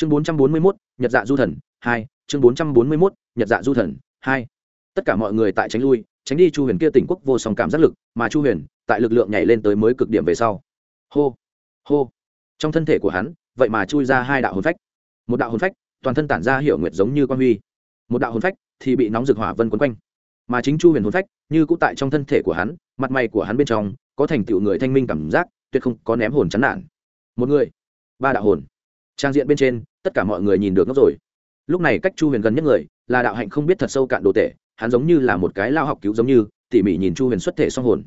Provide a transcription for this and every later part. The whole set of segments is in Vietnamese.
chương bốn trăm bốn mươi mốt, nhật dạ du thần hai, chương bốn trăm bốn mươi mốt, nhật dạ du thần hai. Tất cả mọi người tại tránh lui, tránh đi chu huyền kia tỉnh quốc vô song cảm giác lực, mà chu huyền tại lực lượng nhảy lên tới mới cực điểm về sau. Hô hô. Trong thân thể của hắn, vậy mà chui ra hai đạo hồn phách. Một đạo hồn phách, toàn thân tản ra hiệu nguyệt giống như quan huy. Một đạo hồn phách thì bị nóng rực hỏa vân quấn quanh. Mà chính chu huyền hồn phách, như cũng tại trong thân thể của hắn, mặt mày của hắn bên trong, có thành tựu người thanh minh cảm giác, tuyệt không có ném hồn chán nản. Một người, ba đạo hồn trang diện bên trên, tất cả mọi người nhìn được ngốc rồi. Lúc này cách chu huyền gần nhất người, là đạo hạnh không biết thật sâu cạn đồ tệ hắn giống như là một cái lao học cứu giống như, tỉ mỉ nhìn chu huyền xuất thể song hồn.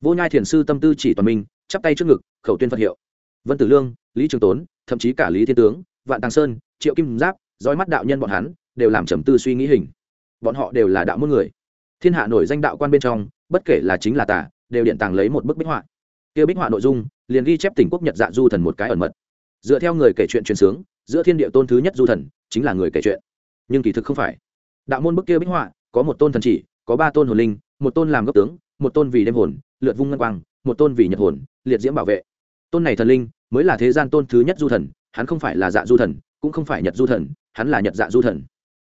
Vô nhai thiền sư tâm tư chỉ toàn minh chắp tay trước ngực, khẩu tuyên phật hiệu. Vân tử lương, lý trường tốn, thậm chí cả lý thiên tướng, vạn tàng sơn, triệu kim giáp, dõi mắt đạo nhân bọn hắn, đều làm trầm tư suy nghĩ hình. Bọn họ đều là đạo môn người. Thiên hạ nổi danh đạo quan bên trong, bất kể là chính là tả đều điện tàng lấy một bức bích họa. Kia bích họa nội dung, liền ghi chép tỉnh quốc nhật dạ du thần một cái ẩn mật dựa theo người kể chuyện truyền sướng, giữa thiên địa tôn thứ nhất du thần chính là người kể chuyện. Nhưng kỳ thực không phải. Đạo môn bức kia bích họa, có một tôn thần chỉ, có ba tôn hồn linh, một tôn làm gốc tướng, một tôn vì đêm hồn, lượt vung ngân quang, một tôn vì nhật hồn, liệt diễm bảo vệ. Tôn này thần linh mới là thế gian tôn thứ nhất du thần, hắn không phải là dạ du thần, cũng không phải nhật du thần, hắn là nhật dạ du thần.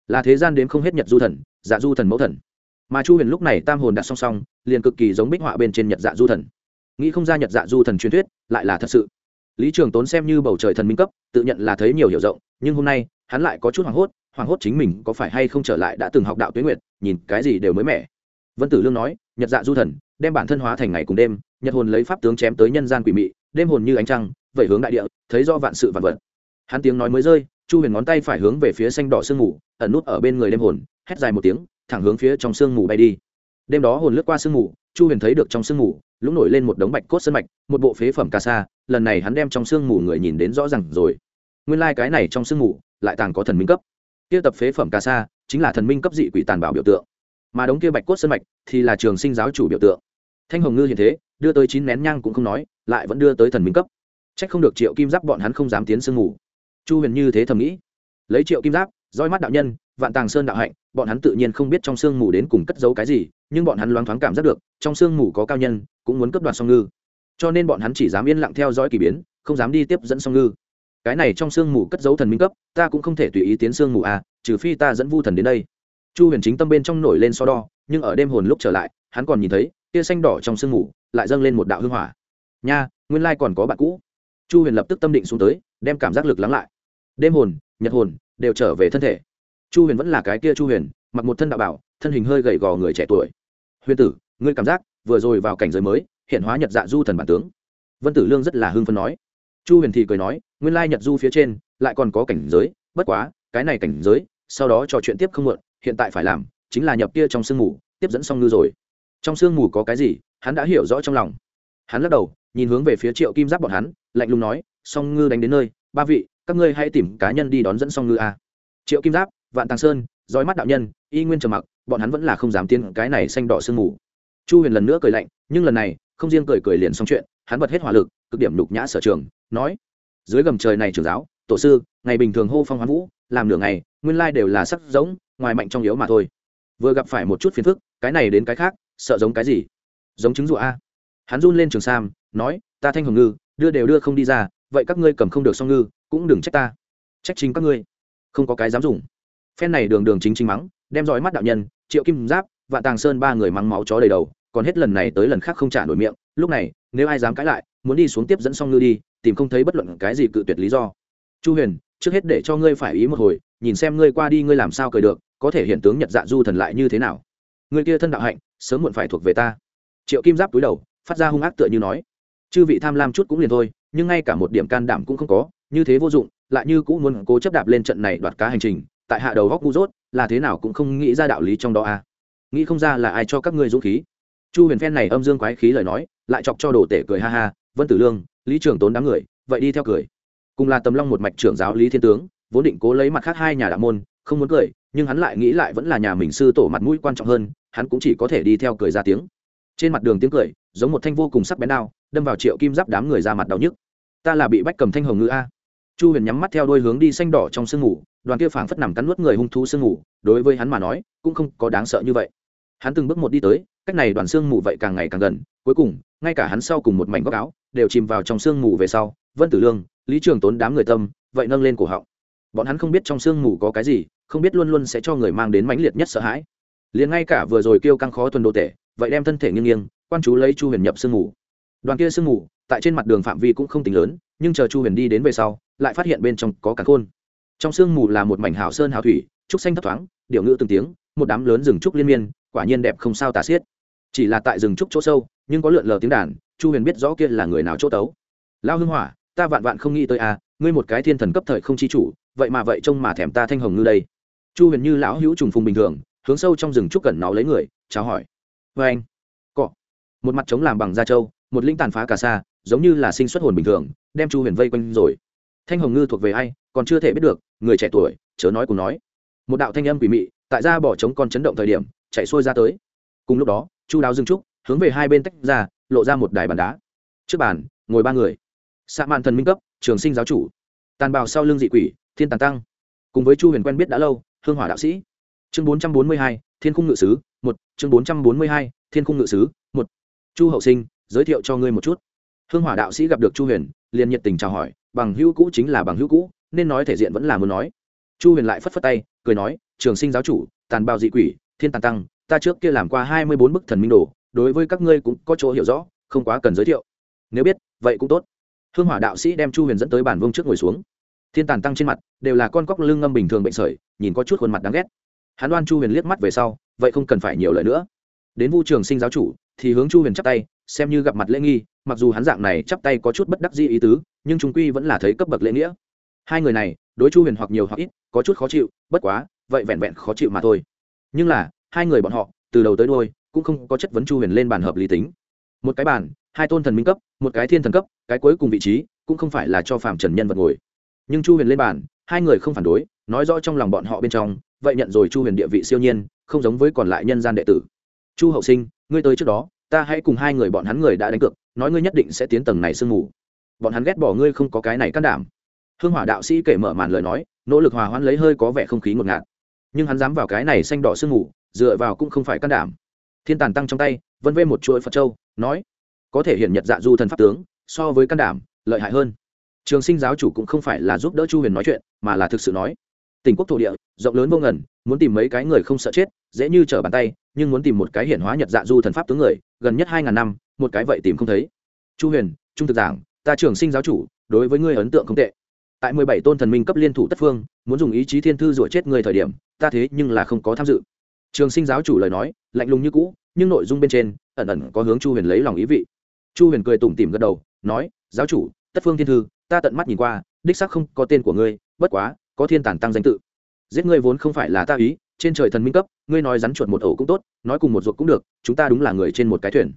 Là thế gian đến không hết nhật du thần dạ du thần mẫu thần. Mà chu huyền lúc này tam hồn đặt song song, liền cực kỳ giống bích họa bên trên nhật dạ du thần. Nghĩ không ra nhật dạ du thần truyền thuyết lại là thật sự lý trường tốn xem như bầu trời thần minh cấp, tự nhận là thấy nhiều hiểu rộng, nhưng hôm nay, hắn lại có chút hoảng hốt hoảng hốt chính mình có phải hay không trở lại đã từng học đạo tuyến nguyệt, nhìn cái gì đều mới mẻ. Vân tử lương nói, nhật dạ du thần, đem bản thân hóa thành ngày cùng đêm, nhật hồn lấy pháp tướng chém tới nhân gian quỷ mị, đêm hồn như ánh trăng vậy hướng đại địa, thấy do vạn sự vạn vật. Hắn tiếng nói mới rơi, chu huyền ngón tay phải hướng về phía xanh đỏ sương mù, ẩn nút ở bên người đêm hồn, hét dài một tiếng, thẳng hướng phía trong sương mù bay đi. Đêm đó hồn lướt qua sương mù, chu huyền thấy được trong sương mù, lũng nổi lên một đống bạch cốt sân mạch, một bộ phế phẩm ca sa lần này hắn đem trong sương mù người nhìn đến rõ ràng rồi. Nguyên lai、like、cái này trong sương mù lại tàng có thần minh cấp. Kia tập phế phẩm ca sa chính là thần minh cấp dị quỷ tàn bảo biểu tượng. Mà đống kia bạch cốt sân mạch thì là trường sinh giáo chủ biểu tượng. Thanh hồng ngư hiện thế, đưa tới chín nén nhang cũng không nói, lại vẫn đưa tới thần minh cấp. C h ắ c không được triệu kim giáp bọn hắn không dám tiến sương mù. Chu huyền như thế thầm nghĩ. Lấy triệu kim giáp, roi mắt đạo nhân, vạn tàng sơn đạo hạnh, bọn hắn tự nhiên không biết trong sương mù đến cùng cất giấu cái gì, nhưng bọn hắn loáng thoáng cảm giác được, trong sương mù có cao nhân, cũng muốn cướp đoạt song ngư cho nên bọn hắn chỉ dám yên lặng theo dõi k ỳ biến, không dám đi tiếp dẫn song ngư. Cái này trong sương mù cất dấu thần minh cấp, ta cũng không thể tùy ý tiến sương mù à trừ phi ta dẫn vu thần đến đây. Chu huyền chính tâm bên trong nổi lên so đo, nhưng ở đêm hồn lúc trở lại, hắn còn nhìn thấy, tia xanh đỏ trong sương mù lại dâng lên một đạo hưng hỏa. Nha, nguyên lai còn có bạn cũ. Chu huyền lập tức tâm định xuống tới, đem cảm giác lực lắng lại. Đêm hồn, nhật hồn, đều trở về thân thể. Chu huyền vẫn là cái kia chu huyền, mặc một thân đạo bảo, thân hình hơi gầy gò người trẻ tuổi. Huyền tử, ngươi cảm giác, vừa rồi vào cảnh giới mới hiện hóa nhật dạ du thần bản tướng. Vân tử lương rất là hưng phân nói. Chu huyền thì cười nói, nguyên lai nhật du phía trên lại còn có cảnh giới, bất quá, cái này cảnh giới, sau đó trò chuyện tiếp không muộn, hiện tại phải làm chính là nhập kia trong sương mù, tiếp dẫn song ngư rồi. Trong sương mù có cái gì, hắn đã hiểu rõ trong lòng. Hắn lắc đầu, nhìn hướng về phía triệu kim giáp bọn hắn, lạnh lùng nói, song ngư đánh đến nơi, ba vị, các ngươi hãy tìm cá nhân đi đón dẫn song ngư a. Triệu kim giáp, vạn tàng sơn, dõi mắt đạo nhân, y nguyên trầm mặc, bọn hắn vẫn là không dám tiến cái này xanh đỏ sương mù. Chu huyền lần nữa cười lạnh, nhưng lần này không riêng cười cười liền xong chuyện, hắn bật hết hỏa lực, cực điểm nhục nhã sở trường, nói, dưới gầm trời này trưởng giáo, tổ sư, ngày bình thường hô phong hoán vũ, làm nửa ngày, nguyên lai đều là sắc giống, ngoài mạnh trong yếu mà thôi. Vừa gặp phải một chút phiền phức, cái này đến cái khác, sợ giống cái gì? Giống trứng rùa a. Hắn run lên trường sam, nói, ta thanh hồng ngư, đưa đều đưa không đi ra, vậy các ngươi cầm không được song ngư, cũng đừng trách ta. Trách chính các ngươi. Không có cái dám dùng. Phen này đường đường chính chính mắng, đem dõi mắt đạo nhân, triệu kim giáp và tàng sơn ba người mắng máu chó đầy đầu còn hết lần này tới lần khác không trả nổi miệng, lúc này, nếu ai dám cãi lại, muốn đi xuống tiếp dẫn song ngư đi, tìm không thấy bất luận cái gì cự tuyệt lý do. Chu huyền, trước hết để cho ngươi phải ý một hồi, nhìn xem ngươi qua đi ngươi làm sao cười được, có thể hiện tướng nhật dạ du thần lại như thế nào. Ngươi kia thân đạo hạnh, sớm muộn phải thuộc về ta. Triệu kim giáp túi đầu, phát ra hung ác tựa như nói. Chư vị tham lam chút cũng liền thôi, nhưng ngay cả một điểm can đảm cũng không có, như thế vô dụng, lại như cũng muốn cố chấp đạp lên trận này đoạt cá hành trình, tại hạ đầu góc ngu dốt, là thế nào cũng không nghĩ ra đạo lý trong đó à. Nghĩ không ra là ai cho các ngươi dũng khí chu huyền phen này âm dương quái khí lời nói, lại chọc cho đồ tể cười ha ha, vân tử lương, lý trưởng tốn đám người, vậy đi theo cười. Cùng là tầm long một mạch trưởng giáo lý thiên tướng, vốn định cố lấy mặt khác hai nhà đạo môn, không muốn cười, nhưng hắn lại nghĩ lại vẫn là nhà mình sư tổ mặt mũi quan trọng hơn, hắn cũng chỉ có thể đi theo cười ra tiếng. Trên mặt đường tiếng cười, giống một thanh vô cùng sắc bén đao, đâm vào triệu kim giáp đám người ra mặt đau nhức. Ta là bị bách cầm thanh hồng ngữ a. Chu huyền nhắm mắt theo đôi hướng đi xanh đỏ trong sương ngủ, đoàn kia phảng phất nằm cắn nuốt người hung thú sương ngủ, đối với hắn mà nói, cũng không có đáng sợ như vậy. Hắn từng bước một đi tới cách này đoàn xương mù vậy càng ngày càng gần, cuối cùng, ngay cả hắn sau cùng một mảnh góc áo, đều chìm vào trong xương mù về sau. Vân tử lương, lý trường tốn đám người tâm, vậy nâng lên cổ họng. Bọn hắn không biết trong sương mù có cái gì, không biết luôn luôn sẽ cho người mang đến mãnh liệt nhất sợ hãi. Liền ngay cả vừa rồi kêu căng khó tuần đồ tể, vậy đem thân thể nghiêng nghiêng, quan chú lấy chu huyền nhập sương mù. Đoàn kia sương mù, tại trên mặt đường phạm vi cũng không tính lớn, nhưng chờ chu huyền đi đến về sau, lại phát hiện bên trong có cả khôn. Trong sương mù là một mảnh hào sơn hào thủy, trúc xanh thấp thoáng điệu ngữ từng tiếng, một đám lớn rừng trúc liên miên, quả nhiên đẹp không sao tả xiết chỉ là tại rừng trúc chỗ sâu, nhưng có lượn lờ tiếng đàn, chu huyền biết rõ kia là người nào chỗ tấu. Lao hưng hỏa, ta vạn vạn không nghĩ tới à ngươi một cái thiên thần cấp thời không chi chủ, vậy mà vậy trông mà thèm ta thanh hồng ngư đây. Chu huyền như lão hữu trùng phùng bình thường, hướng sâu trong rừng trúc cẩn nó lấy người, chào hỏi. Vê anh, cọ. Một mặt trống làm bằng da trâu, một linh tàn phá cả xa, giống như là sinh xuất hồn bình thường, đem chu huyền vây quanh rồi. Thanh hồng ngư thuộc về ai, còn chưa thể biết được, người trẻ tuổi, chớ nói cùng nói. Một đạo thanh âm quỷ mị, tại ra bỏ trống con chấn động thời điểm, chạy xuôi ra tới. Cùng lúc đó chu đáo dừng trúc, hướng về hai bên tách ra, lộ ra một đài bàn đá. Trước bàn, ngồi ba người. Sa mạn thần minh cấp, trường sinh giáo chủ. Tàn bào sau lưng dị quỷ, thiên tàn tăng. Cùng với chu huyền quen biết đã lâu, hương hỏa đạo sĩ. Chương bốn trăm bốn mươi hai, thiên khung ngự sứ, một. Chương bốn trăm bốn mươi hai, thiên khung ngự sứ, một. Chu hậu sinh, giới thiệu cho ngươi một chút. Hương hỏa đạo sĩ gặp được chu huyền, liền nhiệt tình chào hỏi, bằng hữu cũ chính là bằng hữu cũ, nên nói thể diện vẫn là muốn nói. Chu huyền lại phất phất tay, cười nói, trường sinh giáo chủ, tàn bào dị quỷ, thiên tàn tăng ta trước kia làm qua hai mươi bốn bức thần minh đồ, đối với các ngươi cũng có chỗ hiểu rõ, không quá cần giới thiệu. Nếu biết, vậy cũng tốt. Hương hỏa đạo sĩ đem chu huyền dẫn tới bản vương trước ngồi xuống. Thiên tàn tăng trên mặt, đều là con cóc lưng ngâm bình thường bệnh sởi, nhìn có chút khuôn mặt đáng ghét. Hắn đoan chu huyền liếc mắt về sau, vậy không cần phải nhiều lời nữa. Đến vu trường sinh giáo chủ, thì hướng chu huyền chắp tay, xem như gặp mặt lễ nghi, mặc dù hắn dạng này chắp tay có chút bất đắc di ý tứ, nhưng chúng quy vẫn là thấy cấp bậc lễ nghĩa. Hai người này, đối chu huyền hoặc nhiều hoặc ít, có chút khó chịu, bất quá, vậy vẹn vẹn khó chịu mà thôi. Nhưng là hai người bọn họ, từ đầu tới đôi cũng không có chất vấn chu huyền lên bàn hợp lý tính. Một cái bàn, hai tôn thần minh cấp, một cái thiên thần cấp, cái cuối cùng vị trí cũng không phải là cho phạm trần nhân vật ngồi. Nhưng chu huyền lên bàn, hai người không phản đối, nói rõ trong lòng bọn họ bên trong, vậy nhận rồi chu huyền địa vị siêu nhiên, không giống với còn lại nhân gian đệ tử. Chu hậu sinh, ngươi tới trước đó, ta hãy cùng hai người bọn hắn người đã đánh cược, nói ngươi nhất định sẽ tiến tầng này sương mù. Bọn hắn ghét bỏ ngươi không có cái này can đảm. Hương hỏa đạo sĩ kể mở màn lời nói, nỗ lực hòa hoãn lấy hơi có vẻ không khí ngột ngạt. Nhưng hắn dám vào cái này xanh đỏ sương mù dựa vào cũng không phải can đảm. Thiên tàn tăng trong tay, vân vê một chuỗi phật châu, nói, có thể hiện nhật dạ du thần pháp tướng, so với can đảm, lợi hại hơn. Trường sinh giáo chủ cũng không phải là giúp đỡ chu huyền nói chuyện, mà là thực sự nói tỉnh quốc thổ địa, rộng lớn vô ngần, muốn tìm mấy cái người không sợ chết, dễ như trở bàn tay, nhưng muốn tìm một cái hiển hóa nhật dạ du thần pháp tướng người, gần nhất hai ngàn năm, một cái vậy tìm không thấy. Chu huyền, trung thực giảng, ta trường sinh giáo chủ, đối với ngươi ấn tượng không tệ. Tại mười bảy tôn thần minh cấp liên thủ tất phương, muốn dùng ý chí thiên thư rủa chết người thời điểm, ta thế nhưng là không có tham dự trường sinh giáo chủ lời nói, lạnh lùng như cũ, nhưng nội dung bên trên, ẩn ẩn có hướng chu huyền lấy lòng ý vị. Chu huyền cười tủm tỉm gật đầu, nói, giáo chủ, tất phương thiên thư, ta tận mắt nhìn qua, đích xác không có tên của ngươi, bất quá, có thiên tản tăng danh tự. Giết ngươi vốn không phải là ta ý, trên trời thần minh cấp, ngươi nói rắn chuột một ổ cũng tốt, nói cùng một ruột cũng được, chúng ta đúng là người trên một cái thuyền.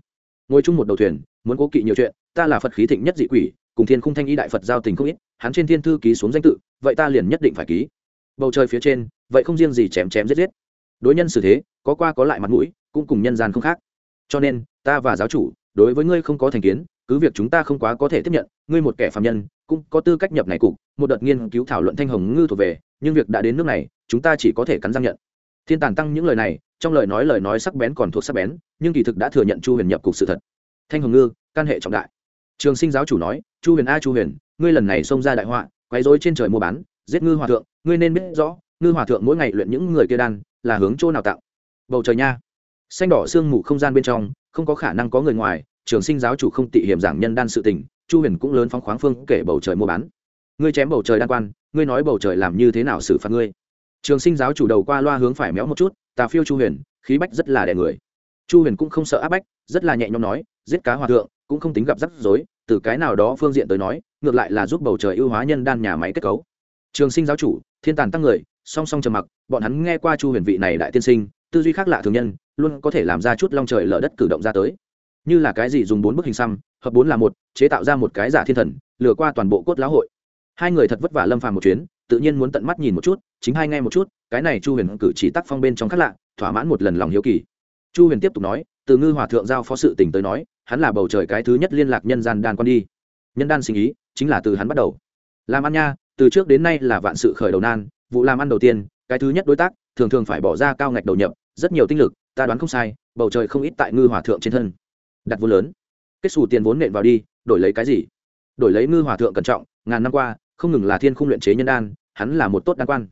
Ngồi chung một đầu thuyền, muốn cố kỵ nhiều chuyện, ta là phật khí thịnh nhất dị quỷ, cùng thiên khung thanh y đại phật giao tình không ít, hắn trên thiên thư ký xuống danh tự, vậy ta liền nhất định phải ký. Bầu trời phía trên, vậy không riêng gì chém chém giết giết đối nhân xử thế, có qua có lại mặt mũi, cũng cùng nhân gian không khác. Cho nên, ta và giáo chủ, đối với ngươi không có thành kiến, cứ việc chúng ta không quá có thể tiếp nhận, ngươi một kẻ phạm nhân, cũng có tư cách nhập này cục, một đợt nghiên cứu thảo luận thanh hồng ngư thuộc về, nhưng việc đã đến nước này, chúng ta chỉ có thể cắn răng nhận. Thiên tàn tăng những lời này, trong lời nói lời nói sắc bén còn thuộc sắc bén, nhưng kỳ thực đã thừa nhận chu huyền nhập cục sự thật. Thanh hồng ngư căn hệ trọng đại. Trường sinh giáo chủ nói, chu huyền a, chu huyền, ngươi lần này xông ra đại họa, quấy rối trên trời mua bán, giết ngư hòa thượng, ngươi nên biết rõ, ngư hòa thượng mỗi ngày luyện những người kia đan là hướng chỗ nào tạo? Bầu trời nha. Xanh đỏ sương mù không gian bên trong, không có khả năng có người ngoài, trường sinh giáo chủ không tị hiểm giảng nhân đan sự tình, chu huyền cũng lớn phóng khoáng phương kể bầu trời mua bán. Ngươi chém bầu trời đan quan, ngươi nói bầu trời làm như thế nào xử phạt ngươi? Trường sinh giáo chủ đầu qua loa hướng phải méo một chút tà phiêu chu huyền, khí bách rất là đẻ người. Chu huyền cũng không sợ áp bách, rất là nhẹ nhõm nói, giết cá hòa thượng, cũng không tính gặp rắc rối, từ cái nào đó phương diện tới nói, ngược lại là giúp bầu trời ưu hóa nhân đan nhà máy kết cấu. Trường sinh giáo chủ, thiên tàn tăng người song song trầm mặc, bọn hắn nghe qua chu huyền vị này đại tiên sinh, tư duy khác lạ thường nhân, luôn có thể làm ra chút long trời lở đất cử động ra tới. Như là cái gì dùng bốn bức hình xăm, hợp bốn là một, chế tạo ra một cái giả thiên thần, lừa qua toàn bộ cốt lão hội. Hai người thật vất vả lâm phàm một chuyến, tự nhiên muốn tận mắt nhìn một chút, chính hai nghe một chút, cái này chu huyền cử chỉ tác phong bên trong khác lạ, thỏa mãn một lần lòng hiếu kỳ. Chu huyền tiếp tục nói, từ ngư hòa thượng giao phó sự tình tới nói, hắn là bầu trời cái thứ nhất liên lạc nhân gian đan quan đi. Nhân đan sinh ý, chính là từ hắn bắt đầu. Làm ăn nha, từ trước đến nay là vạn sự khởi đầu nan vụ làm ăn đầu tiên, cái thứ nhất đối tác, thường thường phải bỏ ra cao ngạch đầu nhập, rất nhiều tinh lực, ta đoán không sai, bầu trời không ít tại ngư hòa thượng trên thân. Đặt vốn lớn. Kết xù tiền vốn nện vào đi, đổi lấy cái gì? Đổi lấy ngư hòa thượng cẩn trọng, ngàn năm qua, không ngừng là thiên khung luyện chế nhân đan, hắn là một tốt đan quan.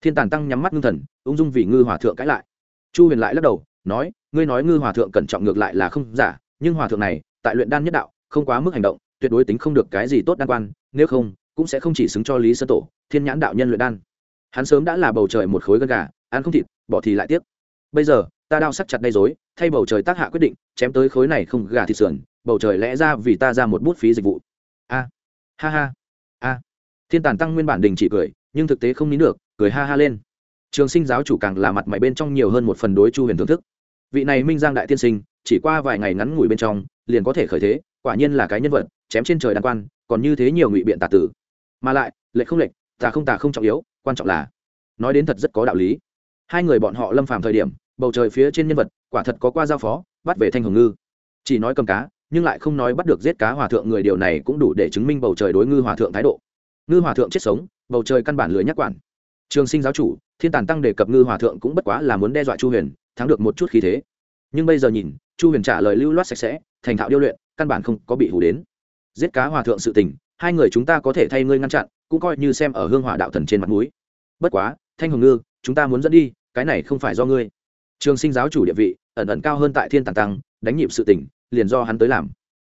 Thiên tàn tăng nhắm mắt ngưng thần, ung dung vì ngư hòa thượng cãi lại. Chu huyền lại lắc đầu, nói, ngươi nói ngư hòa thượng cẩn trọng ngược lại là không giả, nhưng hòa thượng này, tại luyện đan nhất đạo, không quá mức hành động, tuyệt đối tính không được cái gì tốt đan quan, nếu không, cũng sẽ không chỉ xứng cho lý sơ tổ, thiên nhãn đạo nhân luyện đan hắn sớm đã là bầu trời một khối gân gà, ăn không thịt, bỏ thì lại tiếc. Bây giờ, ta đao sắc chặt đầy dối thay bầu trời tác hạ quyết định, chém tới khối này không gà thịt sườn, bầu trời lẽ ra vì ta ra một bút phí dịch vụ. A, ha ha, a. Thiên tàn tăng nguyên bản đình chỉ cười, nhưng thực tế không nín được, cười ha ha lên. Trường sinh giáo chủ càng là mặt mày bên trong nhiều hơn một phần đối chu huyền thưởng thức. Vị này minh giang đại tiên sinh, chỉ qua vài ngày ngắn ngủi bên trong, liền có thể khởi thế, quả nhiên là cái nhân vật, chém trên trời đàn quan, còn như thế nhiều ngụy biện tà tử. Mà lại, lệch không lệch, tà không tà không trọng yếu quan trọng là, nói đến thật rất có đạo lý. Hai người bọn họ lâm phàm thời điểm, bầu trời phía trên nhân vật, quả thật có qua giao phó, bắt về thanh hồng ngư. Chỉ nói cầm cá, nhưng lại không nói bắt được giết cá hòa thượng người điều này cũng đủ để chứng minh bầu trời đối ngư hòa thượng thái độ. Ngư hòa thượng chết sống, bầu trời căn bản lưới nhắc quản. Trường sinh giáo chủ, thiên tàn tăng đề cập ngư hòa thượng cũng bất quá là muốn đe dọa chu huyền, thắng được một chút khí thế. Nhưng bây giờ nhìn, chu huyền trả lời lưu loát sạch sẽ, thành thạo điêu luyện, căn bản không có bị hủ đến. Giết cá hòa thượng sự tình, hai người chúng ta có thể thay ngươi ngăn chặn, cũng coi như xem ở hương hòa đạo thần trên mặt núi bất quá, thanh hồng ngư, chúng ta muốn dẫn đi, cái này không phải do ngươi. Trường sinh giáo chủ địa vị, ẩn ẩn cao hơn tại thiên tàng tăng, đánh nhịp sự tình, liền do hắn tới làm.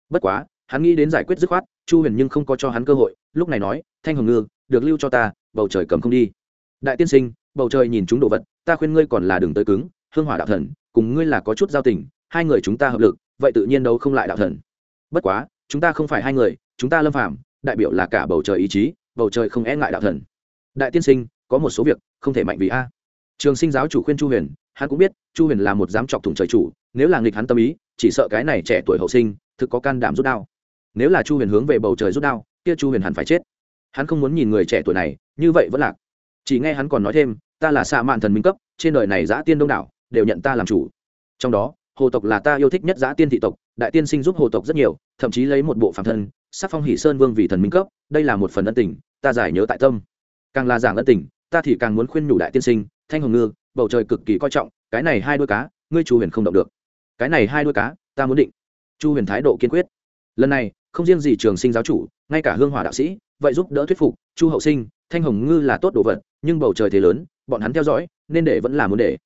Bất quá, hắn nghĩ đến giải quyết dứt khoát, chu huyền nhưng không có cho hắn cơ hội, lúc này nói, thanh hồng ngư, được lưu cho ta, bầu trời cầm không đi. Đại tiên sinh, bầu trời nhìn chúng đồ vật, ta khuyên ngươi còn là đừng tới cứng, hương hỏa đạo thần, cùng ngươi là có chút giao tình, hai người chúng ta hợp lực, vậy tự nhiên đâu không lại đạo thần. Bất quá, chúng ta không phải hai người, chúng ta lâm phạm đại biểu là cả bầu trời ý chí, bầu trời không e ngại đạo thần. Đại tiên sinh có một số việc không thể mạnh vì a. Trường sinh giáo chủ khuyên chu huyền, hắn cũng biết, chu huyền là một dám chọc thủng trời chủ, nếu là nghịch hắn tâm ý, chỉ sợ cái này trẻ tuổi hậu sinh, thực có can đảm rút đao. Nếu là chu huyền hướng về bầu trời rút đao, kia chu huyền hẳn phải chết. Hắn không muốn nhìn người trẻ tuổi này, như vậy vẫn lạc. Chỉ nghe hắn còn nói thêm, ta là xạ mạn thần minh cấp, trên đời này giã tiên đông đảo, đều nhận ta làm chủ. Trong đó, hồ tộc là ta yêu thích nhất giã tiên thị tộc, đại tiên sinh giúp hồ tộc rất nhiều, thậm chí lấy một bộ phạm thân, sắc phong hỷ sơn vương vì thần minh cấp, đây là một phần ân tình, ta giải nhớ tại tâm. Càng là giảng ân tình ta thì càng muốn khuyên nhủ đại tiên sinh, thanh hồng ngư, bầu trời cực kỳ coi trọng, cái này hai đôi cá, ngươi chu huyền không động được. Cái này hai đôi cá, ta muốn định. Chu huyền thái độ kiên quyết. Lần này, không riêng gì trường sinh giáo chủ, ngay cả hương hỏa đạo sĩ, vậy giúp đỡ thuyết phục, chu hậu sinh, thanh hồng ngư là tốt đồ vật, nhưng bầu trời thế lớn, bọn hắn theo dõi, nên để vẫn là muốn để.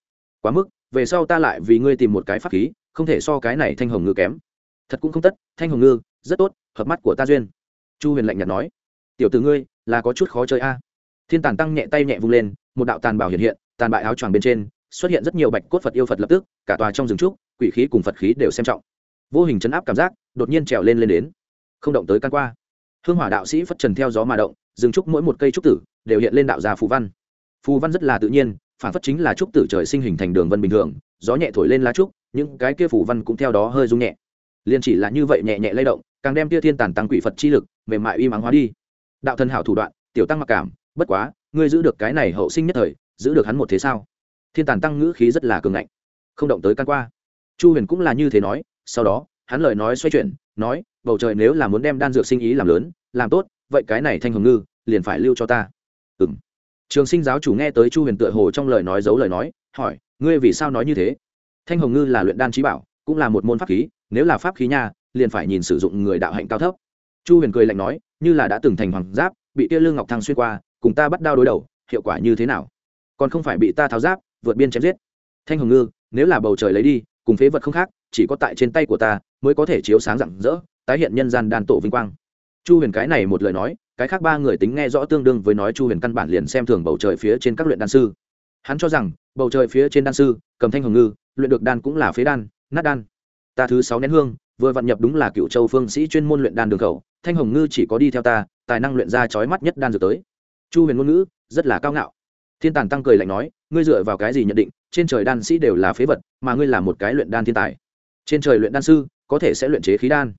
Quá mức, về sau ta lại vì ngươi tìm một cái pháp khí, không thể so cái này thanh hồng ngư kém. Thật cũng không tất, thanh hồng ngư, rất tốt, hợp mắt của ta duyên. Chu huyền lạnh nhạt nói. Tiểu từ ngươi, là có chút khó chơi a thiên tàn tăng nhẹ tay nhẹ vung lên, một đạo tàn bảo hiện hiện, tàn bại áo choàng bên trên, xuất hiện rất nhiều bạch cốt phật yêu phật lập tức, cả tòa trong rừng trúc, quỷ khí cùng phật khí đều xem trọng. Vô hình chấn áp cảm giác, đột nhiên trèo lên lên đến. Không động tới căn qua. Hương hỏa đạo sĩ phất trần theo gió mà động, rừng trúc mỗi một cây trúc tử đều hiện lên đạo gia phù văn. Phù văn rất là tự nhiên, phản phất chính là trúc tử trời sinh hình thành đường vân bình thường, gió nhẹ thổi lên lá trúc, những cái kia phù văn cũng theo đó hơi rung nhẹ. Liền chỉ là như vậy nhẹ nhẹ lay động, càng đem tia thiên tàn tăng quỷ phật chi lực mềm mại uy mắng hóa đi. Đạo thần hảo thủ đoạn, tiểu tăng mặc cảm bất quá, ngươi giữ được cái này hậu sinh nhất thời, giữ được hắn một thế sao? Thiên tàn tăng ngữ khí rất là cường ngạnh. Không động tới căn qua. Chu huyền cũng là như thế nói, sau đó, hắn lời nói xoay chuyển, nói, bầu trời nếu là muốn đem đan dược sinh ý làm lớn, làm tốt, vậy cái này thanh hồng ngư, liền phải lưu cho ta. Ừng trường sinh giáo chủ nghe tới chu huyền tựa hồ trong lời nói giấu lời nói, hỏi, ngươi vì sao nói như thế? Thanh hồng ngư là luyện đan trí bảo, cũng là một môn pháp khí, nếu là pháp khí nha, liền phải nhìn sử dụng người đạo hạnh cao thấp. Chu huyền cười lạnh nói, như là đã từng thành hoàng giáp, bị tia lương ngọc thăng xuyên qua cùng ta bắt đao đối đầu, hiệu quả như thế nào? Còn không phải bị ta tháo giáp, vượt biên chém giết. Thanh hồng ngư, nếu là bầu trời lấy đi, cùng phế vật không khác, chỉ có tại trên tay của ta mới có thể chiếu sáng rạng rỡ, tái hiện nhân gian đàn tổ vinh quang. Chu huyền cái này một lời nói, cái khác ba người tính nghe rõ tương đương với nói chu huyền căn bản liền xem thường bầu trời phía trên các luyện đan sư. Hắn cho rằng, bầu trời phía trên đan sư, cầm thanh hồng ngư, luyện được đan cũng là phế đan, nát đan. Ta thứ sáu nén hương, vừa vặn nhập đúng là cựu châu phương sĩ chuyên môn luyện đan đường khẩu, thanh hồng ngư chỉ có đi theo ta, tài năng luyện ra chói mắt nhất đan dược tới chu huyền ngôn ngữ, rất là cao ngạo. Thiên tàn tăng cười lạnh nói, ngươi dựa vào cái gì nhận định, trên trời đan sĩ đều là phế vật, mà ngươi là một cái luyện đan thiên tài. Trên trời luyện đan sư, có thể sẽ luyện chế khí đan.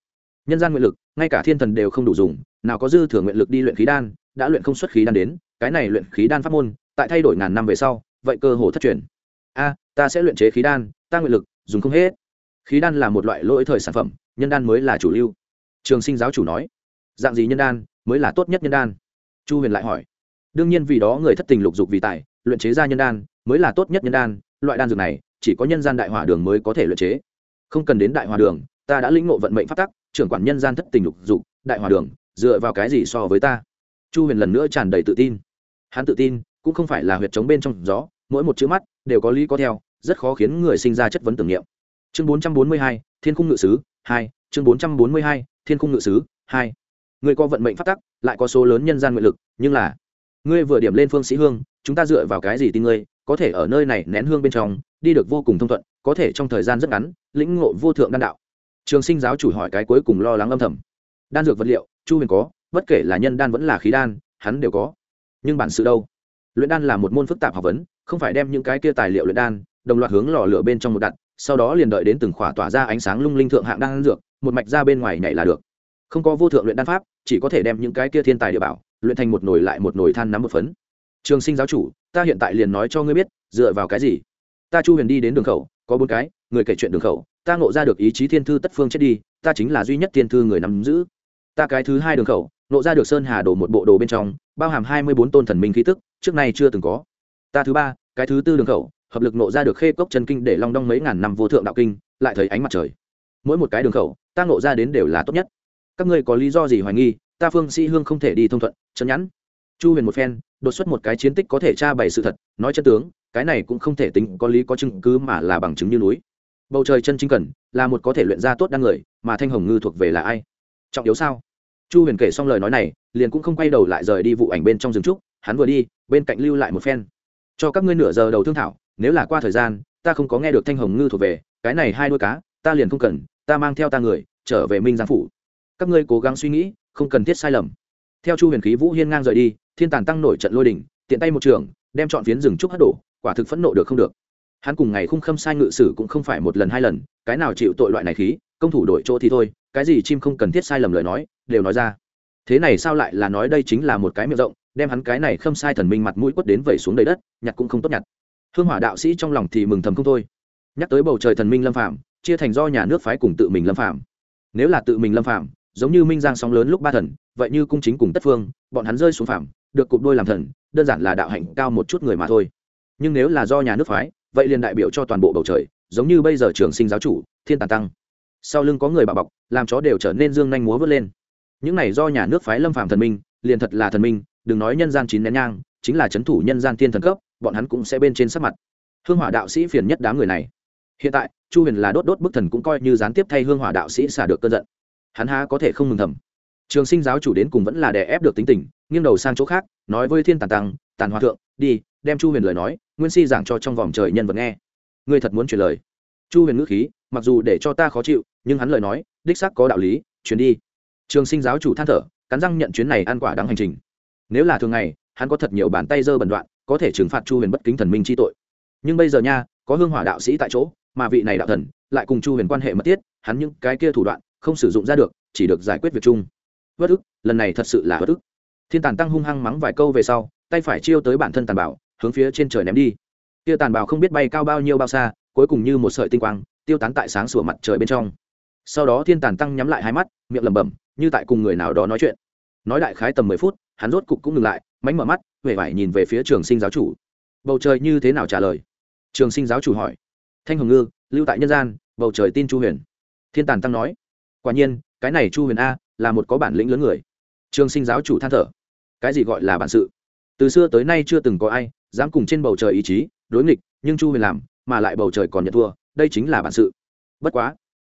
Nhân gian nguyện lực, ngay cả thiên thần đều không đủ dùng, nào có dư thừa nguyện lực đi luyện khí đan, đã luyện không xuất khí đan đến, cái này luyện khí đan pháp môn, tại thay đổi ngàn năm về sau, vậy cơ hồ thất truyền. A, ta sẽ luyện chế khí đan, ta nguyện lực, dùng không hết. Khí đan là một loại lỗi thời sản phẩm, nhân đan mới là chủ lưu. Trường sinh giáo chủ nói. Dạng gì nhân đan, mới là tốt nhất nhân đan? Chu huyền lại hỏi đương nhiên vì đó người thất tình lục dục vì tài luyện chế ra nhân đan mới là tốt nhất nhân đan loại đan dược này chỉ có nhân gian đại hỏa đường mới có thể luyện chế. Không cần đến đại hỏa đường ta đã lĩnh ngộ vận mệnh phát tắc trưởng quản nhân gian thất tình lục dục đại hỏa đường dựa vào cái gì so với ta? Chu huyền lần nữa tràn đầy tự tin. Hắn tự tin cũng không phải là huyệt trống bên trong gió mỗi một chữ mắt đều có lý có theo rất khó khiến người sinh ra chất vấn tưởng niệm. Chương 442, thiên cung ngự sứ hai chương 442, thiên cung ngự sứ hai. Người có vận mệnh phát tắc lại có số lớn nhân gian nguyện lực nhưng là ngươi vừa điểm lên phương sĩ hương, chúng ta dựa vào cái gì tin ngươi, có thể ở nơi này nén hương bên trong, đi được vô cùng thông thuận, có thể trong thời gian rất ngắn, lĩnh ngộ vô thượng đan đạo. Trường sinh giáo chủ hỏi cái cuối cùng lo lắng âm thầm. Đan dược vật liệu, chu huyền có, bất kể là nhân đan vẫn là khí đan, hắn đều có. Nhưng bản sự đâu? Luyện đan là một môn phức tạp học vấn, không phải đem những cái kia tài liệu luyện đan, đồng loạt hướng lò lửa bên trong một đặt, sau đó liền đợi đến từng khỏa tỏa ra ánh sáng lung linh thượng hạng đan dược, một mạch ra bên ngoài nhảy là được không có vô thượng luyện đan pháp, chỉ có thể đem những cái kia thiên tài địa bảo luyện thành một nồi lại một nồi than nắm một phấn. Trường sinh giáo chủ, ta hiện tại liền nói cho ngươi biết, dựa vào cái gì? Ta chu huyền đi đến đường khẩu, có bốn cái, người kể chuyện đường khẩu, ta ngộ ra được ý chí thiên thư tất phương chết đi, ta chính là duy nhất thiên thư người nắm giữ. Ta cái thứ hai đường khẩu, ngộ ra được sơn hà đổ một bộ đồ bên trong, bao hàm hai mươi bốn tôn thần minh khí tức, trước nay chưa từng có. Ta thứ ba, cái thứ tư đường khẩu, hợp lực ngộ ra được khê cốc chân kinh để long đong mấy ngàn năm vô thượng đạo kinh, lại thấy ánh mặt trời. Mỗi một cái đường khẩu, ta ngộ ra đến đều là tốt nhất các ngươi có lý do gì hoài nghi, ta phương sĩ hương không thể đi thông thuận chân nhắn. chu huyền một phen, đột xuất một cái chiến tích có thể tra bày sự thật, nói chân tướng, cái này cũng không thể tính có lý có chứng cứ mà là bằng chứng như núi. Bầu trời chân chính cần, là một có thể luyện ra tốt đăng người, mà thanh hồng ngư thuộc về là ai? Trọng yếu sao? Chu huyền kể xong lời nói này, liền cũng không quay đầu lại rời đi vụ ảnh bên trong rừng trúc, hắn vừa đi, bên cạnh lưu lại một phen. Cho các ngươi nửa giờ đầu thương thảo, nếu là qua thời gian, ta không có nghe được thanh hồng ngư thuộc về, cái này hai đôi cá, ta liền không cần, ta mang theo ta người, trở về minh giang phủ các ngươi cố gắng suy nghĩ, không cần thiết sai lầm. Theo chu huyền khí vũ hiên ngang rời đi, thiên tàn tăng nổi trận lôi đỉnh tiện tay một trường, đem chọn phiến rừng trúc hất đổ, quả thực phẫn nộ được không được. Hắn cùng ngày khung khâm sai ngự sử cũng không phải một lần hai lần, cái nào chịu tội loại này khí, công thủ đổi chỗ thì thôi, cái gì chim không cần thiết sai lầm lời nói, đều nói ra. Thế này sao lại là nói đây chính là một cái miệng rộng, đem hắn cái này khâm sai thần minh mặt mũi quất đến vẩy xuống đầy đất, nhặt cũng không tốt nhặt. Hương hỏa đạo sĩ trong lòng thì mừng thầm không thôi. Nhắc tới bầu trời thần minh lâm phạm chia thành do nhà nước phái cùng tự mình lâm phạm nếu là tự mình lâm phạm giống như minh giang sóng lớn lúc ba thần, vậy như cung chính cùng tất phương, bọn hắn rơi xuống phạm được cục đôi làm thần, đơn giản là đạo hạnh cao một chút người mà thôi. Nhưng nếu là do nhà nước phái, vậy liền đại biểu cho toàn bộ bầu trời, giống như bây giờ trường sinh giáo chủ, thiên tàn tăng. Sau lưng có người bạo bọc, làm chó đều trở nên dương nhanh múa vớt lên. Những này do nhà nước phái lâm phạm thần minh, liền thật là thần minh, đừng nói nhân gian chín nén nhang, chính là c h ấ n thủ nhân gian thiên thần cấp, bọn hắn cũng sẽ bên trên sắc mặt. Hương hỏa đạo sĩ phiền nhất đám người này. Hiện tại, chu huyền là đốt đốt bức thần cũng coi như gián tiếp thay hương hỏa đạo sĩ xả được cơn giận hắn há có thể không mừng thầm. Trường sinh giáo chủ đến cùng vẫn là đè ép được tính tình, nghiêng đầu sang chỗ khác, nói với thiên tàn tăng tàn hòa thượng, đi, đem chu huyền lời nói, nguyên si giảng cho trong vòng trời nhân vật nghe. Ngươi thật muốn truyền lời. Chu huyền ngữ khí, mặc dù để cho ta khó chịu, nhưng hắn lời nói, đích xác có đạo lý chuyến đi. Trường sinh giáo chủ than thở, cắn răng nhận chuyến này ăn quả đáng hành trình. Nếu là thường ngày, hắn có thật nhiều bàn tay dơ bẩn đoạn, có thể trừng phạt chu huyền bất kính thần minh chi tội. Nhưng bây giờ nha, có hương hỏa đạo sĩ tại chỗ, mà vị này đạo thần, lại cùng chu huyền quan hệ mật thiết, hắn những cái kia thủ đoạn không sử dụng ra được, chỉ được giải quyết việc chung. Vất ức, lần này thật sự là vất ức. Thiên tàn tăng hung hăng mắng vài câu về sau, tay phải chiêu tới bản thân tàn bảo, hướng phía trên trời ném đi. Kia tàn bảo không biết bay cao bao nhiêu bao xa, cuối cùng như một sợi tinh quang, tiêu tán tại sáng sủa mặt trời bên trong. Sau đó thiên tàn tăng nhắm lại hai mắt, miệng lẩm bẩm, như tại cùng người nào đó nói chuyện. Nói đại khái tầm mười phút, hắn rốt cục cũng ngừng lại, mánh mở mắt huệ vải nhìn về phía trường sinh giáo chủ. Bầu trời như thế nào trả lời? Trường sinh giáo chủ hỏi. Thanh hồng ngư, lưu tại nhân gian, bầu trời tin chu huyền. Thiên tàn tăng nói quả nhiên, cái này chu huyền a là một có bản lĩnh lớn người. Trường sinh giáo chủ than thở. Cái gì gọi là bản sự? Từ xưa tới nay chưa từng có ai dám cùng trên bầu trời ý chí đối nghịch, nhưng chu huyền làm, mà lại bầu trời còn nhận thua, đây chính là bản sự. Bất quá,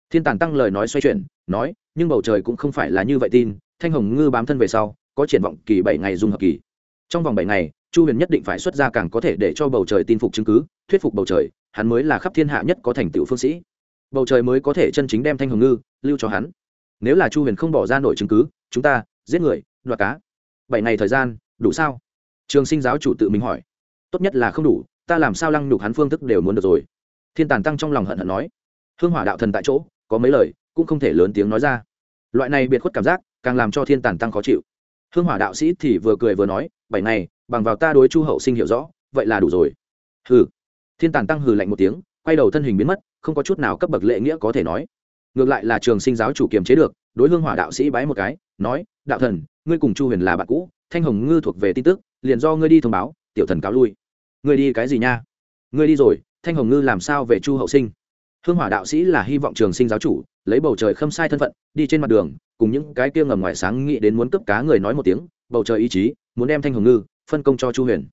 thiên tàn tăng lời nói xoay chuyển, nói, nhưng bầu trời cũng không phải là như vậy tin, thanh hồng ngư bám thân về sau, có triển vọng kỳ bảy ngày dung hợp kỳ. Trong vòng bảy ngày, chu huyền nhất định phải xuất ra càng có thể để cho bầu trời tin phục chứng cứ, thuyết phục bầu trời, hắn mới là khắp thiên hạ nhất có thành tựu phương sĩ bầu trời mới có thể chân chính đem thanh hồng ngư lưu cho hắn. Nếu là chu huyền không bỏ ra nổi chứng cứ, chúng ta giết người, đoạt cá. Bảy ngày thời gian, đủ sao? Trường sinh giáo chủ tự mình hỏi. Tốt nhất là không đủ, ta làm sao lăng nhục hắn phương thức đều muốn được rồi. Thiên tàn tăng trong lòng hận hận nói. Hương hỏa đạo thần tại chỗ, có mấy lời, cũng không thể lớn tiếng nói ra. Loại này biệt khuất cảm giác, càng làm cho thiên tàn tăng khó chịu. Hương hỏa đạo sĩ thì vừa cười vừa nói, bảy ngày, bằng vào ta đối chu hậu sinh hiểu rõ, vậy là đủ rồi. Hừ. Thiên tàn tăng hừ lạnh một tiếng, quay đầu thân hình biến mất không có chút nào cấp bậc lệ nghĩa có thể nói. Ngược lại là trường sinh giáo chủ kiềm chế được, đối hương hỏa đạo sĩ bái một cái, nói, đạo thần, ngươi cùng chu huyền là bạn cũ, thanh hồng ngư thuộc về tin tức, liền do ngươi đi thông báo, tiểu thần cáo lui. Ngươi đi cái gì nha? Ngươi đi rồi, thanh hồng ngư làm sao về chu hậu sinh? Hương hỏa đạo sĩ là hy vọng trường sinh giáo chủ, lấy bầu trời khâm sai thân phận, đi trên mặt đường, cùng những cái kia ngầm ngoài sáng nghĩ đến muốn cướp cá người nói một tiếng, bầu trời ý chí, muốn đem thanh hồng ngư phân công cho chu huyền.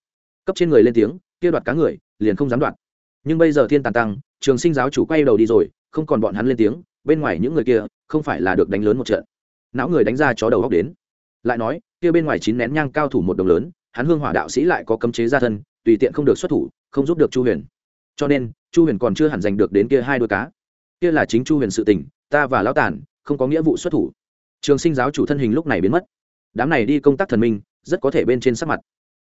Cấp trên người lên tiếng, kia đoạt cá người, liền không dám đoạt nhưng bây giờ thiên tàn tăng, trường sinh giáo chủ quay đầu đi rồi, không còn bọn hắn lên tiếng, bên ngoài những người kia, không phải là được đánh lớn một trận. Não người đánh ra chó đầu góc đến. Lại nói, kia bên ngoài chín nén nhang cao thủ một đồng lớn, hắn hương hỏa đạo sĩ lại có cấm chế gia thân, tùy tiện không được xuất thủ, không giúp được chu huyền. Cho nên, chu huyền còn chưa hẳn giành được đến kia hai đôi cá. Kia là chính chu huyền sự tình, ta và lão tàn không có nghĩa vụ xuất thủ. Trường sinh giáo chủ thân hình lúc này biến mất. Đám này đi công tác thần minh, rất có thể bên trên sắc mặt.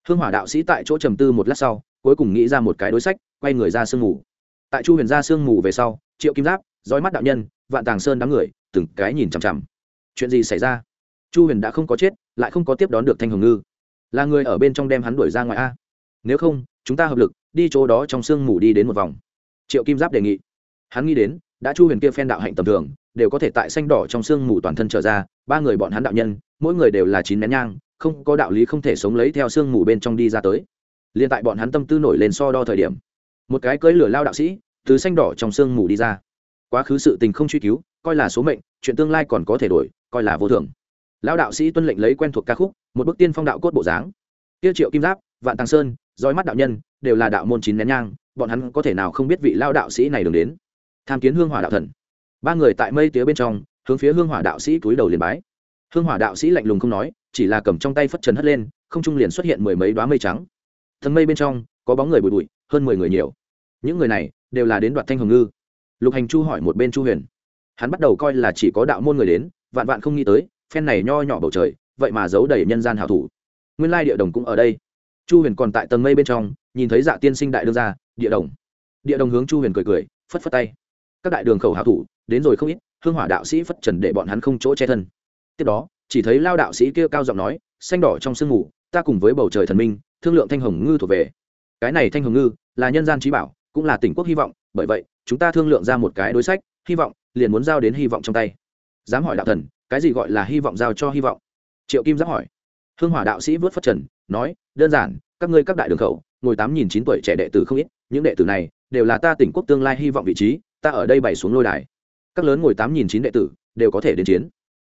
Hương hỏa đạo sĩ tại chỗ trầm tư một lát sau, cuối cùng nghĩ ra một cái đối sách quay người ra sương mù. Tại chu huyền ra sương mù về sau, triệu kim giáp, dõi mắt đạo nhân, vạn tàng sơn đám người, từng cái nhìn chằm chằm. Chuyện gì xảy ra? Chu huyền đã không có chết, lại không có tiếp đón được thanh hồng ngư. Là người ở bên trong đem hắn đuổi ra ngoài a? Nếu không, chúng ta hợp lực, đi chỗ đó trong sương mù đi đến một vòng. Triệu kim giáp đề nghị. Hắn nghĩ đến, đã chu huyền kia phen đạo hạnh tầm thường, đều có thể tại xanh đỏ trong sương mù toàn thân trở ra, ba người bọn hắn đạo nhân, mỗi người đều là chín nén nhang, không có đạo lý không thể sống lấy theo sương mù bên trong đi ra tới. Liền tại bọn hắn tâm tư nổi lên so đo thời điểm một cái cưỡi lửa lao đạo sĩ, từ xanh đỏ trong sương mù đi ra. Quá khứ sự tình không truy cứu, coi là số mệnh, chuyện tương lai còn có thể đổi, coi là vô thường. Lao đạo sĩ tuân lệnh lấy quen thuộc ca khúc, một bức tiên phong đạo cốt bộ dáng. Tiêu triệu kim giáp, vạn tàng sơn, dõi mắt đạo nhân, đều là đạo môn chín nén nhang, bọn hắn có thể nào không biết vị lao đạo sĩ này đường đến? Tham kiến hương hỏa đạo thần. Ba người tại mây tía bên trong, hướng phía hương hỏa đạo sĩ túi đầu liền bái. Hương hỏa đạo sĩ lạnh lùng không nói, chỉ là cầm trong tay phất trần hất lên, không trung liền xuất hiện mười mấy đoá mây trắng. Thần mây bên trong có bóng người bụi bụi hơn mười người nhiều. Những người này đều là đến đoạt thanh hồng ngư. Lục hành chu hỏi một bên chu huyền. Hắn bắt đầu coi là chỉ có đạo môn người đến, vạn vạn không nghĩ tới, phen này nho nhỏ bầu trời, vậy mà giấu đầy nhân gian hảo thủ. Nguyên lai địa đồng cũng ở đây. Chu huyền còn tại tầng mây bên trong, nhìn thấy dạ tiên sinh đại đương gia, địa đồng. Địa đồng hướng chu huyền cười cười, phất phất tay. Các đại đường khẩu hảo thủ, đến rồi không ít, hương hỏa đạo sĩ phất trần để bọn hắn không chỗ che thân. Tiếp đó, chỉ thấy lao đạo sĩ kia cao giọng nói, xanh đỏ trong sương mù, ta cùng với bầu trời thần minh, thương lượng thanh hồng ngư thuộc về cái này thanh hồng ngư là nhân gian trí bảo, cũng là tỉnh quốc hy vọng, bởi vậy, chúng ta thương lượng ra một cái đối sách, hy vọng, liền muốn giao đến hy vọng trong tay. Dám hỏi đạo thần, cái gì gọi là hy vọng giao cho hy vọng? Triệu kim giáp hỏi. Hương hỏa đạo sĩ vớt phất trần, nói, đơn giản, các ngươi các đại đường khẩu, ngồi tám nghìn chín tuổi trẻ đệ tử không ít, những đệ tử này đều là ta tỉnh quốc tương lai hy vọng vị trí, ta ở đây bày xuống lôi đài. Các lớn ngồi tám nghìn chín đệ tử đều có thể đến chiến.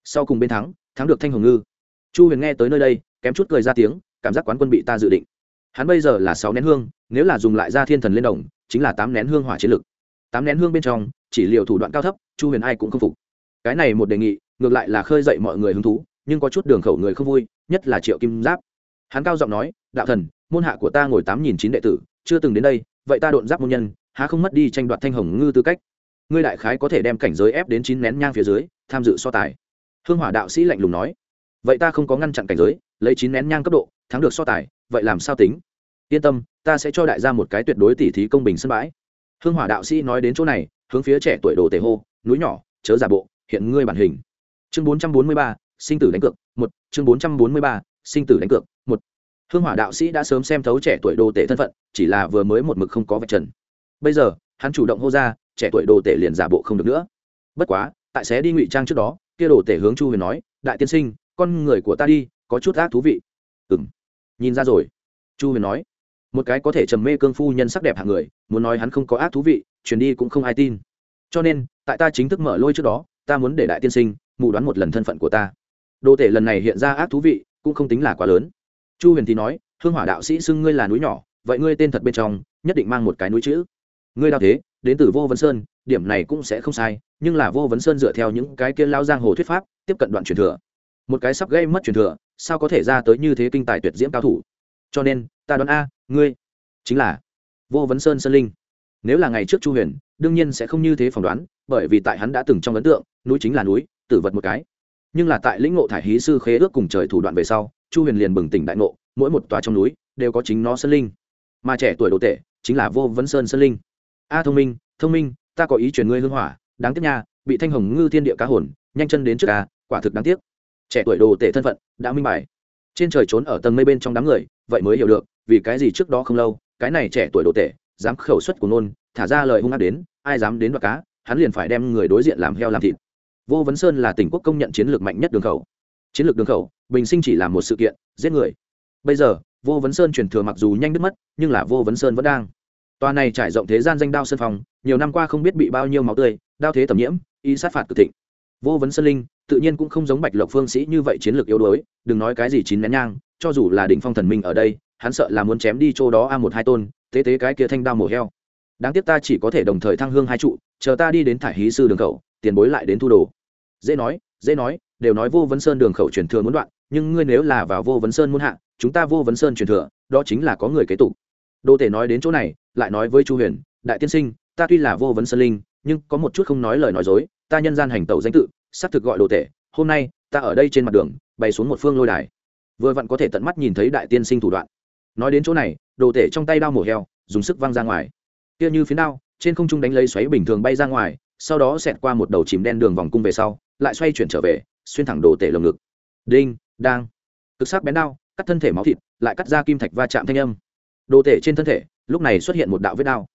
Sau cùng bên thắng thắng được thanh hồng ngư. Chu huyền nghe tới nơi đây, kém chút cười ra tiếng, cảm giác quán quân bị ta dự định hắn bây giờ là sáu nén hương, nếu là dùng lại ra thiên thần lên đồng, chính là tám nén hương hỏa chiến lực. Tám nén hương bên trong, chỉ liệu thủ đoạn cao thấp, chu huyền ai cũng không phục. Cái này một đề nghị, ngược lại là khơi dậy mọi người hứng thú, nhưng có chút đường khẩu người không vui, nhất là triệu kim giáp. Hắn cao giọng nói, đạo thần, môn hạ của ta ngồi tám nghìn chín đệ tử, chưa từng đến đây, vậy ta độn giáp môn nhân, há không mất đi tranh đoạt thanh hồng ngư tư cách? Ngươi đại khái có thể đem cảnh giới ép đến chín nén nhang phía dưới, tham dự so tài. Hương hỏa đạo sĩ lạnh lùng nói, vậy ta không có ngăn chặn cảnh giới, lấy chín nén nhang cấp độ, thắng được so tài vậy làm sao tính? Yên tâm, ta sẽ cho đại gia một cái tuyệt đối tỉ thí công bình sân bãi. Hương hỏa đạo sĩ nói đến chỗ này, hướng phía trẻ tuổi đồ tề hô, núi nhỏ, chớ giả bộ, hiện ngươi bản hình. Chương bốn trăm bốn mươi ba, sinh tử đánh cược, một. Chương bốn trăm bốn mươi ba, sinh tử đánh cược, một. Hương hỏa đạo sĩ đã sớm xem thấu trẻ tuổi đồ tể thân phận, chỉ là vừa mới một mực không có vạch trần. Bây giờ, hắn chủ động hô ra, trẻ tuổi đồ tể liền giả bộ không được nữa. Bất quá, tại sẽ đi ngụy trang trước đó, kia đồ tể hướng chu huyền nói, đại tiên sinh, con người của ta đi, có chút ác thú vị. Ừng nhìn ra rồi. Chu huyền nói. Một cái có thể trầm mê cương phu nhân sắc đẹp hạng người, muốn nói hắn không có ác thú vị, truyền đi cũng không ai tin. Cho nên, tại ta chính thức mở lôi trước đó, ta muốn để đại tiên sinh mù đoán một lần thân phận của ta. Đồ tể lần này hiện ra ác thú vị, cũng không tính là quá lớn. Chu huyền thì nói, hương hỏa đạo sĩ xưng ngươi là núi nhỏ, vậy ngươi tên thật bên trong, nhất định mang một cái núi chữ. Ngươi đao thế, đến từ vô vấn sơn, điểm này cũng sẽ không sai, nhưng là vô vấn sơn dựa theo những cái kia lao giang hồ thuyết pháp, tiếp cận đoạn truyền thừa. Một cái sắp gây mất truyền thừa sao có thể ra tới như thế kinh tài tuyệt diễm cao thủ? Cho nên, ta đoán a, ngươi chính là vô vấn sơn sơn linh. Nếu là ngày trước chu huyền, đương nhiên sẽ không như thế phỏng đoán, bởi vì tại hắn đã từng trong ấn tượng, núi chính là núi, tử vật một cái. Nhưng là tại lĩnh ngộ thải hí sư khế ước cùng trời thủ đoạn về sau, chu huyền liền bừng tỉnh đại ngộ, mỗi một tòa trong núi đều có chính nó sơn linh. Mà trẻ tuổi đồ tệ chính là vô vấn sơn sơn linh. A thông minh thông minh, ta có ý truyền ngươi hương hỏa, đáng tiếc nha, bị thanh hồng ngư thiên địa cá hồn, nhanh chân đến trước a, quả thực đáng tiếc trẻ tuổi đồ tể thân phận, đã minh bài. Trên trời trốn ở tầng mây bên trong đám người, vậy mới hiểu được, vì cái gì trước đó không lâu, cái này trẻ tuổi đồ tể, dám khẩu suất của nôn, thả ra lời hung ác đến, ai dám đến đoạt cá, hắn liền phải đem người đối diện làm heo làm thịt. Vô vấn sơn là tỉnh quốc công nhận chiến lược mạnh nhất đường khẩu. Chiến lược đường khẩu, bình sinh chỉ là một sự kiện, giết người. Bây giờ, vô vấn sơn truyền thừa mặc dù nhanh đứt mất, nhưng là vô vấn sơn vẫn đang. Tòa này trải rộng thế gian danh đao sơn phòng nhiều năm qua không biết bị bao nhiêu máu tươi, đao thế tầm nhiễm, y sát phạt cực thịnh. Vô vấn sơn linh tự nhiên cũng không giống bạch lộc phương sĩ như vậy chiến lược yếu đuối, đừng nói cái gì chín nén nhang, cho dù là đỉnh phong thần minh ở đây, hắn sợ là muốn chém đi chỗ đó a một hai tôn tế tế cái kia thanh đao mổ heo. Đáng tiếc ta chỉ có thể đồng thời thăng hương hai trụ, chờ ta đi đến thải hí sư đường khẩu, tiền bối lại đến thu đồ. Dễ nói dễ nói, đều nói vô vấn sơn đường khẩu truyền thừa muốn đoạn, nhưng ngươi nếu là vào vô vấn sơn muốn hạ, chúng ta vô vấn sơn truyền thừa, đó chính là có người kế tục. Đô tể nói đến chỗ này, lại nói với chu huyền, đại tiên sinh, ta tuy là vô vấn sơn linh, nhưng có một chút không nói lời nói dối, ta nhân gian hành tẩu danh tự xác thực gọi đồ tể, hôm nay, ta ở đây trên mặt đường bày xuống một phương lôi đài. Vừa vặn có thể tận mắt nhìn thấy đại tiên sinh thủ đoạn. Nói đến chỗ này, đồ tể trong tay đao mổ heo, dùng sức văng ra ngoài. Kia như phía đao, trên không trung đánh lấy xoáy bình thường bay ra ngoài, sau đó xẹt qua một đầu chìm đen đường vòng cung về sau, lại xoay chuyển trở về, xuyên thẳng đồ tể lồng ngực. Đinh, đang. Cực sắc bén đao, cắt thân thể máu thịt, lại cắt ra kim thạch va chạm thanh âm. Đồ tể trên thân thể, lúc này xuất hiện một đạo vết đao.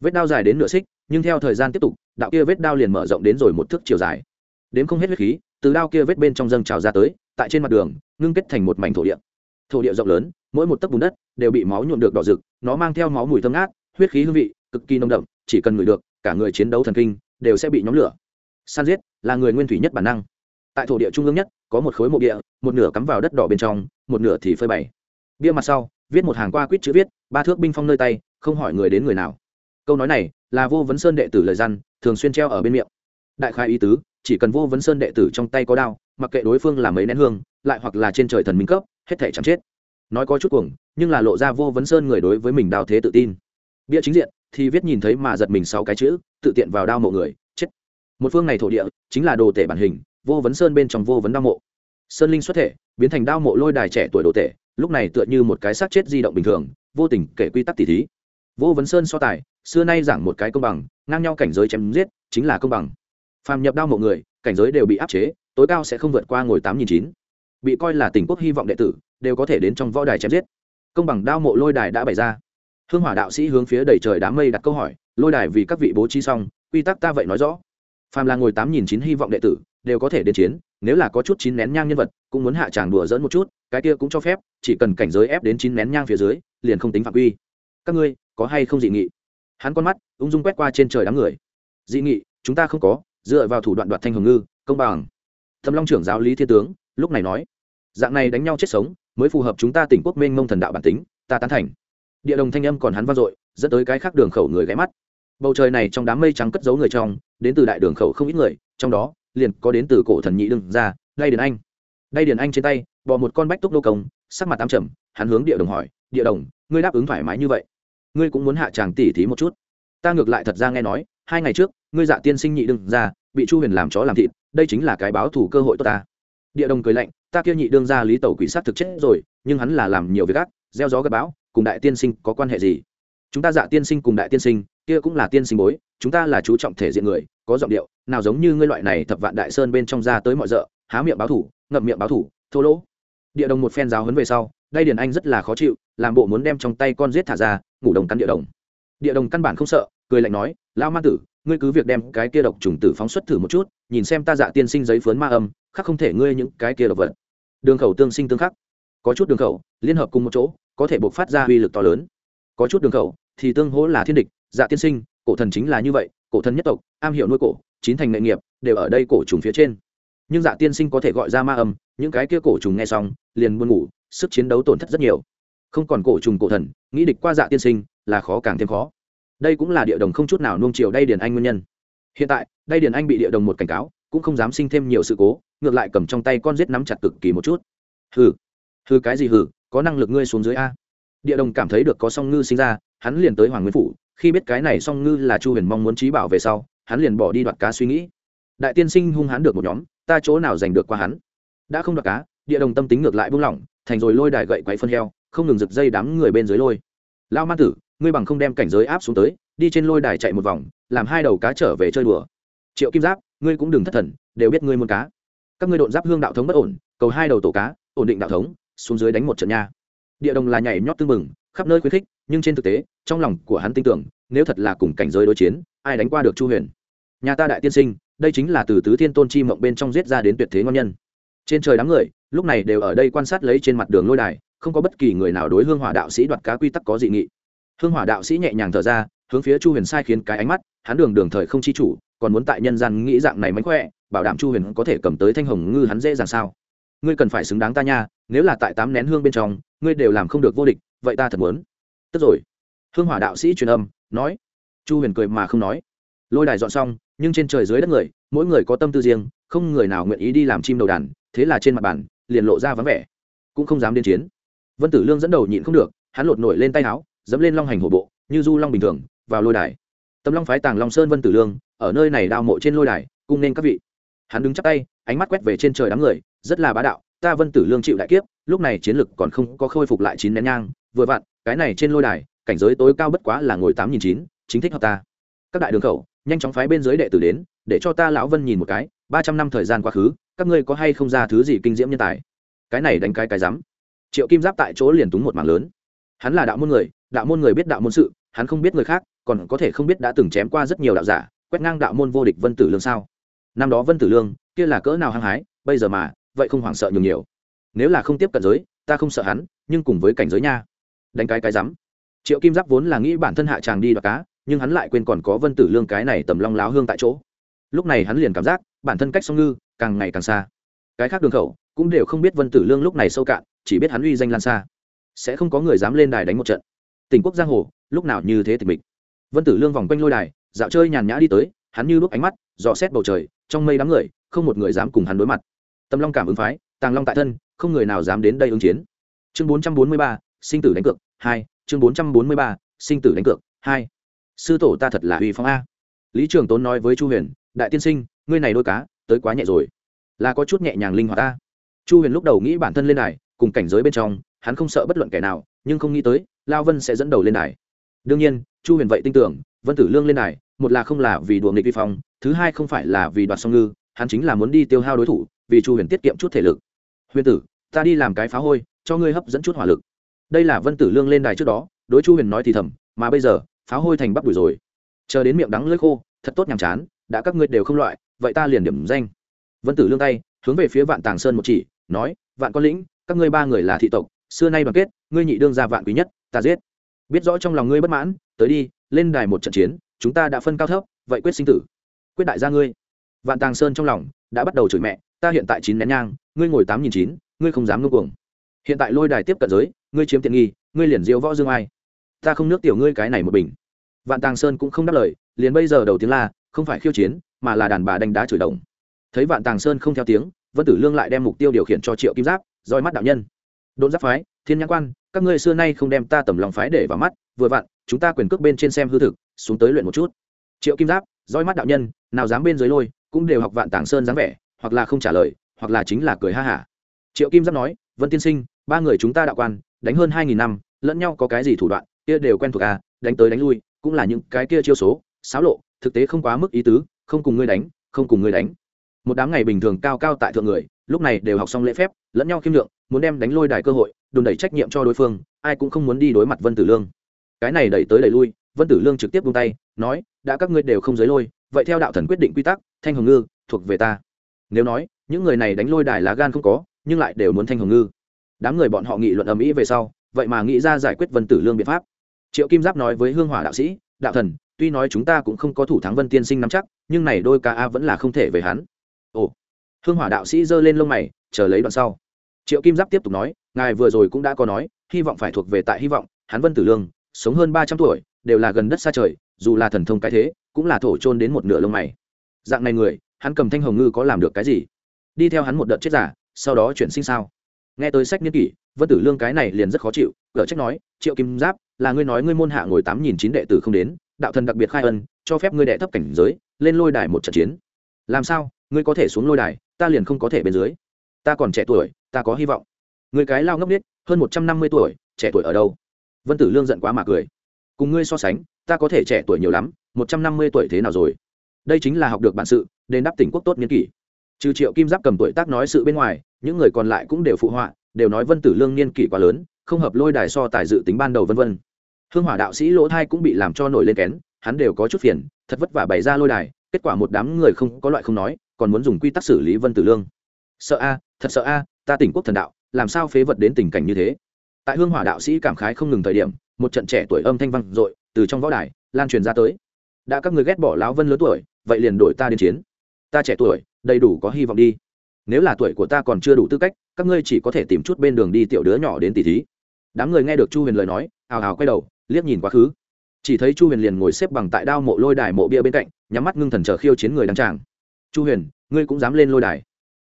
Vết đao dài đến nửa xích, nhưng theo thời gian tiếp tục, đạo kia vết đao liền mở rộng đến rồi một thước chiều dài đến không hết huyết khí, từ đao kia vết bên trong dâng trào ra tới, tại trên mặt đường, ngưng kết thành một mảnh thổ địa. Thổ địa rộng lớn, mỗi một tấc bùn đất đều bị máu nhuộm được đỏ rực, nó mang theo máu mùi thơm ngát, huyết khí hương vị cực kỳ nồng đậm, chỉ cần ngửi được, cả người chiến đấu thần kinh đều sẽ bị nhóm lửa. San giết là người nguyên thủy nhất bản năng. Tại thổ địa trung ương nhất, có một khối mộ địa, một nửa cắm vào đất đỏ bên trong, một nửa thì phơi bày. Bia mặt sau, viết một hàng qua quýt chữ viết, ba thước binh phong nơi tay, không hỏi người đến người nào. Câu nói này là vô vấn sơn đệ tử lời răn thường xuyên treo ở bên miệng. Đại khai ý tứ chỉ cần vô vấn sơn đệ tử trong tay có đao, mặc kệ đối phương là mấy nén hương, lại hoặc là trên trời thần minh cấp, hết thể chẳng chết. Nói có chút cuồng, nhưng là lộ ra vô vấn sơn người đối với mình đao thế tự tin. Bia chính diện, thì viết nhìn thấy mà giật mình sáu cái chữ, tự tiện vào đao mộ người, chết. Một phương này thổ địa, chính là đồ tể bản hình, vô vấn sơn bên trong vô vấn đao mộ. Sơn linh xuất thể, biến thành đao mộ lôi đài trẻ tuổi đồ tể, lúc này tựa như một cái xác chết di động bình thường, vô tình kể quy tắc tỉ thí. Vô vấn sơn so tài, xưa nay giảng một cái công bằng, ngang nhau cảnh giới chém giết, chính là công bằng phàm nhập đao mộ người, cảnh giới đều bị áp chế, tối cao sẽ không vượt qua ngồi tám nghìn chín. Bị coi là tỉnh quốc hy vọng đệ tử, đều có thể đến trong võ đài chém giết. Công bằng đao mộ lôi đài đã bày ra. Hương hỏa đạo sĩ hướng phía đầy trời đám mây đặt câu hỏi, lôi đài vì các vị bố trí xong, quy tắc ta vậy nói rõ. Phàm là ngồi tám nghìn chín hy vọng đệ tử, đều có thể đến chiến, nếu là có chút chín nén nhang nhân vật, cũng muốn hạ tràng đùa dỡn một chút, cái kia cũng cho phép, chỉ cần cảnh giới ép đến chín nén nhang phía dưới, liền không tính phạm quy. Các ngươi, có hay không dị nghị? Hắn con mắt, ung dung quét qua trên trời đám người. Dị nghị, chúng ta không có dựa vào thủ đoạn đoạt thanh hồng ngư, công bằng. Thâm long trưởng giáo lý thiên tướng, lúc này nói, dạng này đánh nhau chết sống, mới phù hợp chúng ta tỉnh quốc minh mông thần đạo bản tính, ta tán thành. Địa đồng thanh âm còn hắn vang dội, dẫn tới cái khác đường khẩu người ghé mắt. Bầu trời này trong đám mây trắng cất giấu người trong, đến từ đại đường khẩu không ít người, trong đó, liền có đến từ cổ thần nhị đương ra, đay điền anh. Đay điền anh trên tay bỏ một con bách túc đô công, sắc mặt tám trầm, hắn hướng địa đồng hỏi, địa đồng, ngươi đáp ứng thoải mái như vậy, ngươi cũng muốn hạ tràng tỉ thí một chút? Ta ngược lại thật ra nghe nói hai ngày trước, ngươi dạ tiên sinh nhị đương ra bị chu huyền làm chó làm thịt, đây chính là cái báo thủ cơ hội tốt ta. Địa đồng cười lạnh, ta kia nhị đương ra lý tẩu quỷ sát thực chết rồi, nhưng hắn là làm nhiều việc ác, gieo gió gặp bão, cùng đại tiên sinh có quan hệ gì? Chúng ta dạ tiên sinh cùng đại tiên sinh, kia cũng là tiên sinh bối, chúng ta là chú trọng thể diện người, có giọng điệu, nào giống như ngươi loại này thập vạn đại sơn bên trong ra tới mọi rợ, há miệng báo thủ, ngậm miệng báo thủ, thô lỗ. Địa đồng một phen giáo hấn về sau, đây điền anh rất là khó chịu, làm bộ muốn đem trong tay con giết thả ra, ngủ đồng cắn địa đồng địa đồng căn bản không sợ, cười lạnh nói lao ma tử, ngươi cứ việc đem cái kia độc trùng tử phóng xuất thử một chút, nhìn xem ta dạ tiên sinh giấy phớn ma âm, khác không thể ngươi những cái kia độc vật. Đường khẩu tương sinh tương khắc. Có chút đường khẩu, liên hợp cùng một chỗ, có thể buộc phát ra uy lực to lớn. Có chút đường khẩu, thì tương hỗ là thiên địch dạ tiên sinh, cổ thần chính là như vậy, cổ thần nhất tộc, am hiểu nuôi cổ, chín thành nghệ nghiệp, đều ở đây cổ trùng phía trên. Nhưng dạ tiên sinh có thể gọi ra ma âm, những cái kia cổ trùng nghe xong, liền buồn ngủ, sức chiến đấu tổn thất rất nhiều không còn cổ trùng cổ thần, nghĩ địch qua dạ tiên sinh, là khó càng thêm khó. Đây cũng là địa đồng không chút nào nuông chiều đây điền anh nguyên nhân. Hiện tại đây điền anh bị địa đồng một cảnh cáo, cũng không dám sinh thêm nhiều sự cố, ngược lại cầm trong tay con rết nắm chặt cực kỳ một chút. Hừ. Hừ cái gì hừ, có năng lực ngươi xuống dưới a. Địa đồng cảm thấy được có song ngư sinh ra, hắn liền tới hoàng nguyên phủ, khi biết cái này song ngư là chu huyền mong muốn trí bảo về sau, hắn liền bỏ đi đoạt cá suy nghĩ. Đại tiên sinh hung hắn được một nhóm, ta chỗ nào giành được qua hắn? Đã không đoạt cá, địa đồng tâm tính ngược lại buông lỏng, thành rồi lôi đài gậy quậy phân heo không ngừng giật dây đám người bên dưới lôi. Lao man tử, ngươi bằng không đem cảnh giới áp xuống tới, đi trên lôi đài chạy một vòng, làm hai đầu cá trở về chơi đùa. Triệu kim giáp, ngươi cũng đừng thất thần, đều biết ngươi muốn cá. Các ngươi độn giáp hương đạo thống bất ổn, cầu hai đầu tổ cá, ổn định đạo thống, xuống dưới đánh một trận nha. Địa đồng là nhảy nhót tương mừng khắp nơi khuyến khích, nhưng trên thực tế, trong lòng của hắn tin tưởng, nếu thật là cùng cảnh giới đối chiến, ai đánh qua được chu huyền? Nhà ta đại tiên sinh, đây chính là từ tứ thiên tôn chi mộng bên trong giết ra đến tuyệt thế ngon nhân. Trên trời đám người, lúc này đều ở đây quan sát lấy trên mặt đường lôi đài không có bất kỳ người nào đối hương hỏa đạo sĩ đoạt cá quy tắc có dị nghị. Hương hỏa đạo sĩ nhẹ nhàng thở ra, hướng phía chu huyền sai khiến cái ánh mắt, hắn đường đường thời không chi chủ, còn muốn tại nhân gian nghĩ dạng này mánh khỏe, bảo đảm chu huyền có thể cầm tới thanh hồng ngư hắn dễ dàng sao? Ngươi cần phải xứng đáng ta nha, nếu là tại tám nén hương bên trong, ngươi đều làm không được vô địch, vậy ta thật muốn. Tức rồi. Hương hỏa đạo sĩ truyền âm, nói. Chu huyền cười mà không nói. Lôi đài dọn xong, nhưng trên trời dưới đất người, mỗi người có tâm tư riêng, không người nào nguyện ý đi làm chim đầu đàn, thế là trên mặt bàn, liền lộ ra vắng vẻ. Cũng không dám đến chiến vân tử lương dẫn đầu nhịn không được, hắn lột nổi lên tay áo, dẫm lên long hành hổ bộ, như du long bình thường, vào lôi đài. Tâm long phái tàng long sơn vân tử lương, ở nơi này đao mộ trên lôi đài, cung nên các vị. Hắn đứng chắp tay, ánh mắt quét về trên trời đám người, rất là bá đạo, ta vân tử lương chịu đại kiếp, lúc này chiến lực còn không có khôi phục lại chín nén nhang, vừa vặn, cái này trên lôi đài, cảnh giới tối cao bất quá là ngồi tám nghìn chín, chính thích hợp ta. Các đại đường khẩu, nhanh chóng phái bên dưới đệ tử đến, để cho ta lão vân nhìn một cái, ba trăm năm thời gian quá khứ, các ngươi có hay không ra thứ gì kinh diễm nhân tài? Cái này đánh cái cái rắm triệu kim giáp tại chỗ liền túng một mảng lớn. Hắn là đạo môn người, đạo môn người biết đạo môn sự, hắn không biết người khác, còn có thể không biết đã từng chém qua rất nhiều đạo giả, quét ngang đạo môn vô địch vân tử lương sao? Năm đó vân tử lương, kia là cỡ nào hăng hái, bây giờ mà, vậy không hoảng sợ nhường nhiều. Nếu là không tiếp cận giới, ta không sợ hắn, nhưng cùng với cảnh giới nha. Đánh cái cái rắm. Triệu kim giáp vốn là nghĩ bản thân hạ tràng đi đoạt cá, nhưng hắn lại quên còn có vân tử lương cái này tầm long láo hương tại chỗ. Lúc này hắn liền cảm giác bản thân cách sông ngư càng ngày càng xa. Cái khác đường khẩu cũng đều không biết vân tử lương lúc này sâu cạn chỉ biết hắn uy danh lan xa. Sẽ không có người dám lên đài đánh một trận. Tỉnh quốc giang hồ, lúc nào như thế tịch mình vân tử lương vòng quanh lôi đài, dạo chơi nhàn nhã đi tới, hắn như đúc ánh mắt, dò xét bầu trời, trong mây đám người, không một người dám cùng hắn đối mặt. Tâm long cảm ứng phái, tàng long tại thân, không người nào dám đến đây ứng chiến. Chương bốn trăm bốn mươi ba, sinh tử đánh cược, hai. Chương bốn trăm bốn mươi ba, sinh tử đánh cược, hai. Sư tổ ta thật là uy phong a. Lý trường tốn nói với chu huyền, đại tiên sinh, ngươi này đôi cá, tới quá nhẹ rồi. Là có chút nhẹ nhàng linh hoạt ta chu huyền lúc đầu nghĩ bản thân lên đài cùng cảnh giới bên trong, hắn không sợ bất luận kẻ nào, nhưng không nghĩ tới, lao vân sẽ dẫn đầu lên đài. Đương nhiên, chu huyền vậy tin tưởng, vân tử lương lên đài, một là không là vì đùa nghịch vi phong, thứ hai không phải là vì đoạt song ngư, hắn chính là muốn đi tiêu hao đối thủ, vì chu huyền tiết kiệm chút thể lực. Huyền tử, ta đi làm cái phá hôi, cho ngươi hấp dẫn chút hỏa lực. Đây là vân tử lương lên đài trước đó, đối chu huyền nói thì thầm, mà bây giờ, phá hôi thành bắp đùi rồi. Chờ đến miệng đắng lưỡi khô, thật tốt nhàm chán, đã các ngươi đều không loại, vậy ta liền điểm danh. Vân tử lương tay, hướng về phía vạn tàng sơn một chỉ, nói, vạn con lĩnh các ngươi ba người là thị tộc, xưa nay đoàn kết, ngươi nhị đương ra vạn quý nhất, ta giết. Biết rõ trong lòng ngươi bất mãn, tới đi, lên đài một trận chiến, chúng ta đã phân cao thấp, vậy quyết sinh tử. Quyết đại gia ngươi. Vạn tàng sơn trong lòng đã bắt đầu chửi mẹ, ta hiện tại chín nén nhang, ngươi ngồi tám nghìn chín, ngươi không dám ngưng cuồng. Hiện tại lôi đài tiếp cận giới, ngươi chiếm tiện nghi, ngươi liền diễu võ dương ai. Ta không nước tiểu ngươi cái này một bình. Vạn tàng sơn cũng không đáp lời, liền bây giờ đầu tiếng la không phải khiêu chiến, mà là đàn bà đánh đá chửi đồng. Thấy vạn tàng sơn không theo tiếng, vân tử lương lại đem mục tiêu điều khiển cho triệu kim giáp roi mắt đạo nhân. Đôn giáp phái, thiên nhãn quan, các ngươi xưa nay không đem ta tầm lòng phái để vào mắt, vừa vặn, chúng ta quyền cước bên trên xem hư thực, xuống tới luyện một chút. Triệu kim giáp, roi mắt đạo nhân, nào dám bên dưới lôi, cũng đều học vạn tàng sơn dáng vẻ, hoặc là không trả lời, hoặc là chính là cười ha hả. Triệu kim giáp nói, vân tiên sinh, ba người chúng ta đạo quan, đánh hơn hai nghìn năm, lẫn nhau có cái gì thủ đoạn, kia đều quen thuộc à đánh tới đánh lui, cũng là những cái kia chiêu số, xáo lộ, thực tế không quá mức ý tứ, không cùng ngươi đánh, không cùng ngươi đánh. Một đám ngày bình thường cao cao tại thượng người, lúc này đều học xong lễ phép lẫn nhau khiêm lượng muốn đem đánh lôi đài cơ hội, đùn đẩy trách nhiệm cho đối phương, ai cũng không muốn đi đối mặt vân tử lương. Cái này đẩy tới đẩy lui, vân tử lương trực tiếp buông tay, nói, đã các ngươi đều không giới lôi, vậy theo đạo thần quyết định quy tắc, thanh hồng ngư thuộc về ta. Nếu nói, những người này đánh lôi đài lá gan không có, nhưng lại đều muốn thanh hồng ngư. Đám người bọn họ nghị luận ầm ĩ về sau, vậy mà nghĩ ra giải quyết vân tử lương biện pháp. Triệu kim giáp nói với hương hỏa đạo sĩ, đạo thần, tuy nói chúng ta cũng không có thủ thắng vân tiên sinh nắm chắc, nhưng này đôi ca a vẫn là không thể về hắn. Ồ. Hương hỏa đạo sĩ giơ lên lông mày chờ lấy đoạn sau. Triệu kim giáp tiếp tục nói, ngài vừa rồi cũng đã có nói, hy vọng phải thuộc về tại hy vọng, hắn vân tử lương, sống hơn ba trăm tuổi, đều là gần đất xa trời, dù là thần thông cái thế, cũng là thổ trôn đến một nửa lông mày. Dạng này người, hắn cầm thanh hồng ngư có làm được cái gì? Đi theo hắn một đợt chết giả sau đó chuyển sinh sao? Nghe tới sách niên kỷ, vân tử lương cái này liền rất khó chịu, gở trách nói, triệu kim giáp, là ngươi nói ngươi môn hạ ngồi tám nghìn chín đệ tử không đến, đạo thần đặc biệt khai ân, cho phép ngươi đệ thấp cảnh giới, lên lôi đài một trận chiến. Làm sao? Ngươi có thể xuống lôi đài, ta liền không có thể bên dưới ta còn trẻ tuổi, ta có hy vọng. Người cái lao ngốc biết hơn một trăm năm mươi tuổi, trẻ tuổi ở đâu? Vân tử lương giận quá mà cười. Cùng ngươi so sánh, ta có thể trẻ tuổi nhiều lắm, một trăm năm mươi tuổi thế nào rồi? Đây chính là học được bản sự, đền đáp tỉnh quốc tốt niên kỷ. Trừ triệu kim giáp cầm tuổi tác nói sự bên ngoài, những người còn lại cũng đều phụ họa, đều nói vân tử lương niên kỷ quá lớn, không hợp lôi đài so tài dự tính ban đầu vân vân. Hương hỏa đạo sĩ lỗ thai cũng bị làm cho nổi lên kén, hắn đều có chút phiền, thật vất vả bày ra lôi đài, kết quả một đám người không, có loại không nói, còn muốn dùng quy tắc xử lý vân tử lương. Sợ a thật sợ a, ta tỉnh quốc thần đạo, làm sao phế vật đến tình cảnh như thế? Tại hương hỏa đạo sĩ cảm khái không ngừng thời điểm, một trận trẻ tuổi âm thanh vang dội từ trong võ đài lan truyền ra tới. Đã các người ghét bỏ lão vân lớn tuổi, vậy liền đổi ta đến chiến. Ta trẻ tuổi, đầy đủ có hy vọng đi. Nếu là tuổi của ta còn chưa đủ tư cách, các ngươi chỉ có thể tìm chút bên đường đi tiểu đứa nhỏ đến tỷ thí. Đám người nghe được chu huyền lời nói, ào ào quay đầu, liếc nhìn quá khứ. Chỉ thấy chu huyền liền ngồi xếp bằng tại đao mộ lôi đài mộ bia bên cạnh, nhắm mắt ngưng thần chờ khiêu chiến người đăng tràng. Chu huyền, ngươi cũng dám lên lôi đài?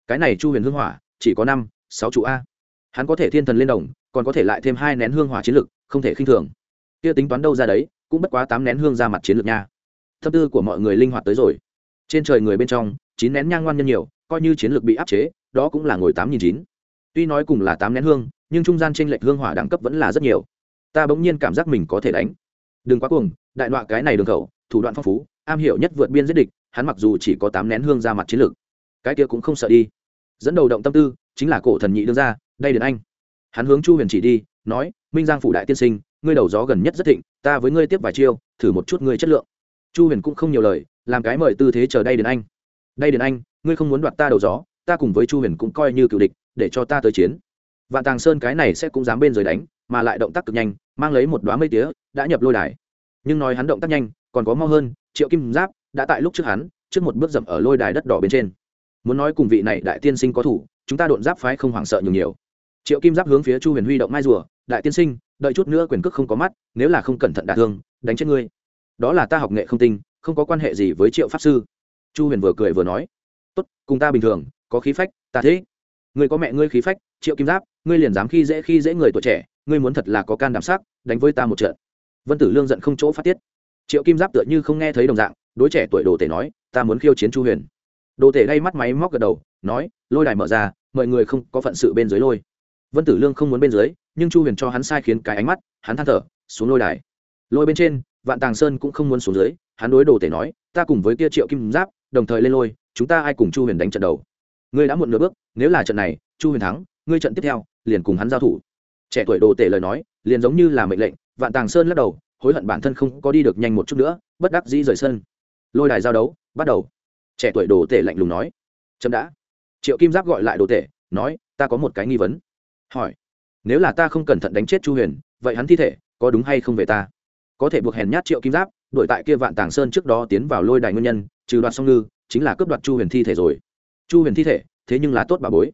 Cái này chu huyền hương hỏa chỉ có năm, sáu trụ a. Hắn có thể thiên thần lên đồng, còn có thể lại thêm hai nén hương hỏa chiến lực, không thể khinh thường. Kia tính toán đâu ra đấy, cũng bất quá tám nén hương ra mặt chiến lược nha. Thâm tư của mọi người linh hoạt tới rồi. Trên trời người bên trong, chín nén nhang ngoan nhân nhiều, coi như chiến lược bị áp chế, đó cũng là ngồi tám nghìn chín. Tuy nói cùng là tám nén hương, nhưng trung gian tranh lệch hương hỏa đẳng cấp vẫn là rất nhiều. Ta bỗng nhiên cảm giác mình có thể đánh. Đừng quá cuồng, đại đoạn cái này đường khẩu, thủ đoạn phong phú, am hiểu nhất vượt biên giết địch, hắn mặc dù chỉ có tám nén hương ra mặt chiến lược cái kia cũng không sợ đi dẫn đầu động tâm tư chính là cổ thần nhị đương ra đây đến anh. Hắn hướng chu huyền chỉ đi, nói, minh giang phủ đại tiên sinh, ngươi đầu gió gần nhất rất thịnh, ta với ngươi tiếp vài chiêu, thử một chút ngươi chất lượng. Chu huyền cũng không nhiều lời, làm cái mời tư thế chờ đây đến anh. Đây đến anh, ngươi không muốn đoạt ta đầu gió, ta cùng với chu huyền cũng coi như cựu địch, để cho ta tới chiến. Vạn tàng sơn cái này sẽ cũng dám bên rồi đánh, mà lại động tác cực nhanh, mang lấy một đoá mây tía, đã nhập lôi đài. Nhưng nói hắn động tác nhanh, còn có mau hơn, triệu kim giáp đã tại lúc trước hắn, trước một bước dậm ở lôi đài đất đỏ bên trên muốn nói cùng vị này đại tiên sinh có thủ, chúng ta độn giáp phái không hoảng sợ nhiều nhiều. Triệu kim giáp hướng phía chu huyền huy động mai rùa, đại tiên sinh, đợi chút nữa quyền cước không có mắt, nếu là không cẩn thận đả thương, đánh chết ngươi. Đó là ta học nghệ không tinh, không có quan hệ gì với triệu pháp sư. Chu huyền vừa cười vừa nói, tốt, cùng ta bình thường, có khí phách, ta thế. Ngươi có mẹ ngươi khí phách, triệu kim giáp, ngươi liền dám khi dễ khi dễ người tuổi trẻ, ngươi muốn thật là có can đảm sắc, đánh với ta một trận. Vân tử lương giận không chỗ phát tiết. Triệu kim giáp tựa như không nghe thấy đồng dạng, đối trẻ tuổi đồ tể nói, ta muốn khiêu chiến chu huyền đồ tể đay mắt máy móc gật đầu, nói, lôi đài mở ra, mọi người không có phận sự bên dưới lôi. Vân tử lương không muốn bên dưới, nhưng chu huyền cho hắn sai khiến cái ánh mắt, hắn than thở, xuống lôi đài. Lôi bên trên, vạn tàng sơn cũng không muốn xuống dưới, hắn đối đồ tể nói, ta cùng với kia triệu kim giáp, đồng thời lên lôi, chúng ta ai cùng chu huyền đánh trận đầu? Ngươi đã muộn nửa bước, nếu là trận này, chu huyền thắng, ngươi trận tiếp theo, liền cùng hắn giao thủ. Trẻ tuổi đồ tể lời nói, liền giống như là mệnh lệnh, vạn tàng sơn lắc đầu, hối hận bản thân không có đi được nhanh một chút nữa, bất đắc dĩ rời sân. Lôi đài giao đấu, bắt đầu trẻ tuổi đồ tể lạnh lùng nói. Chậm đã. Triệu kim giáp gọi lại đồ tể, nói, ta có một cái nghi vấn. Hỏi, nếu là ta không cẩn thận đánh chết chu huyền, vậy hắn thi thể có đúng hay không về ta? Có thể buộc hèn nhát triệu kim giáp, đuổi tại kia vạn tàng sơn trước đó tiến vào lôi đài nguyên nhân, trừ đoạt song ngư, chính là cướp đoạt chu huyền thi thể rồi. Chu huyền thi thể, thế nhưng là tốt bà bối.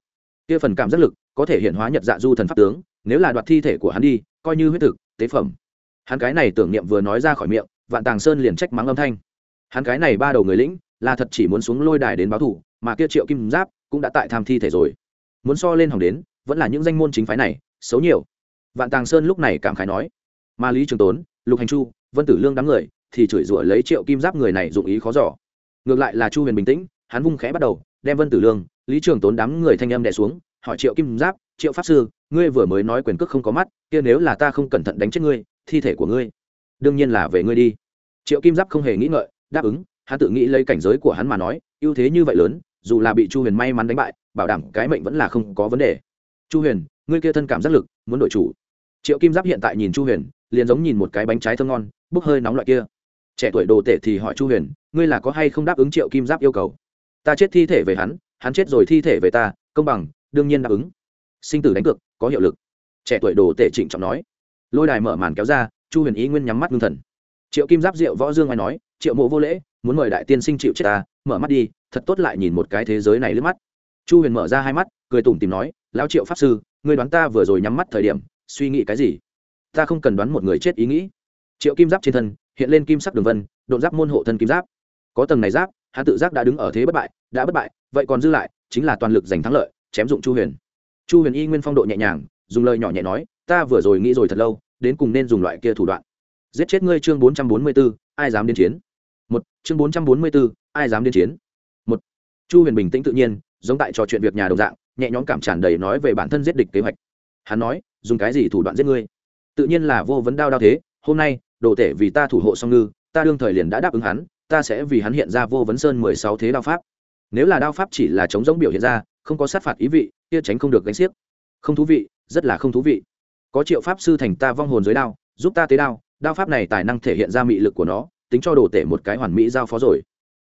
Kia phần cảm giác lực, có thể hiện hóa nhật dạ du thần pháp tướng, nếu là đoạt thi thể của hắn đi, coi như huyết thực, tế phẩm. Hắn cái này tưởng niệm vừa nói ra khỏi miệng, vạn tàng sơn liền trách mắng âm thanh. Hắn cái này ba đầu người lĩnh là thật chỉ muốn xuống lôi đài đến báo thủ, mà kia triệu kim giáp cũng đã tại tham thi thể rồi. Muốn so lên hỏng đến, vẫn là những danh môn chính phái này, xấu nhiều. Vạn tàng sơn lúc này cảm khái nói mà lý trường tốn, lục hành chu, vân tử lương đám người thì chửi rủa lấy triệu kim giáp người này dụng ý khó giỏ ngược lại là chu huyền bình tĩnh, hắn vung khẽ bắt đầu, đem vân tử lương, lý trường tốn đám người thanh âm đè xuống, hỏi triệu kim giáp, triệu pháp sư, ngươi vừa mới nói quyền cước không có mắt, kia nếu là ta không cẩn thận đánh chết ngươi, thi thể của ngươi, đương nhiên là về ngươi đi. Triệu kim giáp không hề nghĩ ngợi, đáp ứng hắn tự nghĩ lấy cảnh giới của hắn mà nói, ưu thế như vậy lớn, dù là bị chu huyền may mắn đánh bại, bảo đảm cái mệnh vẫn là không có vấn đề. Chu huyền, ngươi kia thân cảm giác lực, muốn đổi chủ. Triệu kim giáp hiện tại nhìn chu huyền, liền giống nhìn một cái bánh trái thơm ngon, bốc hơi nóng loại kia. Trẻ tuổi đồ tệ thì hỏi chu huyền, ngươi là có hay không đáp ứng triệu kim giáp yêu cầu? Ta chết thi thể về hắn hắn chết rồi thi thể về ta, công bằng, đương nhiên đáp ứng. Sinh tử đánh cược, có hiệu lực. Trẻ tuổi đồ tệ trịnh trọng nói. Lôi đài mở màn kéo ra, chu huyền ý nguyên nhắm mắt ngưng thần. Triệu kim giáp rượu võ dương ai nói, triệu mộ vô lễ muốn mời đại tiên sinh chịu chết ta, mở mắt đi, thật tốt lại nhìn một cái thế giới này lướt mắt. Chu huyền mở ra hai mắt, cười tủm tìm nói, lão triệu pháp sư, ngươi đoán ta vừa rồi nhắm mắt thời điểm, suy nghĩ cái gì? Ta không cần đoán một người chết ý nghĩ. Triệu kim giáp trên thân, hiện lên kim sắc đường vân, độn giáp môn hộ thân kim giáp. Có tầng này giáp, hắn tự giác đã đứng ở thế bất bại, đã bất bại, vậy còn dư lại, chính là toàn lực giành thắng lợi, chém dụng chu huyền. Chu huyền y nguyên phong độ nhẹ nhàng, dùng lời nhỏ nhẹ nói, ta vừa rồi nghĩ rồi thật lâu, đến cùng nên dùng loại kia thủ đoạn. Giết chết ngươi chương bốn trăm bốn mươi b ố ai dám đến chiến? Một, chương bốn trăm bốn mươi b ố ai dám đến chiến? Một, chu huyền bình tĩnh tự nhiên, giống tại trò chuyện việc nhà đồng dạng, nhẹ nhõm cảm tràn đầy nói về bản thân giết địch kế hoạch. Hắn nói, dùng cái gì thủ đoạn giết ngươi? Tự nhiên là vô vấn đao đao thế, hôm nay, đồ tể vì ta thủ hộ song ngư, ta đương thời liền đã đáp ứng hắn, ta sẽ vì hắn hiện ra vô vấn sơn mười sáu thế đao pháp. Nếu là đao pháp chỉ là chống giống biểu hiện ra, không có sát phạt ý vị, kia tránh không được gánh xiếc. Không thú vị, rất là không thú vị. Có triệu pháp sư thành ta vong hồn dưới đao, giúp ta tế đao đao pháp này tài năng thể hiện ra mị lực của nó tính cho đồ tể một cái hoàn mỹ giao phó rồi.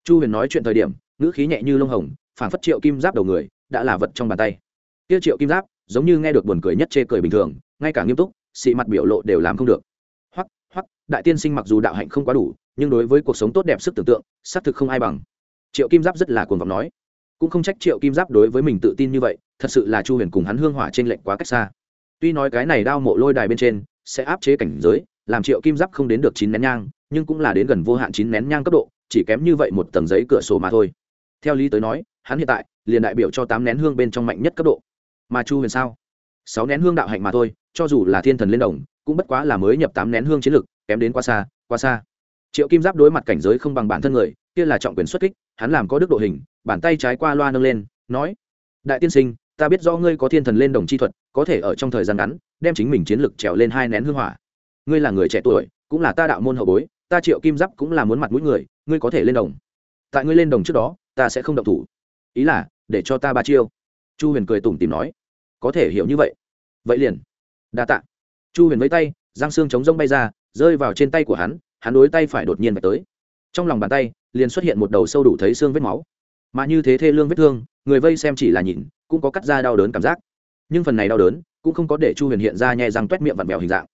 Chu huyền nói chuyện thời điểm, ngữ khí nhẹ như lông hồng phản phất triệu kim giáp đầu người, đã là vật trong bàn tay. Kia triệu kim giáp, giống như nghe được buồn cười nhất chê cười bình thường, ngay cả nghiêm túc, xị mặt biểu lộ đều làm không được. Hoắc hoắc, đại tiên sinh mặc dù đạo hạnh không quá đủ, nhưng đối với cuộc sống tốt đẹp sức tưởng tượng, xác thực không ai bằng. Triệu kim giáp rất là cuồng vọng nói. Cũng không trách triệu kim giáp đối với mình tự tin như vậy, thật sự là chu huyền cùng hắn hương hỏa trên lệnh quá cách xa. Tuy nói cái này đao mộ lôi đài bên trên sẽ áp chế cảnh giới, làm triệu kim giáp không đến được chín nén nhang nhưng cũng là đến gần vô hạn chín nén nhang cấp độ, chỉ kém như vậy một tầng giấy cửa sổ mà thôi. Theo lý tới nói, hắn hiện tại liền đại biểu cho tám nén hương bên trong mạnh nhất cấp độ. Mà chu huyền sao? Sáu nén hương đạo hạnh mà thôi, cho dù là thiên thần lên đồng, cũng bất quá là mới nhập tám nén hương chiến lực, kém đến quá xa quá xa. Triệu kim giáp đối mặt cảnh giới không bằng bản thân người, kia là trọng quyền xuất kích, hắn làm có đức độ hình, bàn tay trái qua loa nâng lên, nói, đại tiên sinh, ta biết do ngươi có thiên thần lên đồng chi thuật, có thể ở trong thời gian ngắn, đem chính mình chiến lực trèo lên hai nén hương hỏa. Ngươi là người trẻ tuổi, cũng là ta đạo môn hậu bối ta triệu kim giáp cũng là muốn mặt mũi người, ngươi có thể lên đồng. Tại ngươi lên đồng trước đó, ta sẽ không động thủ. Ý là, để cho ta ba chiêu. Chu huyền cười tủm tìm nói. Có thể hiểu như vậy. Vậy liền. Đa tạ. Chu huyền với tay, giang xương chống rông bay ra, rơi vào trên tay của hắn hắn đối tay phải đột nhiên vạch tới. Trong lòng bàn tay, liền xuất hiện một đầu sâu đủ thấy xương vết máu. Mà như thế thê lương vết thương, người vây xem chỉ là nhìn, cũng có cắt ra đau đớn cảm giác. Nhưng phần này đau đớn, cũng không có để chu huyền hiện ra nhẹ răng t u é t miệng vặn vẹo hình dạng.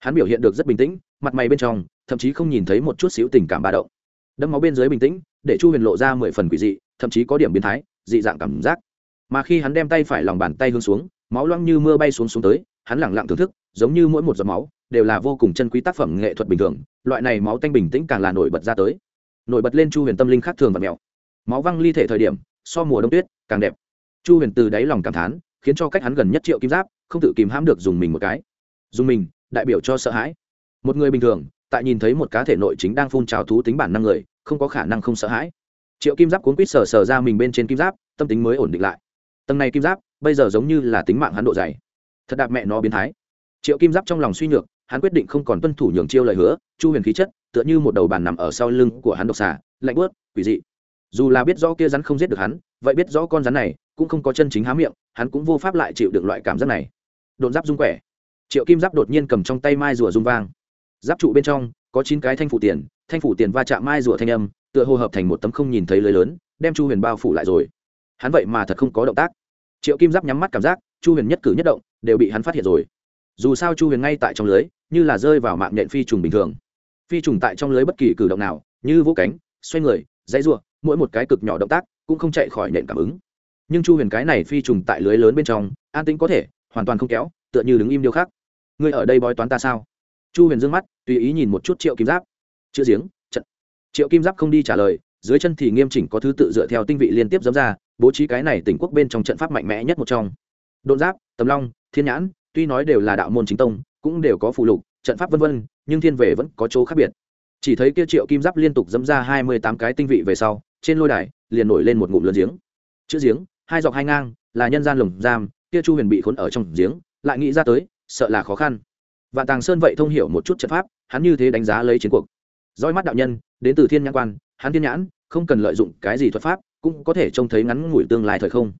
Hắn biểu hiện được rất bình tĩnh, mặt mày bên trong thậm chí không nhìn thấy một chút xíu tình cảm ba động. Đâm máu bên dưới bình tĩnh, để chu huyền lộ ra mười phần quỷ dị, thậm chí có điểm biến thái, dị dạng cảm giác. Mà khi hắn đem tay phải lòng bàn tay hướng xuống, máu loang như mưa bay xuống xuống tới, hắn lẳng lặng thưởng thức, giống như mỗi một giọt máu, đều là vô cùng chân quý tác phẩm nghệ thuật bình thường, loại này máu tanh bình tĩnh càng là nổi bật ra tới. Nổi bật lên chu huyền tâm linh khác thường và mèo máu văng ly thể thời điểm, so mùa đông tuyết càng đẹp. Chu huyền từ đáy lòng cảm thán, khiến cho cách hắn gần nhất triệu kim giáp, không tự kìm hãm được dùng mình một cái. Dùng mình, đại biểu cho sợ hãi. Một người bình thường tại nhìn thấy một cá thể nội chính đang phun trào thú tính bản năng người, không có khả năng không sợ hãi. Triệu kim giáp cuốn quýt sờ sờ ra mình bên trên kim giáp, tâm tính mới ổn định lại. Tầng này kim giáp, bây giờ giống như là tính mạng hắn độ dày. Thật đạp mẹ nó biến thái. Triệu kim giáp trong lòng suy nhược, hắn quyết định không còn tuân thủ nhường chiêu lời hứa, chu huyền khí chất, tựa như một đầu bàn nằm ở sau lưng của hắn độc xà, lạnh bớt quỷ dị. Dù là biết rõ kia rắn không giết được hắn, vậy biết rõ con rắn này cũng không có chân chính há miệng, hắn cũng vô pháp lại chịu được loại cảm giác này. Đột giáp rung quẻ. Triệu kim giáp đột nhiên cầm trong tay mai rùa rung vang giáp trụ bên trong, có chín cái thanh phủ tiền, thanh phủ tiền va chạm mai rùa thanh âm, tựa hồ hợp thành một tấm không nhìn thấy lưới lớn, đem chu huyền bao phủ lại rồi. Hắn vậy mà thật không có động tác. Triệu kim giáp nhắm mắt cảm giác, chu huyền nhất cử nhất động, đều bị hắn phát hiện rồi. Dù sao chu huyền ngay tại trong lưới, như là rơi vào mạng nhện phi trùng bình thường. Phi trùng tại trong lưới bất kỳ cử động nào, như vỗ cánh, xoay người, dãy ruộng mỗi một cái cực nhỏ động tác cũng không chạy khỏi nện cảm ứng. Nhưng chu huyền cái này phi trùng tại lưới lớn bên trong, an tĩnh có thể, hoàn toàn không kéo, tựa như đứng im điêu khắc. Ngươi ở đây bói toán ta sao? Chu huyền dương mắt, tùy ý nhìn một chút triệu kim giáp. Chữ giếng, trận. Triệu kim giáp không đi trả lời, dưới chân thì nghiêm chỉnh có thứ tự dựa theo tinh vị liên tiếp dấm ra, bố trí cái này tỉnh quốc bên trong trận pháp mạnh mẽ nhất một trong. Đột giáp, tầm long, thiên nhãn, tuy nói đều là đạo môn chính tông, cũng đều có phụ lục, trận pháp vân vân, nhưng thiên về vẫn có chỗ khác biệt. Chỉ thấy kia triệu kim giáp liên tục dẫm ra hai mươi tám cái tinh vị về sau, trên lôi đài, liền nổi lên một ngụm lớn giếng. Chữ giếng, hai dọc hai ngang, là nhân gian lồng giam, kia chu huyền bị khốn ở trong giếng, lại nghĩ ra tới, sợ là khó khăn vạn tàng sơn vậy thông hiểu một chút trận pháp, hắn như thế đánh giá lấy chiến cuộc. Roi mắt đạo nhân, đến từ thiên nhãn quan, hắn thiên nhãn, không cần lợi dụng cái gì thuật pháp, cũng có thể trông thấy ngắn ngủi tương lai thời không.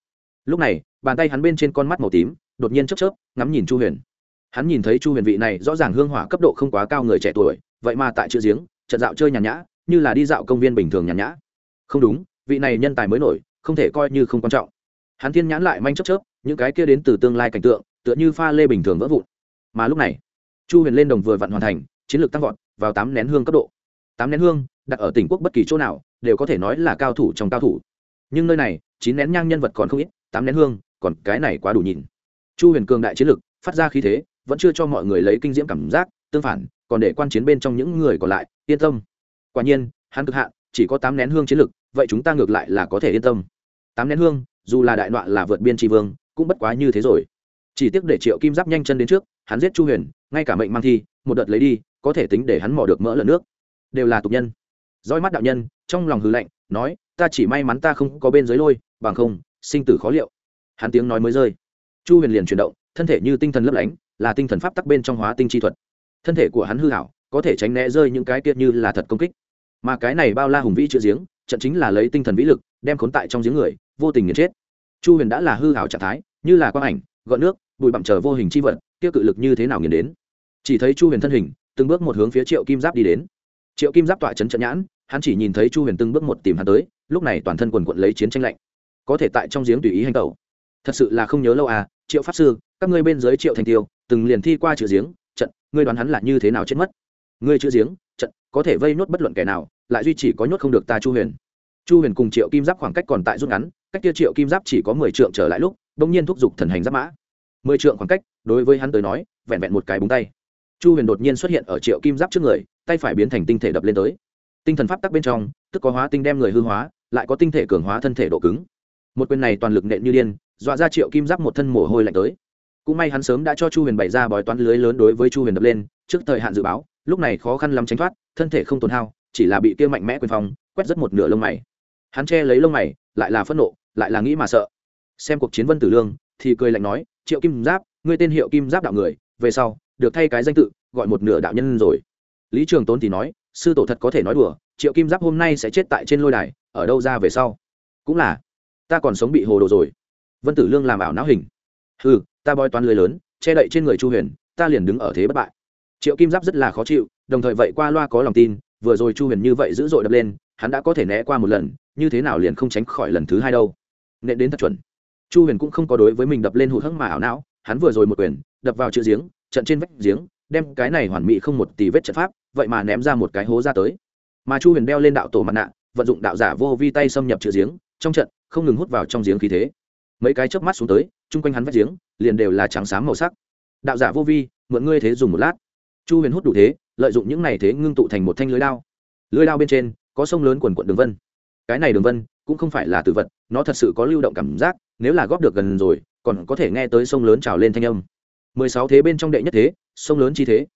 Lúc này, bàn tay hắn bên trên con mắt màu tím, đột nhiên chớp chớp, ngắm nhìn chu huyền. Hắn nhìn thấy chu huyền vị này rõ ràng hương hỏa cấp độ không quá cao người trẻ tuổi, vậy mà tại chữ giếng, trận dạo chơi nhàn nhã, như là đi dạo công viên bình thường nhàn nhã. Không đúng, vị này nhân tài mới nổi, không thể coi như không quan trọng. Hắn thiên nhãn lại manh chớp chớp, những cái kia đến từ tương lai cảnh tượng, tựa như pha lê bình thường vỡ vụn. Mà lúc này chu huyền lên đồng vừa vặn hoàn thành, chiến lược tăng vọt vào tám nén hương cấp độ. Tám nén hương, đặt ở tỉnh quốc bất kỳ chỗ nào, đều có thể nói là cao thủ trong cao thủ. Nhưng nơi này, chín nén nhang nhân vật còn không ít, tám nén hương, còn cái này quá đủ nhìn chu huyền cường đại chiến lực phát ra khí thế, vẫn chưa cho mọi người lấy kinh diễm cảm giác, tương phản, còn để quan chiến bên trong những người còn lại, yên tâm. Quả nhiên, hắn cực hạn, chỉ có tám nén hương chiến lực vậy chúng ta ngược lại là có thể yên tâm. Tám nén hương, dù là đại đoạn là vượt biên tri vương, cũng bất quá như thế rồi. Chỉ tiếc để triệu kim giáp nhanh chân đến trước hắn giết chu huyền, ngay cả mệnh mang thi, một đợt lấy đi, có thể tính để hắn mò được mỡ lợn nước. Đều là tục nhân. Roi mắt đạo nhân, trong lòng hư lạnh, nói, ta chỉ may mắn ta không có bên dưới lôi, bằng không, sinh tử khó liệu. Hắn tiếng nói mới rơi. Chu huyền liền chuyển động, thân thể như tinh thần lấp lánh, là tinh thần pháp tắc bên trong hóa tinh chi thuật. Thân thể của hắn hư hảo có thể tránh né rơi những cái tiết như là thật công kích. Mà cái này bao la hùng vĩ chữ giếng, trận chính là lấy tinh thần vĩ lực, đem khốn tại trong giếng người, vô tình nghiền chết. Chu huyền đã là hư hảo trạng thái, như là quang ảnh gọn nước, bụi bặm chờ vô hình chi vật kia cự lực như thế nào nghiền đến? Chỉ thấy chu huyền thân hình, từng bước một hướng phía triệu kim giáp đi đến. Triệu kim giáp tọa chấn trận nhãn, hắn chỉ nhìn thấy chu huyền từng bước một tìm hắn tới, lúc này toàn thân quần quận lấy chiến tranh lạnh. Có thể tại trong giếng tùy ý hành tẩu. Thật sự là không nhớ lâu à triệu pháp sư, các ngươi bên dưới triệu thành tiêu, từng liền thi qua chữ giếng, trận, ngươi đoán hắn là như thế nào chết mất? Ngươi chữ giếng, trận, có thể vây nhốt bất luận kẻ nào, lại duy chỉ có nhốt không được ta chu huyền. Chu huyền cùng triệu kim giáp khoảng cách còn tại rút ngắn, cách kia triệu kim giáp chỉ có mười trượng trở lại lúc, bỗng nhiên thúc giục thần hành giáp mã mười trượng khoảng cách, đối với hắn tới nói, vẹn vẹn một cái búng tay. Chu huyền đột nhiên xuất hiện ở triệu kim giáp trước người, tay phải biến thành tinh thể đập lên tới. Tinh thần pháp tắc bên trong, tức có hóa tinh đem người hư hóa, lại có tinh thể cường hóa thân thể độ cứng. Một quyền này toàn lực nện như điên, dọa ra triệu kim giáp một thân mồ hôi lạnh tới. Cũng may hắn sớm đã cho chu huyền bày ra bói toán lưới lớn đối với chu huyền đập lên, trước thời hạn dự báo, lúc này khó khăn lắm tránh thoát, thân thể không tồn hao, chỉ là bị kia mạnh mẽ quyền phong, quét rất một nửa lông mày. Hắn che lấy lông mày, lại là phẫn nộ, lại là nghĩ mà sợ. Xem cuộc chiến vân tử lương thì cười lạnh nói, triệu kim giáp, ngươi tên hiệu kim giáp đạo người, về sau, được thay cái danh tự, gọi một nửa đạo nhân rồi. Lý trường tốn thì nói, sư tổ thật có thể nói đùa, triệu kim giáp hôm nay sẽ chết tại trên lôi đài, ở đâu ra về sau? Cũng là, ta còn sống bị hồ đồ rồi. Vân tử lương làm ảo não hình. Ừ ta bói toán lưới lớn, che đậy trên người chu huyền, ta liền đứng ở thế bất bại. Triệu kim giáp rất là khó chịu, đồng thời vậy qua loa có lòng tin, vừa rồi chu huyền như vậy dữ dội đập lên, hắn đã có thể né qua một lần, như thế nào liền không tránh khỏi lần thứ hai đâu. Nện đến thật chuẩn chu huyền cũng không có đối với mình đập lên hụt hẫng mà ảo não, hắn vừa rồi một quyền, đập vào chữ giếng, trận trên vách giếng, đem cái này hoàn mỹ không một tỷ vết trận pháp, vậy mà ném ra một cái hố ra tới. Mà chu huyền đeo lên đạo tổ mặt nạ, vận dụng đạo giả vô vi tay xâm nhập chữ giếng, trong trận, không ngừng hút vào trong giếng khí thế. Mấy cái chớp mắt xuống tới, chung quanh hắn vách giếng, liền đều là trắng xám màu sắc. Đạo giả vô vi, mượn ngươi thế dùng một lát. Chu huyền hút đủ thế, lợi dụng những này thế ngưng tụ thành một thanh lưới đao. Lưới đao bên trên, có sông lớn quần quận đường vân. Cái này đường vân cũng không phải là tử vật, nó thật sự có lưu động cảm giác, nếu là góp được gần rồi, còn có thể nghe tới sông lớn trào lên thanh âm. Mười sáu thế bên trong đệ nhất thế, sông lớn chi thế.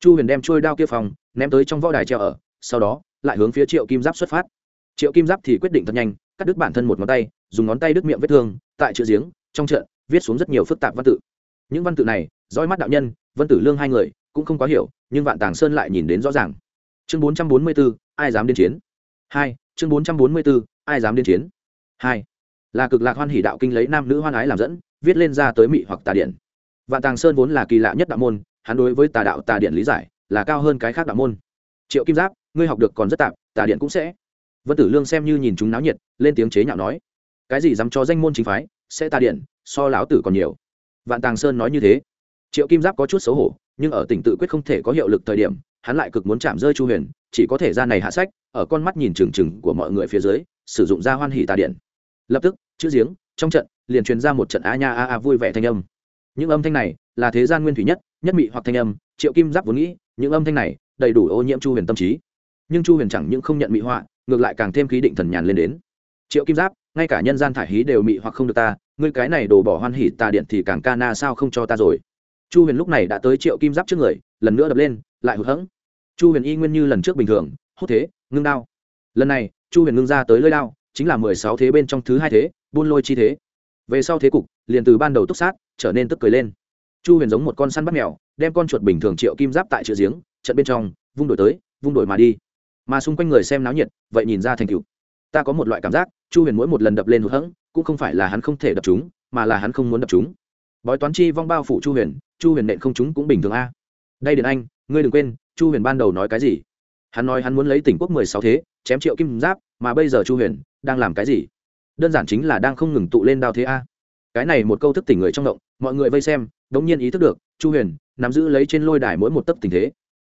Chu huyền đem trôi đao kia phòng, ném tới trong võ đài treo ở, sau đó, lại hướng phía triệu kim giáp xuất phát. Triệu kim giáp thì quyết định thật nhanh, cắt đứt bản thân một ngón tay, dùng ngón tay đứt miệng vết thương, tại chữ giếng, trong trận, viết xuống rất nhiều phức tạp văn tự. Những văn tự này, dõi mắt đạo nhân, vân tử lương hai người, cũng không quá hiểu, nhưng vạn tàng sơn lại nhìn đến rõ ràng. Chương bốn trăm bốn mươi b ố ai dám đến chiến? Hai, chương bốn trăm bốn mươi b ố ai dám đến chiến? Hai, là cực lạc hoan hỷ đạo kinh lấy nam nữ hoan ái làm dẫn, viết lên ra tới mị hoặc tà điện. Vạn tàng sơn vốn là kỳ lạ nhất đạo môn, hắn đối với tà đạo tà điện lý giải là cao hơn cái khác đạo môn. Triệu kim giáp, ngươi học được còn rất tạp tà điện cũng sẽ. Vân tử lương xem như nhìn chúng náo nhiệt, lên tiếng chế nhạo nói, cái gì dám cho danh môn chính phái, sẽ tà điện, so lão tử còn nhiều. Vạn tàng sơn nói như thế. Triệu kim giáp có chút xấu hổ, nhưng ở tỉnh tự quyết không thể có hiệu lực thời điểm, hắn lại cực muốn chạm rơi chu huyền, chỉ có thể ra này hạ sách, ở con mắt nhìn trừng trừng của mọi người phía dưới sử dụng ra hoan hỷ tà điện. Lập tức, chữ giếng, trong trận, liền truyền ra một trận a nha a a vui vẻ thanh âm. Những âm thanh này là thế gian nguyên thủy nhất nhất mị hoặc thanh âm, triệu kim giáp vốn nghĩ, những âm thanh này đầy đủ ô nhiễm chu huyền tâm trí. Nhưng chu huyền chẳng những không nhận mị họa, ngược lại càng thêm khí định thần nhàn lên đến. Triệu kim giáp, ngay cả nhân gian thải hí đều mị hoặc không được ta, ngươi cái này đổ bỏ hoan hỉ tà điện thì càng ca na sao không cho ta rồi. Chu huyền lúc này đã tới triệu kim giáp trước người, lần nữa đập lên, lại hụt hẫng. Chu huyền y nguyên như lần trước bình thường hốt thế, ngưng đao lần này, chu huyền ngưng ra tới lơi lao chính là mười sáu thế bên trong thứ hai thế, buôn lôi chi thế. Về sau thế cục, liền từ ban đầu túc sát, trở nên tức cười lên. Chu huyền giống một con săn bắt mèo, đem con chuột bình thường triệu kim giáp tại chữ giếng, trận bên trong, vung đổi tới, vung đổi mà đi. Mà xung quanh người xem náo nhiệt, vậy nhìn ra thành cựu ta có một loại cảm giác, chu huyền mỗi một lần đập lên hụt hẫng, cũng không phải là hắn không thể đập chúng, mà là hắn không muốn đập chúng. Bói toán chi vong bao phủ chu huyền chu huyền nện không chúng cũng bình thường a. Đây điện anh, ngươi đừng quên, chu huyền ban đầu nói cái gì? Hắn nói hắn muốn lấy tỉnh quốc mười sáu thế chém triệu kim giáp, mà bây giờ chu huyền đang làm cái gì? Đơn giản chính là đang không ngừng tụ lên đao thế a. Cái này một câu thức tỉnh người trong động, mọi người vây xem, đống nhiên ý thức được, chu huyền nắm giữ lấy trên lôi đài mỗi một tấc tình thế.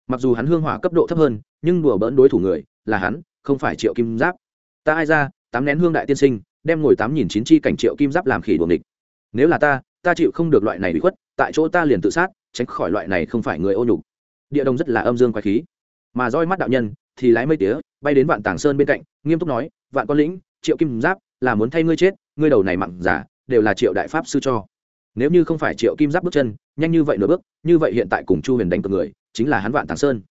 Mặc dù hắn hương hỏa cấp độ thấp hơn, nhưng đùa bỡn đối thủ người là hắn, không phải triệu kim giáp. Ta ai ra, tám nén hương đại tiên sinh, đem ngồi tám nghìn chín chi cảnh triệu kim giáp làm khỉ đuồng địch nếu là ta ta chịu không được loại này bị khuất, tại chỗ ta liền tự sát, tránh khỏi loại này không phải người ô nhục. Địa đông rất là âm dương quái khí. Mà roi mắt đạo nhân thì lái mây tía, bay đến vạn tàng sơn bên cạnh, nghiêm túc nói, vạn con lĩnh, triệu kim giáp, là muốn thay ngươi chết, ngươi đầu này mặn giả, đều là triệu đại pháp sư cho. Nếu như không phải triệu kim giáp bước chân, nhanh như vậy nửa bước, như vậy hiện tại cùng chu huyền đánh cược người, chính là hắn vạn tàng sơn.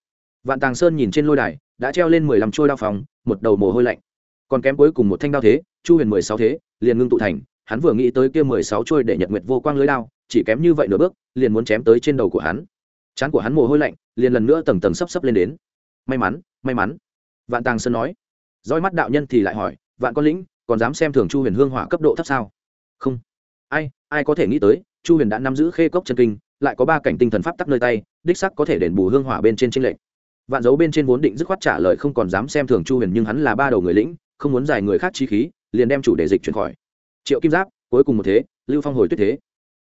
Vạn tàng sơn nhìn trên lôi đài, đã treo lên mười lăm trôi đao phòng một đầu mồ hôi lạnh. Còn kém cuối cùng một thanh đao thế, chu huyền mười sáu thế, liền ngưng tụ thành, hắn vừa nghĩ tới kia mười sáu trôi để nhật nguyệt vô quang lưới đao, chỉ kém như vậy nửa bước, liền muốn chém tới trên đầu của hắn. Chán của hắn mồ hôi lạnh, liền lần nữa tầng tầng sấp sấp lên đến. May mắn may mắn. Vạn tàng sơn nói. Roi mắt đạo nhân thì lại hỏi, vạn con lĩnh, còn dám xem thường chu huyền hương hỏa cấp độ thấp sao? Không. Ai ai có thể nghĩ tới, chu huyền đã nắm giữ khê cốc chân kinh, lại có ba cảnh tinh thần pháp tắc nơi tay, đích sắc có thể đền bù hương hỏa bên trên tranh lệch. Vạn dấu bên trên vốn định dứt khoát trả lời không còn dám xem thường chu huyền, nhưng hắn là ba đầu người lĩnh, không muốn giải người khác chi khí, liền đem chủ đề dịch chuyển khỏi. Triệu kim giáp, cuối cùng một thế, lưu phong hồi tuyết thế.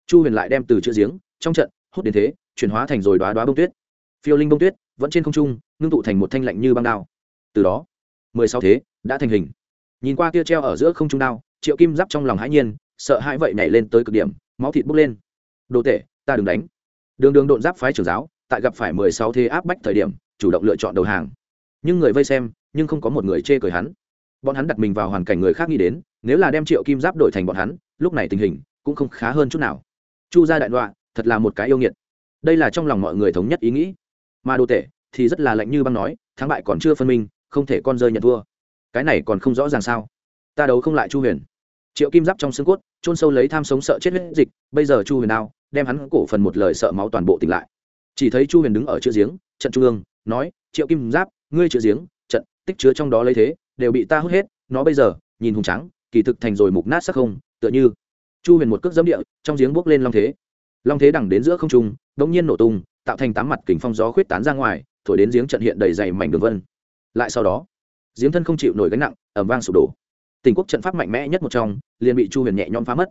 Chu huyền lại đem từ chữ giếng, trong trận, hút đến thế, chuyển hóa thành rồi đoá đoá bông tuyết. Phiêu linh bông tuyết vẫn trên không trung ngưng tụ thành một thanh lạnh như băng đao. Từ đó mười sáu thế đã thành hình. Nhìn qua kia treo ở giữa không trung đao triệu kim giáp trong lòng hãi nhiên sợ hãi vậy nhảy lên tới cực điểm máu thịt bốc lên. Đồ tệ, ta đừng đánh. Đường đường độn giáp phái trưởng giáo tại gặp phải mười sáu thế áp bách thời điểm chủ động lựa chọn đầu hàng. Nhưng người vây xem nhưng không có một người chê cười hắn. Bọn hắn đặt mình vào hoàn cảnh người khác nghĩ đến nếu là đem triệu kim giáp đổi thành bọn hắn lúc này tình hình cũng không khá hơn chút nào. Chu gia đại đoạn thật là một cái yêu nghiệt. Đây là trong lòng mọi người thống nhất ý nghĩ mà đồ tể thì rất là lạnh như băng nói, thắng bại còn chưa phân minh, không thể con rơi nhận thua. Cái này còn không rõ ràng sao? Ta đấu không lại chu huyền. Triệu kim giáp trong xương cốt trôn sâu lấy tham sống sợ chết hết dịch, bây giờ chu huyền nào đem hắn cổ phần một lời sợ máu toàn bộ tỉnh lại. Chỉ thấy chu huyền đứng ở chữ giếng, trận trung ương, nói, triệu kim giáp, ngươi chữ giếng, trận tích chứa trong đó lấy thế, đều bị ta hút hết, nó bây giờ, nhìn hùng trắng kỳ thực thành rồi mục nát sắc không, tựa như. Chu huyền một cước dẫm địa, trong giếng bước lên long thế. Long thế đẳng đến giữa không trung đông nhiên nổ tung, tạo thành tám mặt kình phong gió khuyết tán ra ngoài, thổi đến giếng trận hiện đầy dày mảnh đường vân. Lại sau đó, giếng thân không chịu nổi gánh nặng ẩm vang sụp đổ. Tình quốc trận pháp mạnh mẽ nhất một trong, liền bị chu huyền nhẹ nhõm phá mất.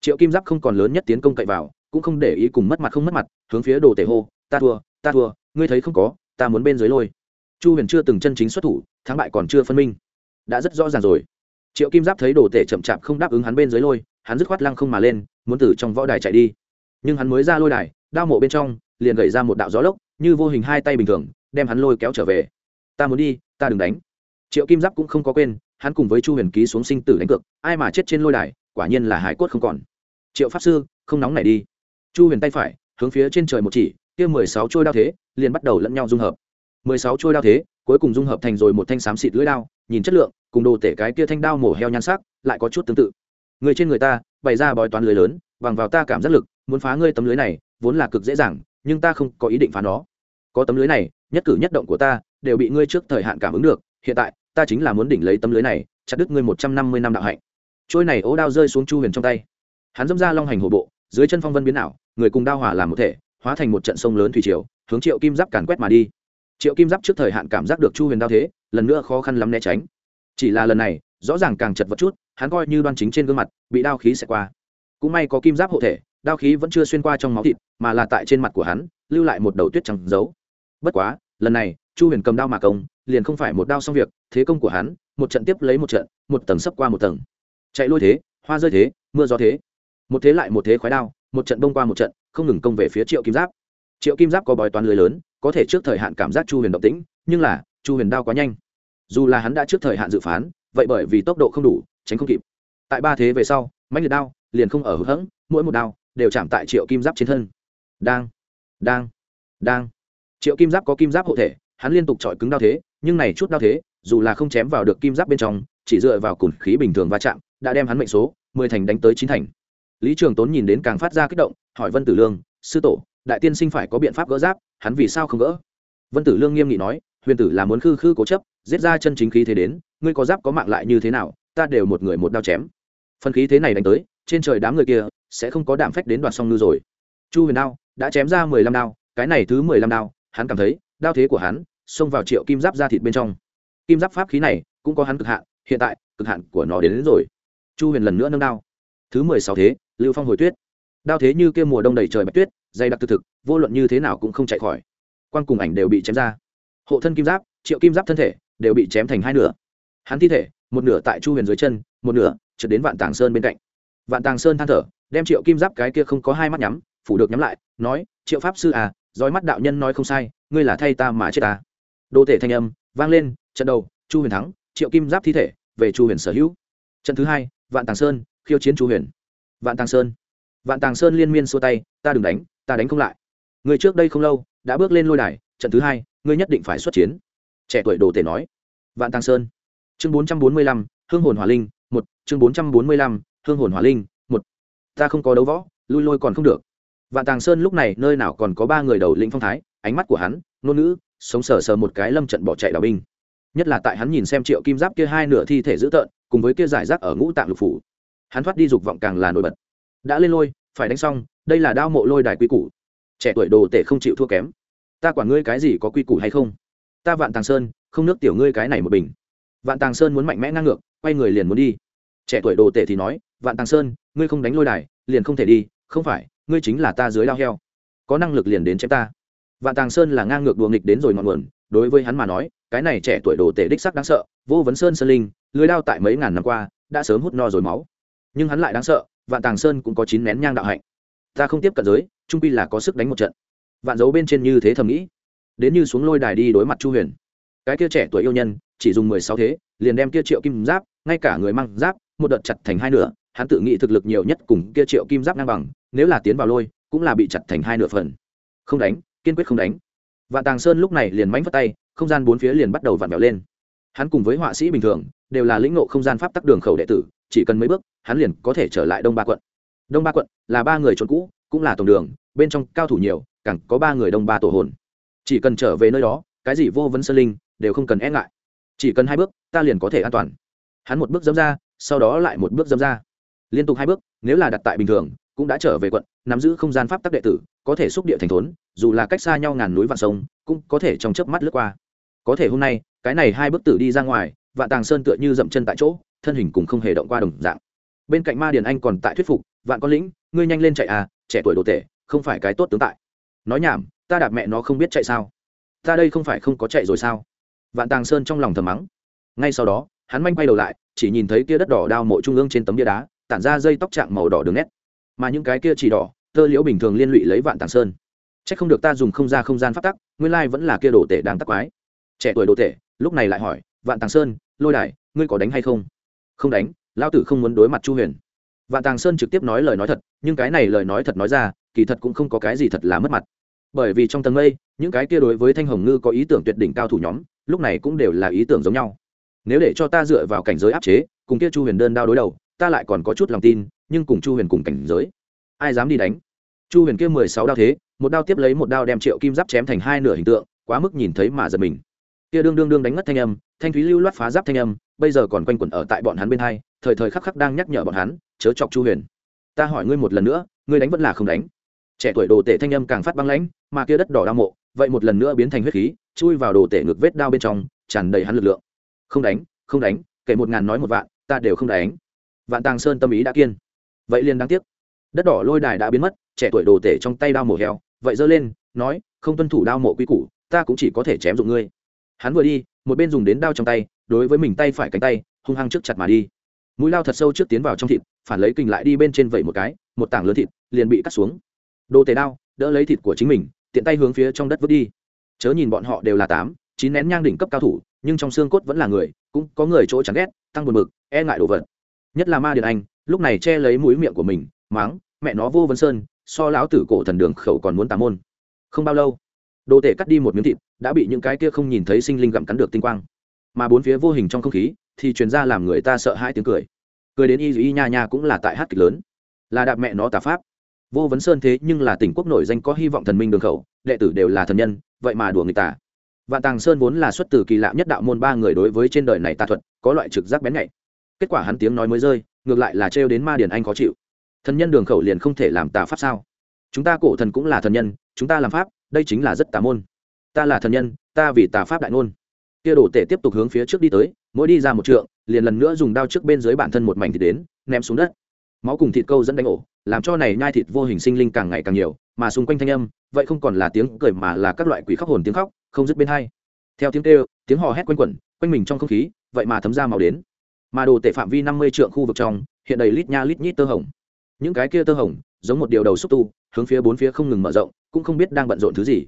Triệu kim giáp không còn lớn nhất tiến công cậy vào, cũng không để ý cùng mất mặt không mất mặt, hướng phía đồ tể hô, ta thua ta thua, ngươi thấy không có, ta muốn bên dưới lôi. Chu huyền chưa từng chân chính xuất thủ, thắng bại còn chưa phân minh. Đã rất rõ ràng rồi. Triệu kim giáp thấy đồ tể chậm chạp không đáp ứng hắn bên dưới lôi, hắn dứt khoát lăng không mà lên, muốn từ trong võ đài chạy đi. Nhưng hắn mới ra lôi đài đao mộ bên trong, liền gậy ra một đạo gió lốc, như vô hình hai tay bình thường, đem hắn lôi kéo trở về. Ta muốn đi, ta đừng đánh. Triệu kim giáp cũng không có quên, hắn cùng với chu huyền ký xuống sinh tử đánh cược, ai mà chết trên lôi đài, quả nhiên là hải cốt không còn. Triệu pháp sư, không nóng này đi. Chu huyền tay phải, hướng phía trên trời một chỉ, kia mười sáu trôi đao thế, liền bắt đầu lẫn nhau dung hợp. Mười sáu trôi đao thế, cuối cùng dung hợp thành rồi một thanh xám xịt lưỡi đao, nhìn chất lượng, cùng đồ tể cái kia thanh đao mổ heo nhan sắc, lại có chút tương tự. Người trên người ta, bày ra bói toán lưới lớn, bằng vào ta cảm giác lực, muốn phá ngươi tấm lưới này vốn là cực dễ dàng, nhưng ta không có ý định phá nó. Có tấm lưới này, nhất cử nhất động của ta đều bị ngươi trước thời hạn cảm ứng được, hiện tại, ta chính là muốn đỉnh lấy tấm lưới này, chặt đứt ngươi một trăm năm mươi năm đạo hạnh. Trôi này ố đao rơi xuống chu huyền trong tay. Hắn dâm ra long hành hổ bộ, dưới chân phong vân biến ảo, người cùng đao hỏa làm một thể, hóa thành một trận sông lớn thủy triều, hướng triệu kim giáp càn quét mà đi. Triệu kim giáp trước thời hạn cảm giác được chu huyền đao thế, lần nữa khó khăn lắm né tránh. Chỉ là lần này, rõ ràng càng chật vật chút, hắn coi như đoan chính trên gương mặt, bị đao khí xẹt qua. Cũng may có kim giáp hộ thể đao khí vẫn chưa xuyên qua trong máu thịt, mà là tại trên mặt của hắn, lưu lại một đầu tuyết trắng giấu bất quá, lần này, chu huyền cầm đao mà công, liền không phải một đao xong việc, thế công của hắn, một trận tiếp lấy một trận, một tầng sấp qua một tầng. Chạy lôi thế, hoa rơi thế, mưa gió thế. Một thế lại một thế khoái đao, một trận bông qua một trận, không ngừng công về phía triệu kim giáp. Triệu kim giáp có bói toán lưới lớn, có thể trước thời hạn cảm giác chu huyền động tĩnh, nhưng là, chu huyền đao quá nhanh. Dù là hắn đã trước thời hạn dự phán, vậy bởi vì tốc độ không đủ, tránh không kịp. Tại ba thế về sau mạnh liệt đao, liền không ở hữu hẫng mỗi một đao đều chạm tại triệu kim giáp trên thân. Đang đang đang. Triệu kim giáp có kim giáp hộ thể, hắn liên tục chọi cứng đao thế, nhưng này chút đao thế, dù là không chém vào được kim giáp bên trong, chỉ dựa vào cùn khí bình thường va chạm, đã đem hắn mệnh số, mười thành đánh tới chín thành. Lý trường tốn nhìn đến càng phát ra kích động, hỏi vân tử lương, sư tổ, đại tiên sinh phải có biện pháp gỡ giáp, hắn vì sao không gỡ? Vân tử lương nghiêm nghị nói, huyền tử là muốn khư khư cố chấp, giết ra chân chính khí thế đến, ngươi có giáp có mạng lại như thế nào, ta đều một người một đao chém. Phần khí thế này đánh tới, trên trời đám người kia sẽ không có đảm phách đến đoạt song ngư rồi. Chu huyền đao đã chém ra mười lăm đao cái này thứ mười lăm đao hắn cảm thấy đao thế của hắn xông vào triệu kim giáp ra thịt bên trong. Kim giáp pháp khí này cũng có hắn cực hạn hiện tại cực hạn của nó đến, đến rồi. Chu huyền lần nữa nâng đao. Thứ mười sáu thế lưu phong hồi tuyết. Đao thế như kia mùa đông đầy trời bạch tuyết dày đặc thực thực vô luận như thế nào cũng không chạy khỏi. Quan cùng ảnh đều bị chém ra. Hộ thân kim giáp triệu kim giáp thân thể đều bị chém thành hai nửa. Hắn thi thể một nửa tại chu huyền dưới chân một nửa trượt đến vạn tàng sơn bên cạnh. Vạn tàng sơn than thở đem triệu kim giáp cái kia không có hai mắt nhắm, phủ được nhắm lại, nói, triệu pháp sư à dõi mắt đạo nhân nói không sai, ngươi là thay ta mà chết ta. Đô thể thanh âm vang lên, trận đầu, chu huyền thắng, triệu kim giáp thi thể, về chu huyền sở hữu. Trận thứ hai, vạn tàng sơn, khiêu chiến chu huyền. Vạn tàng sơn. Vạn tàng sơn liên miên xua tay, ta đừng đánh, ta đánh không lại. Người trước đây không lâu, đã bước lên lôi đài, trận thứ hai, ngươi nhất định phải xuất chiến. Trẻ tuổi đồ tể nói. Vạn tàng sơn. Chương bốn trăm bốn mươi lăm, hương hồn hỏa linh, một, chương bốn trăm bốn mươi lăm, hương hồn hỏa linh ta không có đấu võ, lui lôi còn không được. Vạn tàng sơn lúc này nơi nào còn có ba người đầu lĩnh phong thái, ánh mắt của hắn, ngôn ngữ, sống sờ sờ một cái lâm trận bỏ chạy đào binh. Nhất là tại hắn nhìn xem triệu kim giáp kia hai nửa thi thể dữ tợn, cùng với kia giải rác ở ngũ tạng lục phủ. Hắn thoát đi dục vọng càng là nổi bật. Đã lên lôi, phải đánh xong, đây là đao mộ lôi đài quy củ. Trẻ tuổi đồ tể không chịu thua kém. Ta quản ngươi cái gì có quy củ hay không? Ta vạn tàng sơn, không nước tiểu ngươi cái này một bình. Vạn tàng sơn muốn mạnh mẽ ngang ngược, quay người liền muốn đi. Trẻ tuổi đồ tể thì nói vạn tàng sơn, ngươi không đánh lôi đài, liền không thể đi, không phải, ngươi chính là ta dưới lao heo. Có năng lực liền đến chém ta. Vạn tàng sơn là ngang ngược đùa nghịch đến rồi ngọn nguồn, đối với hắn mà nói, cái này trẻ tuổi đồ tể đích sắc đáng sợ, vô vấn sơn sơn linh, lưới đao tại mấy ngàn năm qua, đã sớm hút no rồi máu. Nhưng hắn lại đáng sợ, vạn tàng sơn cũng có chín nén nhang đạo hạnh. Ta không tiếp cận giới, trung pi là có sức đánh một trận. Vạn dấu bên trên như thế thầm nghĩ. Đến như xuống lôi đài đi đối mặt chu huyền. Cái kia trẻ tuổi yêu nhân, chỉ dùng mười sáu thế, liền đem kia triệu kim giáp, ngay cả người mang giáp, một đợt chặt thành hai nửa hắn tự nghĩ thực lực nhiều nhất cùng kia triệu kim giáp ngang bằng, nếu là tiến vào lôi, cũng là bị chặt thành hai nửa phần. Không đánh, kiên quyết không đánh. Vạn tàng sơn lúc này liền mánh vất tay, không gian bốn phía liền bắt đầu vặn vẹo lên. Hắn cùng với họa sĩ bình thường, đều là lĩnh ngộ không gian pháp tắc đường khẩu đệ tử, chỉ cần mấy bước, hắn liền có thể trở lại đông ba quận. Đông ba quận là ba người trốn cũ, cũng là tổng đường, bên trong cao thủ nhiều, càng có ba người đông ba tổ hồn. Chỉ cần trở về nơi đó, cái gì vô vấn sơn linh, đều không cần e ngại. Chỉ cần hai bước, ta liền có thể an toàn. Hắn một bước dâm ra, sau đó lại một bước dâm ra liên tục hai bước, nếu là đặt tại bình thường, cũng đã trở về quận, nắm giữ không gian pháp tắc đệ tử, có thể xúc địa thành thốn, dù là cách xa nhau ngàn núi vạn sông, cũng có thể trong chớp mắt lướt qua. Có thể hôm nay, cái này hai bước tử đi ra ngoài, vạn tàng sơn tựa như dậm chân tại chỗ, thân hình cũng không hề động qua đồng dạng. Bên cạnh ma điền anh còn tại thuyết phục, vạn con lĩnh, ngươi nhanh lên chạy à trẻ tuổi đồ tể, không phải cái tốt tướng tại. Nói nhảm, ta đạp mẹ nó không biết chạy sao. Ta đây không phải không có chạy rồi sao? Vạn tàng sơn trong lòng thầm mắng. Ngay sau đó, hắn manh quay đầu lại, chỉ nhìn thấy kia đất đỏ đao mộ trung ương trên tấm bia đá tản ra dây tóc trạng màu đỏ đường nét. Mà những cái kia chỉ đỏ, tơ liễu bình thường liên lụy lấy vạn tàng sơn. C h ắ c không được ta dùng không ra không gian phát tắc, nguyên lai vẫn là kia đồ tể đang tắc quái. Trẻ tuổi đồ tể, lúc này lại hỏi, vạn tàng sơn, lôi đài, ngươi có đánh hay không? Không đánh, lão tử không muốn đối mặt chu huyền. Vạn tàng sơn trực tiếp nói lời nói thật, nhưng cái này lời nói thật nói ra, kỳ thật cũng không có cái gì thật là mất mặt. Bởi vì trong tầng mây, những cái kia đối với thanh hồng ngư có ý tưởng tuyệt đỉnh cao thủ nhóm, lúc này cũng đều là ý tưởng giống nhau. Nếu để cho ta dựa vào cảnh giới áp chế, cùng kia chu huyền đơn đao đối đầu ta lại còn có chút lòng tin, nhưng cùng chu huyền cùng cảnh giới. Ai dám đi đánh? Chu huyền kia mười sáu đao thế, một đao tiếp lấy một đao đem triệu kim giáp chém thành hai nửa hình tượng, quá mức nhìn thấy mà giật mình. Kia đương đương đương đánh ngất thanh âm, thanh thúy lưu loát phá giáp thanh âm, bây giờ còn quanh quẩn ở tại bọn hắn bên hai, thời thời khắc khắc đang nhắc nhở bọn hắn, chớ chọc chu huyền. Ta hỏi ngươi một lần nữa, ngươi đánh vẫn là không đánh? Trẻ tuổi đồ tể thanh âm càng phát băng lãnh, mà kia đất đỏ đao mộ, vậy một lần nữa biến thành huyết khí, chui vào đồ tể ngược vết đao bên trong, tràn đầy hắn lực lượng. Không đánh không đánh, kể một ngàn nói một vạn, ta đều không đánh vạn tàng sơn tâm ý đã kiên. Vậy liền đáng tiếc. Đất đỏ lôi đài đã biến mất, trẻ tuổi đồ tể trong tay đao mổ heo, vậy giơ lên, nói, không tuân thủ đao mộ quy củ, ta cũng chỉ có thể chém dụng ngươi. Hắn vừa đi, một bên dùng đến đao trong tay, đối với mình tay phải cánh tay, hung hăng trước chặt mà đi. Mũi lao thật sâu trước tiến vào trong thịt, phản lấy kình lại đi bên trên vẩy một cái, một tảng lớn thịt, liền bị cắt xuống. Đồ tể đao, đỡ lấy thịt của chính mình, tiện tay hướng phía trong đất vứt đi. Chớ nhìn bọn họ đều là tám, chín nén nhang đỉnh cấp cao thủ, nhưng trong xương cốt vẫn là người, cũng có người chỗ chẳng ghét, tăng buồn mực e ngại đồ vật nhất là ma điện anh, lúc này che lấy mũi miệng của mình máng mẹ nó, vô vân sơn, so lão tử cổ thần đường khẩu còn muốn tà môn. Không bao lâu, đồ tể cắt đi một miếng thịt, đã bị những cái kia không nhìn thấy sinh linh gặm cắn được tinh quang. Mà bốn phía vô hình trong không khí, thì truyền ra làm người ta sợ hai tiếng cười. Cười đến y y nha nha cũng là tại hát kịch lớn. Là đạp mẹ nó tà pháp. Vô vấn sơn thế nhưng là tỉnh quốc nổi danh có hy vọng thần minh đường khẩu, đệ tử đều là thần nhân, vậy mà đùa người ta. Vạn tàng sơn vốn là xuất từ kỳ lạ nhất đạo môn ba người đối với trên đời này tà thuật, có loại trực giác bén nhạy kết quả hắn tiếng nói mới rơi, ngược lại là trêu đến ma điền anh khó chịu. Thần nhân đường khẩu liền không thể làm tà pháp sao? Chúng ta cổ thần cũng là thần nhân, chúng ta làm pháp, đây chính là rất tà môn. Ta là thần nhân, ta vì tà pháp đại ngôn. Kia đổ tể tiếp tục hướng phía trước đi tới, mỗi đi ra một trượng, liền lần nữa dùng đao trước bên dưới bản thân một mảnh thịt đến, ném xuống đất. Máu cùng thịt câu dẫn đánh ổ, làm cho này nhai thịt vô hình sinh linh càng ngày càng nhiều, mà xung quanh thanh âm, vậy không còn là tiếng cười mà là các loại quỷ khóc hồn tiếng khóc, không dứt bên hai. Theo tiếng kêu, tiếng hò hét quanh quẩn, quanh mình trong không khí, vậy mà thấm ra màu đến mà đồ tể phạm vi năm mươi trượng khu vực trong, hiện đầy lít nha lít nhít tơ hồng. Những cái kia tơ hồng, giống một điều đầu xúc tu, hướng phía bốn phía không ngừng mở rộng, cũng không biết đang bận rộn thứ gì.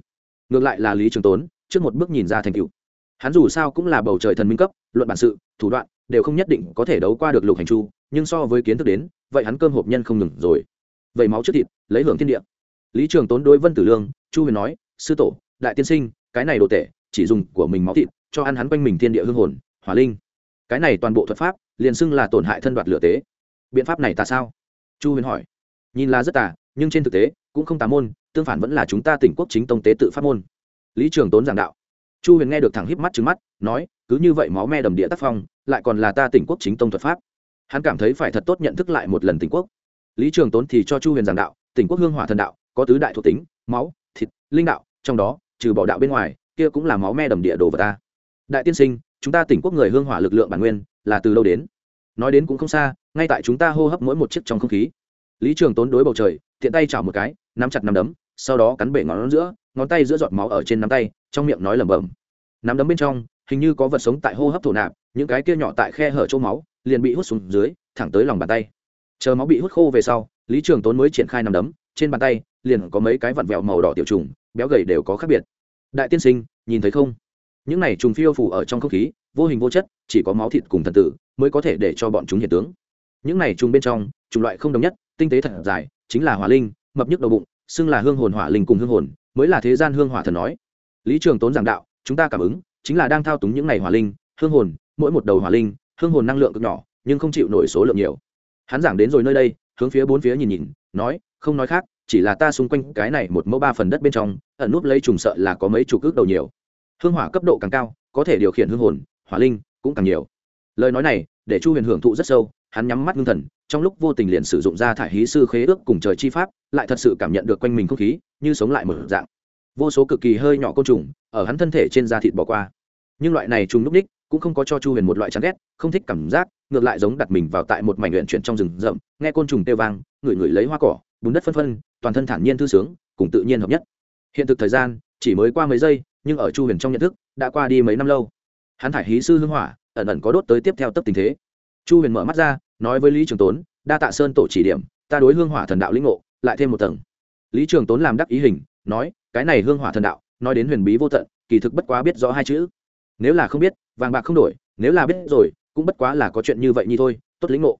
Ngược lại là lý trường tốn, trước một bước nhìn ra thành cựu hắn dù sao cũng là bầu trời thần minh cấp, luận bản sự, thủ đoạn, đều không nhất định có thể đấu qua được lục hành chu, nhưng so với kiến thức đến, vậy hắn cơm hộp nhân không ngừng rồi. Vậy máu trước thịt, lấy hưởng thiên địa. Lý trường tốn đối vân tử lương, chu huyền nói, sư tổ, đại tiên sinh, cái này đồ tệ chỉ dùng của mình máu thịt, cho ăn hắn quanh mình thiên địa hương hồn, hỏa linh cái này toàn bộ thuật pháp, liền xưng là tổn hại thân đoạt lửa tế. Biện pháp này tà sao? Chu huyền hỏi. Nhìn là rất tà, nhưng trên thực tế, cũng không tà môn, tương phản vẫn là chúng ta tỉnh quốc chính tông tế tự pháp môn. Lý trường tốn giảng đạo. Chu huyền nghe được thẳng híp mắt trứng mắt, nói, cứ như vậy máu me đầm địa tác phong, lại còn là ta tỉnh quốc chính tông thuật pháp. Hắn cảm thấy phải thật tốt nhận thức lại một lần tỉnh quốc. Lý trường tốn thì cho chu huyền giảng đạo, tỉnh quốc hương hỏa thần đạo, có tứ đại thuộc tính, máu, thịt, linh đạo, trong đó, trừ bỏ đạo bên ngoài, kia cũng là máu me đầm địa đồ vào ta. Đại tiên sinh chúng ta tỉnh quốc người hương hỏa lực lượng bản nguyên là từ đâu đến? Nói đến cũng không xa, ngay tại chúng ta hô hấp mỗi một chiếc trong không khí. Lý trường tốn đối bầu trời tiện tay chảo một cái, nắm chặt nắm đấm, sau đó cắn bể ngón giữa, ngón tay giữa giọt máu ở trên nắm tay, trong miệng nói lẩm bẩm. Nắm đấm bên trong, hình như có vật sống tại hô hấp thổ nạp, những cái kia nhỏ tại khe hở chỗ máu, liền bị hút xuống dưới, thẳng tới lòng bàn tay. Chờ máu bị hút khô về sau, lý trường tốn mới triển khai nằm đấm, trên bàn tay liền có mấy cái vặn vẹo màu đỏ tiểu trùng, béo gầy đều có khác biệt. Đại tiên sinh, nhìn thấy không? Những này trùng phiêu phủ ở trong không khí, vô hình vô chất, chỉ có máu thịt cùng thần tử mới có thể để cho bọn chúng hiện tướng. Những này trùng bên trong, chủng loại không đồng nhất, tinh tế thật dài, chính là hỏa linh, mập nhức đầu bụng, xưng là hương hồn hỏa linh cùng hương hồn, mới là thế gian hương hỏa thần nói. Lý trường tốn giảng đạo, chúng ta cảm ứng, chính là đang thao túng những này hỏa linh, hương hồn, mỗi một đầu hỏa linh, hương hồn năng lượng cực nhỏ, nhưng không chịu nổi số lượng nhiều. Hắn giảng đến rồi nơi đây, hướng phía bốn phía nhìn nhìn, nói, không nói khác, chỉ là ta xung quanh cái này một mẫu ba phần đất bên trong, ẩn núp lấy trùng sợ là có mấy chục ước đầu nhiều hương hỏa cấp độ càng cao, có thể điều khiển hương hồn, hỏa linh cũng càng nhiều. Lời nói này, để chu huyền hưởng thụ rất sâu, hắn nhắm mắt ngưng thần, trong lúc vô tình liền sử dụng ra thải hí sư khế ước cùng trời chi pháp, lại thật sự cảm nhận được quanh mình không khí, như sống lại một dạng. Vô số cực kỳ hơi nhỏ côn trùng ở hắn thân thể trên da thịt bỏ qua. Nhưng loại này trùng núp ních cũng không có cho chu huyền một loại chán ghét, không thích cảm giác, ngược lại giống đặt mình vào tại một mảnh luyện chuyển trong rừng rậm, nghe côn trùng têu vang, ngửi ngửi lấy hoa cỏ, bùn đất phân phân, toàn thân thản nhiên thư sướng, cùng tự nhiên hợp nhất. Hiện thực thời gian chỉ mới qua mấy giây nhưng ở chu huyền trong nhận thức, đã qua đi mấy năm lâu. Hắn thải hí sư hưng hỏa, ẩn ẩn có đốt tới tiếp theo tấp tình thế. Chu huyền mở mắt ra, nói với lý trường tốn, đa tạ sơn tổ chỉ điểm, ta đối hương hỏa thần đạo lĩnh ngộ, lại thêm một tầng. Lý trường tốn làm đắc ý hình, nói, cái này hương hỏa thần đạo, nói đến huyền bí vô tận, kỳ thực bất quá biết rõ hai chữ. Nếu là không biết, vàng bạc không đổi, nếu là biết rồi, cũng bất quá là có chuyện như vậy như thôi, tốt lĩnh ngộ.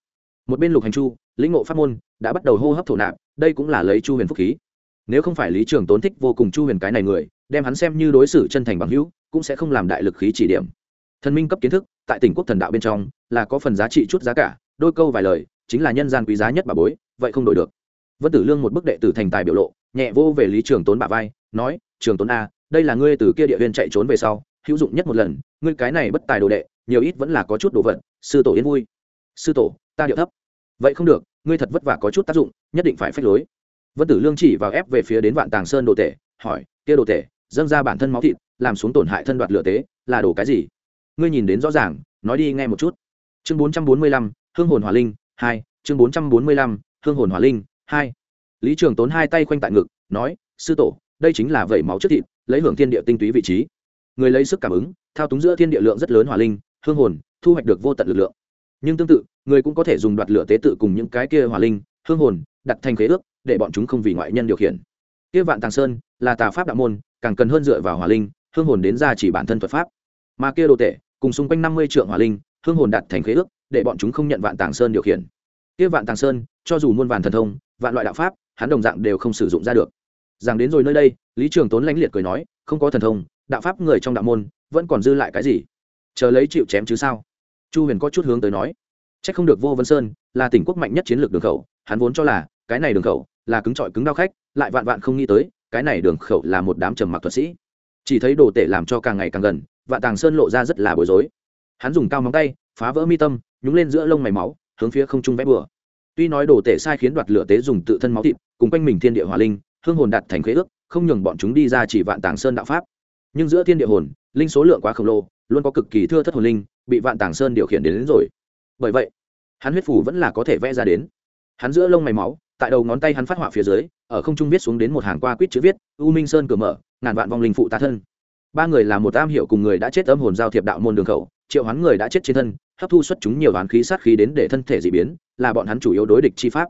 Một bên lục hành chu, lĩnh ngộ pháp môn, đã bắt đầu hô hấp thổ nạp, đây cũng là lấy chu huyền phúc khí nếu không phải lý trường tốn thích vô cùng chu huyền cái này người, đem hắn xem như đối xử chân thành bằng hữu, cũng sẽ không làm đại lực khí chỉ điểm. Thần minh cấp kiến thức, tại tỉnh quốc thần đạo bên trong, là có phần giá trị chút giá cả, đôi câu vài lời, chính là nhân gian quý giá nhất bà bối, vậy không đổi được. Vân tử lương một bức đệ tử thành tài biểu lộ, nhẹ vô về lý trường tốn bà vai, nói, trường tốn a, đây là ngươi từ kia địa viên chạy trốn về sau, hữu dụng nhất một lần, ngươi cái này bất tài đồ đệ, nhiều ít vẫn là có chút đồ vật, sư tổ yên vui. Sư tổ, ta điệu thấp. Vậy không được, ngươi thật vất vả có chút tác dụng, nhất định phải phách lối vân tử lương chỉ vào ép về phía đến vạn tàng sơn đồ tể, hỏi, kia đồ tể, dâng ra bản thân máu thịt, làm xuống tổn hại thân đoạt lửa tế, là đồ cái gì? Ngươi nhìn đến rõ ràng, nói đi nghe một chút. Chương bốn trăm bốn mươi lăm, hương hồn hỏa linh hai, chương bốn trăm bốn mươi lăm, hương hồn hỏa linh hai. Lý trường tốn hai tay khoanh tại ngực, nói, sư tổ, đây chính là vẩy máu chất thịt, lấy hưởng thiên địa tinh túy vị trí. Người lấy sức cảm ứng, thao túng giữa thiên địa lượng rất lớn hỏa linh, hương hồn, thu hoạch được vô tận lực lượng. Nhưng tương tự, người cũng có thể dùng đoạt lửa tế tự cùng những cái kia hỏa linh, hương hồn, đặt thành khế ước để bọn chúng không vì ngoại nhân điều khiển. Kia vạn tàng sơn là tà pháp đạo môn, càng cần hơn dựa vào hỏa linh, hương hồn đến ra chỉ bản thân thuật pháp. Mà kia đồ tệ cùng xung quanh năm mươi trượng hỏa linh, hương hồn đặt thành khế ước, để bọn chúng không nhận vạn tàng sơn điều khiển. Kia vạn tàng sơn, cho dù muôn vàn thần thông, vạn loại đạo pháp, hắn đồng dạng đều không sử dụng ra được. Rằng đến rồi nơi đây, lý trường tốn lãnh liệt cười nói, không có thần thông, đạo pháp người trong đạo môn vẫn còn dư lại cái gì? Chờ lấy chịu chém chứ sao? Chu huyền có chút hướng tới nói c h ắ c không được vô vân sơn là tỉnh quốc mạnh nhất chiến lược đường khẩu, hắn vốn cho là cái này đường khẩu là cứng trọi cứng đau khách lại vạn vạn không nghĩ tới cái này đường khẩu là một đám trầm mặc thuật sĩ. Chỉ thấy đồ tể làm cho càng ngày càng gần vạn tàng sơn lộ ra rất là bối rối. Hắn dùng cao móng tay phá vỡ mi tâm nhúng lên giữa lông mày máu hướng phía không trung vẽ bừa. Tuy nói đồ tể sai khiến đoạt lửa tế dùng tự thân máu thịt cùng quanh mình thiên địa hòa linh hương hồn đạt thành khế ước không nhường bọn chúng đi ra chỉ vạn tàng sơn đạo pháp. Nhưng giữa thiên địa hồn linh số lượng quá khổng lồ luôn có cực kỳ thưa thất hồn linh bị vạn tàng sơn điều khiển đến, đến rồi. Bởi vậy hắn huyết phủ vẫn là có thể vẽ ra đến. Hắn giữa lông mày máu tại đầu ngón tay hắn phát họa phía dưới, ở không trung viết xuống đến một hàng qua quýt chữ viết, u minh sơn cửa mở, ngàn vạn vong linh phụ tá thân. Ba người là một am hiểu cùng người đã chết âm hồn giao thiệp đạo môn đường khẩu, triệu hoán người đã chết trên thân, hấp thu xuất chúng nhiều đoán khí sát khí đến để thân thể dị biến, là bọn hắn chủ yếu đối địch chi pháp.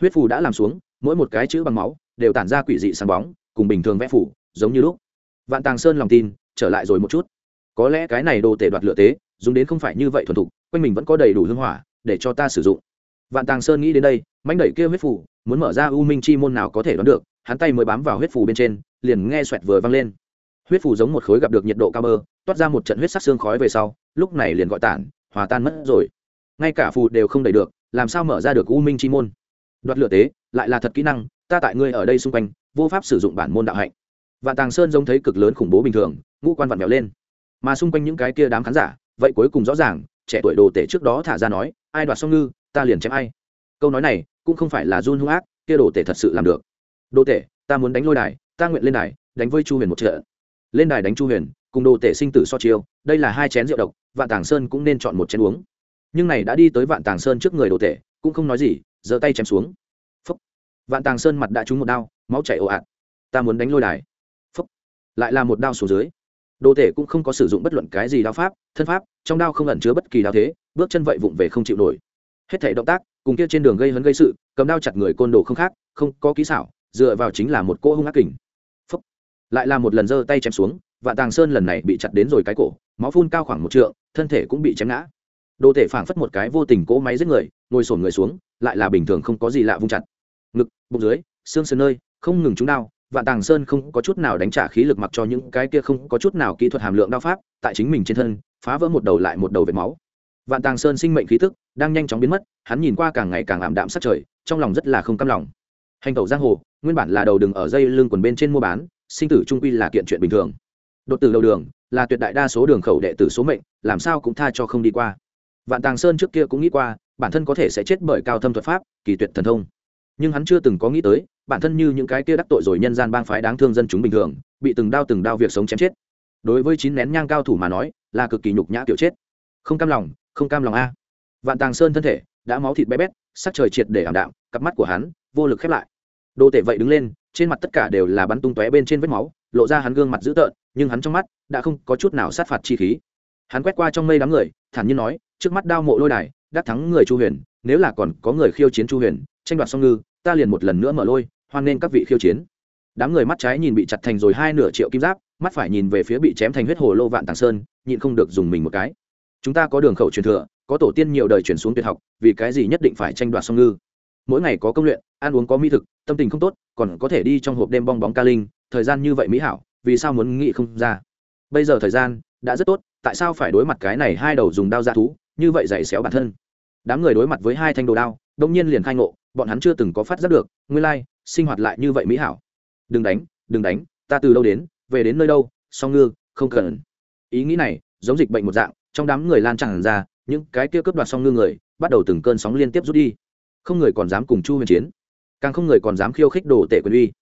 Huyết phù đã làm xuống, mỗi một cái chữ bằng máu đều tản ra quỷ dị sáng bóng, cùng bình thường vẽ phủ giống như lúc. Vạn tàng sơn lòng tin trở lại rồi một chút. Có lẽ cái này đồ tể đoạt lựa tế, dùng đến không phải như vậy thuần thục, quanh mình vẫn có đầy đủ hương hỏa để cho ta sử dụng. Vạn tàng sơn nghĩ đến đây mánh đẩy kia huyết phủ muốn mở ra u minh chi môn nào có thể đoán được, hắn tay mới bám vào huyết phủ bên trên, liền nghe xoẹt vừa văng lên. Huyết phủ giống một khối gặp được nhiệt độ cao bơ, toát ra một trận huyết sắc xương khói về sau, lúc này liền gọi tản, hòa tan mất rồi. Ngay cả phù đều không đẩy được, làm sao mở ra được u minh chi môn? Đoạt lựa tế, lại là thật kỹ năng, ta tại ngươi ở đây xung quanh, vô pháp sử dụng bản môn đạo hạnh. Vạn tàng sơn giống thấy cực lớn khủng bố bình thường, ngũ quan vặn vẹo lên. Mà xung quanh những cái kia đám khán giả, vậy cuối cùng rõ ràng, trẻ tuổi đồ tể trước đó thả ra nói, ai đoạt xong ngư, ta liền chém ai. Câu nói này cũng không phải là run hung ác, kia đồ tể thật sự làm được. Đồ tể, ta muốn đánh lôi đài, ta nguyện lên đài, đánh với chu huyền một trận. Lên đài đánh chu huyền, cùng đồ tể sinh tử so chiêu, đây là hai chén rượu độc, vạn tàng sơn cũng nên chọn một chén uống. Nhưng này đã đi tới vạn tàng sơn trước người đồ tể, cũng không nói gì, giơ tay chém xuống. Phúc. vạn tàng sơn mặt đã trúng một đao, máu chảy ồ ạt. Ta muốn đánh lôi đài. Phúc. lại là một đao xuống dưới. Đồ tể cũng không có sử dụng bất luận cái gì đao pháp, thân pháp, trong đao không ẩn chứa bất kỳ đao thế, bước chân vậy vụng về không chịu nổi. Hết thể động tác cùng kia trên đường gây hấn gây sự, cầm đao chặt người côn đồ không khác, không có kỹ xảo, dựa vào chính là một cỗ hung ác kình. Phúc. lại là một lần giơ tay chém xuống, vạn tàng sơn lần này bị chặt đến rồi cái cổ, máu phun cao khoảng một trượng, thân thể cũng bị chém ngã. Đồ thể phảng phất một cái vô tình cỗ máy giết người, ngồi sổn người xuống, lại là bình thường không có gì lạ vung chặt. Ngực, bụng dưới, xương sơn nơi, không ngừng trúng đao, vạn tàng sơn không có chút nào đánh trả khí lực mặc cho những cái kia không có chút nào kỹ thuật hàm lượng đao pháp, tại chính mình trên thân, phá vỡ một đầu lại một đầu vệt máu. Vạn tàng sơn sinh mệnh khí tức đang nhanh chóng biến mất hắn nhìn qua càng ngày càng ảm đạm sát trời, trong lòng rất là không cam lòng. Hành tẩu giang hồ, nguyên bản là đầu đường ở dây lưng quần bên trên mua bán, sinh tử trung quy là kiện chuyện bình thường. Đột tử đầu đường, là tuyệt đại đa số đường khẩu đệ tử số mệnh, làm sao cũng tha cho không đi qua. Vạn tàng sơn trước kia cũng nghĩ qua, bản thân có thể sẽ chết bởi cao thâm thuật pháp, kỳ tuyệt thần thông. Nhưng hắn chưa từng có nghĩ tới, bản thân như những cái kia đắc tội rồi nhân gian bang phái đáng thương dân chúng bình thường, bị từng đao từng đao việc sống chém chết. Đối với chín nén nhang cao thủ mà nói, là cực kỳ nhục nhã kiểu chết. Không cam lòng, không cam lòng a. Vạn tàng sơn thân thể đã máu thịt bé bét, sắc trời triệt để ảm đạm, cặp mắt của hắn vô lực khép lại. Đồ tể vậy đứng lên, trên mặt tất cả đều là bắn tung tóe bên trên vết máu, lộ ra hắn gương mặt dữ tợn, nhưng hắn trong mắt đã không có chút nào sát phạt chi khí. Hắn quét qua trong mây đám người, thản nhiên nói, trước mắt đao mộ lôi đài, đắc thắng người chu huyền, nếu là còn có người khiêu chiến chu huyền, tranh đoạt song ngư, ta liền một lần nữa mở lôi, hoan nên các vị khiêu chiến. Đám người mắt trái nhìn bị chặt thành rồi hai nửa triệu kim giáp, mắt phải nhìn về phía bị chém thành huyết hồ lô vạn tàng sơn, nhịn không được dùng mình một cái. Chúng ta có đường khẩu truyền thừa có tổ tiên nhiều đời chuyển xuống tuyệt học, vì cái gì nhất định phải tranh đoạt song ngư? Mỗi ngày có công luyện, ăn uống có mỹ thực, tâm tình không tốt, còn có thể đi trong hộp đêm bong bóng ca linh, thời gian như vậy mỹ hảo, vì sao muốn nghĩ không ra? Bây giờ thời gian đã rất tốt, tại sao phải đối mặt cái này hai đầu dùng đao ra thú, như vậy dày xéo bản thân? Đám người đối mặt với hai thanh đồ đao, đông nhiên liền khai ngộ, bọn hắn chưa từng có phát giác được, nguyên lai, sinh hoạt lại như vậy mỹ hảo. Đừng đánh đừng đánh, ta từ đâu đến, về đến nơi đâu, song ngư, không cần. Ý nghĩ này, giống dịch bệnh một dạng, trong đám người lan tràn ra những cái kia cướp đoạt xong ngư người, bắt đầu từng cơn sóng liên tiếp rút đi. Không người còn dám cùng chu huyền chiến, càng không người còn dám khiêu khích đồ tể quyền uy.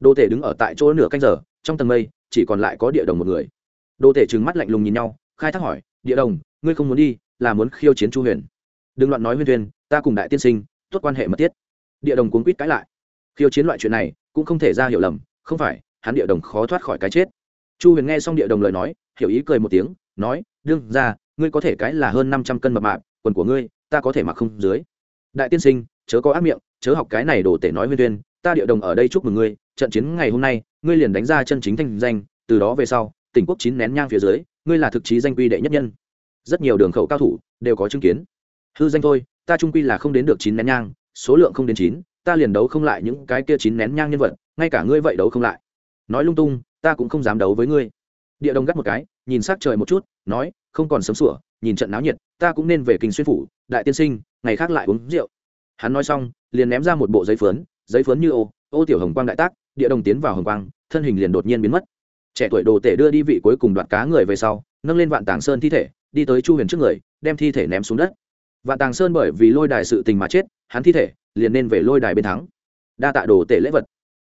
Đồ tể đứng ở tại chỗ nửa canh giờ, trong tầng mây, chỉ còn lại có địa đồng một người. Đồ tể trừng mắt lạnh lùng nhìn nhau, khai thác hỏi, địa đồng, ngươi không muốn đi, là muốn khiêu chiến chu huyền. Đừng loạn nói huyên thuyền ta cùng đại tiên sinh, tốt quan hệ mật thiết. Địa đồng cuốn quýt cãi lại. Khiêu chiến loại chuyện này, cũng không thể ra hiểu lầm, không phải, hắn địa đồng khó thoát khỏi cái chết. Chu huyền nghe xong địa đồng lời nói, hiểu ý cười một tiếng, nói, đương ra ngươi có thể cái là hơn năm trăm cân mập mạp, quần của ngươi, ta có thể mặc không dưới. Đại tiên sinh, chớ có ác miệng, chớ học cái này đồ tể nói huyên tuyên, ta địa đồng ở đây chúc mừng ngươi, trận chiến ngày hôm nay, ngươi liền đánh ra chân chính thanh danh, từ đó về sau, tỉnh quốc chín nén nhang phía dưới, ngươi là thực chí danh quy đệ nhất nhân. Rất nhiều đường khẩu cao thủ, đều có chứng kiến. Hư danh thôi, ta trung quy là không đến được chín nén nhang, số lượng không đến chín, ta liền đấu không lại những cái kia chín nén nhang nhân vật, ngay cả ngươi vậy đấu không lại. Nói lung tung, ta cũng không dám đấu với ngươi. Địa đồng gắt một cái, nhìn s á c trời một chút, nói không còn sớm sủa, nhìn trận náo nhiệt, ta cũng nên về kinh xuyên phủ, đại tiên sinh, ngày khác lại uống rượu. Hắn nói xong, liền ném ra một bộ giấy phớn giấy phớn như ô ô tiểu hồng quang đại tác, địa đồng tiến vào hồng quang, thân hình liền đột nhiên biến mất. Trẻ tuổi đồ tể đưa đi vị cuối cùng đoạn cá người về sau, nâng lên vạn tàng sơn thi thể, đi tới chu huyền trước người, đem thi thể ném xuống đất. Vạn tàng sơn bởi vì lôi đài sự tình mà chết, hắn thi thể liền nên về lôi đài bên thắng. Đa tạ đồ tể lễ vật.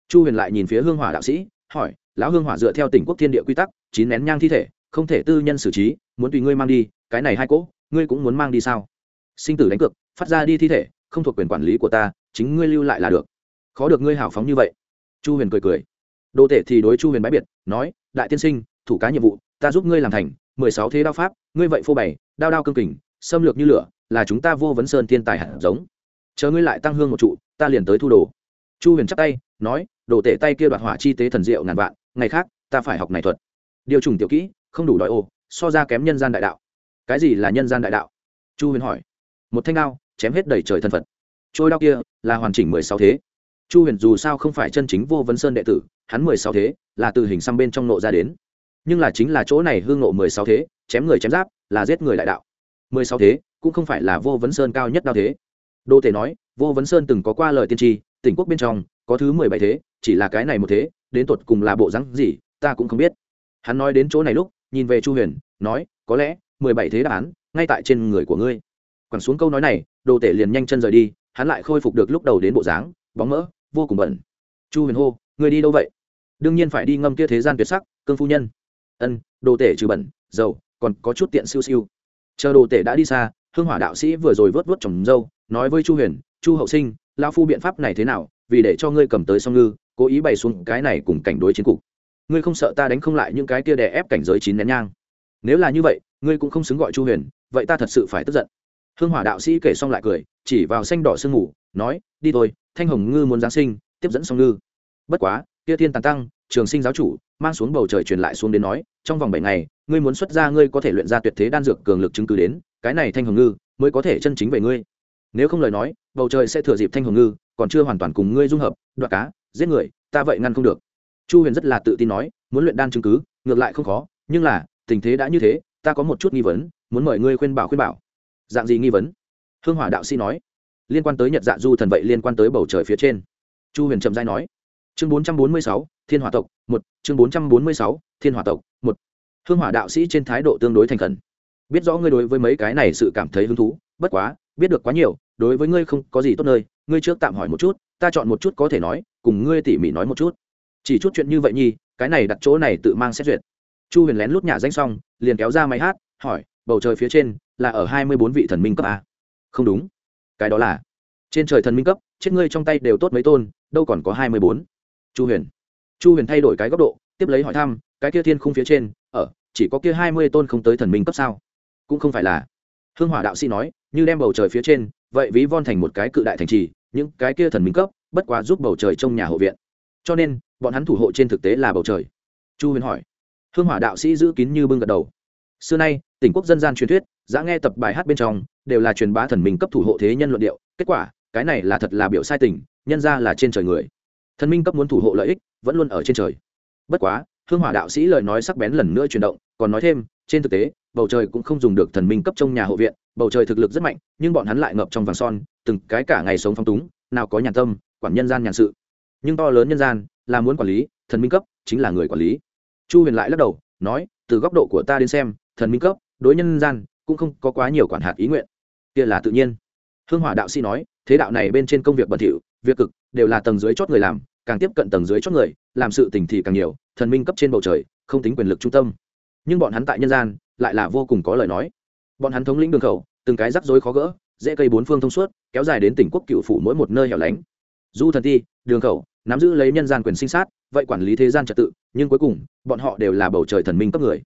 Chu huyền lại nhìn phía hương hỏa đạo sĩ, hỏi, lão hương hỏa dựa theo tỉnh quốc thiên địa quy tắc, chín nén nhang thi thể, không thể tư nhân xử trí muốn tùy ngươi mang đi, cái này hai cỗ, ngươi cũng muốn mang đi sao? Sinh tử đánh cược, phát ra đi thi thể, không thuộc quyền quản lý của ta, chính ngươi lưu lại là được. Khó được ngươi hào phóng như vậy. Chu huyền cười cười. Đồ tể thì đối chu huyền bãi biệt, nói, đại tiên sinh, thủ cá nhiệm vụ, ta giúp ngươi làm thành, mười sáu thế đao pháp, ngươi vậy phô bày, đao đao cương kình, xâm lược như lửa, là chúng ta vô vấn sơn thiên tài hạt giống. Chờ ngươi lại tăng hương một trụ, ta liền tới thu đồ. Chu huyền chắp tay, nói, đồ tể tay kia đoạt hỏa chi tế thần diệu ngàn vạn, ngày khác, ta phải học này thuật. Điều trùng tiểu kỹ, không đủ đòi ô so ra kém nhân gian đại đạo. Cái gì là nhân gian đại đạo? Chu huyền hỏi. Một thanh đao, chém hết đầy trời thân phật. Trôi đao kia là hoàn chỉnh mười sáu thế. Chu huyền dù sao không phải chân chính vô vấn sơn đệ tử, hắn mười sáu thế là từ hình xăm bên trong nộ ra đến. Nhưng là chính là chỗ này hương nộ mười sáu thế, chém người chém giáp là giết người đại đạo. mười sáu thế cũng không phải là vô vấn sơn cao nhất đao thế. Đô tể nói, vô vấn sơn từng có qua lời tiên tri, tỉnh quốc bên trong có thứ mười bảy thế, chỉ là cái này một thế, đến tột cùng là bộ rắn gì, ta cũng không biết. Hắn nói đến chỗ này lúc nhìn về chu huyền, nói, có lẽ mười bảy thế đáp án ngay tại trên người của ngươi. Quẳng xuống câu nói này, đồ tể liền nhanh chân rời đi, hắn lại khôi phục được lúc đầu đến bộ dáng, bóng mỡ, vô cùng bẩn. Chu huyền hô, ngươi đi đâu vậy? Đương nhiên phải đi ngâm kia thế gian tuyệt sắc, cương phu nhân. Ân, đồ tể trừ bẩn, dầu, còn có chút tiện siêu siêu. Chờ đồ tể đã đi xa, hương hỏa đạo sĩ vừa rồi vớt vớt trồng dâu, nói với chu huyền, chu hậu sinh lao phu biện pháp này thế nào? Vì để cho ngươi cầm tới song ngư, cố ý bày xuống cái này cùng cảnh đối chiến cục ngươi không sợ ta đánh không lại những cái kia đè ép cảnh giới chín nén nhang? Nếu là như vậy, ngươi cũng không xứng gọi chu huyền, vậy ta thật sự phải tức giận. Hương hỏa đạo sĩ kể xong lại cười, chỉ vào xanh đỏ sương ngủ nói, đi thôi, thanh hồng ngư muốn giáng sinh, tiếp dẫn song ngư. Bất quá, kia thiên tàn tăng, trường sinh giáo chủ, mang xuống bầu trời truyền lại xuống đến nói, trong vòng bảy ngày, ngươi muốn xuất ra ngươi có thể luyện ra tuyệt thế đan dược cường lực chứng cứ đến, cái này thanh hồng ngư mới có thể chân chính về ngươi. Nếu không lời nói, bầu trời sẽ thừa dịp thanh hồng ngư còn chưa hoàn toàn cùng ngươi dung hợp, đoạt cá, giết người, ta vậy ngăn không được chu huyền rất là tự tin nói, muốn luyện đan chứng cứ, ngược lại không khó, nhưng là, tình thế đã như thế, ta có một chút nghi vấn, muốn mời ngươi khuyên bảo khuyên bảo. Dạng gì nghi vấn? Hương hỏa đạo sĩ nói. Liên quan tới nhật dạ du thần vậy liên quan tới bầu trời phía trên. Chu huyền trầm giai nói. Chương bốn trăm bốn mươi sáu, thiên hòa tộc, một, chương bốn trăm bốn mươi sáu, thiên hòa tộc, một. Hương hỏa đạo sĩ trên thái độ tương đối thành khẩn. Biết rõ ngươi đối với mấy cái này sự cảm thấy hứng thú, bất quá, biết được quá nhiều, đối với ngươi không có gì tốt nơi, ngươi trước tạm hỏi một chút, ta chọn một chút có thể nói, cùng ngươi tỉ mỉ nói một chút chỉ chút chuyện như vậy nhi cái này đặt chỗ này tự mang xét duyệt. Chu huyền lén lút nhà danh xong, liền kéo ra máy hát, hỏi, bầu trời phía trên là ở hai mươi bốn vị thần minh cấp a không đúng. Cái đó là trên trời thần minh cấp, chết ngươi trong tay đều tốt mấy tôn, đâu còn có hai mươi bốn. Chu huyền. Chu huyền thay đổi cái góc độ, tiếp lấy hỏi thăm, cái kia thiên khung phía trên, ở, chỉ có kia hai mươi tôn không tới thần minh cấp sao? Cũng không phải là. Hương hỏa đạo sĩ nói, như đem bầu trời phía trên, vậy ví von thành một cái cự đại thành trì, những cái kia thần minh cấp, bất quá giúp bầu trời trong nhà hộ viện. Cho nên bọn hắn thủ hộ trên thực tế là bầu trời. Chu huyền hỏi. Hương hỏa đạo sĩ giữ kín như bưng gật đầu. Xưa nay, tỉnh quốc dân gian truyền thuyết giã nghe tập bài hát bên trong, đều là truyền bá thần minh cấp thủ hộ thế nhân luận điệu. Kết quả, cái này là thật là biểu sai tình, nhân ra là trên trời người. Thần minh cấp muốn thủ hộ lợi ích, vẫn luôn ở trên trời. Bất quá, hương hỏa đạo sĩ lời nói sắc bén lần nữa chuyển động, còn nói thêm, trên thực tế, bầu trời cũng không dùng được thần minh cấp trong nhà hộ viện, bầu trời thực lực rất mạnh, nhưng bọn hắn lại ngập trong vàng son, từng cái cả ngày sống phong túng, nào có nhàn tâm, quản nhân gian nhàn sự. Nhưng to lớn nhân gian là muốn quản lý, thần minh cấp chính là người quản lý. Chu huyền lại lắc đầu, nói, từ góc độ của ta đến xem, thần minh cấp, đối nhân gian cũng không có quá nhiều quản hạt ý nguyện. Kia là tự nhiên. Hương hỏa đạo sĩ nói, thế đạo này bên trên công việc bẩn thỉu, việc cực, đều là tầng dưới chót người làm, càng tiếp cận tầng dưới chót người, làm sự tình thì càng nhiều, thần minh cấp trên bầu trời, không tính quyền lực trung tâm. Nhưng bọn hắn tại nhân gian, lại là vô cùng có lời nói. Bọn hắn thống lĩnh đường khẩu, từng cái rắc rối khó gỡ, dễ cây bốn phương thông suốt, kéo dài đến tỉnh quốc cựu phủ mỗi một nơi hẻo lánh. Du thần ti, đường khẩu nắm giữ lấy nhân gian quyền sinh sát, vậy quản lý thế gian trật tự, nhưng cuối cùng, bọn họ đều là bầu trời thần minh cấp người.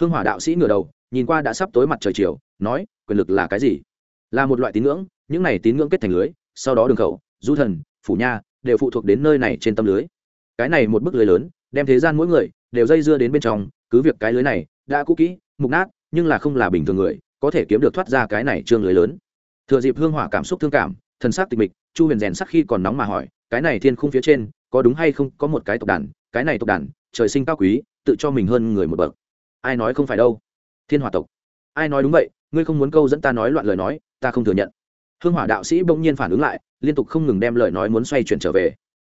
Hương hỏa đạo sĩ ngửa đầu, nhìn qua đã sắp tối mặt trời chiều, nói, quyền lực là cái gì? Là một loại tín ngưỡng, những này tín ngưỡng kết thành lưới, sau đó đường khẩu, du thần, phủ nha, đều phụ thuộc đến nơi này trên tâm lưới. Cái này một bức lưới lớn, đem thế gian mỗi người, đều dây dưa đến bên trong, cứ việc cái lưới này đã cũ kỹ, mục nát, nhưng là không là bình thường người, có thể kiếm được thoát ra cái này trương lưới lớn. Thừa dịp hương hỏa cảm xúc thương cảm, thần sắc tịch mịch, chu huyền rèn sắc khi còn nóng mà hỏi cái này thiên khung phía trên, có đúng hay không, có một cái tộc đàn, cái này tộc đàn, trời sinh cao quý, tự cho mình hơn người một bậc. Ai nói không phải đâu? Thiên hỏa tộc. Ai nói đúng vậy, ngươi không muốn câu dẫn ta nói loạn lời nói, ta không thừa nhận. Hương hỏa đạo sĩ bỗng nhiên phản ứng lại, liên tục không ngừng đem lời nói muốn xoay chuyển trở về.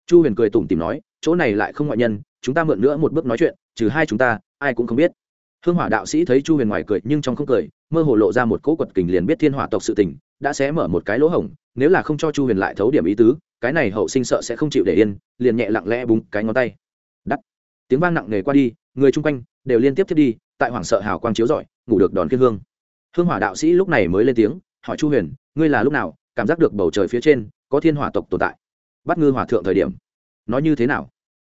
Chu huyền cười tủm tìm nói, chỗ này lại không ngoại nhân, chúng ta mượn nữa một bước nói chuyện, trừ hai chúng ta, ai cũng không biết. Hương hỏa đạo sĩ thấy chu huyền ngoài cười, nhưng trong không cười, mơ hồ lộ ra một cỗ quật kình liền biết thiên hỏa tộc sự tình, đã xé mở một cái lỗ hổng, nếu là không cho chu huyền lại thấu điểm ý tứ cái này hậu sinh sợ sẽ không chịu để yên, liền nhẹ lặng lẽ búng cái ngón tay. Đắt. Tiếng vang nặng nề qua đi, người chung quanh đều liên tiếp thiết đi, tại hoảng sợ hào quang chiếu rọi, ngủ được đòn kiên hương. Hương hỏa đạo sĩ lúc này mới lên tiếng, hỏi chu huyền, ngươi là lúc nào cảm giác được bầu trời phía trên có thiên hỏa tộc tồn tại? Bắt ngư hỏa thượng thời điểm. Nói như thế nào?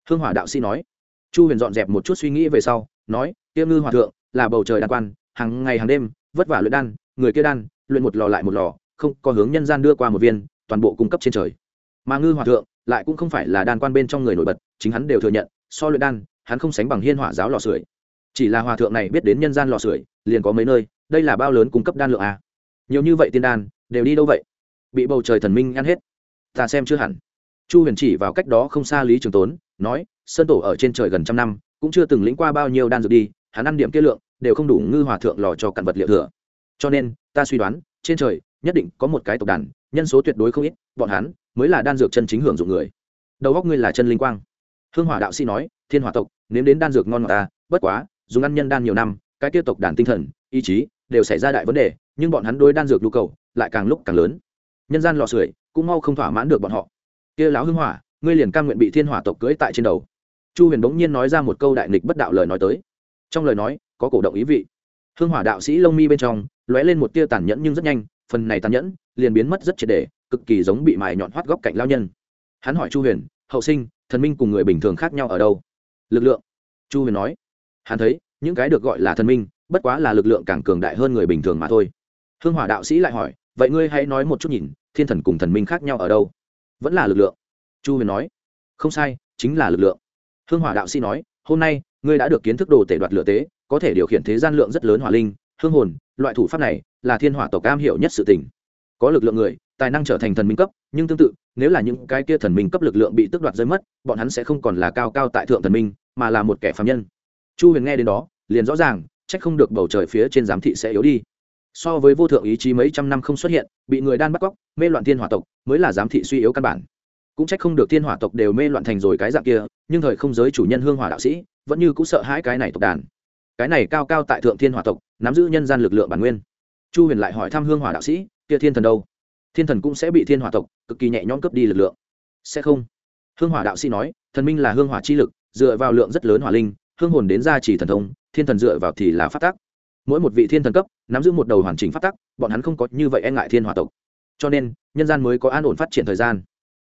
Hương hỏa đạo sĩ nói. Chu huyền dọn dẹp một chút suy nghĩ về sau, nói tiêm ngư hòa thượng là bầu trời đan quan, hàng ngày hàng đêm, vất vả luyện đan, người kia đan, luyện một lò lại một lò, không có hướng nhân gian đưa qua một viên, toàn bộ cung cấp trên trời mà ngư hòa thượng lại cũng không phải là đan quan bên trong người nổi bật, chính hắn đều thừa nhận, so luyện đan, hắn không sánh bằng hiên hỏa giáo lò sưởi. Chỉ là hòa thượng này biết đến nhân gian lò sưởi, liền có mấy nơi, đây là bao lớn cung cấp đan lượng à. nhiều như vậy tiên đan, đều đi đâu vậy? Bị bầu trời thần minh ăn hết. Ta xem chưa hẳn. Chu huyền chỉ vào cách đó không xa lý trường tốn, nói, sơn tổ ở trên trời gần trăm năm, cũng chưa từng lĩnh qua bao nhiêu đan dược đi, hắn ăn điểm kia lượng, đều không đủ ngư hòa thượng lò cho cặn vật liệu thừa. Cho nên, ta suy đoán, trên trời, nhất định có một cái tộc đàn, nhân số tuyệt đối không ít, bọn hắn mới là đan dược chân chính hưởng dụng người. Đầu góc ngươi là chân linh quang. Hương hỏa đạo sĩ nói, thiên hỏa tộc, nếm đến đan dược ngon ngọt ta, bất quá, dùng ăn nhân đan nhiều năm, cái tiêu tộc đàn tinh thần, ý chí, đều xảy ra đại vấn đề, nhưng bọn hắn đối đan dược nhu cầu, lại càng lúc càng lớn. Nhân gian lò sưởi, cũng mau không thỏa mãn được bọn họ. Kia láo hưng hỏa, ngươi liền cam nguyện bị thiên hỏa tộc cưỡi tại trên đầu. Chu huyền bỗng nhiên nói ra một câu đại nghịch bất đạo lời nói tới. Trong lời nói, có cổ động ý vị. Hương hỏa đạo sĩ lông mi bên trong, lóe lên một tia tàn nhẫn nhưng rất nhanh, phần này tàn nhẫn liền biến mất rất triệt để, cực kỳ giống bị mài nhọn hoắt góc cạnh lao nhân. Hắn hỏi chu huyền, hậu sinh, thần minh cùng người bình thường khác nhau ở đâu? Lực lượng. Chu huyền nói. Hắn thấy, những cái được gọi là thần minh, bất quá là lực lượng càng cường đại hơn người bình thường mà thôi. Hương hỏa đạo sĩ lại hỏi, vậy ngươi hãy nói một chút nhìn, thiên thần cùng thần minh khác nhau ở đâu? Vẫn là lực lượng. Chu huyền nói. Không sai, chính là lực lượng. Hương hỏa đạo sĩ nói, hôm nay, ngươi đã được kiến thức đồ tể đoạt lựa tế, có thể điều khiển thế gian lượng rất lớn hỏa linh, hương hồn, loại thủ pháp này là thiên hỏa tộc cam hiệu nhất sự tình có lực lượng người, tài năng trở thành thần minh cấp, nhưng tương tự, nếu là những cái kia thần minh cấp lực lượng bị tước đoạt rơi mất, bọn hắn sẽ không còn là cao cao tại thượng thần minh, mà là một kẻ phạm nhân. Chu huyền nghe đến đó, liền rõ ràng trách không được bầu trời phía trên giám thị sẽ yếu đi. So với vô thượng ý chí mấy trăm năm không xuất hiện, bị người đan bắt cóc, mê loạn thiên hỏa tộc, mới là giám thị suy yếu căn bản. Cũng trách không được thiên hỏa tộc đều mê loạn thành rồi cái dạng kia, nhưng thời không giới chủ nhân hương hỏa đạo sĩ, vẫn như cũng sợ hãi cái này tộc đàn. Cái này cao cao tại thượng thiên hỏa tộc, nắm giữ nhân gian lực lượng bản nguyên. Chu huyền lại hỏi thăm hương hỏa đạo sĩ kia thiên thần đâu? Thiên thần cũng sẽ bị thiên hỏa tộc cực kỳ nhẹ nhõm cướp đi lực lượng. Sẽ không. Hương hỏa đạo sĩ nói thần minh là hương hỏa chi lực dựa vào lượng rất lớn hỏa linh hương hồn đến gia trì thần thông thiên thần dựa vào thì là phát tác mỗi một vị thiên thần cấp nắm giữ một đầu hoàn chỉnh phát tác, bọn hắn không có như vậy e ngại thiên hỏa tộc. Cho nên nhân gian mới có an ổn phát triển thời gian.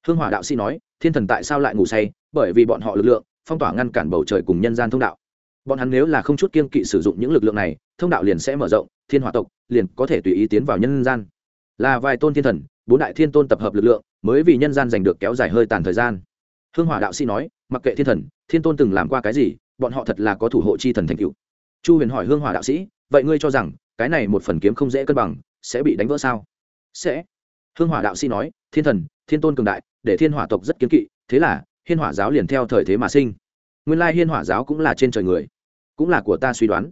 Hương hỏa đạo sĩ nói thiên thần tại sao lại ngủ say? Bởi vì bọn họ lực lượng phong tỏa ngăn cản bầu trời cùng nhân gian thông đạo. Bọn hắn nếu là không chút kiên kỵ sử dụng những lực lượng này thông đạo liền sẽ mở rộng thiên hỏa tộc liền có thể tùy ý tiến vào nhân gian là vài tôn thiên thần, bốn đại thiên tôn tập hợp lực lượng, mới vì nhân gian giành được kéo dài hơi tàn thời gian. Hương hỏa đạo sĩ nói, mặc kệ thiên thần, thiên tôn từng làm qua cái gì, bọn họ thật là có thủ hộ chi thần thành cựu chu huyền hỏi hương hỏa đạo sĩ, vậy ngươi cho rằng, cái này một phần kiếm không dễ cân bằng, sẽ bị đánh vỡ sao? Sẽ. Hương hỏa đạo sĩ nói, thiên thần, thiên tôn cường đại, để thiên hỏa tộc rất kiếm kỵ, thế là, hiên hỏa giáo liền theo thời thế mà sinh. Nguyên lai hiên hỏa giáo cũng là trên trời người, cũng là của ta suy đoán.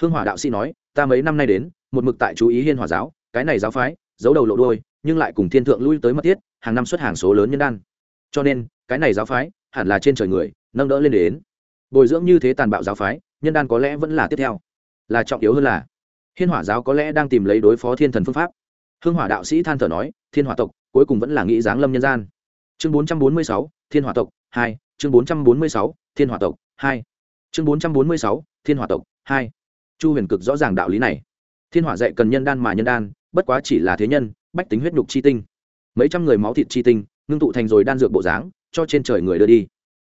Hương hỏa đạo sĩ nói, ta mấy năm nay đến, một mực tại chú ý hiên hỏa giáo, cái này giáo phái giấu đầu lộ đôi nhưng lại cùng thiên thượng lui tới mất thiết, hàng năm xuất hàng số lớn nhân đan. Cho nên, cái này giáo phái, hẳn là trên trời người, nâng đỡ lên đến. Bồi dưỡng như thế tàn bạo giáo phái, nhân đan có lẽ vẫn là tiếp theo. Là trọng yếu hơn là, hiên hỏa giáo có lẽ đang tìm lấy đối phó thiên thần phương pháp. Hương hỏa đạo sĩ than thở nói, thiên hỏa tộc, cuối cùng vẫn là nghĩ giáng lâm nhân gian. Chương bốn trăm bốn mươi sáu, thiên hỏa tộc hai, chương bốn trăm bốn mươi sáu, thiên hỏa tộc hai. Chương bốn trăm bốn mươi sáu, thiên hỏa tộc hai. Chu huyền cực rõ ràng đạo lý này. Thiên hỏa dạy cần nhân đan mà nhân đan bất quá chỉ là thế nhân, bách tính huyết nhục chi tinh. Mấy trăm người máu thịt chi tinh, ngưng tụ thành rồi đan dược bộ dáng, cho trên trời người đưa đi.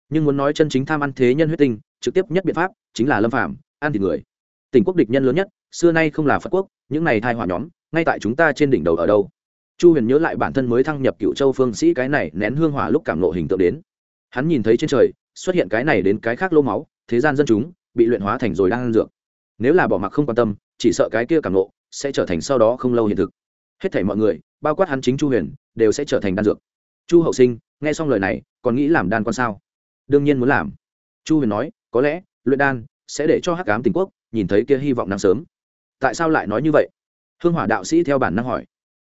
Nhưng muốn nói chân chính tham ăn thế nhân huyết tinh, trực tiếp nhất biện pháp chính là lâm phạm ăn thịt người. Tỉnh quốc địch nhân lớn nhất, xưa nay không là phật quốc, những này thai hỏa nhóm, ngay tại chúng ta trên đỉnh đầu ở đâu? Chu huyền nhớ lại bản thân mới thăng nhập cựu châu phương sĩ cái này nén hương hỏa lúc cảm nộ hình tượng đến. Hắn nhìn thấy trên trời, xuất hiện cái này đến cái khác lô máu, thế gian dân chúng, bị luyện hóa thành rồi đang ăn dược. Nếu là bỏ mặc không quan tâm, chỉ sợ cái kia cảm nộ sẽ trở thành sau đó không lâu hiện thực. Hết thảy mọi người, bao quát hắn chính chu huyền, đều sẽ trở thành đan dược. Chu hậu sinh, nghe xong lời này, còn nghĩ làm đan quan sao? Đương nhiên muốn làm. Chu huyền nói, có lẽ, luyện đan sẽ để cho hắc cám tình quốc nhìn thấy kia hy vọng nắng sớm. Tại sao lại nói như vậy? Hương hỏa đạo sĩ theo bản năng hỏi.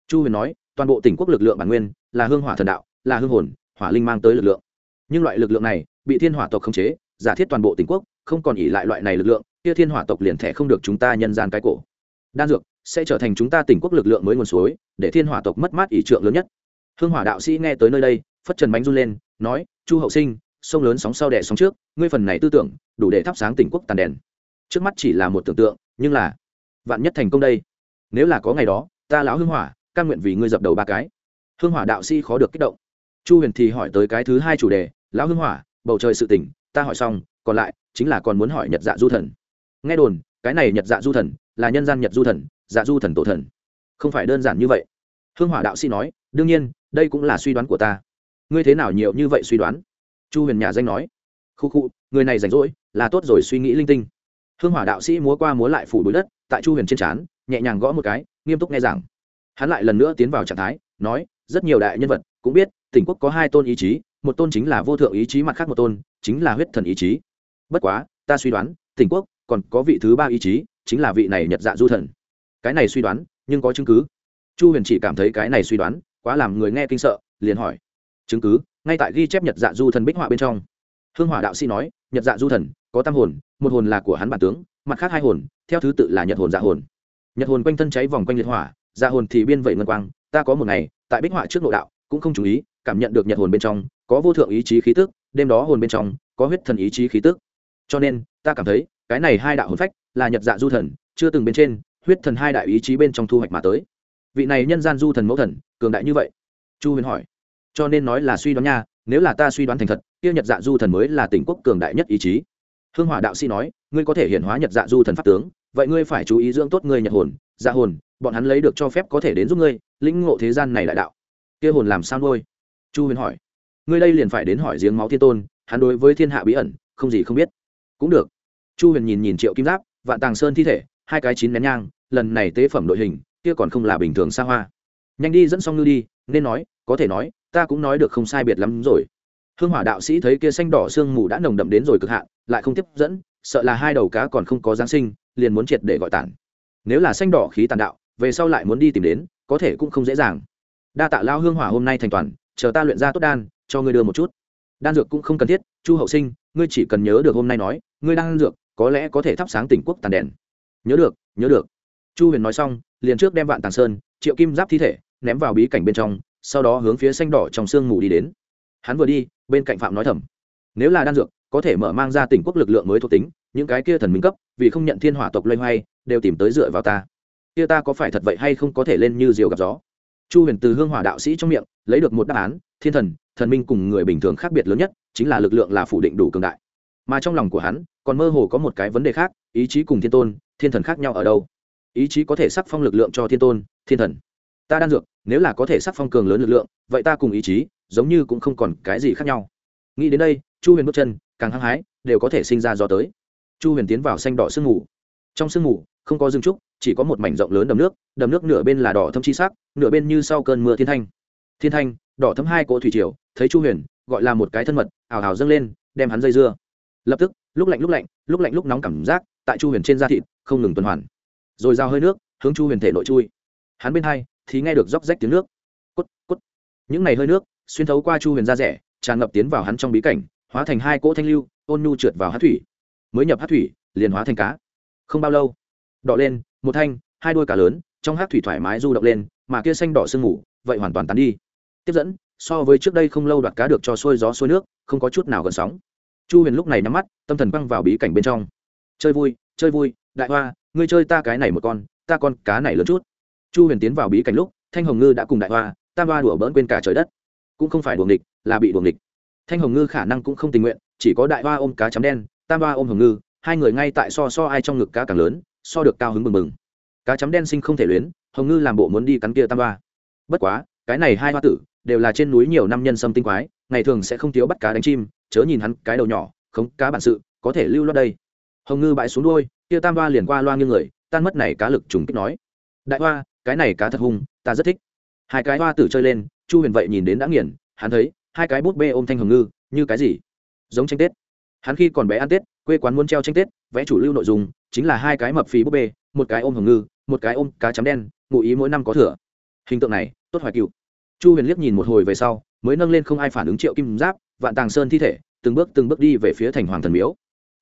Chu huyền nói, toàn bộ tỉnh quốc lực lượng bản nguyên là hương hỏa thần đạo, là hương hồn, hỏa linh mang tới lực lượng. Nhưng loại lực lượng này bị thiên hỏa tộc khống chế, giả thiết toàn bộ tỉnh quốc không còn ỉ lại loại này lực lượng, kia thiên hỏa tộc liền thẻ không được chúng ta nhân gian cái cổ. Đan dược sẽ trở thành chúng ta tỉnh quốc lực lượng mới nguồn suối, để thiên hỏa tộc mất mát ỷ trượng lớn nhất. Hương hỏa đạo sĩ nghe tới nơi đây, phất trần bánh run lên, nói, chu hậu sinh, sông lớn sóng sau đẻ sóng trước, ngươi phần này tư tưởng, đủ để thắp sáng tỉnh quốc tàn đèn. Trước mắt chỉ là một tưởng tượng, nhưng là vạn nhất thành công đây. Nếu là có ngày đó, ta lão hương hỏa căn nguyện vì ngươi dập đầu ba cái. Hương hỏa đạo sĩ khó được kích động. Chu huyền thì hỏi tới cái thứ hai chủ đề, lão hương hỏa, bầu trời sự tỉnh, ta hỏi xong, còn lại chính là còn muốn hỏi nhật dạ du thần. Nghe đồn, cái này nhật dạ du thần là nhân gian nhật du thần dạ du thần tổ thần. Không phải đơn giản như vậy. Hương hỏa đạo sĩ nói, đương nhiên, đây cũng là suy đoán của ta. Ngươi thế nào nhiều như vậy suy đoán? Chu huyền nhà danh nói. Khu khu, người này rảnh rỗi, là tốt rồi, suy nghĩ linh tinh. Hương hỏa đạo sĩ múa qua múa lại phủ bụi đất, tại chu huyền trên trán, nhẹ nhàng gõ một cái, nghiêm túc nghe rằng hắn lại lần nữa tiến vào trạng thái, nói, rất nhiều đại nhân vật cũng biết, tỉnh quốc có hai tôn ý chí, một tôn chính là vô thượng ý chí mặt khác một tôn, chính là huyết thần ý chí. Bất quá, ta suy đoán, tỉnh quốc còn có vị thứ ba ý chí, chính là vị này nhật dạ du thần cái này suy đoán, nhưng có chứng cứ. Chu huyền chỉ cảm thấy cái này suy đoán quá làm người nghe kinh sợ, liền hỏi. Chứng cứ, ngay tại ghi chép nhật dạ du thần bích họa bên trong. Hương hỏa đạo sĩ nói, nhật dạ du thần, có tam hồn, một hồn là của hắn bản tướng, mặt khác hai hồn, theo thứ tự là nhật hồn dạ hồn. Nhật hồn quanh thân cháy vòng quanh liệt hỏa dạ hồn thì biên vẩy ngân quang, ta có một ngày, tại bích họa trước nội đạo, cũng không chú ý, cảm nhận được nhật hồn bên trong, có vô thượng ý chí khí tức, đêm đó hồn bên trong, có huyết thần ý chí khí tức. Cho nên, ta cảm thấy, cái này hai đạo hồn phách là nhật dạ du thần, chưa từng bên trên huyết thần hai đại ý chí bên trong thu hoạch mà tới. Vị này nhân gian du thần mẫu thần, cường đại như vậy? Chu huyền hỏi. Cho nên nói là suy đoán nha, nếu là ta suy đoán thành thật, kia nhật dạ du thần mới là tỉnh quốc cường đại nhất ý chí. Hương hỏa đạo sĩ nói, ngươi có thể hiện hóa nhật dạ du thần pháp tướng, vậy ngươi phải chú ý dưỡng tốt ngươi nhật hồn dạ hồn, bọn hắn lấy được cho phép có thể đến giúp ngươi, lĩnh ngộ thế gian này đại đạo. Kia hồn làm sao nuôi? Chu huyền hỏi. Ngươi đây liền phải đến hỏi giếng máu thiên tôn, hắn đối với thiên hạ bí ẩn, không gì không biết. Cũng được. Chu huyền nhìn nhìn triệu kim giáp, vạn tàng sơn thi thể, hai cái chín nén nhang lần này tế phẩm đội hình, kia còn không là bình thường xa hoa. Nhanh đi dẫn xong ngư đi, nên nói, có thể nói, ta cũng nói được không sai biệt lắm rồi. Hương hỏa đạo sĩ thấy kia xanh đỏ sương mù đã nồng đậm đến rồi cực hạn, lại không tiếp dẫn, sợ là hai đầu cá còn không có giáng sinh, liền muốn triệt để gọi tản. Nếu là xanh đỏ khí tàn đạo, về sau lại muốn đi tìm đến, có thể cũng không dễ dàng. Đa tạ lao hương hỏa hôm nay thành toàn, chờ ta luyện ra tốt đan, cho ngươi đưa một chút. Đan dược cũng không cần thiết, chu hậu sinh, ngươi chỉ cần nhớ được hôm nay nói, ngươi đang dược, có lẽ có thể thắp sáng tỉnh quốc tàn đèn. Nhớ được nhớ được chu huyền nói xong, liền trước đem vạn tàng sơn, triệu kim giáp thi thể, ném vào bí cảnh bên trong, sau đó hướng phía xanh đỏ trong sương mù đi đến. Hắn vừa đi, bên cạnh phạm nói thầm, nếu là đan dược, có thể mở mang ra tỉnh quốc lực lượng mới thuộc tính, những cái kia thần minh cấp, vì không nhận thiên hỏa tộc loay hoay, đều tìm tới dựa vào ta. Kia ta có phải thật vậy hay không có thể lên như diều gặp gió? Chu huyền từ hương hỏa đạo sĩ trong miệng, lấy được một đáp án, thiên thần thần minh cùng người bình thường khác biệt lớn nhất, chính là lực lượng là phủ định đủ cường đại. Mà trong lòng của hắn, còn mơ hồ có một cái vấn đề khác, ý chí cùng thiên tôn, thiên thần khác nhau ở đâu? Ý chí có thể sắc phong lực lượng cho thiên tôn, thiên thần. Ta đan dược, nếu là có thể sắc phong cường lớn lực lượng, vậy ta cùng ý chí, giống như cũng không còn cái gì khác nhau. Nghĩ đến đây, chu huyền bước chân, càng hăng hái, đều có thể sinh ra do tới. Chu huyền tiến vào xanh đỏ sương mù. Trong sương mù, không có rừng trúc, chỉ có một mảnh rộng lớn đầm nước đầm nước nửa bên là đỏ thâm chi sắc, nửa bên như sau cơn mưa thiên thanh. Thiên thanh, đỏ thấm hai cỗ thủy triều, thấy chu huyền, gọi là một cái thân mật ảo ảo dâng lên, đem hắn dây dưa. Lập tức, lúc lạnh lúc lạnh lúc lạnh lúc nóng cảm giác, tại chu huyền trên da thịt, không ngừng tuần hoàn rồi giao hơi nước, hướng chu huyền thể nội chui. Hắn bên hai thì nghe được róc rách tiếng nước. Cút cút. Những ngày hơi nước xuyên thấu qua chu huyền da rẻ, tràn ngập tiến vào hắn trong bí cảnh, hóa thành hai cỗ thanh lưu, ôn nhu trượt vào hát thủy. Mới nhập hát thủy, liền hóa thành cá. Không bao lâu đọ lên, một thanh, hai đôi cá lớn, trong hát thủy thoải mái du động lên, mà kia xanh đỏ sương mù, vậy hoàn toàn tán đi. Tiếp dẫn, so với trước đây không lâu đoạt cá được cho sôi gió sôi nước, không có chút nào gần sóng. Chu huyền lúc này nắm mắt, tâm thần băng vào bí cảnh bên trong. Chơi vui chơi vui, đại hoa ngươi chơi ta cái này một con, ta con cá này lớn chút. Chu huyền tiến vào bí cảnh lúc, thanh hồng ngư đã cùng đại hoa, tam hoa đùa bỡn quên cả trời đất. Cũng không phải đuồng địch là bị đuồng địch thanh hồng ngư khả năng cũng không tình nguyện, chỉ có đại hoa ôm cá chấm đen, tam hoa ôm hồng ngư, hai người ngay tại so so ai trong ngực cá càng lớn, so được cao hứng mừng mừng cá chấm đen sinh không thể luyến, hồng ngư làm bộ muốn đi cắn kia tam hoa. Bất quá, cái này hai hoa tử, đều là trên núi nhiều năm nhân sâm tinh quái, ngày thường sẽ không thiếu bắt cá đánh chim, chớ nhìn hắn cái đầu nhỏ không cá bản sự, có thể lưu loát đây. Hồng ngư bãi xuống đuôi kia tam hoa liền qua loa nghiêng người, tan mất này cá lực trùng kích nói. Đại hoa, cái này cá thật hung, ta rất thích. Hai cái hoa tử chơi lên, chu huyền vậy nhìn đến đã nghiền, hắn thấy, hai cái bút bê ôm thanh hồng ngư, như cái gì? Giống tranh tết. Hắn khi còn bé ăn tết, quê quán muốn treo tranh tết, vẽ chủ lưu nội dung, chính là hai cái mập phí bút bê, một cái ôm hồng ngư, một cái ôm cá chấm đen, ngụ ý mỗi năm có thừa. Hình tượng này, tốt hoài cựu chu huyền liếc nhìn một hồi về sau, mới nâng lên không ai phản ứng triệu kim giáp, vạn tàng sơn thi thể, từng bước từng bước đi về phía thành hoàng thần miếu.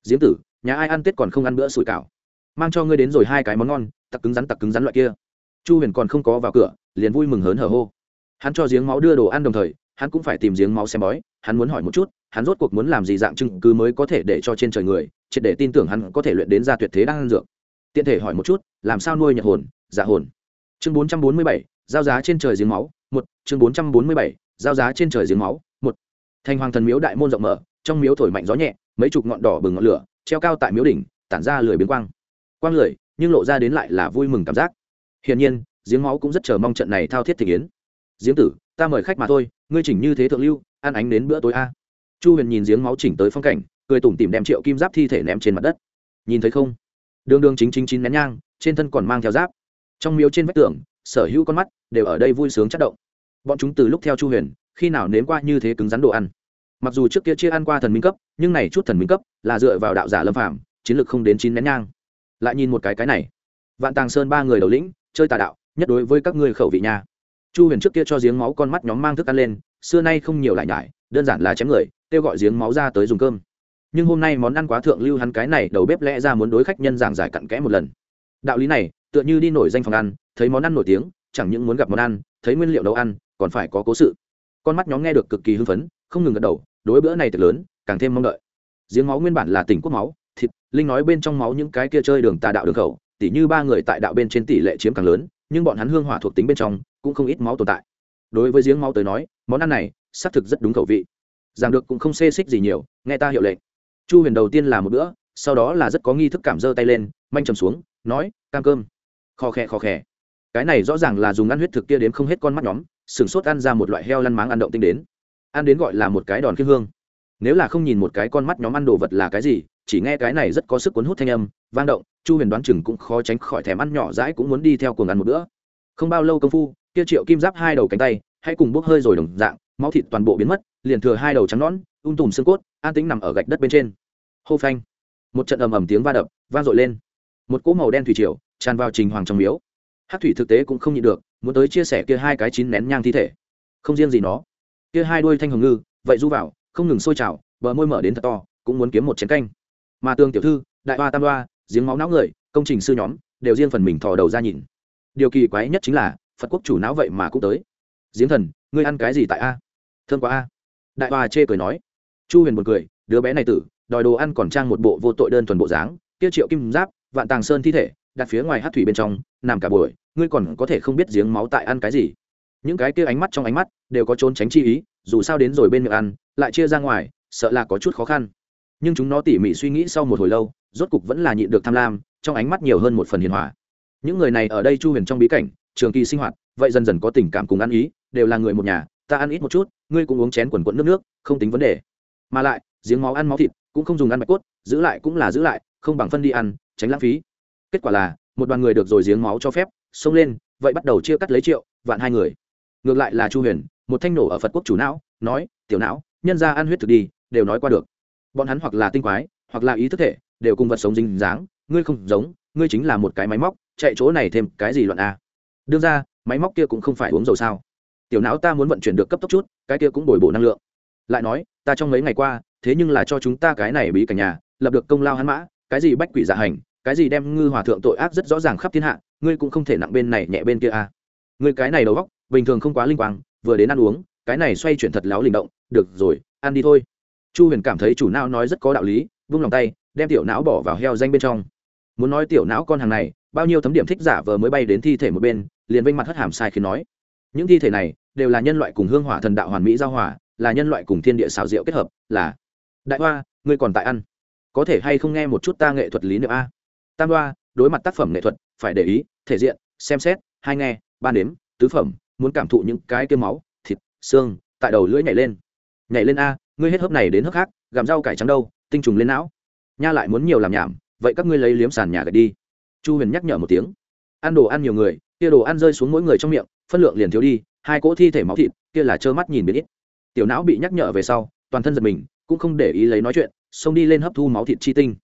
Diễm tử nhà ai ăn tết còn không ăn bữa sủi cảo. Mang cho ngươi đến rồi hai cái món ngon, tặc cứng rắn tặc cứng rắn loại kia. Chu huyền còn không có vào cửa, liền vui mừng hớn hở hô. Hắn cho giếng máu đưa đồ ăn đồng thời, hắn cũng phải tìm giếng máu xem bói, hắn muốn hỏi một chút, hắn rốt cuộc muốn làm gì dạng chứng cứ mới có thể để cho trên trời người, triệt để tin tưởng hắn có thể luyện đến ra tuyệt thế đang ăn dược. Tiện thể hỏi một chút, làm sao nuôi nhật hồn dạ hồn? Chương bốn trăm bốn mươi bảy, giao giá trên trời giếng máu, một, chương bốn trăm bốn mươi bảy, giao giá trên trời giếng máu, một. Thành hoàng thần miếu đại môn rộng mở, trong miếu thổi mạnh gió nhẹ, mấy chục ngọn đỏ bừng ngọn lửa treo cao tại miếu đỉnh, tản ra lười biến quang. Quang lười, nhưng lộ ra đến lại là vui mừng cảm giác. Hiển nhiên, giếng máu cũng rất chờ mong trận này thao thiết thể kiến giếng tử, ta mời khách mà thôi, ngươi chỉnh như thế thượng lưu, ăn ánh đến bữa tối a. Chu huyền nhìn giếng máu chỉnh tới phong cảnh, cười tủm tìm đem triệu kim giáp thi thể ném trên mặt đất. Nhìn thấy không? Đường đường chính chính chín nén nhang, trên thân còn mang theo giáp. Trong miếu trên vách tường, sở hữu con mắt đều ở đây vui sướng chất động. Bọn chúng từ lúc theo chu huyền, khi nào nếm qua như thế cứng rắn đồ ăn? Mặc dù trước kia chia ăn qua thần minh cấp, nhưng này chút thần minh cấp là dựa vào đạo giả lâm phạm chiến lược không đến chín nén nhang. Lại nhìn một cái cái này. Vạn tàng sơn ba người đầu lĩnh, chơi tà đạo, nhất đối với các ngươi khẩu vị nha. Chu huyền trước kia cho giếng máu con mắt nhóm mang thức ăn lên, xưa nay không nhiều lại nhải, đơn giản là chém người, kêu gọi giếng máu ra tới dùng cơm. Nhưng hôm nay món ăn quá thượng lưu hắn cái này đầu bếp lẽ ra muốn đối khách nhân giảng giải cặn kẽ một lần. Đạo lý này, tựa như đi nổi danh phòng ăn, thấy món ăn nổi tiếng, chẳng những muốn gặp món ăn, thấy nguyên liệu nấu ăn, còn phải có cố sự. Con mắt nhóm nghe được cực kỳ hưng phấn không ngừng gật đầu, đối bữa này thật lớn, càng thêm mong đợi. Giếng máu nguyên bản là tỉnh quốc máu, thịt, linh nói bên trong máu những cái kia chơi đường tà đạo đường khẩu, tỉ như ba người tại đạo bên trên tỷ lệ chiếm càng lớn, nhưng bọn hắn hương hỏa thuộc tính bên trong cũng không ít máu tồn tại. Đối với giếng máu tới nói, món ăn này xác thực rất đúng khẩu vị. Giảng được cũng không xê xích gì nhiều, nghe ta hiệu lệnh. Chu huyền đầu tiên là một bữa, sau đó là rất có nghi thức cảm giơ tay lên, manh trầm xuống, nói, cam cơm. Khò khè khò khè. Cái này rõ ràng là dùng ăn huyết thực kia đến không hết con mắt nhóm sửng sốt ăn ra một loại heo lăn máng ăn động tinh đến ăn đến gọi là một cái đòn kiếp hương. Nếu là không nhìn một cái con mắt nhóm ăn đồ vật là cái gì chỉ nghe cái này rất có sức cuốn hút thanh âm vang động chu huyền đoán chừng cũng khó tránh khỏi thèm ăn nhỏ dãi cũng muốn đi theo cuồng ăn một bữa. Không bao lâu công phu kia triệu kim giáp hai đầu cánh tay hãy cùng bốc hơi rồi đồng dạng máu thịt toàn bộ biến mất liền thừa hai đầu trắng nón, ung um tùm xương cốt an tính nằm ở gạch đất bên trên. Hô phanh. Một trận ầm ầm tiếng va đập vang dội lên. Một cỗ màu đen thủy triều tràn vào trình hoàng trong miếu. Hát thủy thực tế cũng không nhịn được muốn tới chia sẻ kia hai cái chín nén nhang thi thể. Không riêng gì nó kia hai đuôi thanh hồng ngư, vậy du vào, không ngừng sôi trào, bờ môi mở đến thật to, cũng muốn kiếm một chén canh. Mà tương tiểu thư, đại hoa tam đoa giếng máu não người, công trình sư nhóm, đều riêng phần mình thò đầu ra nhìn. Điều kỳ quái nhất chính là, phật quốc chủ não vậy mà cũng tới. Giếng thần, ngươi ăn cái gì tại a? Thương quá a. Đại hoa chê cười nói. Chu huyền một cười, đứa bé này tử, đòi đồ ăn còn trang một bộ vô tội đơn thuần bộ dáng tiêu triệu kim giáp, vạn tàng sơn thi thể, đặt phía ngoài hát thủy bên trong, nằm cả buổi, ngươi còn có thể không biết giếng máu tại ăn cái gì những cái kia ánh mắt trong ánh mắt đều có trốn tránh chi ý, dù sao đến rồi bên miệng ăn, lại chia ra ngoài, sợ là có chút khó khăn. Nhưng chúng nó tỉ mỉ suy nghĩ sau một hồi lâu, rốt cục vẫn là nhịn được tham lam, trong ánh mắt nhiều hơn một phần hiền hòa. Những người này ở đây chu huyền trong bí cảnh, trường kỳ sinh hoạt, vậy dần dần có tình cảm cùng ăn ý, đều là người một nhà, ta ăn ít một chút, ngươi cũng uống chén quần quẫn nước nước, không tính vấn đề. Mà lại, giếng máu ăn máu thịt, cũng không dùng ăn bạch cốt, giữ lại cũng là giữ lại, không bằng phân đi ăn, tránh lãng phí. Kết quả là, một đoàn người được rồi giếng máu cho phép, xông lên, vậy bắt đầu chia cắt lấy triệu, vạn hai người ngược lại là chu huyền, một thanh nổ ở phật quốc chủ não, nói, tiểu não, nhân ra ăn huyết thực đi, đều nói qua được. Bọn hắn hoặc là tinh quái, hoặc là ý thức thể, đều cùng vật sống dính dáng, ngươi không giống, ngươi chính là một cái máy móc, chạy chỗ này thêm cái gì loạn a? Đương ra, máy móc kia cũng không phải uống dầu sao. Tiểu não, ta muốn vận chuyển được cấp tốc chút, cái kia cũng bồi bổ năng lượng. Lại nói, ta trong mấy ngày qua, thế nhưng là cho chúng ta cái này bí cả nhà, lập được công lao hắn mã, cái gì bách quỷ dạ hành, cái gì đem ngư hòa thượng tội ác rất rõ ràng khắp thiên hạ, ngươi cũng không thể nặng bên này nhẹ bên kia a. Ngươi cái này đầu góc bình thường không quá linh quang, vừa đến ăn uống, cái này xoay chuyển thật láo linh động, được rồi, ăn đi thôi. Chu huyền cảm thấy chủ não nói rất có đạo lý, vung lòng tay, đem tiểu não bỏ vào heo danh bên trong. Muốn nói tiểu não con hàng này, bao nhiêu thấm điểm thích giả vờ mới bay đến thi thể một bên, liền vênh mặt hất hàm sai khi nói. Những thi thể này, đều là nhân loại cùng hương hỏa thần đạo hoàn mỹ giao hòa, là nhân loại cùng thiên địa xào rượu kết hợp, là đại hoa, ngươi còn tại ăn. Có thể hay không nghe một chút ta nghệ thuật lý niệm a? Tam hoa, đối mặt tác phẩm nghệ thuật, phải để ý, thể diện, xem xét, hai nghe, ba nếm, tứ phẩm muốn cảm thụ những cái kia máu, thịt, xương, tại đầu lưỡi nhảy lên. Nhảy lên a, ngươi hết hớp này đến hớp khác, gặm rau cải trắng đâu, tinh trùng lên não. Nha lại muốn nhiều làm nhảm, vậy các ngươi lấy liếm sàn nhà gạch đi. Chu huyền nhắc nhở một tiếng. Ăn đồ ăn nhiều người, kia đồ ăn rơi xuống mỗi người trong miệng, phân lượng liền thiếu đi, hai cỗ thi thể máu thịt, kia là trơ mắt nhìn biết ít. Tiểu não bị nhắc nhở về sau, toàn thân giật mình, cũng không để ý lấy nói chuyện, xông đi lên hấp thu máu thịt chi tinh.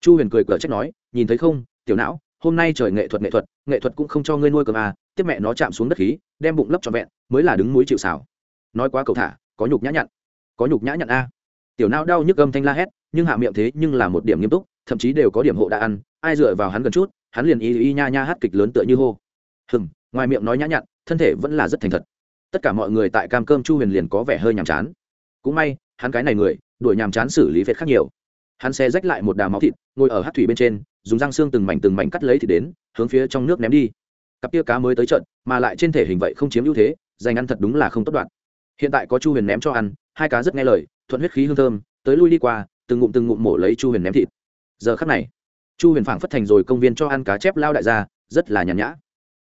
Chu huyền cười cờ trách nói, nhìn thấy không, tiểu não hôm nay trời nghệ thuật nghệ thuật nghệ thuật cũng không cho ngươi nuôi cơm à tiếp mẹ nó chạm xuống đất khí, đem bụng lấp trọn vẹn, mới là đứng núi chịu xảo nói quá cầu thả, có nhục nhã nhặn. Có nhục nhã nhặn a. Tiểu não đau nhức âm thanh la hét, nhưng hạ miệng thế nhưng là một điểm nghiêm túc, thậm chí đều có điểm hộ đã ăn, ai dựa vào hắn gần chút, hắn liền y y nha nha hát kịch lớn tựa như hô. Hừm, ngoài miệng nói nhã nhặn, thân thể vẫn là rất thành thật. Tất cả mọi người tại cam cơm chu huyền liền có vẻ hơi nhàm chán. Cũng may, hắn cái này người, đuổi nhàm chán xử lý phệt khác nhiều. Hắn xe rách lại một đà máu thịt, ngồi ở hát thủy bên trên dùng răng xương từng mảnh từng mảnh cắt lấy thì đến, hướng phía trong nước ném đi. Cặp tia cá mới tới trận, mà lại trên thể hình vậy không chiếm ưu thế dành ăn thật đúng là không tốt đoạn. Hiện tại có chu huyền ném cho ăn, hai cá rất nghe lời, thuận huyết khí hương thơm, tới lui đi qua, từng ngụm từng ngụm mổ lấy chu huyền ném thịt. Giờ khắc này, chu huyền phảng phất thành rồi công viên cho ăn cá chép lao đại gia, rất là nhàn nhã.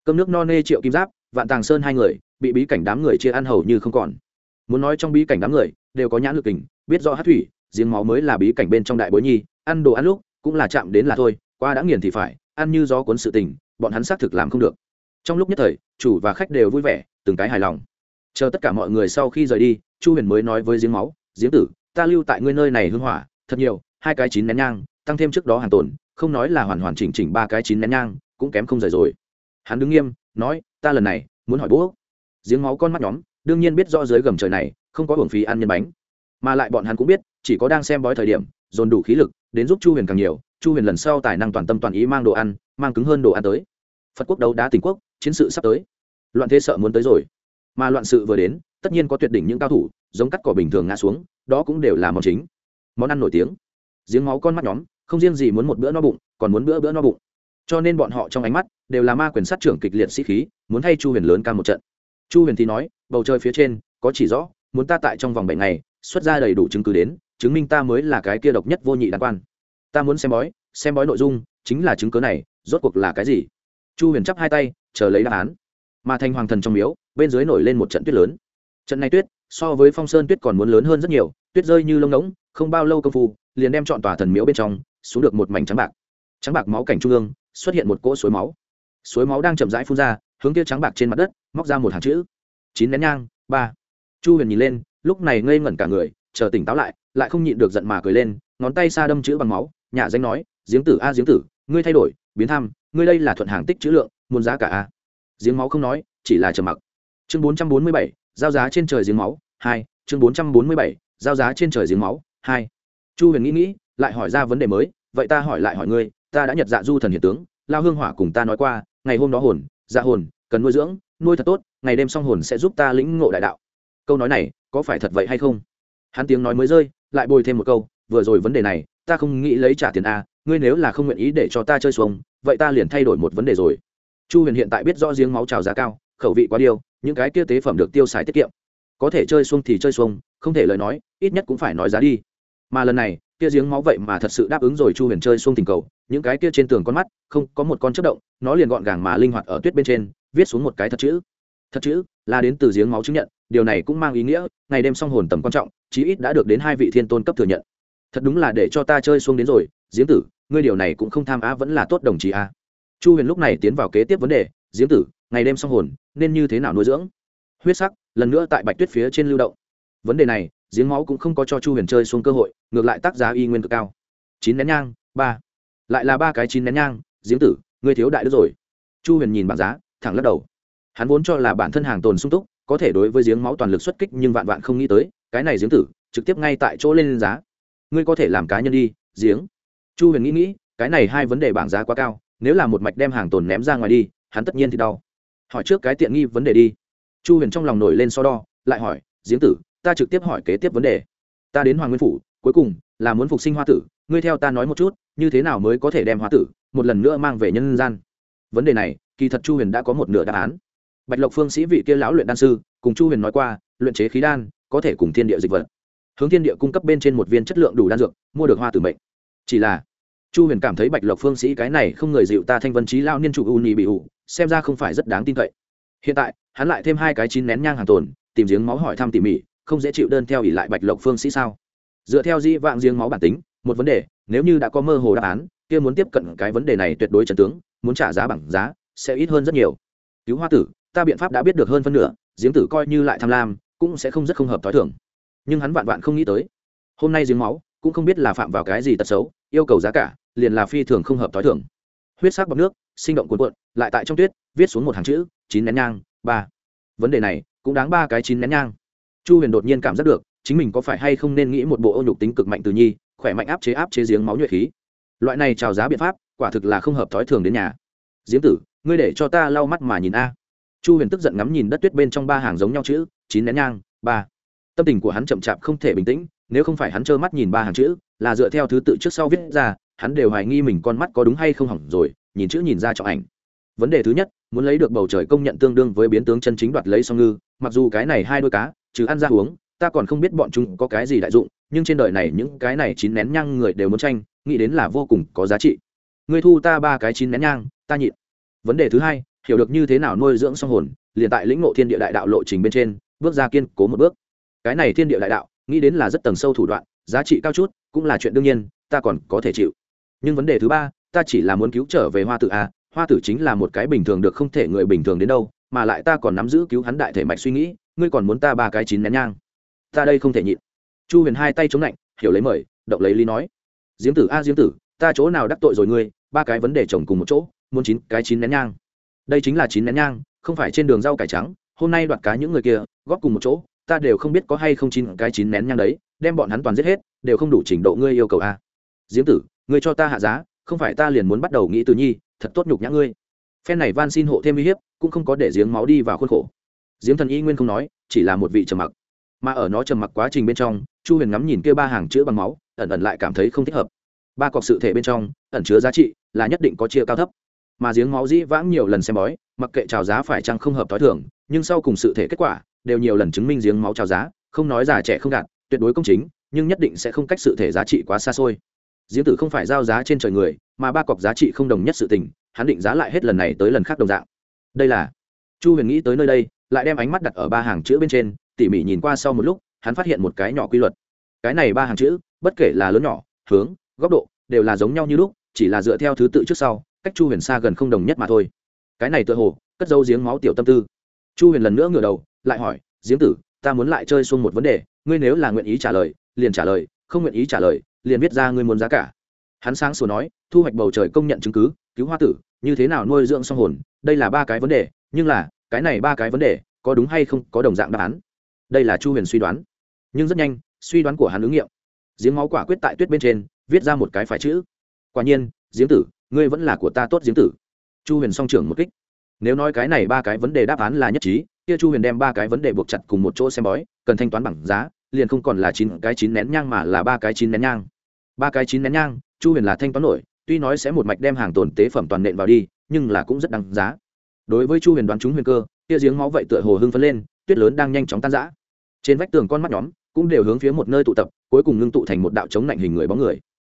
Cơm nước no nê triệu kim giáp, vạn tàng sơn hai người, bị bí cảnh đám người chia ăn hầu như không còn. Muốn nói trong bí cảnh đám người, đều có nhãn lực tình biết rõ hát thủy, giếng máu mới là bí cảnh bên trong đại bối nhi, ăn đồ ăn lúc, cũng là chạm đến là thôi qua đã nghiền thì phải, ăn như gió cuốn sự tình, bọn hắn xác thực làm không được. Trong lúc nhất thời, chủ và khách đều vui vẻ, từng cái hài lòng. Chờ tất cả mọi người sau khi rời đi, chu huyền mới nói với giếng máu giếng tử, ta lưu tại ngươi nơi này hưng hỏa, thật nhiều, hai cái chín nén nhang, tăng thêm trước đó hàng tồn, không nói là hoàn hoàn chỉnh chỉnh ba cái chín nén nhang, cũng kém không rời rồi. Hắn đứng nghiêm, nói, ta lần này, muốn hỏi bố. Giếng máu con mắt nhóm, đương nhiên biết rõ dưới gầm trời này, không có hưởng phí ăn nhân bánh. Mà lại bọn hắn cũng biết, chỉ có đang xem bói thời điểm, dồn đủ khí lực, đến giúp chu huyền càng nhiều chu huyền lần sau tài năng toàn tâm toàn ý mang đồ ăn, mang cứng hơn đồ ăn tới. Phật quốc đấu đá tỉnh quốc, chiến sự sắp tới. Loạn thế sợ muốn tới rồi. Mà loạn sự vừa đến, tất nhiên có tuyệt đỉnh những cao thủ, giống cắt cỏ bình thường ngã xuống, đó cũng đều là món chính. Món ăn nổi tiếng. Giếng máu con mắt nhóm, không riêng gì muốn một bữa no bụng, còn muốn bữa bữa no bụng. Cho nên bọn họ trong ánh mắt, đều là ma quyền sát trưởng kịch liệt sĩ khí, muốn thay chu huyền lớn ca một trận. Chu huyền thì nói, bầu trời phía trên, có chỉ rõ, muốn ta tại trong vòng bảy ngày, xuất ra đầy đủ chứng cứ đến, chứng minh ta mới là cái kia độc nhất vô nhị đáng quan ta muốn xem bói xem bói nội dung, chính là chứng cứ này, rốt cuộc là cái gì? Chu huyền chắp hai tay, chờ lấy đáp án. Mà thành hoàng thần trong miếu, bên dưới nổi lên một trận tuyết lớn. Trận này tuyết, so với phong sơn tuyết còn muốn lớn hơn rất nhiều, tuyết rơi như lông ngỗng, không bao lâu công phu, liền đem chọn tòa thần miếu bên trong, xuống được một mảnh trắng bạc. Trắng bạc máu cảnh trung ương, xuất hiện một cỗ suối máu. Suối máu đang chậm rãi phun ra, hướng kia trắng bạc trên mặt đất, móc ra một hàng chữ. Chín nén nhang, ba. Chu huyền nhìn lên, lúc này ngây ngẩn cả người, chờ tỉnh táo lại lại không nhịn được giận mà cười lên, ngón tay xa đâm chữ bằng máu nhà danh nói, giếng tử a, giếng tử, ngươi thay đổi, biến thăm ngươi đây là thuận hàng tích chữ lượng, muốn giá cả a? Giếng máu không nói, chỉ là trầm mặc. Chương bốn trăm bốn mươi bảy, giao giá trên trời giếng máu, hai, chương bốn trăm bốn mươi bảy, giao giá trên trời giếng máu, hai. Chu huyền nghĩ nghĩ, lại hỏi ra vấn đề mới, vậy ta hỏi lại hỏi ngươi, ta đã nhật dạ du thần hiện tướng, lao hương hỏa cùng ta nói qua, ngày hôm đó hồn dạ hồn, cần nuôi dưỡng, nuôi thật tốt, ngày đêm song hồn sẽ giúp ta lĩnh ngộ đại đạo. Câu nói này, có phải thật vậy hay không? Hắn tiếng nói mới rơi, lại bồi thêm một câu, vừa rồi vấn đề này ta không nghĩ lấy trả tiền a, ngươi nếu là không nguyện ý để cho ta chơi xuống vậy ta liền thay đổi một vấn đề rồi. Chu huyền hiện tại biết rõ giếng máu trào giá cao, khẩu vị quá điêu, những cái kia tế phẩm được tiêu xài tiết kiệm. Có thể chơi xuông thì chơi xuông không thể lời nói, ít nhất cũng phải nói giá đi. Mà lần này, kia giếng máu vậy mà thật sự đáp ứng rồi chu huyền chơi xuông tình cầu, những cái kia trên tường con mắt, không, có một con chất động, nó liền gọn gàng mà linh hoạt ở tuyết bên trên, viết xuống một cái thật chữ. Thật chữ, là đến từ giếng máu chứng nhận, điều này cũng mang ý nghĩa, ngày đêm song hồn tầm quan trọng, chí ít đã được đến hai vị thiên tôn cấp thừa nhận thật đúng là để cho ta chơi xuống đến rồi, Diễm tử, ngươi điều này cũng không tham á vẫn là tốt đồng chí a. Chu huyền lúc này tiến vào kế tiếp vấn đề, Diễm tử, ngày đêm song hồn, nên như thế nào nuôi dưỡng? Huyết sắc, lần nữa tại bạch tuyết phía trên lưu động. Vấn đề này giếng máu cũng không có cho chu huyền chơi xuống cơ hội, ngược lại tác giá y nguyên cực cao. Chín nén nhang, ba. Lại là ba cái chín nén nhang giếng tử, ngươi thiếu đại đức rồi. Chu huyền nhìn bảng giá, thẳng lắc đầu. Hắn vốn cho là bản thân hàng tồn sung túc, có thể đối với giếng máu toàn lực xuất kích nhưng vạn vạn không nghĩ tới, cái này giếng tử, trực tiếp ngay tại chỗ lên giá ngươi có thể làm cá nhân đi, giếng. Chu huyền nghĩ nghĩ, cái này hai vấn đề bảng giá quá cao, nếu là một mạch đem hàng tồn ném ra ngoài đi, hắn tất nhiên thì đau. Hỏi trước cái tiện nghi vấn đề đi. Chu huyền trong lòng nổi lên so đo, lại hỏi, giếng tử, ta trực tiếp hỏi kế tiếp vấn đề. Ta đến hoàng nguyên phủ, cuối cùng là muốn phục sinh hoa tử, ngươi theo ta nói một chút, như thế nào mới có thể đem hoa tử một lần nữa mang về nhân gian? Vấn đề này, kỳ thật chu huyền đã có một nửa đáp án. Bạch lộc phương sĩ vị kia lão luyện đan sư, cùng chu huyền nói qua, luyện chế khí đan, có thể cùng thiên địa dịch vật hướng thiên địa cung cấp bên trên một viên chất lượng đủ đan dược, mua được hoa tử mệnh. Chỉ là, chu huyền cảm thấy bạch lộc phương sĩ cái này không người dịu ta thanh vân trí lao niên chủ u nhì bị ủ xem ra không phải rất đáng tin cậy. Hiện tại, hắn lại thêm hai cái chín nén nhang hàng tồn, tìm giếng máu hỏi thăm tỉ mỉ, không dễ chịu đơn theo ỉ lại bạch lộc phương sĩ sao? Dựa theo di vạng giếng máu bản tính, một vấn đề, nếu như đã có mơ hồ đáp án, kia muốn tiếp cận cái vấn đề này tuyệt đối trần tướng, muốn trả giá bằng giá, sẽ ít hơn rất nhiều. Cứu hoa tử, ta biện pháp đã biết được hơn phân nửa, giếng tử coi như lại tham lam, cũng sẽ không rất không hợp t h o i thưởng nhưng hắn vạn vạn không nghĩ tới. Hôm nay giếng máu, cũng không biết là phạm vào cái gì tật xấu, yêu cầu giá cả, liền là phi thường không hợp t h o i thường. Huyết sắc bọc nước, sinh động cuộn cuộn, lại tại trong tuyết, viết xuống một hàng chữ, chín nén nhang, ba. Vấn đề này, cũng đáng ba cái chín nén nhang. Chu huyền đột nhiên cảm giác được, chính mình có phải hay không nên nghĩ một bộ ô nhục tính cực mạnh từ nhi, khỏe mạnh áp chế áp chế giếng máu nhuệ khí. Loại này trào giá biện pháp, quả thực là không hợp thói thường đến nhà. Diễm tử, ngươi để cho ta lau mắt mà nhìn a. Chu huyền tức giận ngắm nhìn đất tuyết bên trong ba hàng giống nhau chữ, chín nén nhang, ba tâm tình của hắn chậm chạp không thể bình tĩnh, nếu không phải hắn trơ mắt nhìn ba hàng chữ, là dựa theo thứ tự trước sau viết ra, hắn đều hoài nghi mình con mắt có đúng hay không hỏng rồi, nhìn chữ nhìn ra trọng ảnh. Vấn đề thứ nhất, muốn lấy được bầu trời công nhận tương đương với biến tướng chân chính đoạt lấy song ngư, mặc dù cái này hai đôi cá chứ ăn ra uống, ta còn không biết bọn chúng có cái gì đại dụng, nhưng trên đời này những cái này chín nén nhang người đều muốn tranh, nghĩ đến là vô cùng có giá trị. Ngươi thu ta ba cái chín nén nhang, ta nhịn. Vấn đề thứ hai, hiểu được như thế nào nuôi dưỡng song hồn, liền tại lĩnh ngộ thiên địa đại đạo lộ trình bên trên, bước ra kiên cố một bước cái này thiên địa đại đạo, nghĩ đến là rất tầng sâu thủ đoạn, giá trị cao chút, cũng là chuyện đương nhiên, ta còn có thể chịu. Nhưng vấn đề thứ ba, ta chỉ là muốn cứu trở về hoa tử a, hoa tử chính là một cái bình thường được không thể người bình thường đến đâu, mà lại ta còn nắm giữ cứu hắn đại thể mạch suy nghĩ, ngươi còn muốn ta ba cái chín nén nhang. Ta đây không thể nhịn. Chu huyền hai tay chống lạnh, hiểu lấy mời, động lấy lý nói. Diếm tử a, diếm tử, ta chỗ nào đắc tội rồi ngươi, ba cái vấn đề chồng cùng một chỗ, muốn chín cái chín nén nhang. Đây chính là chín nén nhang, không phải trên đường rau cải trắng, hôm nay đoạt cá những người kia, góp cùng một chỗ ta đều không biết có hay không chín cái chín nén nhang đấy, đem bọn hắn toàn giết hết, đều không đủ trình độ ngươi yêu cầu a diễm tử, ngươi cho ta hạ giá, không phải ta liền muốn bắt đầu nghĩ từ nhi, thật tốt nhục nhã ngươi. Phen này van xin hộ thêm uy hiếp, cũng không có để giếng máu đi vào khuôn khổ. Giếng thần y nguyên không nói, chỉ là một vị trầm mặc. Mà ở nó trầm mặc quá trình bên trong, chu huyền ngắm nhìn kia ba hàng chữ bằng máu, ẩn ẩn lại cảm thấy không thích hợp. Ba cọc sự thể bên trong, ẩn chứa giá trị là nhất định có chia cao thấp. Mà giếng máu dĩ vãng nhiều lần xem bói, mặc kệ trào giá phải chăng không hợp t h o i thưởng nhưng sau cùng sự thể kết quả đều nhiều lần chứng minh giếng máu trào giá, không nói già trẻ không gạt, tuyệt đối công chính, nhưng nhất định sẽ không cách sự thể giá trị quá xa xôi. Giếng tử không phải giao giá trên trời người, mà ba cọc giá trị không đồng nhất sự tình, hắn định giá lại hết lần này tới lần khác đồng dạng. Đây là, chu huyền nghĩ tới nơi đây, lại đem ánh mắt đặt ở ba hàng chữ bên trên, tỉ mỉ nhìn qua sau một lúc, hắn phát hiện một cái nhỏ quy luật. Cái này ba hàng chữ, bất kể là lớn nhỏ, hướng, góc độ, đều là giống nhau như lúc, chỉ là dựa theo thứ tự trước sau, cách chu huyền xa gần không đồng nhất mà thôi. Cái này tựa hồ, cất dấu giếng máu tiểu tâm tư chu huyền lần nữa ngửa đầu, lại hỏi Diễm tử, ta muốn lại chơi xuông một vấn đề, ngươi nếu là nguyện ý trả lời, liền trả lời, không nguyện ý trả lời, liền viết ra ngươi muốn giá cả. Hắn sáng sủa nói, thu hoạch bầu trời công nhận chứng cứ, cứu hoa tử, như thế nào nuôi dưỡng song hồn, đây là ba cái vấn đề, nhưng là, cái này ba cái vấn đề, có đúng hay không, có đồng dạng đáp án. Đây là chu huyền suy đoán. Nhưng rất nhanh, suy đoán của hắn ứng nghiệm. Giếng máu quả quyết tại tuyết bên trên, viết ra một cái phải chữ. Quả nhiên giếng tử, ngươi vẫn là của ta tốt giếng tử. Chu huyền song trưởng một kích nếu nói cái này ba cái vấn đề đáp án là nhất trí, kia chu huyền đem ba cái vấn đề buộc chặt cùng một chỗ xem bói, cần thanh toán bằng giá, liền không còn là chín cái chín nén nhang mà là ba cái chín nén nhang. Ba cái chín nén nhang, chu huyền là thanh toán nổi, tuy nói sẽ một mạch đem hàng tồn tế phẩm toàn nện vào đi, nhưng là cũng rất đáng giá. Đối với chu huyền đoán chúng huyền cơ, kia giếng máu vậy tựa hồ hưng phấn lên, tuyết lớn đang nhanh chóng tan rã. Trên vách tường con mắt nhóm cũng đều hướng phía một nơi tụ tập, cuối cùng ngưng tụ thành một đạo chống lạnh hình người bóng người.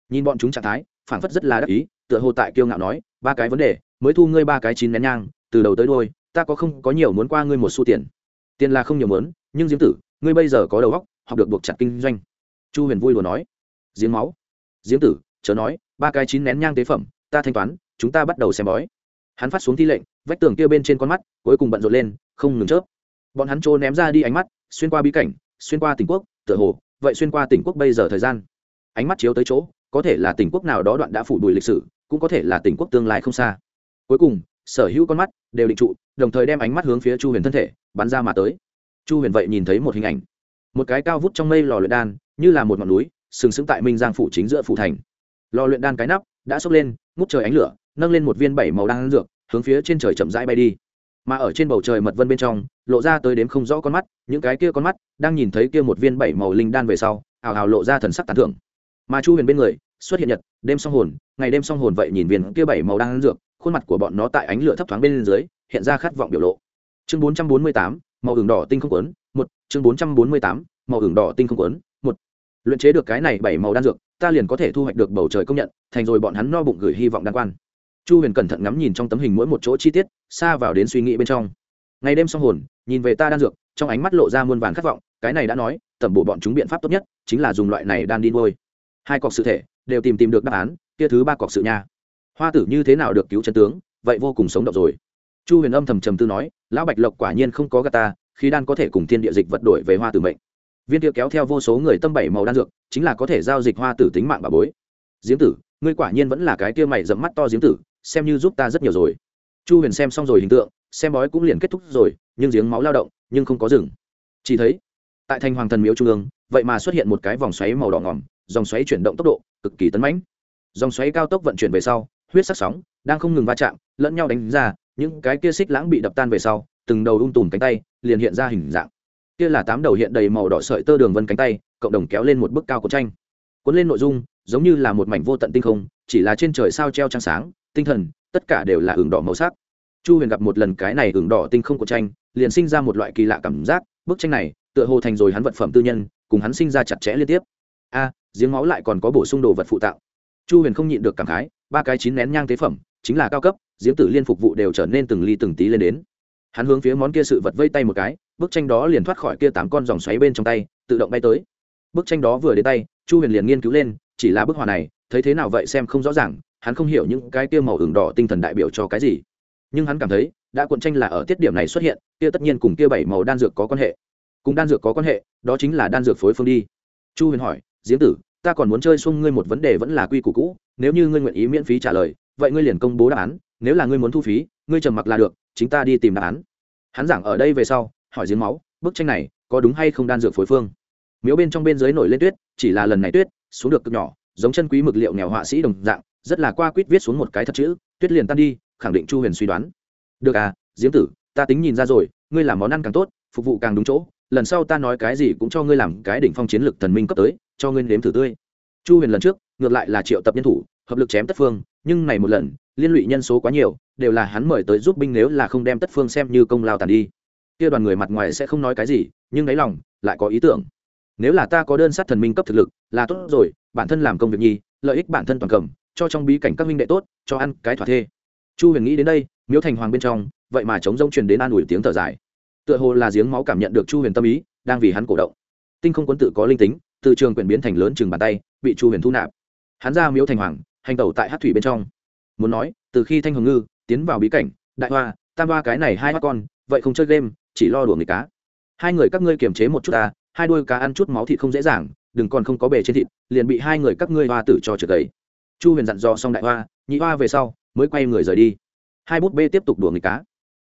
Nhìn bọn chúng trạng thái phản phất rất là đắc ý, tựa hồ tại kiêu ngạo nói, ba cái vấn đề, mới thu ngươi ba cái chín nén nhang từ đầu tới đôi ta có không, có nhiều muốn qua ngươi một xu tiền. Tiền là không nhiều muốn, nhưng diễm tử, ngươi bây giờ có đầu óc, học được buộc chặt kinh doanh. Chu huyền vui đùa nói. Giếng máu. Diễm tử, chớ nói, ba cái chín nén nhang tế phẩm, ta thanh toán, chúng ta bắt đầu xem bói. Hắn phát xuống thi lệnh, vách tường kia bên trên con mắt, cuối cùng bận rộn lên, không ngừng chớp. Bọn hắn trô ném ra đi ánh mắt, xuyên qua bí cảnh, xuyên qua tỉnh quốc, tựa hồ, vậy xuyên qua tỉnh quốc bây giờ thời gian. Ánh mắt chiếu tới chỗ, có thể là tỉnh quốc nào đó đoạn đã phủ đùi lịch sử, cũng có thể là tỉnh quốc tương lai không xa. Cuối cùng sở hữu con mắt đều định trụ, đồng thời đem ánh mắt hướng phía chu huyền thân thể bắn ra mà tới. Chu huyền vậy nhìn thấy một hình ảnh, một cái cao vút trong mây lò luyện đan, như là một ngọn núi, sừng sững tại minh giang phủ chính giữa phủ thành. Lò luyện đan cái nắp đã sốc lên, ngút trời ánh lửa, nâng lên một viên bảy màu đan dược, hướng phía trên trời chậm rãi bay đi. Mà ở trên bầu trời mật vân bên trong, lộ ra tới đếm không rõ con mắt, những cái kia con mắt đang nhìn thấy kia một viên bảy màu linh đan về sau ảo ảo lộ ra thần sắc tán thưởng. Mà chu huyền bên người xuất hiện nhật, đêm song hồn, ngày đêm song hồn vậy nhìn viên kia bảy màu đan dược, khuôn mặt của bọn nó tại ánh lửa thấp thoáng bên dưới, hiện ra khát vọng biểu lộ. Chương bốn trăm bốn mươi tám, màu hưởng đỏ tinh không quấn, một, chương bốn trăm bốn mươi tám, màu hưởng đỏ tinh không quấn, một. Luyện chế được cái này bảy màu đan dược, ta liền có thể thu hoạch được bầu trời công nhận, thành rồi bọn hắn no bụng gửi hy vọng đan quan. Chu huyền cẩn thận ngắm nhìn trong tấm hình mỗi một chỗ chi tiết, xa vào đến suy nghĩ bên trong. Ngày đêm song hồn, nhìn về ta đan dược, trong ánh mắt lộ ra muôn vàn khát vọng, cái này đã nói, tẩm bổ bọn chúng biện pháp tốt nhất, chính là dùng loại này đan đi nuôi. Hai cọc sự thể đều tìm tìm được đáp án, kia thứ ba cọc sự nha. Hoa tử như thế nào được cứu chân tướng, vậy vô cùng sống động rồi. Chu huyền âm thầm trầm tư nói, lão bạch lộc quả nhiên không có gà ta, khi đan có thể cùng thiên địa dịch vật đổi về hoa tử mệnh. Viên kia kéo theo vô số người tâm bảy màu đan dược, chính là có thể giao dịch hoa tử tính mạng bà bối. Diễm tử, ngươi quả nhiên vẫn là cái kia mày dẫm mắt to diễm tử, xem như giúp ta rất nhiều rồi. Chu huyền xem xong rồi hình tượng, xem bói cũng liền kết thúc rồi, nhưng giếng máu lao động, nhưng không có rừng. Chỉ thấy, tại thành hoàng thần miếu trung ương, vậy mà xuất hiện một cái vòng xoáy màu đỏ ngỏm dòng xoáy chuyển động tốc độ cực kỳ tấn mãnh. Dòng xoáy cao tốc vận chuyển về sau, huyết sắc sóng đang không ngừng va chạm, lẫn nhau đánh ra, những cái kia xích lãng bị đập tan về sau, từng đầu ung tùm cánh tay liền hiện ra hình dạng. Kia là tám đầu hiện đầy màu đỏ sợi tơ đường vân cánh tay, cộng đồng kéo lên một bức cao của tranh. Cuốn lên nội dung, giống như là một mảnh vô tận tinh không, chỉ là trên trời sao treo trăng sáng, tinh thần, tất cả đều là ửng đỏ màu sắc. Chu huyền gặp một lần cái này ửng đỏ tinh không của tranh, liền sinh ra một loại kỳ lạ cảm giác, bức tranh này tựa hồ thành rồi hắn vật phẩm tư nhân, cùng hắn sinh ra chặt chẽ liên tiếp. A giếng máu lại còn có bổ sung đồ vật phụ tạo. Chu huyền không nhịn được cảm khái, ba cái chín nén nhang tế phẩm, chính là cao cấp, giếng tử liên phục vụ đều trở nên từng ly từng tí lên đến. Hắn hướng phía món kia sự vật vây tay một cái, bức tranh đó liền thoát khỏi kia tám con dòng xoáy bên trong tay, tự động bay tới. Bức tranh đó vừa đến tay, chu huyền liền nghiên cứu lên, chỉ là bức họa này, thấy thế nào vậy xem không rõ ràng, hắn không hiểu những cái kia màu ửng đỏ tinh thần đại biểu cho cái gì. Nhưng hắn cảm thấy, đã cuộn tranh là ở tiết điểm này xuất hiện, kia tất nhiên cùng kia bảy màu đan dược có quan hệ. Cùng đan dược có quan hệ, đó chính là đan dược phối phương đi. Chu huyền hỏi diễm tử, ta còn muốn chơi xung ngươi một vấn đề vẫn là quy củ cũ, nếu như ngươi nguyện ý miễn phí trả lời, vậy ngươi liền công bố đáp án, nếu là ngươi muốn thu phí, ngươi trầm mặc là được, chính ta đi tìm đáp án. Hắn giảng ở đây về sau, hỏi giếng máu, bức tranh này có đúng hay không đan dược phối phương? Miếu bên trong bên dưới nổi lên tuyết, chỉ là lần này tuyết, xuống được cực nhỏ, giống chân quý mực liệu nghèo họa sĩ đồng dạng, rất là qua quýt viết xuống một cái thật chữ, tuyết liền tan đi, khẳng định chu huyền suy đoán. Được à diễm tử, ta tính nhìn ra rồi, ngươi làm món ăn càng tốt, phục vụ càng đúng chỗ lần sau ta nói cái gì cũng cho ngươi làm cái đỉnh phong chiến lược thần minh cấp tới, cho ngươi nếm thử tươi. Chu huyền lần trước, ngược lại là triệu tập nhân thủ, hợp lực chém tất phương, nhưng này một lần, liên lụy nhân số quá nhiều, đều là hắn mời tới giúp binh nếu là không đem tất phương xem như công lao tàn đi. Kia đoàn người mặt ngoài sẽ không nói cái gì, nhưng đáy lòng lại có ý tưởng. Nếu là ta có đơn sát thần minh cấp thực lực, là tốt rồi, bản thân làm công việc nhi lợi ích bản thân toàn cầm, cho trong bí cảnh các minh đệ tốt, cho ăn cái thỏa thê. Chu huyền nghĩ đến đây, miếu thành hoàng bên trong, vậy mà chống rông truyền đến an ủi tiếng thở dài tựa hồ là giếng máu cảm nhận được chu huyền tâm ý, đang vì hắn cổ động. Tinh không quân tự có linh tính, từ trường quyển biến thành lớn chừng bàn tay, bị chu huyền thu nạp. Hắn ra miếu thành hoàng, hành tẩu tại hát thủy bên trong. Muốn nói, từ khi thanh hồng ngư tiến vào bí cảnh, đại hoa, tam ba cái này hai hoa con, vậy không chơi game, chỉ lo đùa người cá. Hai người các ngươi kiềm chế một chút ta, hai đôi cá ăn chút máu thịt không dễ dàng, đừng còn không có bề trên thịt, liền bị hai người các ngươi hoa tử cho trượt ấy chu huyền dặn dò xong đại hoa, nhị hoa về sau, mới quay người rời đi. Hai bút bê tiếp tục đùa người cá.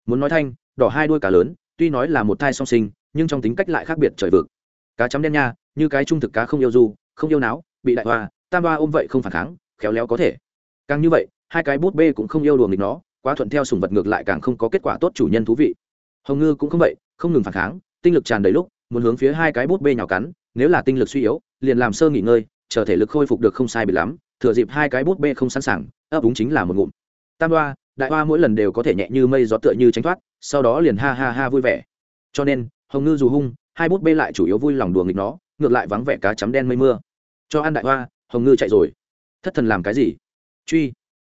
Muốn nói thanh, đỏ hai đôi cá lớn tuy nói là một thai song sinh, nhưng trong tính cách lại khác biệt trời vực. Cá chấm đen nha, như cái trung thực cá không yêu du, không yêu náo, bị đại hoa, tam hoa ôm vậy không phản kháng, khéo léo có thể. Càng như vậy, hai cái bút bê cũng không yêu đùa nghịch nó, quá thuận theo sùng vật ngược lại càng không có kết quả tốt chủ nhân thú vị. Hồng ngư cũng không vậy, không ngừng phản kháng, tinh lực tràn đầy lúc, muốn hướng phía hai cái bút bê nhào cắn, nếu là tinh lực suy yếu, liền làm sơ nghỉ ngơi, chờ thể lực khôi phục được không sai bị lắm, thừa dịp hai cái bút bê không sẵn sàng, ấp úng chính là một ngụm. Tam hoa, đại hoa mỗi lần đều có thể nhẹ như mây gió tựa như tránh thoát sau đó liền ha ha ha vui vẻ. Cho nên, hồng ngư dù hung, hai bút bê lại chủ yếu vui lòng đùa nghịch nó, ngược lại vắng vẻ cá chấm đen mây mưa. Cho ăn đại hoa, hồng ngư chạy rồi. Thất thần làm cái gì? Truy.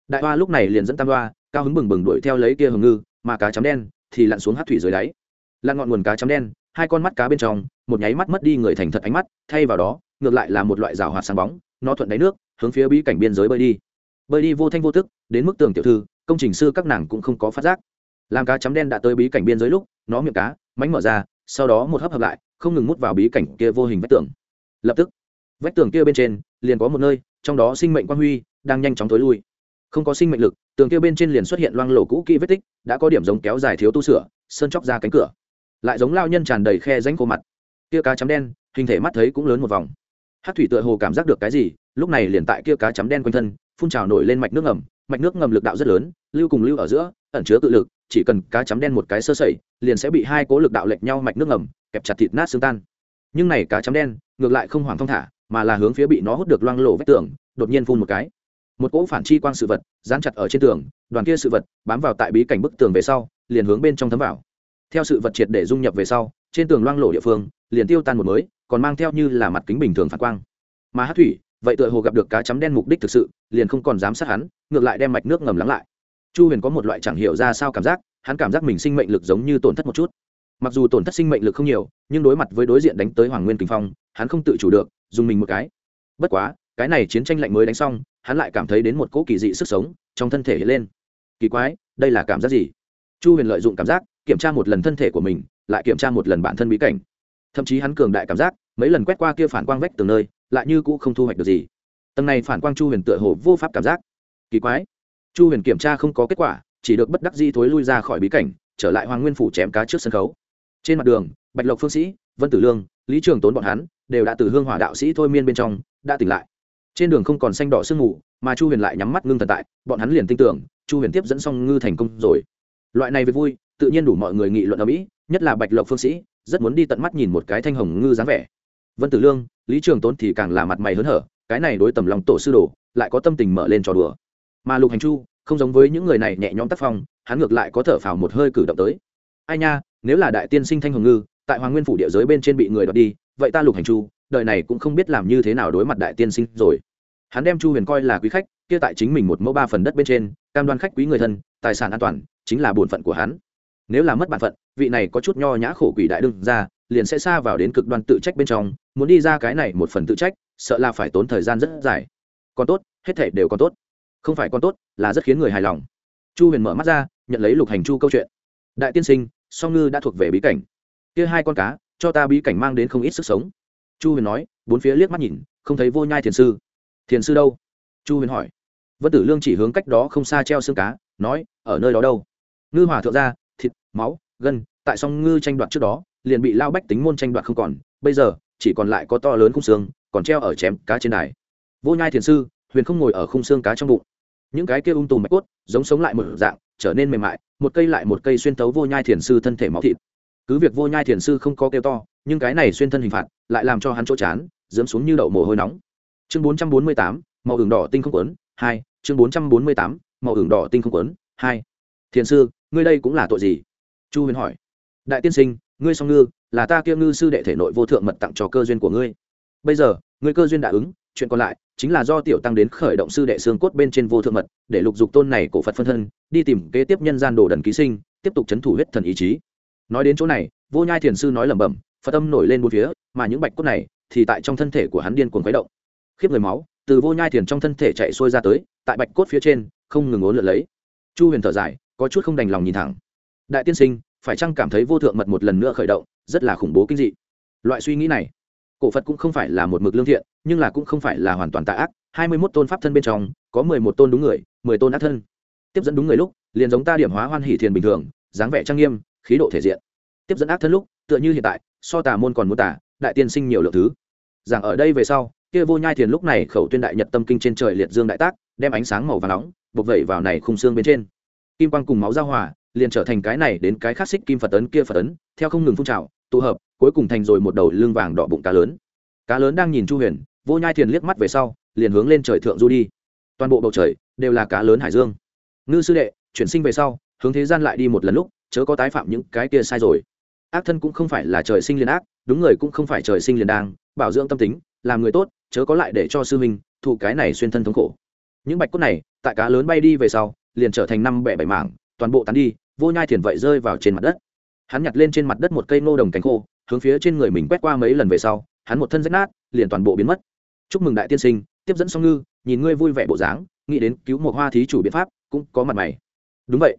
Đại hoa lúc này liền dẫn tam hoa, cao hứng bừng bừng đuổi theo lấy kia hồng ngư, mà cá chấm đen thì lặn xuống hát thủy dưới đáy. Lặn ngọn nguồn cá chấm đen, hai con mắt cá bên trong, một nháy mắt mất đi người thành thật ánh mắt, thay vào đó, ngược lại là một loại rào hoạt sáng bóng, nó thuận đáy nước, hướng phía bí cảnh biên giới bơi đi. Bơi đi vô thanh vô tức, đến mức tường tiểu thư, công trình sư các nàng cũng không có phát giác làm cá chấm đen đã tới bí cảnh biên giới lúc, nó miệng cá, mánh mở ra, sau đó một hấp hợp lại, không ngừng mút vào bí cảnh kia vô hình vách tường. Lập tức, vách tường kia bên trên liền có một nơi, trong đó sinh mệnh quang huy đang nhanh chóng tối lui. Không có sinh mệnh lực, tường kia bên trên liền xuất hiện loang lổ cũ kỹ vết tích, đã có điểm giống kéo dài thiếu tu sửa, sơn chóc ra cánh cửa. Lại giống lao nhân tràn đầy khe ránh khô mặt. Kia cá chấm đen, hình thể mắt thấy cũng lớn một vòng. Hát thủy tựa hồ cảm giác được cái gì, lúc này liền tại kia cá chấm đen quanh thân, phun trào nổi lên mạch nước ngầm, mạch nước ngầm lực đạo rất lớn, lưu cùng lưu ở giữa, ẩn chứa tự lực chỉ cần cá chấm đen một cái sơ sẩy, liền sẽ bị hai cố lực đạo lệch nhau mạch nước ngầm, kẹp chặt thịt nát xương tan. Nhưng này cá chấm đen, ngược lại không hoàng thong thả, mà là hướng phía bị nó hút được loang lổ vách tường, đột nhiên phun một cái. Một cỗ phản chi quang sự vật, dán chặt ở trên tường, đoàn kia sự vật, bám vào tại bí cảnh bức tường về sau, liền hướng bên trong thấm vào. Theo sự vật triệt để dung nhập về sau, trên tường loang lổ địa phương, liền tiêu tan một mới, còn mang theo như là mặt kính bình thường phản quang. Mà hát thủy, vậy tựa hồ gặp được cá chấm đen mục đích thực sự, liền không còn dám sát hắn, ngược lại đem mạch nước ngầm lắng lại chu huyền có một loại chẳng hiểu ra sao cảm giác, hắn cảm giác mình sinh mệnh lực giống như tổn thất một chút. Mặc dù tổn thất sinh mệnh lực không nhiều, nhưng đối mặt với đối diện đánh tới hoàng nguyên kinh phong, hắn không tự chủ được, dùng mình một cái. Bất quá, cái này chiến tranh lạnh mới đánh xong, hắn lại cảm thấy đến một cỗ kỳ dị sức sống trong thân thể hiện lên. Kỳ quái, đây là cảm giác gì? Chu huyền lợi dụng cảm giác, kiểm tra một lần thân thể của mình, lại kiểm tra một lần bản thân bí cảnh. Thậm chí hắn cường đại cảm giác, mấy lần quét qua kia phản quang vách từng nơi, lại như cũ không thu hoạch được gì. Tầng này phản quang chu huyền tựa hồ vô pháp cảm giác. Kỳ quái chu huyền kiểm tra không có kết quả, chỉ được bất đắc di thối lui ra khỏi bí cảnh, trở lại hoàng nguyên phủ chém cá trước sân khấu. Trên mặt đường, bạch lộc phương sĩ, vân tử lương, lý trường tốn bọn hắn đều đã từ hương hỏa đạo sĩ thôi miên bên trong đã tỉnh lại. Trên đường không còn xanh đỏ sương mù, mà chu huyền lại nhắm mắt ngưng thần tại, bọn hắn liền tin tưởng, chu huyền tiếp dẫn xong ngư thành công rồi. Loại này về vui, tự nhiên đủ mọi người nghị luận ở mỹ, nhất là bạch lộc phương sĩ, rất muốn đi tận mắt nhìn một cái thanh hồng ngư dáng vẻ. Vân tử lương, lý trường tốn thì càng là mặt mày hớn hở, cái này đối tầm lòng tổ sư đồ, lại có tâm tình mở lên trò đùa mà lục hành chu không giống với những người này nhẹ nhõm tác phong, hắn ngược lại có thở phào một hơi cử động tới. Ai nha, nếu là đại tiên sinh thanh hồng ngư, tại hoàng nguyên phủ địa giới bên trên bị người đoạt đi, vậy ta lục hành chu, đời này cũng không biết làm như thế nào đối mặt đại tiên sinh rồi. Hắn đem chu huyền coi là quý khách, kia tại chính mình một mẫu ba phần đất bên trên, cam đoan khách quý người thân, tài sản an toàn, chính là bổn phận của hắn. Nếu là mất bản phận, vị này có chút nho nhã khổ quỷ đại đương ra, liền sẽ xa vào đến cực đoan tự trách bên trong, muốn đi ra cái này một phần tự trách, sợ là phải tốn thời gian rất dài. Còn tốt, hết thể đều còn tốt không phải con tốt, là rất khiến người hài lòng. Chu huyền mở mắt ra, nhận lấy lục hành chu câu chuyện. Đại tiên sinh, song ngư đã thuộc về bí cảnh. Kia hai con cá, cho ta bí cảnh mang đến không ít sức sống. Chu huyền nói, bốn phía liếc mắt nhìn, không thấy vô nhai thiền sư. Thiền sư đâu? Chu huyền hỏi. Vân tử lương chỉ hướng cách đó không xa treo xương cá, nói, ở nơi đó đâu? Ngư hỏa thượng ra thịt, máu, gân, tại song ngư tranh đoạt trước đó, liền bị lao bách tính môn tranh đoạt không còn, bây giờ, chỉ còn lại có to lớn khung xương, còn treo ở chém cá trên đài. Vô nhai thiền sư, huyền không ngồi ở khung xương cá trong bụng những cái kia ung tùm mạch cốt, giống sống lại một dạng, trở nên mềm mại, một cây lại một cây xuyên tấu vô nhai thiền sư thân thể máu thịt. Cứ việc vô nhai thiền sư không có kêu to, nhưng cái này xuyên thân hình phạt lại làm cho hắn chỗ chán, dẫm xuống như đậu mồ hôi nóng. Chương bốn trăm bốn mươi tám, màu hưởng đỏ tinh không quấn, hai, chương bốn trăm bốn mươi tám, màu hưởng đỏ tinh không quấn, hai. Thiền sư, ngươi đây cũng là tội gì? Chu huyền hỏi. Đại tiên sinh, ngươi song ngư, là ta kia ngư sư đệ thể nội vô thượng mật tặng cho cơ duyên của ngươi. Bây giờ, ngươi cơ duyên đã ứng chuyện còn lại chính là do tiểu tăng đến khởi động sư đệ xương cốt bên trên vô thượng mật, để lục dục tôn này cổ phật phân thân, đi tìm kế tiếp nhân gian đồ đần ký sinh, tiếp tục chấn thủ huyết thần ý chí. Nói đến chỗ này, vô nhai thiền sư nói lẩm bẩm, phật tâm nổi lên bốn phía, mà những bạch cốt này thì tại trong thân thể của hắn điên cuồng khuấy động. Khiếp người máu, từ vô nhai thiền trong thân thể chạy xuôi ra tới, tại bạch cốt phía trên, không ngừng ốn lượn lấy. Chu huyền thở dài, có chút không đành lòng nhìn thẳng. Đại tiên sinh, phải chăng cảm thấy vô thượng mật một lần nữa khởi động, rất là khủng bố kinh dị. Loại suy nghĩ này cổ phật cũng không phải là một mực lương thiện, nhưng là cũng không phải là hoàn toàn tạ ác. Hai mươi mốt tôn pháp thân bên trong, có mười một tôn đúng người, mười tôn ác thân. Tiếp dẫn đúng người lúc, liền giống ta điểm hóa hoan hỷ thiền bình thường, dáng vẻ trang nghiêm, khí độ thể diện. Tiếp dẫn ác thân lúc, tựa như hiện tại, so tà môn còn muốn tả đại tiên sinh nhiều lượng thứ. Giảng ở đây về sau, kia vô nhai thiền lúc này khẩu tuyên đại nhật tâm kinh trên trời liệt dương đại tác, đem ánh sáng màu và nóng, bộc vẩy vào này khung xương bên trên. Kim quang cùng máu giao hòa, liền trở thành cái này đến cái khắc xích kim phật tấn kia phật tấn theo không ngừng phun trào, tụ hợp cuối cùng thành rồi một đầu lưng vàng đỏ bụng cá lớn. Cá lớn đang nhìn chu huyền, vô nhai thiền liếc mắt về sau, liền hướng lên trời thượng du đi. Toàn bộ bầu trời đều là cá lớn hải dương. Ngư sư đệ, chuyển sinh về sau, hướng thế gian lại đi một lần lúc, chớ có tái phạm những cái kia sai rồi. Ác thân cũng không phải là trời sinh liền ác, đúng người cũng không phải trời sinh liền đang, bảo dưỡng tâm tính, làm người tốt, chớ có lại để cho sư minh thụ cái này xuyên thân thống khổ. Những bạch cốt này, tại cá lớn bay đi về sau, liền trở thành năm bẻ bảy mảng, toàn bộ tán đi, vô nhai thiền vậy rơi vào trên mặt đất hắn nhặt lên trên mặt đất một cây nô đồng cánh khô, hướng phía trên người mình quét qua mấy lần về sau, hắn một thân rách nát, liền toàn bộ biến mất. Chúc mừng đại tiên sinh, tiếp dẫn song ngư, nhìn ngươi vui vẻ bộ dáng, nghĩ đến cứu một hoa thí chủ biện pháp, cũng có mặt mày. Đúng vậy.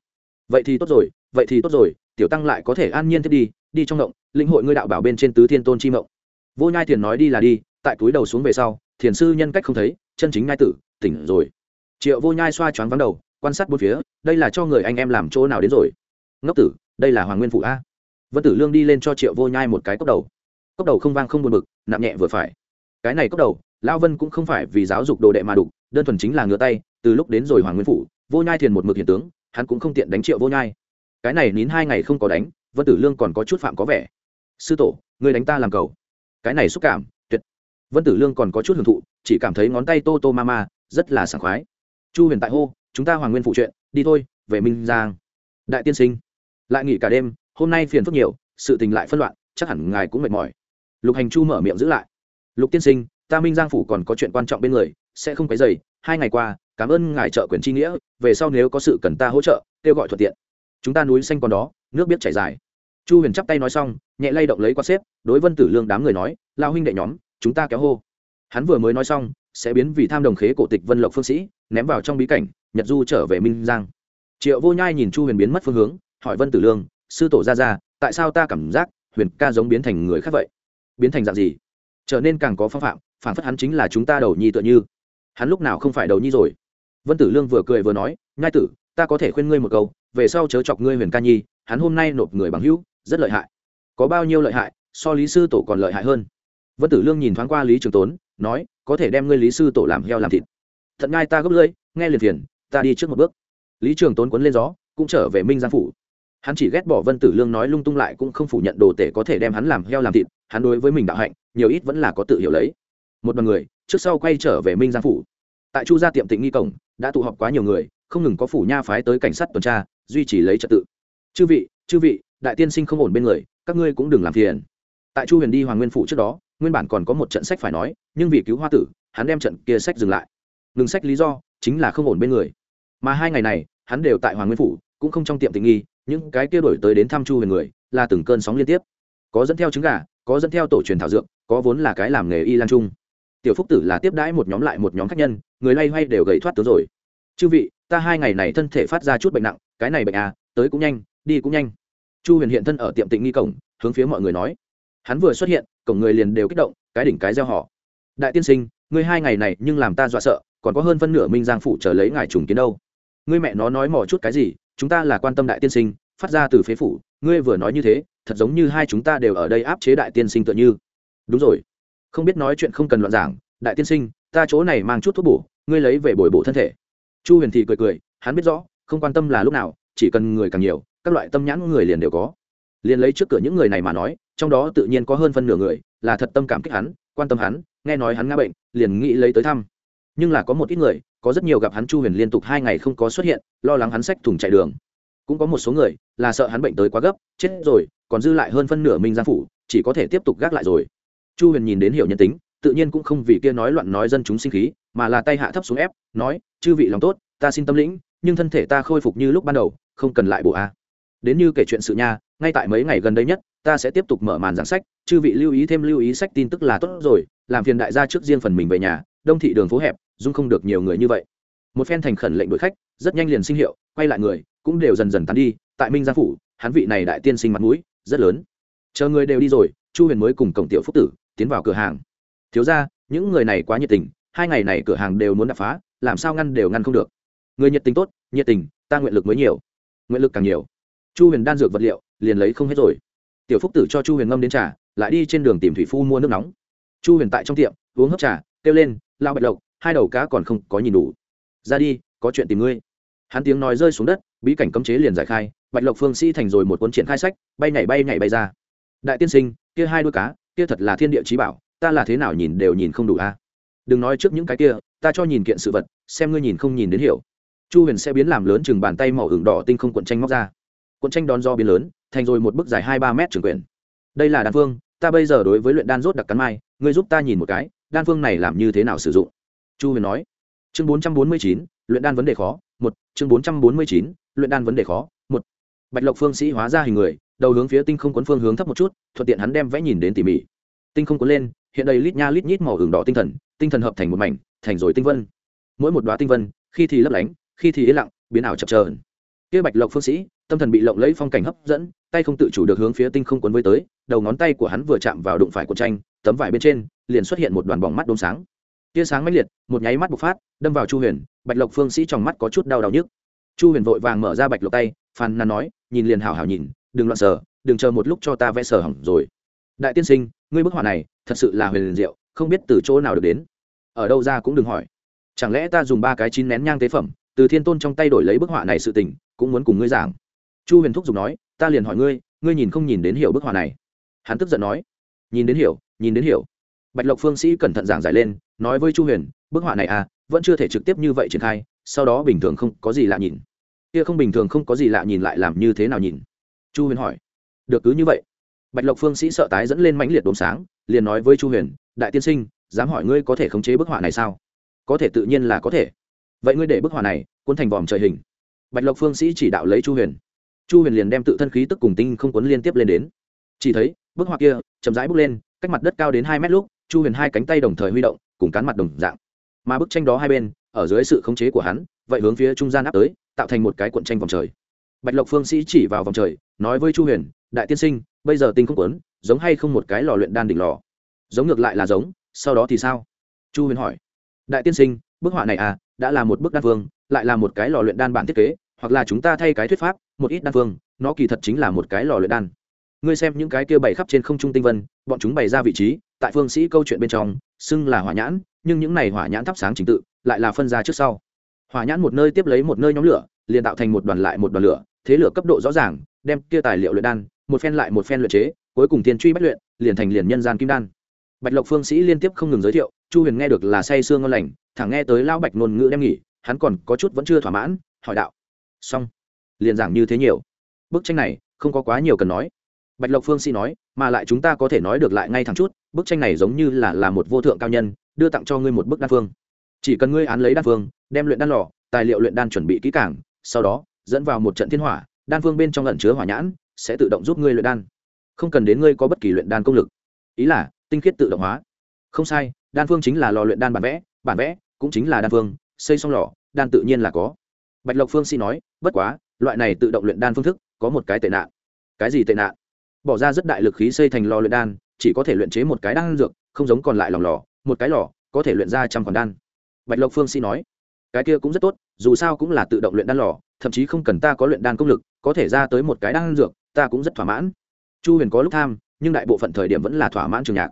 Vậy thì tốt rồi, vậy thì tốt rồi, tiểu tăng lại có thể an nhiên thiết đi đi trong động, lĩnh hội ngươi đạo bảo bên trên tứ thiên tôn chi mộng. Vô nhai thiền nói đi là đi, tại túi đầu xuống về sau, thiền sư nhân cách không thấy, chân chính ngai tử, tỉnh rồi. Triệu vô nhai xoa choáng vắng đầu, quan sát bốn phía, đây là cho người anh em làm chỗ nào đến rồi. Ngốc tử đây là hoàng nguyên phủ a vân tử lương đi lên cho triệu vô nhai một cái cốc đầu cốc đầu không vang không buồn bực, nặng nhẹ vừa phải. cái này cốc đầu, lão vân cũng không phải vì giáo dục đồ đệ mà đục, đơn thuần chính là ngửa tay, từ lúc đến rồi hoàng nguyên phủ, vô nhai thiền một mực hiện tướng, hắn cũng không tiện đánh triệu vô nhai. cái này nín hai ngày không có đánh, vân tử lương còn có chút phạm có vẻ. sư tổ người đánh ta làm cầu. cái này xúc cảm, tuyệt. vân tử lương còn có chút hưởng thụ, chỉ cảm thấy ngón tay tô tô ma ma, rất là sảng khoái. chu huyền tại hô, chúng ta hoàng nguyên phụ chuyện, đi thôi, về minh giang. đại tiên sinh lại nghỉ cả đêm, hôm nay phiền phức nhiều, sự tình lại phân loạn, chắc hẳn ngài cũng mệt mỏi. Lục hành chu mở miệng giữ lại. Lục tiên sinh, ta minh giang phủ còn có chuyện quan trọng bên người, sẽ không cái dày hai ngày qua, cảm ơn ngài trợ quyền tri nghĩa, về sau nếu có sự cần ta hỗ trợ, kêu gọi thuận tiện. Chúng ta núi xanh còn đó, nước biết chảy dài. Chu huyền chắp tay nói xong, nhẹ lay động lấy qua xếp, đối vân tử lương đám người nói lao huynh đệ nhóm, chúng ta kéo hô. Hắn vừa mới nói xong, sẽ biến vì tham đồng khế cổ tịch vân lộc phương sĩ, ném vào trong bí cảnh, nhật du trở về minh giang. Triệu vô nhai nhìn chu huyền biến mất phương hướng hỏi vân tử lương, sư tổ ra ra tại sao ta cảm giác huyền ca giống biến thành người khác vậy? Biến thành dạng gì? Trở nên càng có phong phạm phản phất hắn chính là chúng ta đầu nhi tựa như. Hắn lúc nào không phải đầu nhi rồi? Vân tử lương vừa cười vừa nói, nhai tử, ta có thể khuyên ngươi một câu, về sau chớ chọc ngươi huyền ca nhi, hắn hôm nay nộp người bằng hữu, rất lợi hại. Có bao nhiêu lợi hại, so lý sư tổ còn lợi hại hơn. Vân tử lương nhìn thoáng qua lý trường tốn, nói, có thể đem ngươi lý sư tổ làm heo làm thịt. Thật ngay ta gấp lưỡi, nghe liền phiền, ta đi trước một bước. Lý trường tốn quấn lên gió, cũng trở về minh giang phủ hắn chỉ ghét bỏ vân tử lương nói lung tung lại cũng không phủ nhận đồ tể có thể đem hắn làm heo làm thịt, hắn đối với mình đạo hạnh, nhiều ít vẫn là có tự hiểu lấy. Một đoàn người, trước sau quay trở về minh giang phủ. Tại chu gia tiệm tịnh nghi cổng, đã tụ họp quá nhiều người, không ngừng có phủ nha phái tới cảnh sát tuần tra, duy trì lấy trật tự. Chư vị chư vị, đại tiên sinh không ổn bên người, các ngươi cũng đừng làm phiền. Tại chu huyền đi hoàng nguyên phủ trước đó, nguyên bản còn có một trận sách phải nói, nhưng vì cứu hoa tử, hắn đem trận kia sách dừng lại. Ngừng sách lý do, chính là không ổn bên người. Mà hai ngày này, hắn đều tại hoàng nguyên phủ, cũng không trong tiệm tình nghi những cái kia đổi tới đến thăm chu huyền người, là từng cơn sóng liên tiếp. Có dẫn theo trứng gà, có dẫn theo tổ truyền thảo dược, có vốn là cái làm nghề y lan trung. Tiểu phúc tử là tiếp đãi một nhóm lại một nhóm khách nhân, người lay hoay đều gầy thoát tướng rồi. Chư vị, ta hai ngày này thân thể phát ra chút bệnh nặng, cái này bệnh à tới cũng nhanh, đi cũng nhanh. Chu huyền hiện thân ở tiệm tịnh nghi cổng, hướng phía mọi người nói. Hắn vừa xuất hiện, cổng người liền đều kích động, cái đỉnh cái gieo họ. Đại tiên sinh, ngươi hai ngày này nhưng làm ta dọa sợ, còn có hơn phân nửa minh giang phủ chờ lấy ngài trùng kiến đâu. Ngươi mẹ nó nói mò chút cái gì chúng ta là quan tâm đại tiên sinh, phát ra từ phế phủ, ngươi vừa nói như thế, thật giống như hai chúng ta đều ở đây áp chế đại tiên sinh tựa như. Đúng rồi. Không biết nói chuyện không cần loạn giảng, đại tiên sinh, ta chỗ này mang chút thuốc bổ, ngươi lấy về bồi bổ thân thể. Chu huyền thì cười cười, hắn biết rõ, không quan tâm là lúc nào, chỉ cần người càng nhiều, các loại tâm nhãn người liền đều có. Liền lấy trước cửa những người này mà nói, trong đó tự nhiên có hơn phân nửa người, là thật tâm cảm kích hắn, quan tâm hắn, nghe nói hắn ngã bệnh, liền nghĩ lấy tới thăm. Nhưng là có một ít người có rất nhiều gặp hắn chu huyền liên tục hai ngày không có xuất hiện, lo lắng hắn sách thùng chạy đường. Cũng có một số người là sợ hắn bệnh tới quá gấp, chết rồi, còn dư lại hơn phân nửa minh giang phủ, chỉ có thể tiếp tục gác lại rồi. Chu huyền nhìn đến hiểu nhân tính, tự nhiên cũng không vì kia nói loạn nói dân chúng sinh khí, mà là tay hạ thấp xuống ép, nói, chư vị lòng tốt, ta xin tâm lĩnh, nhưng thân thể ta khôi phục như lúc ban đầu, không cần lại bổ a. Đến như kể chuyện sự nha, ngay tại mấy ngày gần đây nhất, ta sẽ tiếp tục mở màn giảng sách, chư vị lưu ý thêm lưu ý sách tin tức là tốt rồi, làm phiền đại gia trước riêng phần mình về nhà, đông thị đường phố hẹp dung không được nhiều người như vậy. Một phen thành khẩn lệnh đuổi khách, rất nhanh liền sinh hiệu, quay lại người, cũng đều dần dần tán đi, tại minh gia phủ, hắn vị này đại tiên sinh mặt mũi, rất lớn. Chờ người đều đi rồi, chu huyền mới cùng cổng tiểu phúc tử tiến vào cửa hàng. Thiếu ra những người này quá nhiệt tình, hai ngày này cửa hàng đều muốn đập phá, làm sao ngăn đều ngăn không được. Người nhiệt tình tốt, nhiệt tình, ta nguyện lực mới nhiều. Nguyện lực càng nhiều. Chu huyền đan dược vật liệu, liền lấy không hết rồi. Tiểu phúc tử cho chu huyền ngâm đến trà, lại đi trên đường tìm thủy phu mua nước nóng. Chu huyền tại trong tiệm, uống hấp trà, kêu lên lao bạch lộc hai đầu cá còn không có nhìn đủ. Ra đi, có chuyện tìm ngươi. Hắn tiếng nói rơi xuống đất, bí cảnh cấm chế liền giải khai, bạch lộc phương sĩ thành rồi một cuốn triển khai sách, bay nhảy bay nhảy bay ra. Đại tiên sinh, kia hai đôi cá, kia thật là thiên địa trí bảo, ta là thế nào nhìn đều nhìn không đủ a. Đừng nói trước những cái kia, ta cho nhìn kiện sự vật, xem ngươi nhìn không nhìn đến hiểu. Chu huyền sẽ biến làm lớn chừng bàn tay màu hưởng đỏ tinh không cuộn tranh móc ra. Cuộn tranh đón do biến lớn, thành rồi một bức dài hai ba mét trường quyển. Đây là đan phương, ta bây giờ đối với luyện đan rốt đặc cắn mai, ngươi giúp ta nhìn một cái, đan phương này làm như thế nào sử dụng? Chu huyền nói. Chương bốn trăm bốn mươi chín, luyện đan vấn đề khó, một. Chương bốn trăm bốn mươi chín, luyện đan vấn đề khó, một. Bạch lộc phương sĩ hóa ra hình người, đầu hướng phía tinh không quấn phương hướng thấp một chút, thuận tiện hắn đem vẽ nhìn đến tỉ mỉ. Tinh không quấn lên, hiện đây lít nha lít nhít màu hưởng đỏ tinh thần tinh thần hợp thành một mảnh, thành rồi tinh vân. Mỗi một đoá tinh vân, khi thì lấp lánh, khi thì yên lặng, biến ảo chập trờn kia bạch lộc phương sĩ, tâm thần bị lộng lấy phong cảnh hấp dẫn, tay không tự chủ được hướng phía tinh không quấn với tới, đầu ngón tay của hắn vừa chạm vào đụng phải cuộn tranh, tấm vải bên trên, liền xuất hiện một đoàn bóng mắt đốm sáng tia sáng mãnh liệt, một nháy mắt bộc phát, đâm vào chu huyền, bạch lộc phương sĩ trong mắt có chút đau đau nhức. Chu huyền vội vàng mở ra bạch lộc tay, phàn nàn nói, nhìn liền hảo hảo nhìn, đừng loạn sờ, đừng chờ một lúc cho ta vẽ sờ hỏng rồi. Đại tiên sinh, ngươi bức họa này, thật sự là huyền liền diệu, không biết từ chỗ nào được đến. Ở đâu ra cũng đừng hỏi. Chẳng lẽ ta dùng ba cái chín nén nhang tế phẩm, từ thiên tôn trong tay đổi lấy bức họa này sự tình, cũng muốn cùng ngươi giảng? Chu huyền thúc giục nói, ta liền hỏi ngươi ngươi nhìn không nhìn đến hiểu bức họa này? Hắn tức giận nói, nhìn đến hiểu, nhìn đến hiểu. Bạch lộc phương sĩ cẩn thận giảng giải lên nói với chu huyền, bức họa này à vẫn chưa thể trực tiếp như vậy triển khai, sau đó bình thường không có gì lạ nhìn. Kia không bình thường không có gì lạ nhìn lại làm như thế nào nhìn? Chu huyền hỏi. Được cứ như vậy. Bạch lộc phương sĩ sợ tái dẫn lên mãnh liệt đốm sáng, liền nói với chu huyền, đại tiên sinh, dám hỏi ngươi có thể khống chế bức họa này sao? Có thể tự nhiên là có thể. Vậy ngươi để bức họa này cuốn thành vòm trời hình. Bạch lộc phương sĩ chỉ đạo lấy chu huyền. Chu huyền liền đem tự thân khí tức cùng tinh không cuốn liên tiếp lên đến. Chỉ thấy, bức họa kia chậm rãi bước lên, cách mặt đất cao đến hai mét lúc, chu huyền hai cánh tay đồng thời huy động cùng cán mặt đồng dạng. Mà bức tranh đó hai bên, ở dưới sự khống chế của hắn, vậy hướng phía trung gian áp tới, tạo thành một cái cuộn tranh vòng trời. Bạch lộc phương sĩ chỉ vào vòng trời, nói với chu huyền, đại tiên sinh, bây giờ tinh không quấn giống hay không một cái lò luyện đan đỉnh lò? Giống ngược lại là giống, sau đó thì sao? Chu huyền hỏi. Đại tiên sinh, bức họa này à đã là một bức đan phương lại là một cái lò luyện đan bản thiết kế, hoặc là chúng ta thay cái thuyết pháp, một ít đan phương nó kỳ thật chính là một cái lò luyện đan ngươi xem những cái kia bày khắp trên không trung tinh vân, bọn chúng bày ra vị trí, tại phương sĩ câu chuyện bên trong, xưng là hỏa nhãn, nhưng những này hỏa nhãn thắp sáng trình tự, lại là phân ra trước sau. Hỏa nhãn một nơi tiếp lấy một nơi nhóm lửa, liền tạo thành một đoàn lại một đoàn lửa, thế lửa cấp độ rõ ràng, đem kia tài liệu luyện đan, một phen lại một phen luyện chế, cuối cùng tiền truy bách luyện, liền thành liền nhân gian kim đan. Bạch lộc phương sĩ liên tiếp không ngừng giới thiệu, chu huyền nghe được là say sương ngon lành, thẳng nghe tới lão bạch ngôn ngữ đem nghỉ, hắn còn có chút vẫn chưa thỏa mãn, hỏi đạo. Xong. Liền giảng như thế nhiều. Bức tranh này, không có quá nhiều cần nói bạch lộc phương sĩ nói, mà lại chúng ta có thể nói được lại ngay thẳng chút, bức tranh này giống như là là một vô thượng cao nhân, đưa tặng cho ngươi một bức đan phương. Chỉ cần ngươi án lấy đan phương, đem luyện đan lò, tài liệu luyện đan chuẩn bị kỹ càng, sau đó, dẫn vào một trận thiên hỏa, đan phương bên trong lẩn chứa hỏa nhãn, sẽ tự động giúp ngươi luyện đan. Không cần đến ngươi có bất kỳ luyện đan công lực. Ý là, tinh khiết tự động hóa. Không sai, đan phương chính là lò luyện đan bản vẽ bản vẽ cũng chính là đan phương, xây xong lò, đan tự nhiên là có. Bạch lộc phương xin nói, bất quá, loại này tự động luyện đan phương thức có một cái tệ nạn. Cái gì tệ nạn? Bỏ ra rất đại lực khí xây thành lò luyện đan, chỉ có thể luyện chế một cái đan dược, không giống còn lại lòng lò, một cái lò, có thể luyện ra trăm khoản đan. Bạch lộc phương sĩ nói, cái kia cũng rất tốt, dù sao cũng là tự động luyện đan lò, thậm chí không cần ta có luyện đan công lực, có thể ra tới một cái đan dược, ta cũng rất thỏa mãn. Chu huyền có lúc tham, nhưng đại bộ phận thời điểm vẫn là thỏa mãn trường nhạc.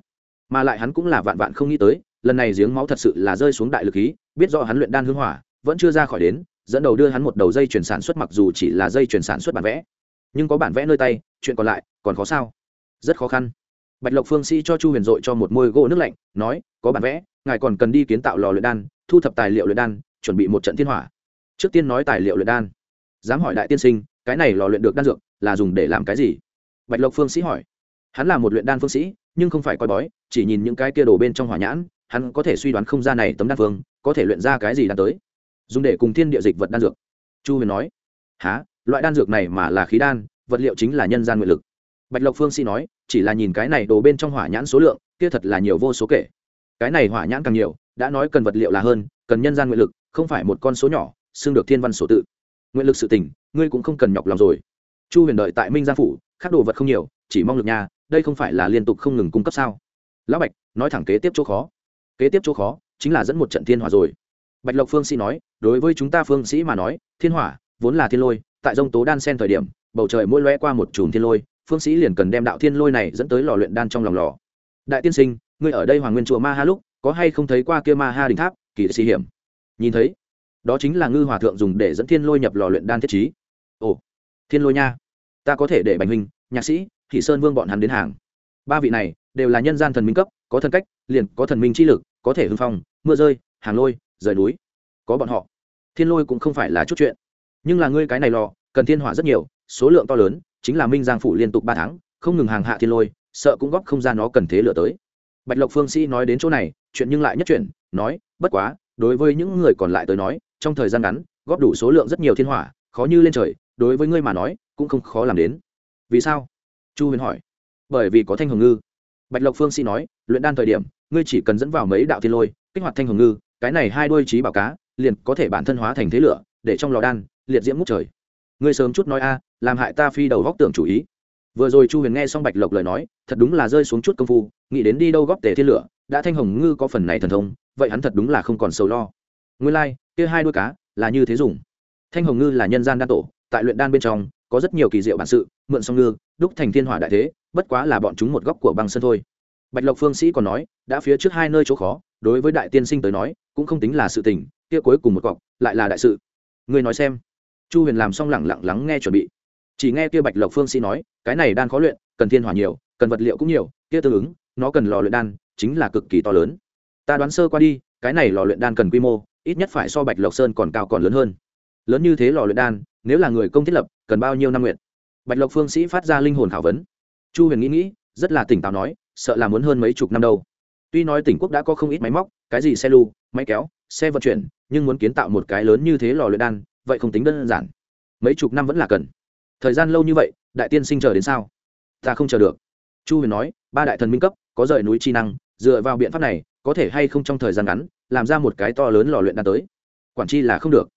Mà lại hắn cũng là vạn vạn không nghĩ tới, lần này giếng máu thật sự là rơi xuống đại lực khí, biết rõ hắn luyện đan hương hỏa, vẫn chưa ra khỏi đến, dẫn đầu đưa hắn một đầu dây chuyển sản xuất mặc dù chỉ là dây chuyển sản xuất bản vẽ, nhưng có bản vẽ nơi tay chuyện còn lại, còn khó sao? Rất khó khăn. Bạch lộc phương sĩ cho chu huyền dội cho một môi gỗ nước lạnh, nói, có bản vẽ, ngài còn cần đi kiến tạo lò luyện đan, thu thập tài liệu luyện đan, chuẩn bị một trận thiên hỏa. Trước tiên nói tài liệu luyện đan. Dám hỏi đại tiên sinh, cái này lò luyện được đan dược là dùng để làm cái gì? Bạch lộc phương sĩ hỏi. Hắn là một luyện đan phương sĩ, nhưng không phải coi bói, chỉ nhìn những cái kia đổ bên trong hỏa nhãn, hắn có thể suy đoán không ra này tấm đan phương, có thể luyện ra cái gì đan tới. Dùng để cùng thiên địa dịch vật đan dược. Chu huyền nói. Há loại đan dược này mà là khí đan vật liệu chính là nhân gian nguyện lực. Bạch lộc phương sĩ nói, chỉ là nhìn cái này đồ bên trong hỏa nhãn số lượng, kia thật là nhiều vô số kể. Cái này hỏa nhãn càng nhiều, đã nói cần vật liệu là hơn, cần nhân gian nguyện lực, không phải một con số nhỏ, xưng được thiên văn sổ tự. Nguyện lực sự tình, ngươi cũng không cần nhọc lòng rồi. Chu huyền đợi tại minh gia phủ, khác đồ vật không nhiều, chỉ mong lực nhà đây không phải là liên tục không ngừng cung cấp sao? Lão bạch, nói thẳng kế tiếp chỗ khó. Kế tiếp chỗ khó, chính là dẫn một trận thiên hỏa rồi. Bạch lộc phương sĩ nói, đối với chúng ta phương sĩ mà nói, thiên hỏa vốn là thiên lôi, tại dông tố đan sen thời điểm bầu trời mỗi lóe qua một chùm thiên lôi, phương sĩ liền cần đem đạo thiên lôi này dẫn tới lò luyện đan trong lòng lò. Đại tiên sinh, ngươi ở đây hoàng nguyên chùa ma ha lúc, có hay không thấy qua kia ma ha đình tháp, kỳ sĩ hiểm? Nhìn thấy, đó chính là ngư hòa thượng dùng để dẫn thiên lôi nhập lò luyện đan thiết trí. Ồ, thiên lôi nha, ta có thể để bành huynh, nhạc sĩ thị sơn vương bọn hắn đến hàng. Ba vị này đều là nhân gian thần minh cấp, có thần cách, liền có thần minh chi lực, có thể hưng phong, mưa rơi, hàng lôi, rời núi. Có bọn họ, thiên lôi cũng không phải là chút chuyện. Nhưng là ngươi cái này lò, cần thiên hỏa rất nhiều số lượng to lớn, chính là minh giang phủ liên tục ba tháng, không ngừng hàng hạ thiên lôi, sợ cũng góp không ra nó cần thế lửa tới. Bạch lộc phương sĩ nói đến chỗ này, chuyện nhưng lại nhất chuyện, nói, bất quá, đối với những người còn lại tới nói, trong thời gian ngắn, góp đủ số lượng rất nhiều thiên hỏa, khó như lên trời, đối với ngươi mà nói, cũng không khó làm đến. Vì sao? Chu huyền hỏi. Bởi vì có thanh hồng ngư. Bạch lộc phương sĩ nói, luyện đan thời điểm, ngươi chỉ cần dẫn vào mấy đạo thiên lôi, kích hoạt thanh hồng ngư, cái này hai đôi trí bảo cá, liền có thể bản thân hóa thành thế lửa, để trong lò đan, liệt diễm ngút trời ngươi sớm chút nói a làm hại ta phi đầu góc tưởng chủ ý. Vừa rồi chu huyền nghe xong bạch lộc lời nói thật đúng là rơi xuống chút công phu nghĩ đến đi đâu góp tề thiên lửa đã thanh hồng ngư có phần này thần thông vậy hắn thật đúng là không còn sầu lo. Nguyên lai、like, kia hai đuôi cá là như thế dùng. Thanh hồng ngư là nhân gian đan tổ tại luyện đan bên trong có rất nhiều kỳ diệu bản sự mượn song ngư đúc thành thiên hỏa đại thế bất quá là bọn chúng một góc của băng sân thôi. Bạch lộc phương sĩ còn nói đã phía trước hai nơi chỗ khó đối với đại tiên sinh tới nói cũng không tính là sự tình kia cuối cùng một cọc lại là đại sự. Ngươi nói xem chu huyền làm xong lẳng lặng lắng nghe chuẩn bị. Chỉ nghe kia bạch lộc phương sĩ nói, cái này đan khó luyện, cần thiên hỏa nhiều, cần vật liệu cũng nhiều, kia tương ứng, nó cần lò luyện đan, chính là cực kỳ to lớn. Ta đoán sơ qua đi, cái này lò luyện đan cần quy mô, ít nhất phải so bạch lộc sơn còn cao còn lớn hơn. Lớn như thế lò luyện đan, nếu là người công thiết lập, cần bao nhiêu năm nguyện? Bạch lộc phương sĩ phát ra linh hồn khảo vấn. Chu huyền nghĩ nghĩ, rất là tỉnh táo nói, sợ là muốn hơn mấy chục năm đâu. Tuy nói tỉnh quốc đã có không ít máy móc, cái gì xe lu máy kéo, xe vận chuyển, nhưng muốn kiến tạo một cái lớn như thế lò luyện đan vậy không tính đơn giản. Mấy chục năm vẫn là cần. Thời gian lâu như vậy, đại tiên sinh chờ đến sao? Ta không chờ được. Chu huyền nói, ba đại thần minh cấp, có rời núi chi năng, dựa vào biện pháp này, có thể hay không trong thời gian ngắn, làm ra một cái to lớn lò luyện đan tới. Quản chi là không được.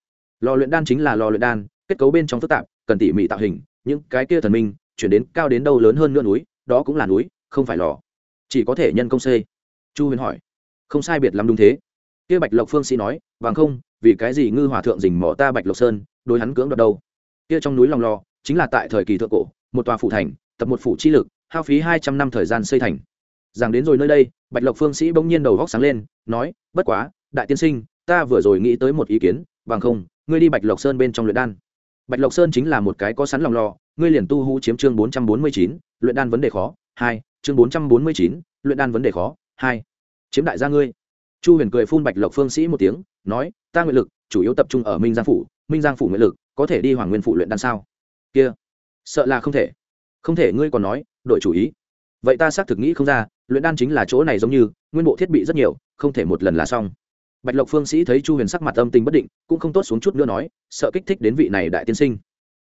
Lò luyện đan chính là lò luyện đan, kết cấu bên trong phức tạp, cần tỉ mỉ tạo hình, những cái kia thần minh, chuyển đến cao đến đâu lớn hơn nữa núi, đó cũng là núi, không phải lò. Chỉ có thể nhân công xây chu huyền hỏi. Không sai biệt lắm đúng thế. Kia bạch lộc phương sĩ nói, vàng không vì cái gì ngư hòa thượng dình mỏ ta bạch lộc sơn, đối hắn cưỡng đoạt đâu? Kia trong núi lòng lò, chính là tại thời kỳ thượng cổ, một tòa phủ thành, tập một phủ chi lực, hao phí hai trăm năm thời gian xây thành. Rằng đến rồi nơi đây, bạch lộc phương sĩ bỗng nhiên đầu góc sáng lên, nói, bất quá, đại tiên sinh, ta vừa rồi nghĩ tới một ý kiến, bằng không, ngươi đi bạch lộc sơn bên trong luyện đan. Bạch lộc sơn chính là một cái có sẵn lòng lò, ngươi liền tu hú chiếm chương bốn trăm bốn mươi chín, luyện đan vấn đề khó, hai, chương bốn trăm bốn mươi chín, luyện đan vấn đề khó, hai, chiếm đại gia ngươi. Chu huyền cười phun bạch lộc phương sĩ một tiếng nói, ta nguyện lực, chủ yếu tập trung ở minh giang phủ, minh giang phủ nguyện lực, có thể đi hoàng nguyên phủ luyện đan sao? Kia, sợ là không thể. Không thể, ngươi còn nói đổi chủ ý. Vậy ta xác thực nghĩ không ra, luyện đan chính là chỗ này giống như, nguyên bộ thiết bị rất nhiều, không thể một lần là xong. Bạch lộc phương sĩ thấy chu huyền sắc mặt âm tình bất định, cũng không tốt xuống chút nữa nói, sợ kích thích đến vị này đại tiên sinh.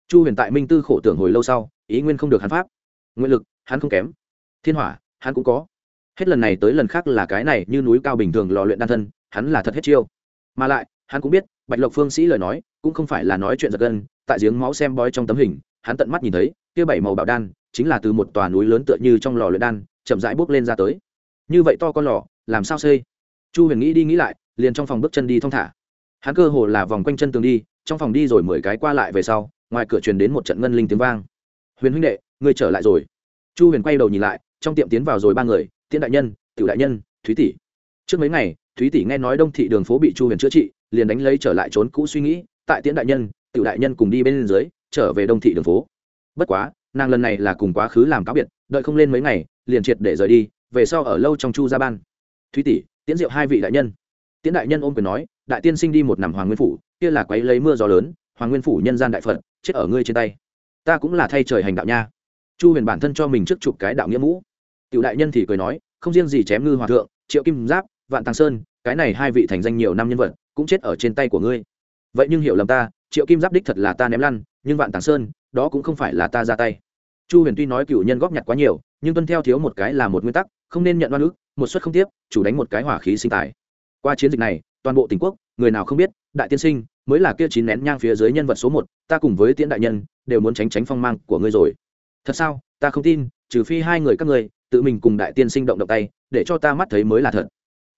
Chu huyền tại minh tư khổ tưởng hồi lâu sau, ý nguyên không được hắn pháp. Nguyện lực, hắn không kém. Thiên hỏa, hắn cũng có. Hết lần này tới lần khác là cái này, như núi cao bình thường lò luyện đan thân, hắn là thật hết chiêu mà lại, hắn cũng biết, bạch lộc phương sĩ lời nói, cũng không phải là nói chuyện giật gân, tại giếng máu xem bói trong tấm hình, hắn tận mắt nhìn thấy, kia bảy màu bảo đan, chính là từ một tòa núi lớn tựa như trong lò luyện đan, chậm rãi bước lên ra tới. Như vậy to con lò, làm sao xây? Chu huyền nghĩ đi nghĩ lại, liền trong phòng bước chân đi thong thả. Hắn cơ hồ là vòng quanh chân tường đi, trong phòng đi rồi mười cái qua lại về sau, ngoài cửa truyền đến một trận ngân linh tiếng vang. Huyền huynh đệ, ngươi trở lại rồi. Chu huyền quay đầu nhìn lại, trong tiệm tiến vào rồi ba người, tiễn đại nhân, tiểu đại nhân, thúy tỷ trước mấy ngày, thúy tỷ nghe nói đông thị đường phố bị chu huyền chữa trị, liền đánh lấy trở lại trốn cũ suy nghĩ, tại tiễn đại nhân, tiểu đại nhân cùng đi bên dưới, trở về đông thị đường phố. Bất quá, nàng lần này là cùng quá khứ làm cáo biệt, đợi không lên mấy ngày, liền triệt để rời đi, về sau ở lâu trong chu gia ban. Thúy tỷ, tiễn diệu hai vị đại nhân. Tiễn đại nhân ôm quyền nói, đại tiên sinh đi một nằm hoàng nguyên phủ, kia là quấy lấy mưa gió lớn, hoàng nguyên phủ nhân gian đại phật, chết ở ngươi trên tay. Ta cũng là thay trời hành đạo nha. Chu huyền bản thân cho mình trước chụp cái đạo nghĩa mũ. Tiểu đại nhân thì cười nói, không riêng gì chém ngư hòa thượng, triệu kim giáp vạn tàng sơn, cái này hai vị thành danh nhiều năm nhân vật, cũng chết ở trên tay của ngươi. Vậy nhưng hiểu lầm ta, triệu kim giáp đích thật là ta ném lăn, nhưng vạn tàng sơn, đó cũng không phải là ta ra tay. Chu huyền tuy nói cựu nhân góp nhặt quá nhiều, nhưng tuân theo thiếu một cái là một nguyên tắc, không nên nhận oan ức, một suất không tiếp, chủ đánh một cái hỏa khí sinh tài. Qua chiến dịch này, toàn bộ tỉnh quốc, người nào không biết, đại tiên sinh, mới là kia chín nén nhang phía dưới nhân vật số một, ta cùng với tiễn đại nhân, đều muốn tránh tránh phong mang của ngươi rồi. Thật sao? Ta không tin, trừ phi hai người các ngươi, tự mình cùng đại tiên sinh động động tay, để cho ta mắt thấy mới là thật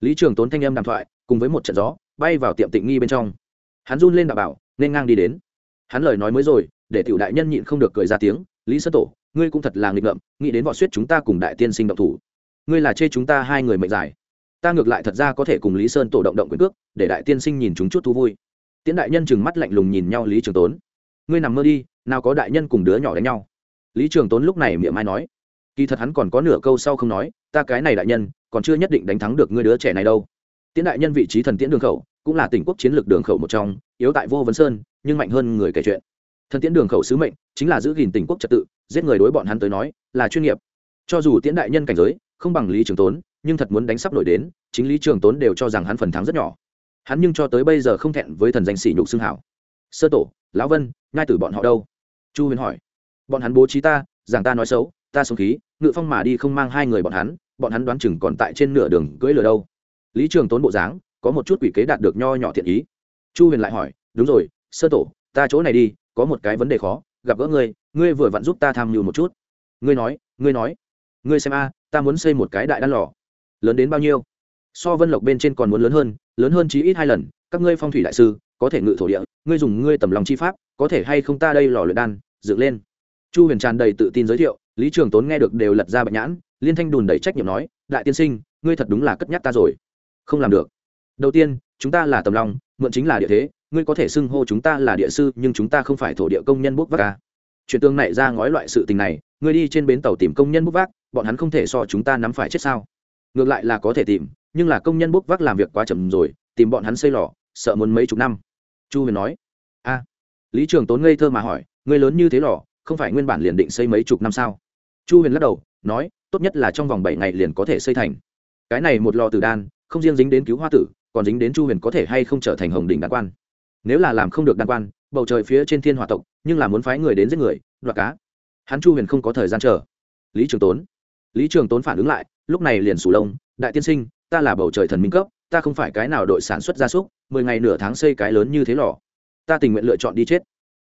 lý trường tốn thanh âm đàm thoại, cùng với một trận gió, bay vào tiệm tịnh nghi bên trong. Hắn run lên đảm bảo, nên ngang đi đến. Hắn lời nói mới rồi, để tiểu đại nhân nhịn không được cười ra tiếng, lý sơ tổ, ngươi cũng thật là nghịch ngợm, nghĩ đến võ suýt chúng ta cùng đại tiên sinh động thủ. Ngươi là chê chúng ta hai người mệnh giải. Ta ngược lại thật ra có thể cùng lý sơn tổ động động quyền cước, để đại tiên sinh nhìn chúng chút thú vui. Tiễn đại nhân chừng mắt lạnh lùng nhìn nhau lý trường tốn. Ngươi nằm mơ đi, nào có đại nhân cùng đứa nhỏ đánh nhau. Lý trường tốn lúc này miệng mai nói kỳ thật hắn còn có nửa câu sau không nói, ta cái này đại nhân, còn chưa nhất định đánh thắng được ngươi đứa trẻ này đâu. Tiễn đại nhân vị trí thần tiễn đường khẩu, cũng là tỉnh quốc chiến lược đường khẩu một trong, yếu tại vô vấn sơn, nhưng mạnh hơn người kể chuyện. Thần tiễn đường khẩu sứ mệnh chính là giữ gìn tỉnh quốc trật tự, giết người đối bọn hắn tới nói là chuyên nghiệp. Cho dù tiễn đại nhân cảnh giới không bằng lý trường tốn, nhưng thật muốn đánh sắp nổi đến, chính lý trường tốn đều cho rằng hắn phần thắng rất nhỏ. Hắn nhưng cho tới bây giờ không thẹn với thần danh sỉ nhục xương hảo. Sơ tổ, lão vân ngay từ bọn họ đâu? Chu huyền hỏi. Bọn hắn bố trí ta rằng ta nói xấu ta xuống khí, ngự phong mà đi không mang hai người bọn hắn bọn hắn đoán chừng còn tại trên nửa đường cưỡi lửa đâu. Lý trường tốn bộ dáng, có một chút quỷ kế đạt được nho nhỏ thiện ý. Chu huyền lại hỏi, đúng rồi, sơ tổ, ta chỗ này đi, có một cái vấn đề khó, gặp gỡ ngươi ngươi vừa vặn giúp ta tham mưu một chút. Ngươi nói ngươi nói. Ngươi xem a, ta muốn xây một cái đại đan lò. Lớn đến bao nhiêu? So vân lộc bên trên còn muốn lớn hơn lớn hơn chí ít hai lần. Các ngươi phong thủy đại sư, có thể ngự thổ địa, ngươi dùng ngươi tầm lòng chi pháp, có thể hay không ta đây lò luyện đan, dựng lên. Chu huyền tràn đầy tự tin giới thiệu lý trường tốn nghe được đều lật ra bạch nhãn, liên thanh đùn đầy trách nhiệm nói, đại tiên sinh, ngươi thật đúng là cất nhắc ta rồi. Không làm được. Đầu tiên, chúng ta là tầm long mượn chính là địa thế, ngươi có thể xưng hô chúng ta là địa sư, nhưng chúng ta không phải thổ địa công nhân bốc vác ca chuyện tương này ra ngói loại sự tình này, ngươi đi trên bến tàu tìm công nhân bốc vác, bọn hắn không thể so chúng ta nắm phải chết sao? Ngược lại là có thể tìm, nhưng là công nhân bốc vác làm việc quá chậm rồi, tìm bọn hắn xây lò, sợ muốn mấy chục năm. Chu huyền nói. A. Lý trường tốn ngây thơ mà hỏi, ngươi lớn như thế lò, không phải nguyên bản liền định xây mấy chục năm sao? Chu huyền lắc đầu, nói, tốt nhất là trong vòng bảy ngày liền có thể xây thành. Cái này một lò tử đan, không riêng dính đến cứu hoa tử, còn dính đến chu huyền có thể hay không trở thành hồng đỉnh đan quan. Nếu là làm không được đan quan, bầu trời phía trên thiên hòa tộc, nhưng là muốn phái người đến giết người, đoạt cá. Hắn chu huyền không có thời gian chờ. Lý trường tốn. Lý trường tốn phản ứng lại, lúc này liền sủ lông, đại tiên sinh, ta là bầu trời thần minh cấp, ta không phải cái nào đội sản xuất gia súc, mười ngày nửa tháng xây cái lớn như thế lò. Ta tình nguyện lựa chọn đi chết.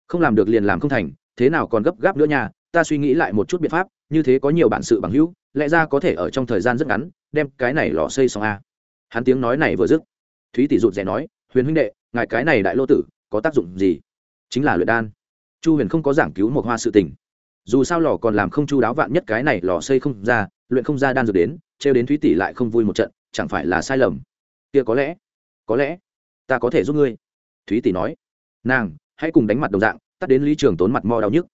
Không làm được liền làm không thành, thế nào còn gấp gáp nữa nha, ta suy nghĩ lại một chút biện pháp như thế có nhiều bản sự bằng hữu, lẽ ra có thể ở trong thời gian rất ngắn, đem cái này lò xây xong a. Hắn tiếng nói này vừa dứt, thúy tỷ rụt rè nói, huyền huynh đệ, ngài cái này đại lô tử, có tác dụng gì? Chính là luyện đan. Chu huyền không có giảng cứu một hoa sự tình. Dù sao lò còn làm không chu đáo vạn nhất cái này lò xây không ra, luyện không ra đan dược đến, trêu đến thúy tỷ lại không vui một trận, chẳng phải là sai lầm? Kia có lẽ có lẽ, ta có thể giúp ngươi. Thúy tỷ nói. Nàng, hãy cùng đánh mặt đồng dạng, tắt đến lý trường tốn mặt mo đau nhức.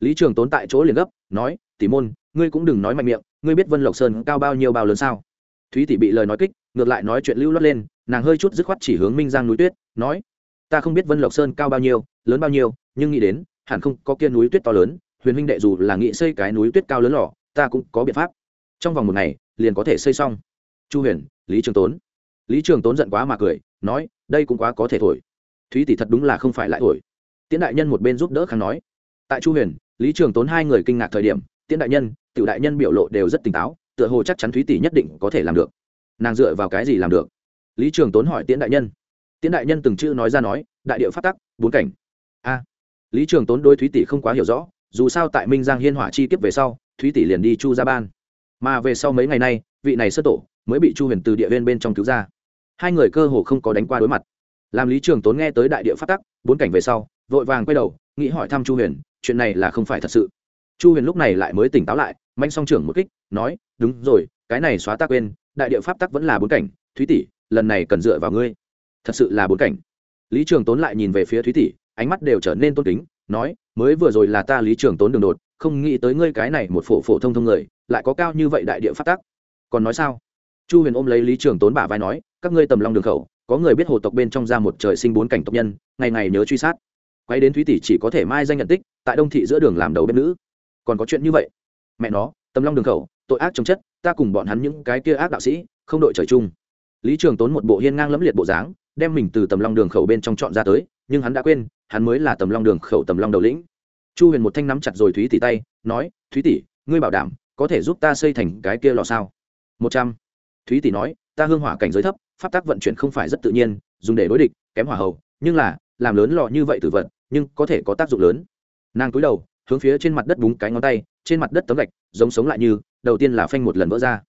Lý trường tốn tại chỗ liền gấp, nói tỷ môn, ngươi cũng đừng nói mạnh miệng, ngươi biết vân lộc sơn cao bao nhiêu bao lớn sao? Thúy tỷ bị lời nói kích, ngược lại nói chuyện lưu lót lên, nàng hơi chút dứt khoát chỉ hướng minh giang núi tuyết, nói, ta không biết vân lộc sơn cao bao nhiêu, lớn bao nhiêu, nhưng nghĩ đến, hẳn không có kia núi tuyết to lớn, huyền huynh đệ dù là nghĩ xây cái núi tuyết cao lớn lò, ta cũng có biện pháp. Trong vòng một ngày, liền có thể xây xong. Chu huyền, lý trường tốn. Lý trường tốn giận quá mà cười, nói, đây cũng quá có thể thổi. Thúy tỷ thật đúng là không phải lại thổi. Tiễn đại nhân một bên giúp đỡ kháng nói. Tại chu huyền, lý trường tốn hai người kinh ngạc thời điểm tiễn đại nhân, tiểu đại nhân biểu lộ đều rất tỉnh táo, tựa hồ chắc chắn thúy tỷ nhất định có thể làm được. Nàng dựa vào cái gì làm được? Lý trường tốn hỏi tiễn đại nhân. Tiễn đại nhân từng chữ nói ra nói, đại điệu phát tắc, bốn cảnh. A. Lý trường tốn đôi thúy tỷ không quá hiểu rõ, dù sao tại minh giang hiên hỏa chi tiếp về sau, thúy tỷ liền đi chu ra ban. Mà về sau mấy ngày nay, vị này sơ tổ mới bị chu huyền từ địa viên bên trong cứu ra. Hai người cơ hồ không có đánh qua đối mặt. Làm lý trường tốn nghe tới đại địa phát tắc, bốn cảnh về sau, vội vàng quay đầu, nghĩ hỏi thăm chu huyền, chuyện này là không phải thật sự chu huyền lúc này lại mới tỉnh táo lại, manh song trưởng một kích, nói, đúng rồi, cái này xóa ta quên, đại địa pháp tắc vẫn là bốn cảnh. Thúy tỷ, lần này cần dựa vào ngươi. Thật sự là bốn cảnh. Lý trường tốn lại nhìn về phía thúy tỷ, ánh mắt đều trở nên tôn kính, nói, mới vừa rồi là ta lý trường tốn đường đột, không nghĩ tới ngươi cái này một phổ phổ thông thông người, lại có cao như vậy đại địa pháp tắc. Còn nói sao? Chu huyền ôm lấy lý trường tốn bả vai nói, các ngươi tầm lòng đường khẩu, có người biết hồ tộc bên trong ra một trời sinh bốn cảnh tộc nhân, ngày ngày nhớ truy sát. Quay đến thúy tỷ chỉ có thể mai danh nhận tích, tại đông thị giữa đường làm đầu bếp nữ còn có chuyện như vậy. Mẹ nó, tầm long đường khẩu, tội ác chống chất, ta cùng bọn hắn những cái kia ác đạo sĩ, không đội trời chung. Lý trường tốn một bộ hiên ngang lẫm liệt bộ dáng, đem mình từ tầm long đường khẩu bên trong chọn ra tới, nhưng hắn đã quên, hắn mới là tầm long đường khẩu tầm long đầu lĩnh. Chu huyền một thanh nắm chặt rồi thúy tỷ tay, nói, thúy tỷ, ngươi bảo đảm, có thể giúp ta xây thành cái kia lò sao? Một trăm. Thúy tỷ nói, ta hương hỏa cảnh giới thấp, pháp tác vận chuyển không phải rất tự nhiên, dùng để đối địch, kém hỏa hầu, nhưng là, làm lớn lò như vậy tử vật, nhưng có thể có tác dụng lớn. Nàng cúi đầu hướng phía trên mặt đất búng cái ngón tay, trên mặt đất tấm gạch, giống sống lại như, đầu tiên là phanh một lần vỡ ra.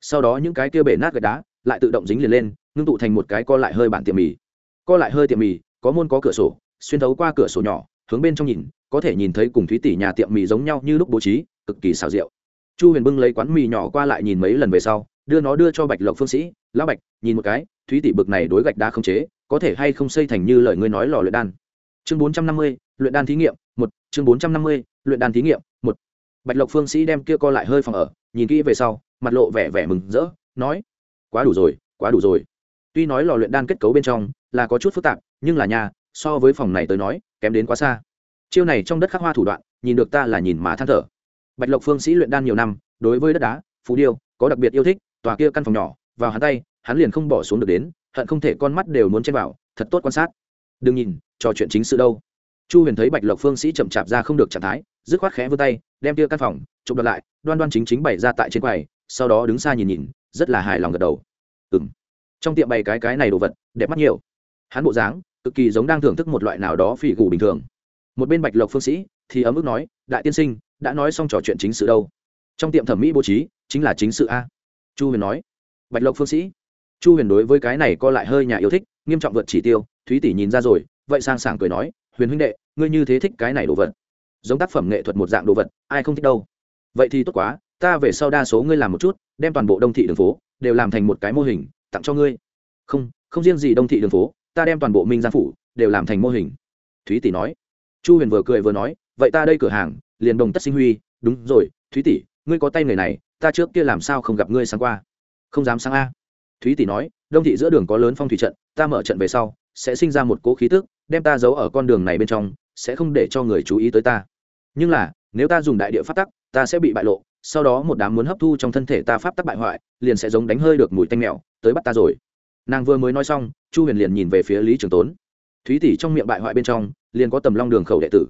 Sau đó những cái kia bể nát gạch đá lại tự động dính liền lên, ngưng tụ thành một cái co lại hơi bản tiệm mì. Co lại hơi tiệm mì, có môn có cửa sổ, xuyên thấu qua cửa sổ nhỏ, hướng bên trong nhìn, có thể nhìn thấy cùng thúy tỷ nhà tiệm mì giống nhau như lúc bố trí, cực kỳ xào rượu chu huyền bưng lấy quán mì nhỏ qua lại nhìn mấy lần về sau, đưa nó đưa cho bạch lộc phương sĩ, lão bạch, nhìn một cái, thúy tỷ bực này đối gạch đá không chế, có thể hay không xây thành như lời ngươi nói lò luyện đan? Chương bốn trăm năm mươi luyện đan thí nghiệm, một, chương bốn trăm năm mươi, luyện đan thí nghiệm, một. Bạch lộc phương sĩ đem kia co lại hơi phòng ở, nhìn kỹ về sau, mặt lộ vẻ vẻ mừng rỡ, nói, quá đủ rồi, quá đủ rồi. Tuy nói lò luyện đan kết cấu bên trong là có chút phức tạp, nhưng là nhà, so với phòng này tới nói, kém đến quá xa. Chiêu này trong đất khắc hoa thủ đoạn, nhìn được ta là nhìn mà than thở. Bạch lộc phương sĩ luyện đan nhiều năm, đối với đất đá phú điêu, có đặc biệt yêu thích, tòa kia căn phòng nhỏ, vào hắn tay, hắn liền không bỏ xuống được đến, hận không thể con mắt đều muốn chen vào, thật tốt quan sát. Đừng nhìn, trò chuyện chính sự đâu chu huyền thấy bạch lộc phương sĩ chậm chạp ra không được trạng thái, dứt khoát khẽ vươn tay, đem tia căn phòng chụp đặt lại, đoan đoan chính chính bày ra tại trên quầy, sau đó đứng xa nhìn nhìn, rất là hài lòng gật đầu. Ừ m trong tiệm bày cái cái này đồ vật, đẹp mắt nhiều. Hắn bộ dáng, cực kỳ giống đang thưởng thức một loại nào đó phỉ gù bình thường. Một bên bạch lộc phương sĩ thì ấm ức nói, đại tiên sinh, đã nói xong trò chuyện chính sự đâu? Trong tiệm thẩm mỹ bố trí, chính là chính sự a. Chu huyền nói, bạch lộc phương sĩ, chu huyền đối với cái này co lại hơi nhà yêu thích, nghiêm trọng vượt chỉ tiêu, thúy tỷ nhìn ra rồi, vậy sang sảng cười nói huyền huynh đệ, ngươi như thế thích cái này đồ vật. Giống tác phẩm nghệ thuật một dạng đồ vật, ai không thích đâu. Vậy thì tốt quá, ta về sau đa số ngươi làm một chút, đem toàn bộ đông thị đường phố đều làm thành một cái mô hình, tặng cho ngươi. Không không riêng gì đông thị đường phố, ta đem toàn bộ minh gia phủ đều làm thành mô hình. Thúy tỷ nói. Chu huyền vừa cười vừa nói, vậy ta đây cửa hàng, liền đồng tất sinh huy. Đúng rồi, thúy tỷ, ngươi có tay người này, ta trước kia làm sao không gặp ngươi sáng qua? Không dám sáng a. Thúy tỷ nói, đông thị giữa đường có lớn phong thủy trận, ta mở trận về sau, sẽ sinh ra một cố khí tức đem ta giấu ở con đường này bên trong, sẽ không để cho người chú ý tới ta. Nhưng là, nếu ta dùng đại địa pháp tắc, ta sẽ bị bại lộ, sau đó một đám muốn hấp thu trong thân thể ta pháp tắc bại hoại, liền sẽ giống đánh hơi được mùi tanh mèo, tới bắt ta rồi. Nàng vừa mới nói xong, chu huyền liền nhìn về phía lý trường tốn. Thúy tỷ trong miệng bại hoại bên trong, liền có tầm long đường khẩu đệ tử.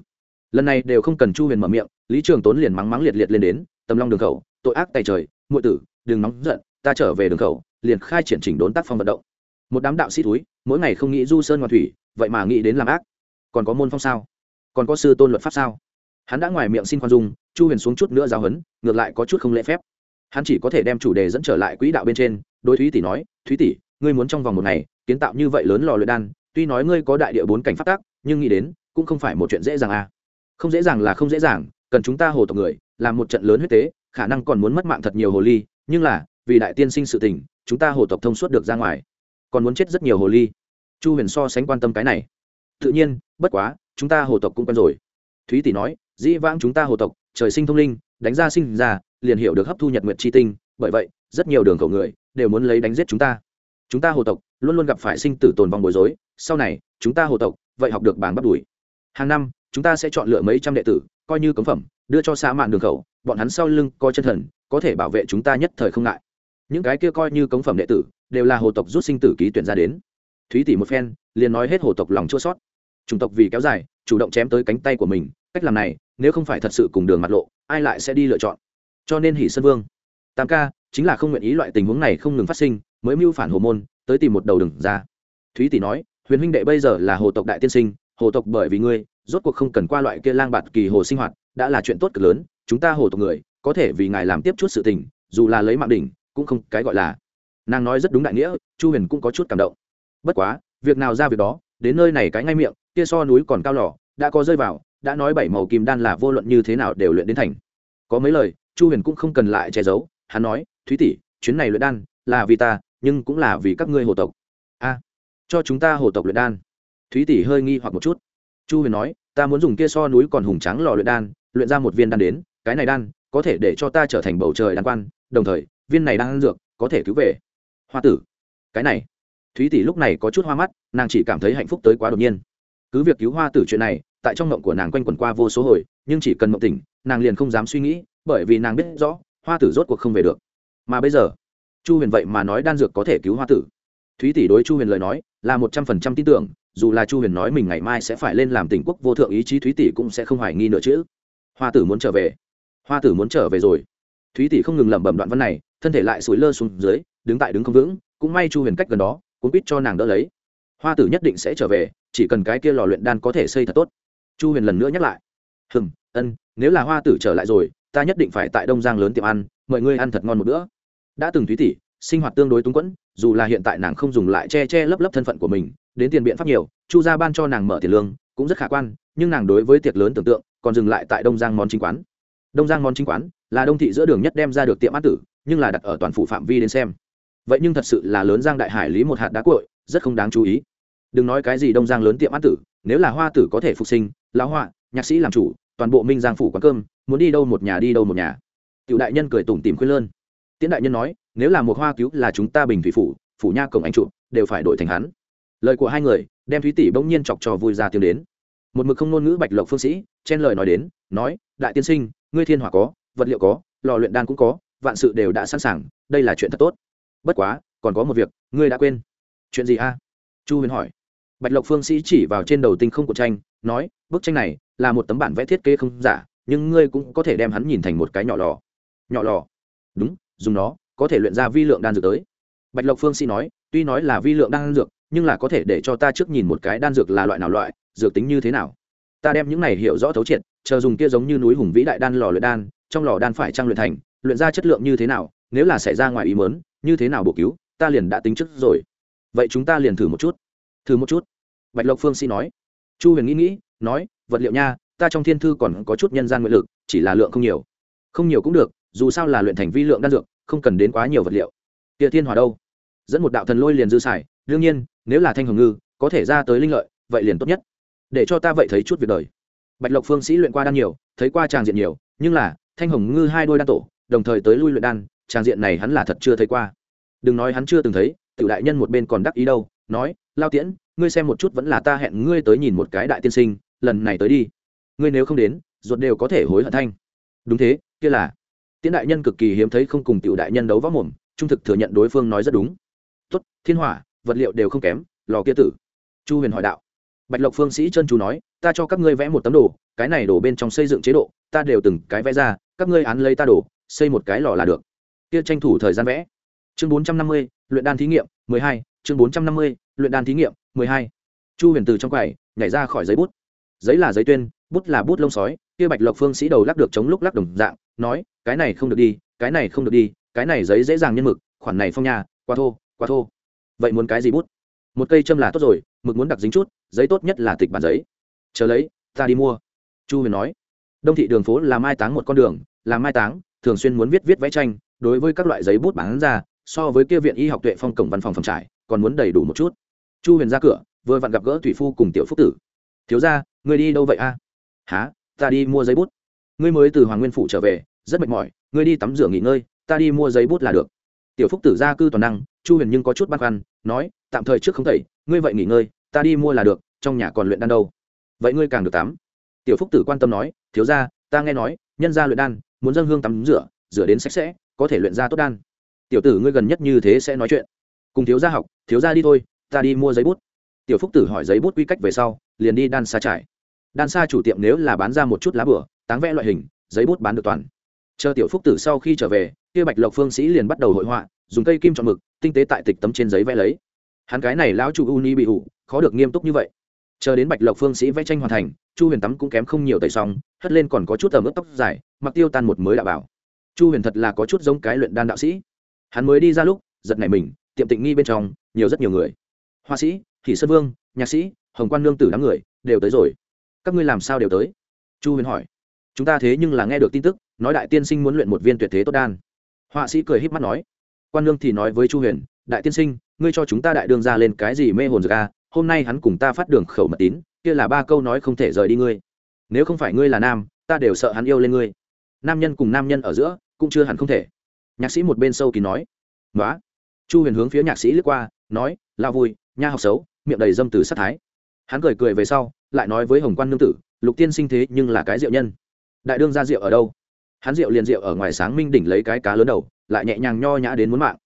Lần này đều không cần chu huyền mở miệng, lý trường tốn liền mắng mắng liệt liệt lên đến, tầm long đường khẩu, tội ác tay trời ngụy tử, đừng nóng giận, ta trở về đường khẩu, liền khai triển chỉnh đốn tác phong vận động. Một đám đạo sĩ túi mỗi ngày không nghĩ du sơn ngoan thủy, vậy mà nghĩ đến làm ác. Còn có môn phong sao? Còn có sư tôn luật pháp sao? Hắn đã ngoài miệng xin khoan dung, chu huyền xuống chút nữa giáo huấn, ngược lại có chút không lễ phép. Hắn chỉ có thể đem chủ đề dẫn trở lại quỹ đạo bên trên, đối thúy tỷ nói, thúy tỷ, ngươi muốn trong vòng một ngày, kiến tạo như vậy lớn lò luyện đan, tuy nói ngươi có đại địa bốn cảnh phát tác nhưng nghĩ đến, cũng không phải một chuyện dễ dàng à. Không dễ dàng là không dễ dàng, cần chúng ta hồ tộc người, làm một trận lớn huyết tế, khả năng còn muốn mất mạng thật nhiều hồ ly, nhưng là, vì đại tiên sinh sự tình, chúng ta hồ tộc thông suốt được ra ngoài còn muốn chết rất nhiều hồ ly. Chu huyền so sánh quan tâm cái này. Tự nhiên, bất quá, chúng ta hồ tộc cũng quen rồi. Thúy tỷ nói, dĩ vãng chúng ta hồ tộc, trời sinh thông linh, đánh ra sinh ra, liền hiểu được hấp thu nhật nguyệt chi tinh. Bởi vậy, rất nhiều đường khẩu người đều muốn lấy đánh giết chúng ta. Chúng ta hồ tộc luôn luôn gặp phải sinh tử tồn vong bối rối. Sau này, chúng ta hồ tộc vậy học được bảng bắt đuổi. Hàng năm, chúng ta sẽ chọn lựa mấy trăm đệ tử, coi như cống phẩm, đưa cho xã mạng đường khẩu. Bọn hắn sau lưng coi chân thần, có thể bảo vệ chúng ta nhất thời không ngại những cái kia coi như cống phẩm đệ tử, đều là hồ tộc rút sinh tử ký tuyển ra đến. Thúy tỷ một phen, liền nói hết hồ tộc lòng chua sót. Chủng tộc vì kéo dài, chủ động chém tới cánh tay của mình, cách làm này, nếu không phải thật sự cùng đường mặt lộ, ai lại sẽ đi lựa chọn? Cho nên hỷ sơn vương, tam ca, chính là không nguyện ý loại tình huống này không ngừng phát sinh, mới mưu phản hồ môn, tới tìm một đầu đừng ra. Thúy tỷ nói, huyền huynh đệ bây giờ là hồ tộc đại tiên sinh, hồ tộc bởi vì ngươi, rốt cuộc không cần qua loại kia lang bạt kỳ hồ sinh hoạt, đã là chuyện tốt cực lớn, chúng ta hồ tộc người, có thể vì ngài làm tiếp chút sự tình, dù là lấy mạng đỉnh cũng không cái gọi là. Nàng nói rất đúng đại nghĩa, chu huyền cũng có chút cảm động. Bất quá, việc nào ra việc đó, đến nơi này cái ngay miệng, kia so núi còn cao lò, đã có rơi vào, đã nói bảy màu kim đan là vô luận như thế nào đều luyện đến thành. Có mấy lời, chu huyền cũng không cần lại che giấu, hắn nói, thúy tỷ, chuyến này luyện đan là vì ta, nhưng cũng là vì các ngươi hồ tộc. A, cho chúng ta hồ tộc luyện đan. Thúy tỷ hơi nghi hoặc một chút. Chu huyền nói, ta muốn dùng kia so núi còn hùng trắng lò luyện đan, luyện ra một viên đan đến, cái này đan có thể để cho ta trở thành bầu trời đan quan, đồng thời viên này đang ăn dược, có thể cứu về. Hoa tử, cái này. Thúy tỷ lúc này có chút hoa mắt, nàng chỉ cảm thấy hạnh phúc tới quá đột nhiên. Cứ việc cứu hoa tử chuyện này, tại trong mộng của nàng quanh quẩn qua vô số hồi, nhưng chỉ cần mộng tỉnh, nàng liền không dám suy nghĩ, bởi vì nàng biết rõ, hoa tử rốt cuộc không về được. Mà bây giờ, chu huyền vậy mà nói đan dược có thể cứu hoa tử. Thúy tỷ đối chu huyền lời nói, là một trăm phần trăm tin tưởng, dù là chu huyền nói mình ngày mai sẽ phải lên làm tỉnh quốc vô thượng ý chí, thúy tỷ cũng sẽ không hoài nghi nữa chứ. Hoa tử muốn trở về. Hoa tử muốn trở về rồi. Thúy tỷ không ngừng lẩm bẩm đoạn văn này thân thể lại sủi lơ xuống dưới, đứng tại đứng không vững, cũng may chu huyền cách gần đó cũng biết cho nàng đỡ lấy. Hoa tử nhất định sẽ trở về, chỉ cần cái kia lò luyện đan có thể xây thật tốt. Chu huyền lần nữa nhắc lại. Hừng ân, nếu là hoa tử trở lại rồi, ta nhất định phải tại đông giang lớn tiệm ăn, mời ngươi ăn thật ngon một bữa. Đã từng thúy tỷ, sinh hoạt tương đối túng quẫn, dù là hiện tại nàng không dùng lại che che lấp lấp thân phận của mình, đến tiền biện pháp nhiều, chu gia ban cho nàng mở tiền lương, cũng rất khả quan, nhưng nàng đối với tiệc lớn tưởng tượng, còn dừng lại tại đông giang món chính quán. Đông giang món chính quán là đông thị giữa đường nhất đem ra được tiệm ăn tử nhưng là đặt ở toàn phủ phạm vi đến xem. Vậy nhưng thật sự là lớn giang đại hải lý một hạt đá cội, rất không đáng chú ý. Đừng nói cái gì đông giang lớn tiệm ăn tử, nếu là hoa tử có thể phục sinh, lão họa, nhạc sĩ làm chủ, toàn bộ minh giang phủ quán cơm, muốn đi đâu một nhà đi đâu một nhà. Tiểu đại nhân cười tủm tìm khuyên lơn. Tiễn đại nhân nói, nếu là một hoa cứu là chúng ta bình thủy phủ phủ nha cổng anh trụ đều phải đổi thành hắn. Lời của hai người, đem thúy tỷ bỗng nhiên chọc trò vui ra tiếng đến. Một mực không ngôn ngữ bạch lộc phương sĩ, chen lời nói đến, nói, đại tiên sinh, ngươi thiên hỏa có, vật liệu có, lò luyện đan cũng có vạn sự đều đã sẵn sàng, đây là chuyện thật tốt. Bất quá, còn có một việc, ngươi đã quên. Chuyện gì a? Chu huyền hỏi. Bạch lộc phương sĩ chỉ vào trên đầu tinh không của tranh, nói, bức tranh này là một tấm bản vẽ thiết kế không giả, nhưng ngươi cũng có thể đem hắn nhìn thành một cái nhỏ lò. Nhỏ lò? Đúng, dùng nó, có thể luyện ra vi lượng đan dược tới. Bạch lộc phương sĩ nói, tuy nói là vi lượng đan dược, nhưng là có thể để cho ta trước nhìn một cái đan dược là loại nào loại, dược tính như thế nào. Ta đem những này hiểu rõ thấu triệt, chờ dùng kia giống như núi hùng vĩ đại đan lò luyện đan, trong lò đan phải trang luyện thành luyện ra chất lượng như thế nào, nếu là xảy ra ngoài ý mớn như thế nào bổ cứu, ta liền đã tính trước rồi. Vậy chúng ta liền thử một chút. Thử một chút. Bạch lộc phương sĩ nói. Chu huyền nghĩ nghĩ, nói, vật liệu nha, ta trong thiên thư còn có chút nhân gian nguyện lực, chỉ là lượng không nhiều. Không nhiều cũng được, dù sao là luyện thành vi lượng đan dược, không cần đến quá nhiều vật liệu. Địa thiên hòa đâu? Dẫn một đạo thần lôi liền dư xài, đương nhiên, nếu là thanh hồng ngư, có thể ra tới linh lợi, vậy liền tốt nhất. Để cho ta vậy thấy chút việc đời. Bạch lộc phương sĩ luyện qua đan nhiều, thấy qua tràng diện nhiều, nhưng là, thanh hồng ngư hai đôi đan tổ đồng thời tới lui luyện đan, trang diện này hắn là thật chưa thấy qua. Đừng nói hắn chưa từng thấy, tiểu đại nhân một bên còn đắc ý đâu, nói, lao tiễn, ngươi xem một chút vẫn là ta hẹn ngươi tới nhìn một cái đại tiên sinh, lần này tới đi. Ngươi nếu không đến, ruột đều có thể hối hận thanh. Đúng thế, kia là. Tiễn đại nhân cực kỳ hiếm thấy không cùng tiểu đại nhân đấu võ mồm, trung thực thừa nhận đối phương nói rất đúng. Tốt, thiên hỏa, vật liệu đều không kém, lò kia tử. Chu huyền hỏi đạo. Bạch lộc phương sĩ chân chú nói, ta cho các ngươi vẽ một tấm đồ, cái này đổ bên trong xây dựng chế độ, ta đều từng cái vẽ ra, các ngươi án lấy ta đổ xây một cái lò là được. Kia tranh thủ thời gian vẽ. Chương bốn trăm năm mươi, luyện đan thí nghiệm, mười hai. Chương bốn trăm năm mươi, luyện đan thí nghiệm, mười hai. Chu huyền từ trong quầy, nhảy ra khỏi giấy bút. Giấy là giấy tuyên, bút là bút lông sói, kia bạch lộc phương sĩ đầu lắc được chống lúc lắc đồng dạng, nói, cái này không được đi, cái này không được đi, cái này giấy dễ dàng nhân mực, khoản này phong nhà quá thô quá thô. Vậy muốn cái gì bút? Một cây châm là tốt rồi, mực muốn đặc dính chút, giấy tốt nhất là tịch bản giấy. Chờ lấy, ta đi mua. Chu huyền nói. Đông thị đường phố là mai táng một con đường, là mai táng thường xuyên muốn viết viết vẽ tranh, đối với các loại giấy bút bán ra, so với kia viện y học tuệ phong cổng văn phòng phòng trải, còn muốn đầy đủ một chút. Chu huyền ra cửa, vừa vặn gặp gỡ thủy phu cùng tiểu phúc tử. Thiếu ra người đi đâu vậy a? À? há ta đi mua giấy bút. Ngươi mới từ hoàng nguyên phủ trở về, rất mệt mỏi, ngươi đi tắm rửa nghỉ ngơi, ta đi mua giấy bút là được. Tiểu phúc tử ra cư toàn năng, chu huyền nhưng có chút băn khoăn, nói, tạm thời trước không thầy ngươi vậy nghỉ ngơi, ta đi mua là được, trong nhà còn luyện đan đâu. Vậy ngươi càng được tắm. Tiểu phúc tử quan tâm nói, thiếu ra ta nghe nói, nhân gia luyện đan muốn dâng hương tắm rửa rửa đến sạch sẽ, có thể luyện ra tốt đan. Tiểu tử ngươi gần nhất như thế sẽ nói chuyện. Cùng thiếu gia học, thiếu gia đi thôi, ta đi mua giấy bút. Tiểu phúc tử hỏi giấy bút quy cách về sau, liền đi đan xa trải. Đan xa chủ tiệm nếu là bán ra một chút lá bửa, táng vẽ loại hình, giấy bút bán được toàn. Chờ tiểu phúc tử sau khi trở về, kia bạch lộc phương sĩ liền bắt đầu hội họa, dùng cây kim chọn mực, tinh tế tại tịch tấm trên giấy vẽ lấy. Hắn cái này lão chủ uni bị ủ khó được nghiêm túc như vậy chờ đến bạch lộc phương sĩ vẽ tranh hoàn thành, chu huyền tắm cũng kém không nhiều tẩy xong, hất lên còn có chút tầm ướp tóc dài, mặc tiêu tan một mới đạo bảo. Chu huyền thật là có chút giống cái luyện đan đạo sĩ. Hắn mới đi ra lúc, giật nảy mình, tiệm tịnh nghi bên trong, nhiều rất nhiều người. Hoa sĩ thị sơn vương, nhạc sĩ, hồng quan nương tử đám người, đều tới rồi. Các ngươi làm sao đều tới? Chu huyền hỏi. Chúng ta thế nhưng là nghe được tin tức, nói đại tiên sinh muốn luyện một viên tuyệt thế tốt đan. Họa sĩ cười h í p mắt nói. Quan lương thì nói với chu huyền, đại tiên sinh, ngươi cho chúng ta đại đường ra lên cái gì mê hồn dược a hôm nay hắn cùng ta phát đường khẩu mật tín, kia là ba câu nói không thể rời đi ngươi. Nếu không phải ngươi là nam, ta đều sợ hắn yêu lên ngươi. Nam nhân cùng nam nhân ở giữa, cũng chưa hẳn không thể. Nhạc sĩ một bên sâu kỳ nói. Nói chu huyền hướng phía nhạc sĩ lướt qua, nói, lao vui, nha học xấu, miệng đầy dâm từ sát thái. Hắn cười cười về sau, lại nói với hồng quan nương tử, lục tiên sinh thế nhưng là cái diệu nhân. Đại đương ra rượu ở đâu? Hắn rượu liền rượu ở ngoài sáng minh đỉnh lấy cái cá lớn đầu, lại nhẹ nhàng nho nhã đến muốn mạng.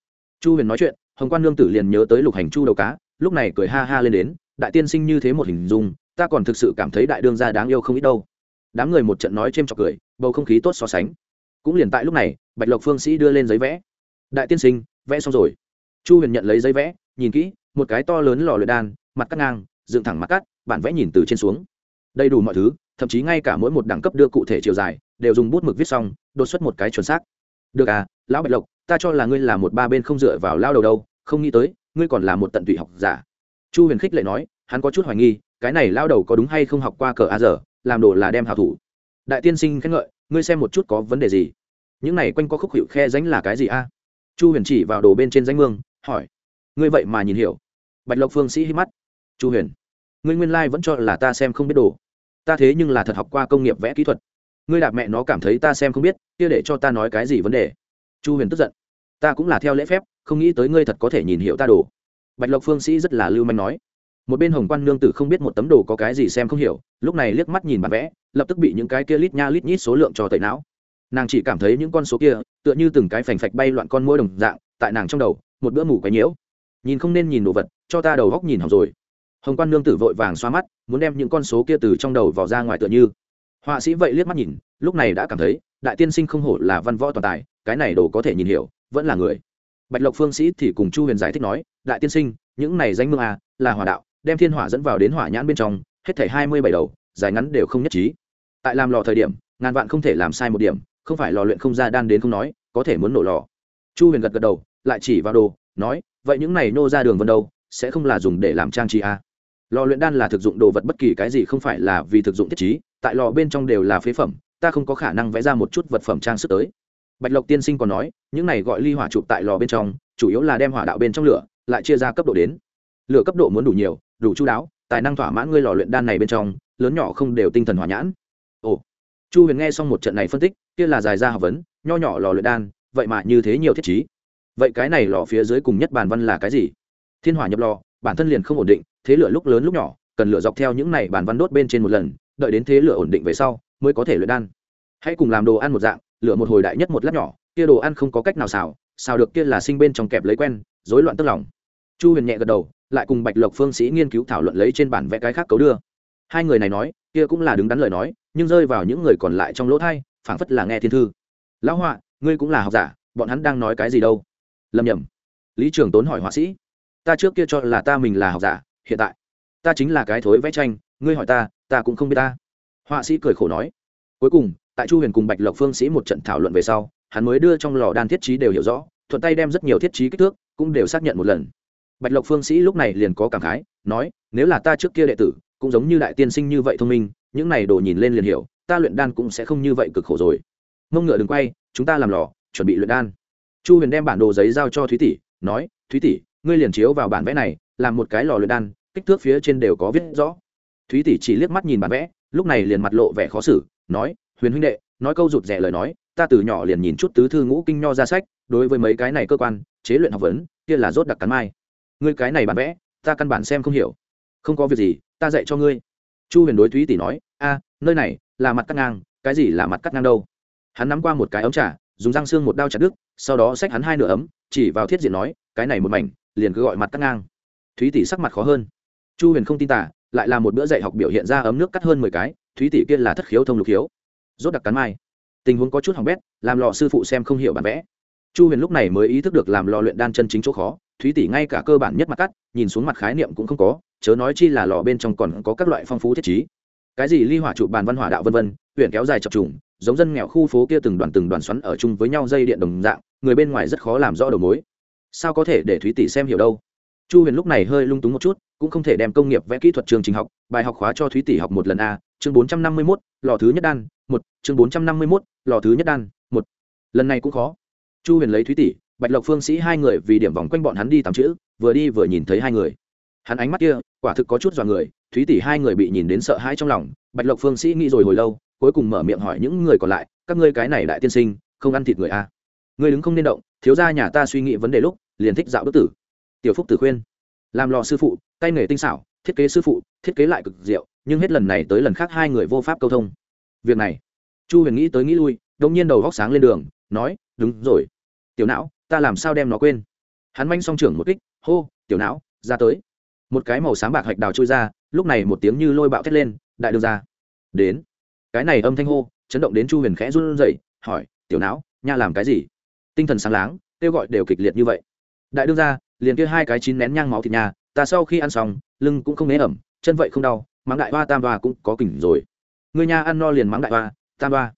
Chu huyền nói chuyện, hồng quan nương tử liền nhớ tới lục hành chu đầu cá lúc này cười ha ha lên đến, đại tiên sinh như thế một hình dung, ta còn thực sự cảm thấy đại đương gia đáng yêu không ít đâu. Đám người một trận nói c h cười, bầu không khí tốt so sánh. Cũng liền tại lúc này, bạch lộc phương sĩ đưa lên giấy vẽ. Đại tiên sinh, vẽ xong rồi. Chu huyền nhận lấy giấy vẽ, nhìn kỹ, một cái to lớn lò luyện đan, mặt cắt ngang, dựng thẳng mặt cắt, bản vẽ nhìn từ trên xuống. Đầy đủ mọi thứ, thậm chí ngay cả mỗi một đẳng cấp đưa cụ thể chiều dài, đều dùng bút mực viết xong, đột xuất một cái chuẩn xác. Được à lão bạch lộc, ta cho là ngươi là một ba bên không dựa vào lao đầu đâu, không nghĩ tới ngươi còn là một tận tụy học giả. Chu huyền khích lại nói, hắn có chút hoài nghi, cái này lao đầu có đúng hay không học qua cờ a giờ, làm đồ là đem hảo thủ. Đại tiên sinh khen ngợi, ngươi xem một chút có vấn đề gì. Những này quanh có khúc hiệu khe ránh là cái gì a? Chu huyền chỉ vào đồ bên trên danh mương, hỏi. Ngươi vậy mà nhìn hiểu. Bạch lộc phương sĩ hít mắt. Chu huyền, ngươi nguyên lai、like、vẫn cho là ta xem không biết đồ. Ta thế nhưng là thật học qua công nghiệp vẽ kỹ thuật. Ngươi đạp mẹ nó cảm thấy ta xem không biết, kia để cho ta nói cái gì vấn đề. Chu huyền tức giận. Ta cũng là theo lễ phép không nghĩ tới ngươi thật có thể nhìn hiểu ta đồ. Bạch lộc phương sĩ rất là lưu manh nói. Một bên hồng quan nương tử không biết một tấm đồ có cái gì xem không hiểu, lúc này liếc mắt nhìn bản vẽ, lập tức bị những cái kia lít nha lít nhít số lượng cho tẩy não. Nàng chỉ cảm thấy những con số kia, tựa như từng cái phành phạch bay loạn con môi đồng dạng, tại nàng trong đầu, một bữa ngủ quấy nhiễu. Nhìn không nên nhìn đồ vật, cho ta đầu góc nhìn học rồi. Hồng quan nương tử vội vàng xoa mắt, muốn đem những con số kia từ trong đầu vào ra ngoài tựa như. Họa sĩ vậy liếc mắt nhìn, lúc này đã cảm thấy, đại tiên sinh không hổ là văn võ toàn tài, cái này đồ có thể nhìn hiểu, vẫn là người bạch lộc phương sĩ thì cùng chu huyền giải thích nói, đại tiên sinh, những này danh mương à là hỏa đạo, đem thiên hỏa dẫn vào đến hỏa nhãn bên trong, hết thảy hai mươi bảy đầu, dài ngắn đều không nhất trí. Tại làm lò thời điểm, ngàn vạn không thể làm sai một điểm, không phải lò luyện không ra đan đến không nói, có thể muốn nổ lò. Chu huyền gật gật đầu, lại chỉ vào đồ, nói, vậy những này nô ra đường vân đâu, sẽ không là dùng để làm trang trí à. lò luyện đan là thực dụng đồ vật bất kỳ cái gì không phải là vì thực dụng thiết trí, tại lò bên trong đều là phế phẩm, ta không có khả năng vẽ ra một chút vật phẩm trang sức tới bạch lộc tiên sinh còn nói, những này gọi ly hỏa chụp tại lò bên trong, chủ yếu là đem hỏa đạo bên trong lửa, lại chia ra cấp độ đến. Lửa cấp độ muốn đủ nhiều, đủ chú đáo, tài năng thỏa mãn ngươi lò luyện đan này bên trong, lớn nhỏ không đều tinh thần hỏa nhãn. Ồ. Chu huyền nghe xong một trận này phân tích, kia là dài ra học vấn, nho nhỏ lò luyện đan, vậy mà như thế nhiều thiết chí vậy cái này lò phía dưới cùng nhất bàn văn là cái gì? Thiên hỏa nhập lò, bản thân liền không ổn định, thế lửa lúc lớn lúc nhỏ, cần lửa dọc theo những này bàn văn đốt bên trên một lần, đợi đến thế lửa ổn định về sau, mới có thể luyện đan. Hãy cùng làm đồ ăn một dạng lửa một hồi đại nhất một lát nhỏ, kia đồ ăn không có cách nào xào xào được kia là sinh bên trong kẹp lấy quen, rối loạn tức lòng. Chu huyền nhẹ gật đầu, lại cùng bạch lộc phương sĩ nghiên cứu thảo luận lấy trên bản vẽ cái khác cấu đưa. Hai người này nói, kia cũng là đứng đắn lời nói, nhưng rơi vào những người còn lại trong lỗ thai, phảng phất là nghe thiên thư. Lão họa, ngươi cũng là học giả, bọn hắn đang nói cái gì đâu? Lầm nhầm lý trường tốn hỏi họa sĩ, ta trước kia cho là ta mình là học giả, hiện tại ta chính là cái thối vẽ tranh, ngươi hỏi ta ta cũng không biết ta. Họa sĩ cười khổ nói. Cuối cùng tại chu huyền cùng bạch lộc phương sĩ một trận thảo luận về sau, hắn mới đưa trong lò đan thiết trí đều hiểu rõ, thuận tay đem rất nhiều thiết trí kích thước cũng đều xác nhận một lần. Bạch lộc phương sĩ lúc này liền có cảm khái, nói, nếu là ta trước kia đệ tử, cũng giống như đại tiên sinh như vậy thông minh, những này đồ nhìn lên liền hiểu, ta luyện đan cũng sẽ không như vậy cực khổ rồi. Mông ngựa đừng quay, chúng ta làm lò, chuẩn bị luyện đan. Chu huyền đem bản đồ giấy giao cho thúy tỷ, nói, thúy tỷ, ngươi liền chiếu vào bản vẽ này, làm một cái lò luyện đan, kích thước phía trên đều có viết rõ. Thúy tỷ chỉ liếc mắt nhìn bản vẽ, lúc này liền mặt lộ vẻ khó xử, nói huyền huynh đệ, nói câu rụt rẻ lời nói, ta từ nhỏ liền nhìn chút tứ thư ngũ kinh nho ra sách, đối với mấy cái này cơ quan, chế luyện học vấn, kia là rốt đặc cắn mai. Ngươi cái này bản vẽ, ta căn bản xem không hiểu. Không có việc gì, ta dạy cho ngươi. Chu huyền đối thúy tỷ nói, a, nơi này là mặt cắt ngang, cái gì là mặt cắt ngang đâu? Hắn nắm qua một cái ống trà, dùng răng xương một đao chặt đứt, sau đó xách hắn hai nửa ấm, chỉ vào thiết diện nói, cái này một mảnh, liền cứ gọi mặt cắt ngang. Thúy tỷ sắc mặt khó hơn. Chu huyền không tin tả lại là một bữa dạy học biểu hiện ra ấm nước cắt hơn mười cái, thúy tỷ kia là thất khiếu thông lục khiếu rốt đặc cắn mai. Tình huống có chút hỏng bét, làm lò sư phụ xem không hiểu bản vẽ. Chu huyền lúc này mới ý thức được làm lò luyện đan chân chính chỗ khó, thúy tỷ ngay cả cơ bản nhất mặt cắt, nhìn xuống mặt khái niệm cũng không có, chớ nói chi là lò bên trong còn có các loại phong phú thiết chí cái gì ly hỏa trụ bàn văn hỏa đạo vân vân huyện kéo dài chập trùng, giống dân nghèo khu phố kia từng đoàn từng đoàn xoắn ở chung với nhau dây điện đồng dạng, người bên ngoài rất khó làm rõ đầu mối. Sao có thể để thúy tỷ xem hiểu đâu? Chu huyền lúc này hơi lung túng một chút cũng không thể đem công nghiệp vẽ kỹ thuật trường trình học, bài học khóa cho thúy tỷ học một lần a, chương bốn trăm năm mươi mốt, lò thứ nhất đan, một, chương bốn trăm năm mươi mốt, lò thứ nhất đan, một. Lần này cũng khó. Chu huyền lấy thúy tỷ, bạch lộc phương sĩ hai người vì điểm vòng quanh bọn hắn đi tắm chữ, vừa đi vừa nhìn thấy hai người. Hắn ánh mắt kia, quả thực có chút dọa người, thúy tỷ hai người bị nhìn đến sợ hãi trong lòng, bạch lộc phương sĩ nghĩ rồi hồi lâu, cuối cùng mở miệng hỏi những người còn lại, các ngươi cái này đại tiên sinh, không ăn thịt người a? À? ngươi đứng không nên động, thiếu ra nhà ta suy nghĩ vấn đề lúc, liền thích dạo đức tử. Tiểu phúc tử khuyên làm lò sư phụ, tay nghề tinh xảo, thiết kế sư phụ, thiết kế lại cực diệu, nhưng hết lần này tới lần khác hai người vô pháp câu thông. Việc này, chu huyền nghĩ tới nghĩ lui đông nhiên đầu góc sáng lên đường, nói, đúng rồi. Tiểu não, ta làm sao đem nó quên? Hắn manh song trưởng một kích, hô, tiểu não, ra tới. Một cái màu sáng bạc hạch đào trôi ra, lúc này một tiếng như lôi bạo thét lên, đại đường ra. Đến. Cái này âm thanh hô, chấn động đến chu huyền khẽ run rẩy, hỏi, tiểu não, nha làm cái gì? Tinh thần sáng láng, kêu gọi đều kịch liệt như vậy. Đại đương ra liền kia hai cái chín nén nhang máu thịt nhà, ta sau khi ăn xong, lưng cũng không nế ẩm, chân vậy không đau, mắng đại hoa tam hoa cũng có kỉnh rồi. Người nha ăn no liền mắng đại hoa, tam hoa.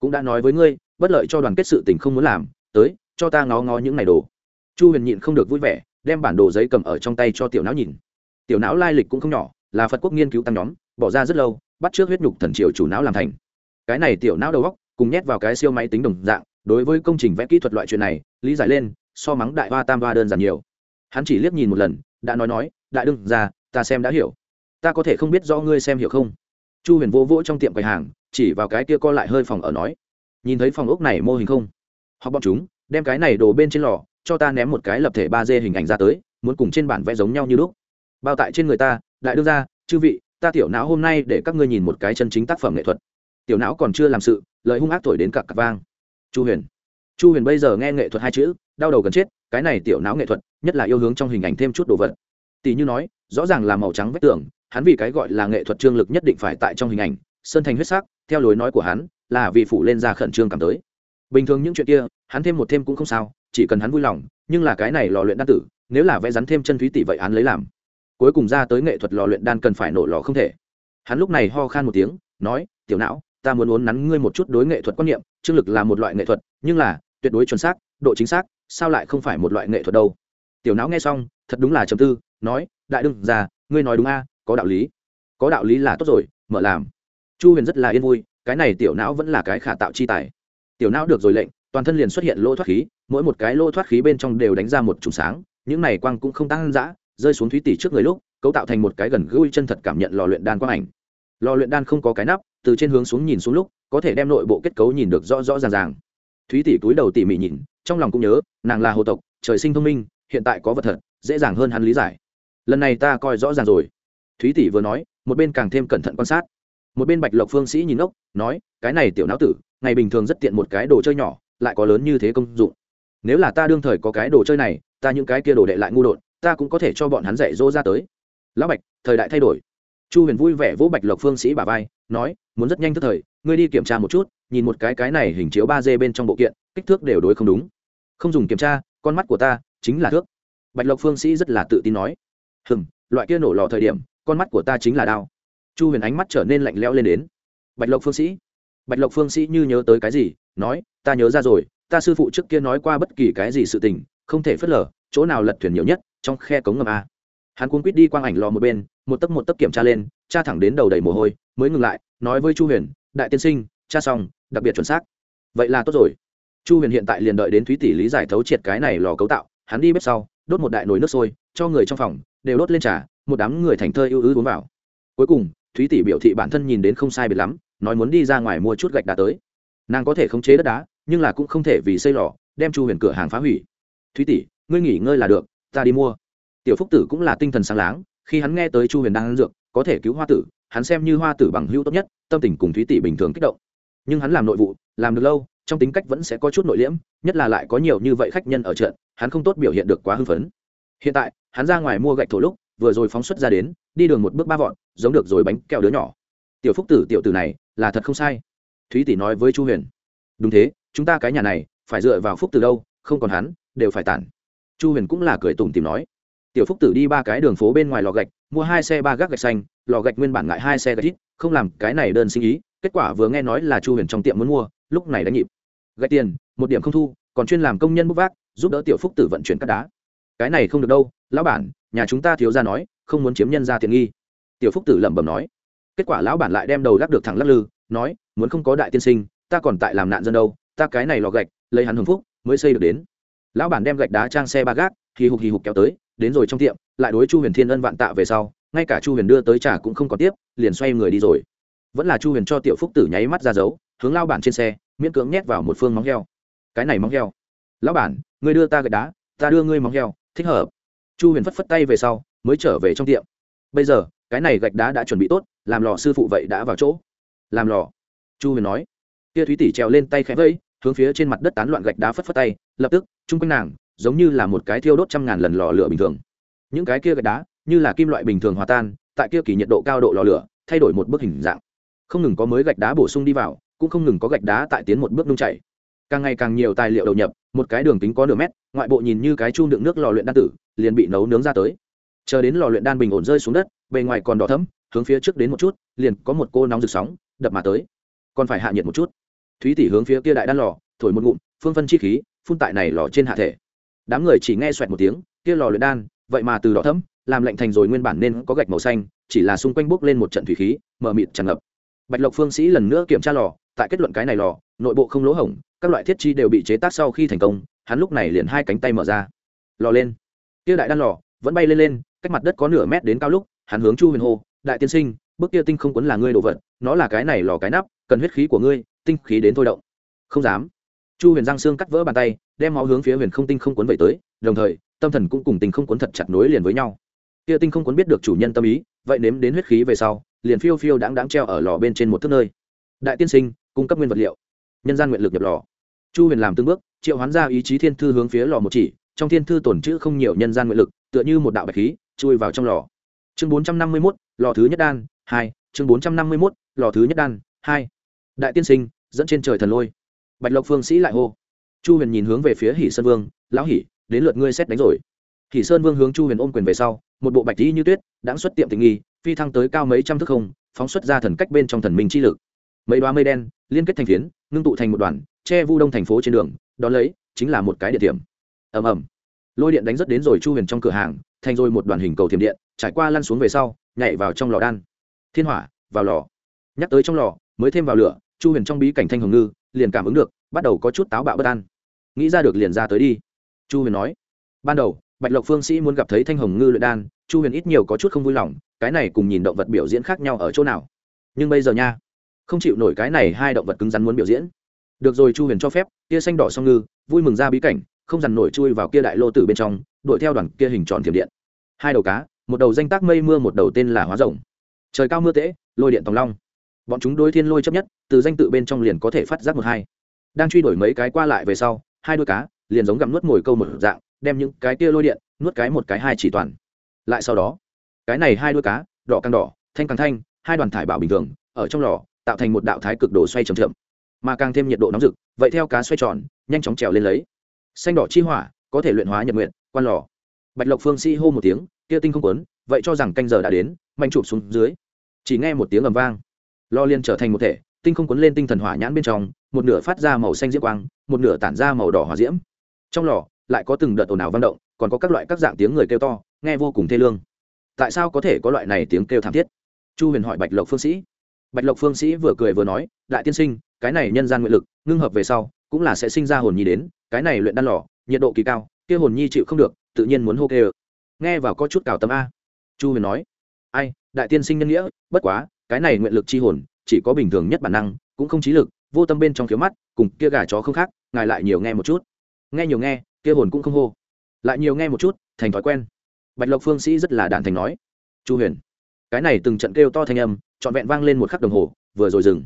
Cũng đã nói với ngươi, bất lợi cho đoàn kết sự tình không muốn làm, tới, cho ta ngó ngó những này đồ. Chu huyền nhịn không được vui vẻ, đem bản đồ giấy cầm ở trong tay cho tiểu não nhìn. Tiểu não lai lịch cũng không nhỏ, là phật quốc nghiên cứu tăng nhóm, bỏ ra rất lâu, bắt trước huyết nhục thần triều chủ não làm thành. Cái này tiểu não đầu góc cùng nhét vào cái siêu máy tính đồng dạng, đối với công trình vẽ kỹ thuật loại chuyện này, lý giải lên, so mắng đại hoa tam hoa đơn giản nhiều hắn chỉ liếc nhìn một lần, đã nói nói, đại đương ra ta xem đã hiểu. Ta có thể không biết do ngươi xem hiểu không? Chu huyền vô vỗ trong tiệm quầy hàng, chỉ vào cái kia co lại hơi phòng ở nói, nhìn thấy phòng ốc này mô hình không? Họ bọn chúng, đem cái này đổ bên trên lò, cho ta ném một cái lập thể ba d hình ảnh ra tới, muốn cùng trên bản vẽ giống nhau như lúc. Bao tại trên người ta, đại đương ra chư vị, ta tiểu não hôm nay để các ngươi nhìn một cái chân chính tác phẩm nghệ thuật. Tiểu não còn chưa làm sự, lời hung ác thổi đến cặp cặp vang. Chu huyền. Chu huyền bây giờ nghe nghệ thuật hai chữ, đau đầu gần chết cái này tiểu não nghệ thuật, nhất là yêu hướng trong hình ảnh thêm chút đồ vật. Tỷ như nói, rõ ràng là màu trắng vách tường, hắn vì cái gọi là nghệ thuật trương lực nhất định phải tại trong hình ảnh, sơn thành huyết sắc, theo lối nói của hắn, là vì phủ lên ra khẩn trương cảm tới. Bình thường những chuyện kia, hắn thêm một thêm cũng không sao, chỉ cần hắn vui lòng, nhưng là cái này lò luyện đan tử, nếu là vẽ rắn thêm chân thúy tỷ vậy hắn lấy làm. Cuối cùng ra tới nghệ thuật lò luyện đan cần phải nổ lò không thể. Hắn lúc này ho khan một tiếng, nói, tiểu não, ta muốn uốn nắn ngươi một chút đối nghệ thuật quan niệm, trương lực là một loại nghệ thuật, nhưng là tuyệt đối chuẩn xác, độ chính xác sao lại không phải một loại nghệ thuật đâu? Tiểu não nghe xong, thật đúng là chầm tư, nói, đại đương già ngươi nói đúng a, có đạo lý. Có đạo lý là tốt rồi, mở làm. Chu huyền rất là yên vui, cái này tiểu não vẫn là cái khả tạo chi tài. Tiểu não được rồi lệnh, toàn thân liền xuất hiện lỗ thoát khí, mỗi một cái lỗ thoát khí bên trong đều đánh ra một trùng sáng, những này quang cũng không tăng dã, rơi xuống thúy tỷ trước người lúc, cấu tạo thành một cái gần gũi chân thật cảm nhận lò luyện đan quang ảnh. Lò luyện đan không có cái nắp, từ trên hướng xuống nhìn xuống lúc, có thể đem nội bộ kết cấu nhìn được rõ rõ ràng ràng. Thúy tỷ túi đầu tỉ mỉ nhìn trong lòng cũng nhớ, nàng là hồ tộc, trời sinh thông minh, hiện tại có vật thật, dễ dàng hơn hắn lý giải. Lần này ta coi rõ ràng rồi. Thúy tỷ vừa nói, một bên càng thêm cẩn thận quan sát. Một bên bạch lộc phương sĩ nhìn ốc, nói, cái này tiểu não tử, ngày bình thường rất tiện một cái đồ chơi nhỏ, lại có lớn như thế công dụng. Nếu là ta đương thời có cái đồ chơi này, ta những cái kia đồ đệ lại ngu đột, ta cũng có thể cho bọn hắn dạy dỗ ra tới. Lão bạch, thời đại thay đổi. Chu huyền vui vẻ vỗ bạch lộc phương sĩ bà vai, nói, muốn rất nhanh tức thời, ngươi đi kiểm tra một chút, nhìn một cái cái này hình chiếu ba d bên trong bộ kiện, kích thước đều đối không đúng không dùng kiểm tra, con mắt của ta chính là thước. Bạch lộc phương sĩ rất là tự tin nói. Hừm, loại kia nổ lò thời điểm, con mắt của ta chính là đao. Chu huyền ánh mắt trở nên lạnh lẽo lên đến. Bạch lộc phương sĩ. Bạch lộc phương sĩ như nhớ tới cái gì, nói, ta nhớ ra rồi, ta sư phụ trước kia nói qua bất kỳ cái gì sự tình, không thể phớt lờ, chỗ nào lật thuyền nhiều nhất, trong khe cống ngầm a. Hắn cuốn quýt đi quang ảnh lò một bên, một tấc một tấc kiểm tra lên cha thẳng đến đầu đầy mồ hôi, mới ngừng lại, nói với chu huyền, đại tiên sinh cha xong, đặc biệt chuẩn xác. Vậy là tốt rồi chu huyền hiện tại liền đợi đến thúy tỷ lý giải thấu triệt cái này lò cấu tạo, hắn đi bếp sau, đốt một đại nồi nước sôi, cho người trong phòng, đều đốt lên trà, một đám người thành thơ ưu ứ uống vào. Cuối cùng, thúy tỷ biểu thị bản thân nhìn đến không sai biệt lắm, nói muốn đi ra ngoài mua chút gạch đá tới. Nàng có thể khống chế đất đá, nhưng là cũng không thể vì xây lò, đem chu huyền cửa hàng phá hủy. Thúy tỷ, ngươi nghỉ ngơi là được, ta đi mua. Tiểu phúc tử cũng là tinh thần sáng láng, khi hắn nghe tới chu huyền đang ăn dược, có thể cứu hoa tử, hắn xem như hoa tử bằng hữu tốt nhất, tâm tình cùng thúy tỷ bình thường kích động. Nhưng hắn làm nội vụ, làm được lâu trong tính cách vẫn sẽ có chút nội liễm, nhất là lại có nhiều như vậy khách nhân ở trận, hắn không tốt biểu hiện được quá hưng phấn. Hiện tại, hắn ra ngoài mua gạch thổ lúc, vừa rồi phóng xuất ra đến, đi đường một bước ba vọn giống được rồi bánh kẹo đứa nhỏ. Tiểu phúc tử, tiểu tử này, là thật không sai. Thúy tỷ nói với chu huyền. Đúng thế, chúng ta cái nhà này, phải dựa vào phúc tử đâu, không còn hắn, đều phải tản. Chu huyền cũng là cười tủm tìm nói. Tiểu phúc tử đi ba cái đường phố bên ngoài lò gạch, mua hai xe ba gác gạch xanh, lò gạch nguyên bản ngại hai xe gạch ít, không làm cái này đơn sinh ý, kết quả vừa nghe nói là chu huyền trong tiệm muốn mua, lúc này đã nhịp gạch tiền, một điểm không thu, còn chuyên làm công nhân bốc vác, giúp đỡ tiểu phúc tử vận chuyển cắt đá. Cái này không được đâu, lão bản, nhà chúng ta thiếu ra nói, không muốn chiếm nhân ra tiện nghi. Tiểu phúc tử lẩm bẩm nói. Kết quả lão bản lại đem đầu lắc được thẳng lắc lư, nói, muốn không có đại tiên sinh, ta còn tại làm nạn dân đâu, ta cái này lò gạch, lấy hắn hưng phúc, mới xây được đến. Lão bản đem gạch đá trang xe ba gác, hì hục hì hục kéo tới, đến rồi trong tiệm, lại đối chu huyền thiên ân vạn tạ về sau, ngay cả chu huyền đưa tới trả cũng không còn tiếp, liền xoay người đi rồi. Vẫn là chu huyền cho tiểu phúc tử nháy mắt ra dấu, hướng lao bản trên xe miễn cưỡng nhét vào một phương móng heo. Cái này móng heo. Lão bản người đưa ta gạch đá, ta đưa ngươi móng heo, thích hợp. Chu huyền phất phất tay về sau, mới trở về trong tiệm. Bây giờ, cái này gạch đá đã chuẩn bị tốt, làm lò sư phụ vậy đã vào chỗ. Làm lò. Chu huyền nói. Kia thúy tỷ trèo lên tay khẽ vẫy, hướng phía trên mặt đất tán loạn gạch đá phất phất tay, lập tức, chung quanh nàng, giống như là một cái thiêu đốt trăm ngàn lần lò lửa bình thường. Những cái kia gạch đá, như là kim loại bình thường hòa tan, tại kia kỳ nhiệt độ cao độ lò lửa, thay đổi một bức hình dạng. Không ngừng có mới gạch đá bổ sung đi vào cũng không ngừng có gạch đá tại tiến một bước nung chảy. Càng ngày càng nhiều tài liệu đầu nhập, một cái đường kính có nửa mét, ngoại bộ nhìn như cái chu đựng nước lò luyện đan tử, liền bị nấu nướng ra tới. Chờ đến lò luyện đan bình ổn rơi xuống đất, bề ngoài còn đỏ thấm hướng phía trước đến một chút, liền có một cô nóng rực sóng, đập mà tới. Còn phải hạ nhiệt một chút. Thúy tỷ hướng phía kia đại đan lò, thổi một ngụm, phương phân chi khí, phun tại này lò trên hạ thể. Đám người chỉ nghe xoẹt một tiếng, kia lò luyện đan, vậy mà từ đỏ thấm làm lạnh thành rồi nguyên bản nên có gạch màu xanh, chỉ là xung quanh bốc lên một trận thủy khí mờ mịt tràn ngập. Bạch lộc phương sĩ lần nữa kiểm tra lò tại kết luận cái này lò, nội bộ không lỗ hổng, các loại thiết chi đều bị chế tác sau khi thành công, hắn lúc này liền hai cánh tay mở ra. Lò lên. Kia đại đan lò vẫn bay lên lên, cách mặt đất có nửa mét đến cao lúc, hắn hướng chu huyền hô, đại tiên sinh, bước kia tinh không quấn là ngươi đồ vật, nó là cái này lò cái nắp, cần huyết khí của ngươi, tinh khí đến thôi động. Không dám. Chu huyền giang xương cắt vỡ bàn tay, đem máu hướng phía huyền không tinh không quấn vậy tới, đồng thời, tâm thần cũng cùng tinh không quấn thật chặt nối liền với nhau. Kia tinh không quấn biết được chủ nhân tâm ý, vậy nếm đến huyết khí về sau, liền phiêu phiêu đáng đáng treo ở lò bên trên một thước nơi. Đại tiên sinh cung cấp nguyên vật liệu. Nhân gian nguyện lực nhập lò. Chu huyền làm từng bước, triệu hoán ra ý chí thiên thư hướng phía lò một chỉ, trong thiên thư tổn chữ không nhiều nhân gian nguyện lực, tựa như một đạo bạch khí, chui vào trong lò. Chương bốn trăm năm mươi mốt, lò thứ nhất đan, hai, chương bốn trăm năm mươi mốt, lò thứ nhất đan, hai. Đại tiên sinh, dẫn trên trời thần lôi. Bạch lộc phương sĩ lại hô. Chu huyền nhìn hướng về phía hỷ sơn vương, lão hỷ, đến lượt ngươi xét đánh rồi. Hỷ sơn vương hướng chu huyền ôm quyền về sau, một bộ bạch dĩ như tuyết đã xuất tiệm tình nghi, phi thăng tới cao mấy trăm thước không, phóng xuất ra thần cách bên trong thần minh chi lực mấy đoá mây đen liên kết thành phiến, ngưng tụ thành một đoàn, che vu đông thành phố trên đường, đón lấy, chính là một cái địa điểm. Ầm ầm. Lôi điện đánh rất đến rồi chu huyền trong cửa hàng, thành rồi một đoàn hình cầu thiểm điện, trải qua lăn xuống về sau, nhảy vào trong lò đan. Thiên hỏa, vào lò. Nhắc tới trong lò, mới thêm vào lửa, chu huyền trong bí cảnh thanh hồng ngư, liền cảm ứng được, bắt đầu có chút táo bạo bất an. Nghĩ ra được liền ra tới đi. Chu huyền nói. Ban đầu, bạch lộc phương sĩ muốn gặp thấy thanh hồng ngư luyện đan, chu huyền ít nhiều có chút không vui lòng, cái này cùng nhìn động vật biểu diễn khác nhau ở chỗ nào? Nhưng bây giờ nha không chịu nổi cái này hai động vật cứng rắn muốn biểu diễn. Được rồi, chu huyền cho phép kia xanh đỏ song ngư, vui mừng ra bí cảnh, không dằn nổi chui vào kia đại lô tử bên trong, đuổi theo đoàn kia hình tròn thiểm điện. Hai đầu cá, một đầu danh tác mây mưa, một đầu tên là hóa rồng. Trời cao mưa tễ, lôi điện tòng long. Bọn chúng đối thiên lôi chấp nhất, từ danh tự bên trong liền có thể phát giác một hai. Đang truy đuổi mấy cái qua lại về sau, hai đôi cá liền giống gặm nuốt ngồi câu một dạng, đem những cái kia lôi điện, nuốt cái một cái hai chỉ toàn. Lại sau đó, cái này hai đôi cá, đỏ càng đỏ, thanh càng thanh, hai đoàn thải bảo bình thường, ở trong lò tạo thành một đạo thái cực đồ xoay trầm trầm mà càng thêm nhiệt độ nóng rực, vậy theo cá xoay tròn, nhanh chóng trèo lên lấy. Xanh đỏ chi hỏa, có thể luyện hóa nhật nguyện quan lò. Bạch lộc phương si hô một tiếng, kia tinh không quấn vậy cho rằng canh giờ đã đến mạnh chụp xuống dưới. Chỉ nghe một tiếng ầm vang. Lo liên trở thành một thể, tinh không quấn lên tinh thần hỏa nhãn bên trong, một nửa phát ra màu xanh diễm quang, một nửa tản ra màu đỏ hỏa diễm. Trong lò, lại có từng đợt ồn ào vang động, còn có các loại các dạng tiếng người kêu to, nghe vô cùng thê lương. Tại sao có thể có loại này tiếng kêu thảm thiết? Chu huyền hỏi bạch lộc phương sĩ bạch lộc phương sĩ vừa cười vừa nói, đại tiên sinh, cái này nhân gian nguyện lực, ngưng hợp về sau, cũng là sẽ sinh ra hồn nhi đến, cái này luyện đan lò, nhiệt độ kỳ cao, kia hồn nhi chịu không được, tự nhiên muốn hô kê ơ. Nghe vào có chút cào tâm a. Chu huyền nói, ai, đại tiên sinh nhân nghĩa, bất quá, cái này nguyện lực chi hồn, chỉ có bình thường nhất bản năng, cũng không trí lực, vô tâm bên trong khiếu mắt, cùng kia gà chó không khác, ngài lại nhiều nghe một chút. Nghe nhiều nghe, kia hồn cũng không hô. Lại nhiều nghe một chút, thành thói quen. Bạch lộc phương sĩ rất là đản thành nói, chu huyền, cái này từng trận kêu to thanh âm trọn vẹn vang lên một khắc đồng hồ, vừa rồi dừng.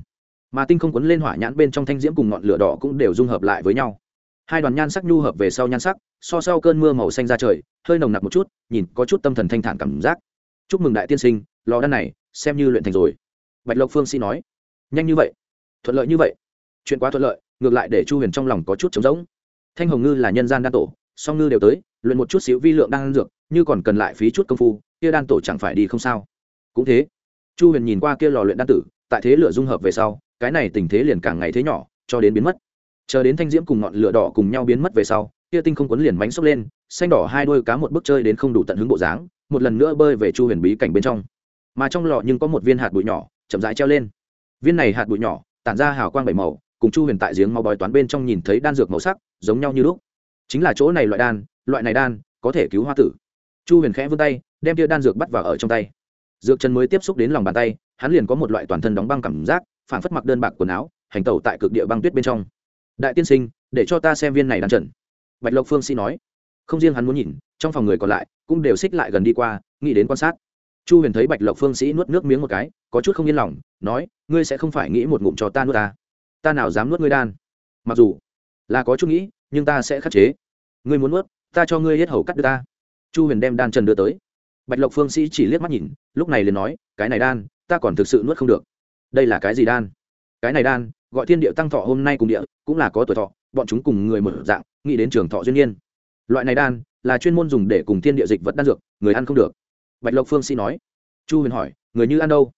Mà tinh không quấn lên hỏa nhãn bên trong thanh diễm cùng ngọn lửa đỏ cũng đều dung hợp lại với nhau. Hai đoàn nhan sắc nhu hợp về sau nhan sắc, so sau cơn mưa màu xanh ra trời, hơi nồng nặc một chút, nhìn có chút tâm thần thanh thản cảm giác. Chúc mừng đại tiên sinh, lò đan này, xem như luyện thành rồi. Bạch lộc phương sĩ nói. Nhanh như vậy. Thuận lợi như vậy. Chuyện quá thuận lợi, ngược lại để chu huyền trong lòng có chút trống rỗng. Thanh hồng ngư là nhân gian đan tổ, song ngư đều tới, luyện một chút xíu vi lượng đan dược, như còn cần lại phí chút công phu, kia đan tổ chẳng phải đi không sao. Cũng thế chu huyền nhìn qua kia lò luyện đan tử, tại thế lửa dung hợp về sau, cái này tình thế liền càng ngày thế nhỏ, cho đến biến mất. Chờ đến thanh diễm cùng ngọn lửa đỏ cùng nhau biến mất về sau, kia tinh không quấn liền mánh xốc lên, xanh đỏ hai đôi cá một bước chơi đến không đủ tận hứng bộ dáng, một lần nữa bơi về chu huyền bí cảnh bên trong. Mà trong lọ nhưng có một viên hạt bụi nhỏ, chậm rãi treo lên. Viên này hạt bụi nhỏ, tản ra hào quang bảy màu, cùng chu huyền tại giếng mau bói toán bên trong nhìn thấy đan dược màu sắc, giống nhau như lúc. Chính là chỗ này loại đan, loại này đan, có thể cứu hoa tử. Chu huyền khẽ vươn tay, đem tia đan dược bắt vào ở trong tay dược chân mới tiếp xúc đến lòng bàn tay, hắn liền có một loại toàn thân đóng băng cảm giác, phản phất mặc đơn bạc quần áo, hành tẩu tại cực địa băng tuyết bên trong. Đại tiên sinh, để cho ta xem viên này đan trần. Bạch lộc phương sĩ nói. Không riêng hắn muốn nhìn, trong phòng người còn lại cũng đều xích lại gần đi qua, nghĩ đến quan sát. Chu huyền thấy bạch lộc phương sĩ nuốt nước miếng một cái, có chút không yên lòng, nói, ngươi sẽ không phải nghĩ một ngụm cho ta nuốt ta. Ta nào dám nuốt ngươi đan? Mặc dù là có chút nghĩ, nhưng ta sẽ khắc chế. Ngươi muốn nuốt, ta cho ngươi hết hầu cắt đưa ta. Chu huyền đem đan trần đưa tới bạch lộc phương sĩ chỉ liếc mắt nhìn, lúc này liền nói, cái này đan, ta còn thực sự nuốt không được. Đây là cái gì đan? Cái này đan, gọi thiên địa tăng thọ hôm nay cùng địa, cũng là có tuổi thọ, bọn chúng cùng người một dạng, nghĩ đến trường thọ duyên nhiên loại này đan, là chuyên môn dùng để cùng thiên địa dịch vật đan dược, người ăn không được. Bạch lộc phương sĩ nói. Chu huyền hỏi, người như ăn đâu?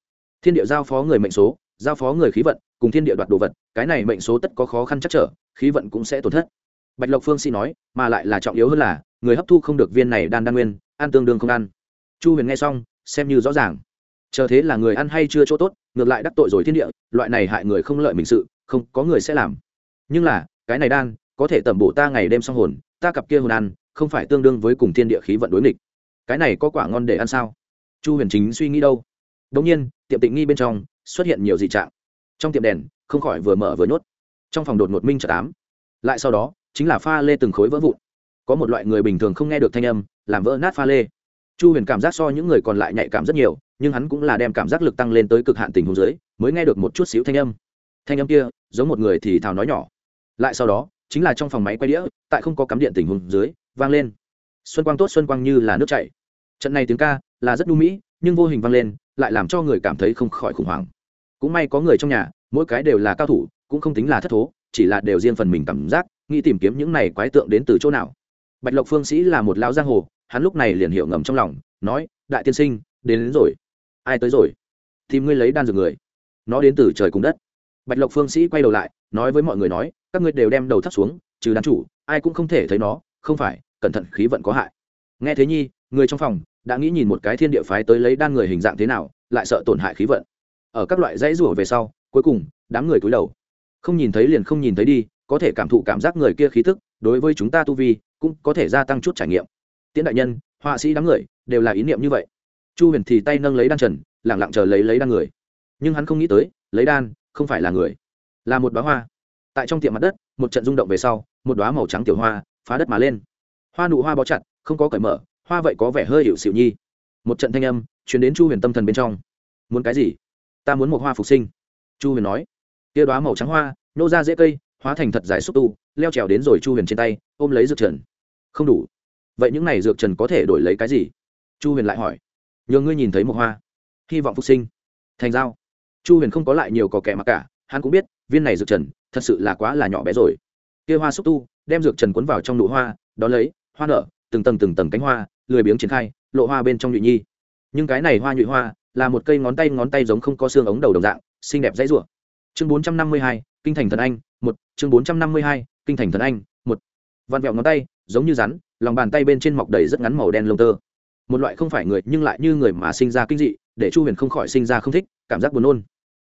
Thiên địa giao phó người mệnh số, giao phó người khí vận, cùng thiên địa đoạt đồ vật, cái này mệnh số tất có khó khăn chắc trở, khí vận cũng sẽ tổn thất. Bạch lộc phương sĩ nói, mà lại là trọng yếu hơn là, người hấp thu không được viên này đan đan nguyên, ăn tương đương không ăn chu huyền nghe xong, xem như rõ ràng. Chờ thế là người ăn hay chưa chỗ tốt, ngược lại đắc tội rồi thiên địa, loại này hại người không lợi mình sự, không, có người sẽ làm. Nhưng là, cái này đan, có thể tẩm bổ ta ngày đêm xong hồn, ta cặp kia hồn ăn, không phải tương đương với cùng thiên địa khí vận đối nghịch. Cái này có quả ngon để ăn sao? Chu huyền chính suy nghĩ đâu. Đống nhiên, tiệm tịnh nghi bên trong, xuất hiện nhiều dị trạng. Trong tiệm đèn, không khỏi vừa mở vừa nhốt. Trong phòng đột ngột minh trợ tám lại sau đó, chính là pha lê từng khối vỡ vụn. Có một loại người bình thường không nghe được thanh âm, làm vỡ nát pha lê chu huyền cảm giác so những người còn lại nhạy cảm rất nhiều, nhưng hắn cũng là đem cảm giác lực tăng lên tới cực hạn tình huống dưới, mới nghe được một chút xíu thanh âm. Thanh âm kia, giống một người thì thào nói nhỏ. Lại sau đó, chính là trong phòng máy quay đĩa, tại không có cắm điện tình huống dưới, vang lên. Xuân quang tốt, xuân quang như là nước chảy. Trận này tiếng ca là rất đu mỹ, nhưng vô hình vang lên, lại làm cho người cảm thấy không khỏi khủng hoảng. Cũng may có người trong nhà, mỗi cái đều là cao thủ, cũng không tính là thất thố, chỉ là đều riêng phần mình cảm giác, nghĩ tìm kiếm những này quái tượng đến từ chỗ nào. Bạch lộc phương sĩ là một lão giang hồ hắn lúc này liền hiểu ngầm trong lòng nói đại tiên sinh đến, đến rồi. Ai tới rồi? Tìm ngươi lấy đan dược người. Nó đến từ trời cùng đất. Bạch lộc phương sĩ quay đầu lại nói với mọi người nói các ngươi đều đem đầu thắt xuống trừ đàn chủ ai cũng không thể thấy nó không phải cẩn thận khí vận có hại. Nghe thế nhi người trong phòng đã nghĩ nhìn một cái thiên địa phái tới lấy đan người hình dạng thế nào lại sợ tổn hại khí vận. Ở các loại dãy rủa về sau cuối cùng đám người cúi đầu. Không nhìn thấy liền không nhìn thấy đi có thể cảm thụ cảm giác người kia khí thức đối với chúng ta tu vi cũng có thể gia tăng chút trải nghiệm tiễn đại nhân, họa sĩ đám người đều là ý niệm như vậy. Chu huyền thì tay nâng lấy đan trần lẳng lặng chờ lấy lấy đan người. Nhưng hắn không nghĩ tới, lấy đan không phải là người, là một bá hoa. Tại trong tiệm mặt đất, một trận rung động về sau, một đoá màu trắng tiểu hoa phá đất mà lên. Hoa nụ hoa bó chặt, không có cởi mở, hoa vậy có vẻ hơi hiệu xịu nhi. Một trận thanh âm chuyển đến chu huyền tâm thần bên trong. Muốn cái gì? Ta muốn một hoa phục sinh. Chu huyền nói. Tia đoá màu trắng hoa, nô ra dễ cây, hóa thành thật dài xúc tu, leo trèo đến rồi chu huyền trên tay, ôm lấy dược trần. Không đủ vậy những này dược trần có thể đổi lấy cái gì? Chu huyền lại hỏi. Nhường ngươi nhìn thấy một hoa. Hy vọng phục sinh. Thành giao. Chu huyền không có lại nhiều có kẻ mặc cả, hắn cũng biết, viên này dược trần, thật sự là quá là nhỏ bé rồi. Kia hoa xúc tu, đem dược trần cuốn vào trong nụ hoa, đó lấy, hoa nở, từng tầng từng tầng cánh hoa, lười biếng triển khai, lộ hoa bên trong nhụy nhi. Nhưng cái này hoa nhụy hoa, là một cây ngón tay ngón tay giống không có xương ống đầu đồng dạng, xinh đẹp dãy rủa. Chương bốn trăm năm mươi hai, kinh thành thần anh, một. Chương bốn trăm năm mươi hai, kinh thành thần anh, một. Vặn vẹo ngón tay, giống như rắn lòng bàn tay bên trên mọc đầy rất ngắn màu đen lông tơ. Một loại không phải người, nhưng lại như người mà sinh ra kinh dị, để chu huyền không khỏi sinh ra không thích, cảm giác buồn nôn.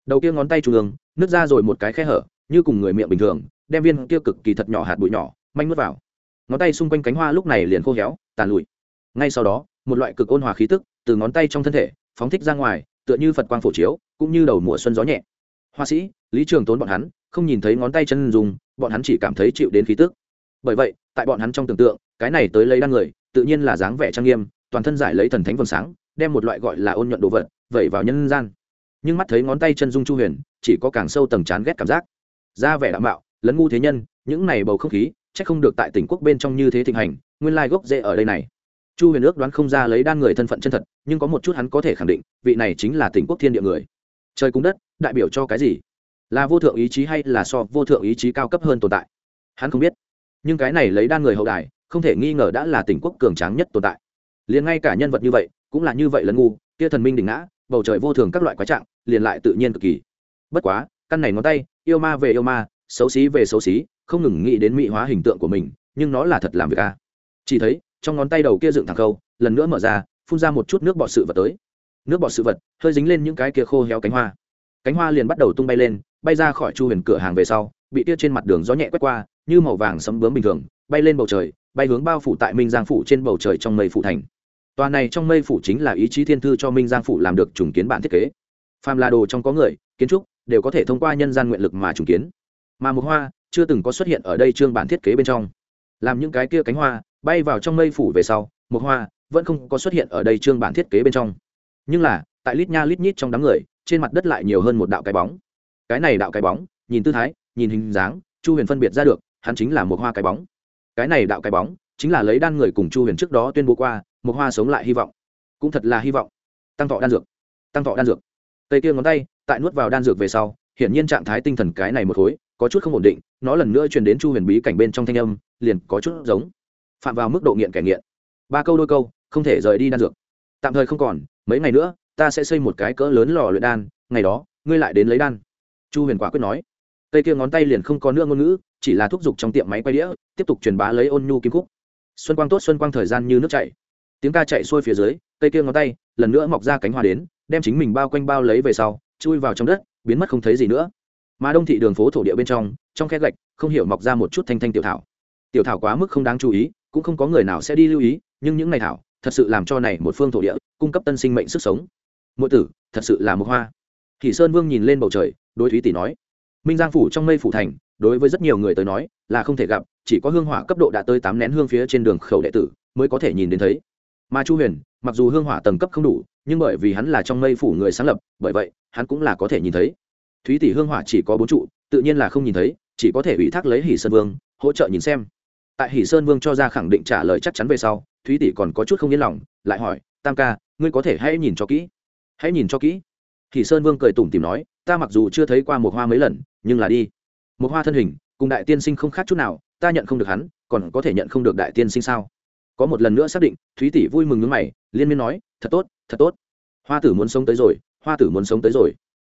Đầu kia ngón tay trung ương, nứt ra rồi một cái khe hở, như cùng người miệng bình thường, đem viên kia cực kỳ thật nhỏ hạt bụi nhỏ, manh nuốt vào. Ngón tay xung quanh cánh hoa lúc này liền khô héo, tàn lụi. Ngay sau đó, một loại cực ôn hòa khí tức từ ngón tay trong thân thể phóng thích ra ngoài, tựa như phật quang phổ chiếu, cũng như đầu mùa xuân gió nhẹ. Hoa sĩ, lý trường tốn bọn hắn không nhìn thấy ngón tay chân dùng bọn hắn chỉ cảm thấy chịu đến khí tức bởi vậy, tại bọn hắn trong tưởng tượng, cái này tới lấy đan người, tự nhiên là dáng vẻ trang nghiêm, toàn thân giải lấy thần thánh vầng sáng, đem một loại gọi là ôn nhuận đồ vật, vẩy vào nhân gian. Nhưng mắt thấy ngón tay chân dung chu huyền, chỉ có càng sâu tầng chán ghét cảm giác. Ra vẻ đạo mạo, lấn ngu thế nhân, những này bầu không khí, chắc không được tại tỉnh quốc bên trong như thế thịnh hành, nguyên lai gốc rễ ở đây này. Chu huyền ước đoán không ra lấy đan người thân phận chân thật, nhưng có một chút hắn có thể khẳng định, vị này chính là tỉnh quốc thiên địa người. Trời cung đất, đại biểu cho cái gì? Là vô thượng ý chí hay là so vô thượng ý chí cao cấp hơn tồn tại? Hắn không biết nhưng cái này lấy đan người hậu đài, không thể nghi ngờ đã là tỉnh quốc cường tráng nhất tồn tại. Liền ngay cả nhân vật như vậy, cũng là như vậy lẫn ngu, kia thần minh đỉnh ngã, bầu trời vô thường các loại quái trạng, liền lại tự nhiên cực kỳ. Bất quá, căn này ngón tay, yêu ma về yêu ma, xấu xí về xấu xí, không ngừng nghĩ đến mỹ hóa hình tượng của mình, nhưng nó là thật làm việc a. Chỉ thấy, trong ngón tay đầu kia dựng thẳng khâu lần nữa mở ra, phun ra một chút nước bọt sự vật tới. Nước bọt sự vật, hơi dính lên những cái kia khô héo cánh hoa. Cánh hoa liền bắt đầu tung bay lên, bay ra khỏi chu huyền cửa hàng về sau, bị tia trên mặt đường gió nhẹ quét qua như màu vàng sấm bướm bình thường, bay lên bầu trời, bay hướng bao phủ tại minh giang phủ trên bầu trời trong mây phủ thành. Tòa này trong mây phủ chính là ý chí thiên thư cho minh giang phủ làm được trùng kiến bản thiết kế. Phàm là đồ trong có người, kiến trúc, đều có thể thông qua nhân gian nguyện lực mà trùng kiến. Mà một hoa, chưa từng có xuất hiện ở đây trương bản thiết kế bên trong. Làm những cái kia cánh hoa, bay vào trong mây phủ về sau, một hoa, vẫn không có xuất hiện ở đây trương bản thiết kế bên trong. Nhưng là, tại lít nha lít nhít trong đám người, trên mặt đất lại nhiều hơn một đạo cái bóng. Cái này đạo cái bóng, nhìn tư thái, nhìn hình dáng, chu huyền phân biệt ra được hắn chính là một hoa cái bóng. Cái này đạo cái bóng, chính là lấy đan người cùng chu huyền trước đó tuyên bố qua, một hoa sống lại hy vọng. Cũng thật là hy vọng. Tăng thọ đan dược. Tăng thọ đan dược. Tây kia ngón tay, tại nuốt vào đan dược về sau, hiển nhiên trạng thái tinh thần cái này một khối, có chút không ổn định, nó lần nữa truyền đến chu huyền bí cảnh bên trong thanh âm, liền có chút giống. Phạm vào mức độ nghiện kẻ nghiện. Ba câu đôi câu, không thể rời đi đan dược. Tạm thời không còn, mấy ngày nữa, ta sẽ xây một cái cỡ lớn lò luyện đan, ngày đó, ngươi lại đến lấy đan. Chu huyền quả quyết nói. Tây kia ngón tay liền không có nữa ngôn ngữ chỉ là thúc giục trong tiệm máy quay đĩa, tiếp tục truyền bá lấy ôn nhu kim khúc. Xuân quang tốt, xuân quang thời gian như nước chảy. Tiếng ca chạy xuôi phía dưới, cây kia ngón tay lần nữa mọc ra cánh hoa đến, đem chính mình bao quanh bao lấy về sau, chui vào trong đất, biến mất không thấy gì nữa. Mà đông thị đường phố thổ địa bên trong trong khe gạch, không hiểu mọc ra một chút thanh thanh tiểu thảo. Tiểu thảo quá mức không đáng chú ý, cũng không có người nào sẽ đi lưu ý, nhưng những ngày thảo, thật sự làm cho này một phương thổ địa, cung cấp tân sinh mệnh sức sống. Mỗi tử, thật sự là một hoa. Kỳ sơn vương nhìn lên bầu trời, đối thúy tỷ nói. Minh giang phủ trong mây phủ thành đối với rất nhiều người tới nói, là không thể gặp, chỉ có hương hỏa cấp độ đã tới tám nén hương phía trên đường khẩu đệ tử mới có thể nhìn đến thấy. Mà chu huyền, mặc dù hương hỏa tầng cấp không đủ, nhưng bởi vì hắn là trong mây phủ người sáng lập, bởi vậy, hắn cũng là có thể nhìn thấy. Thúy tỷ hương hỏa chỉ có bốn trụ, tự nhiên là không nhìn thấy, chỉ có thể ủy thác lấy hỷ sơn vương, hỗ trợ nhìn xem. Tại hỷ sơn vương cho ra khẳng định trả lời chắc chắn về sau, thúy tỷ còn có chút không yên lòng, lại hỏi, tam ca, ngươi có thể hãy nhìn cho kỹ. Hãy nhìn cho kỹ? Hỷ sơn vương cười tủm tìm nói, ta mặc dù chưa thấy qua một hoa mấy lần, nhưng là đi một hoa thân hình, cùng đại tiên sinh không khác chút nào, ta nhận không được hắn, còn có thể nhận không được đại tiên sinh sao? Có một lần nữa xác định, thúy tỷ vui mừng nước mày, liên miên nói, thật tốt thật tốt. Hoa tử muốn sống tới rồi, hoa tử muốn sống tới rồi.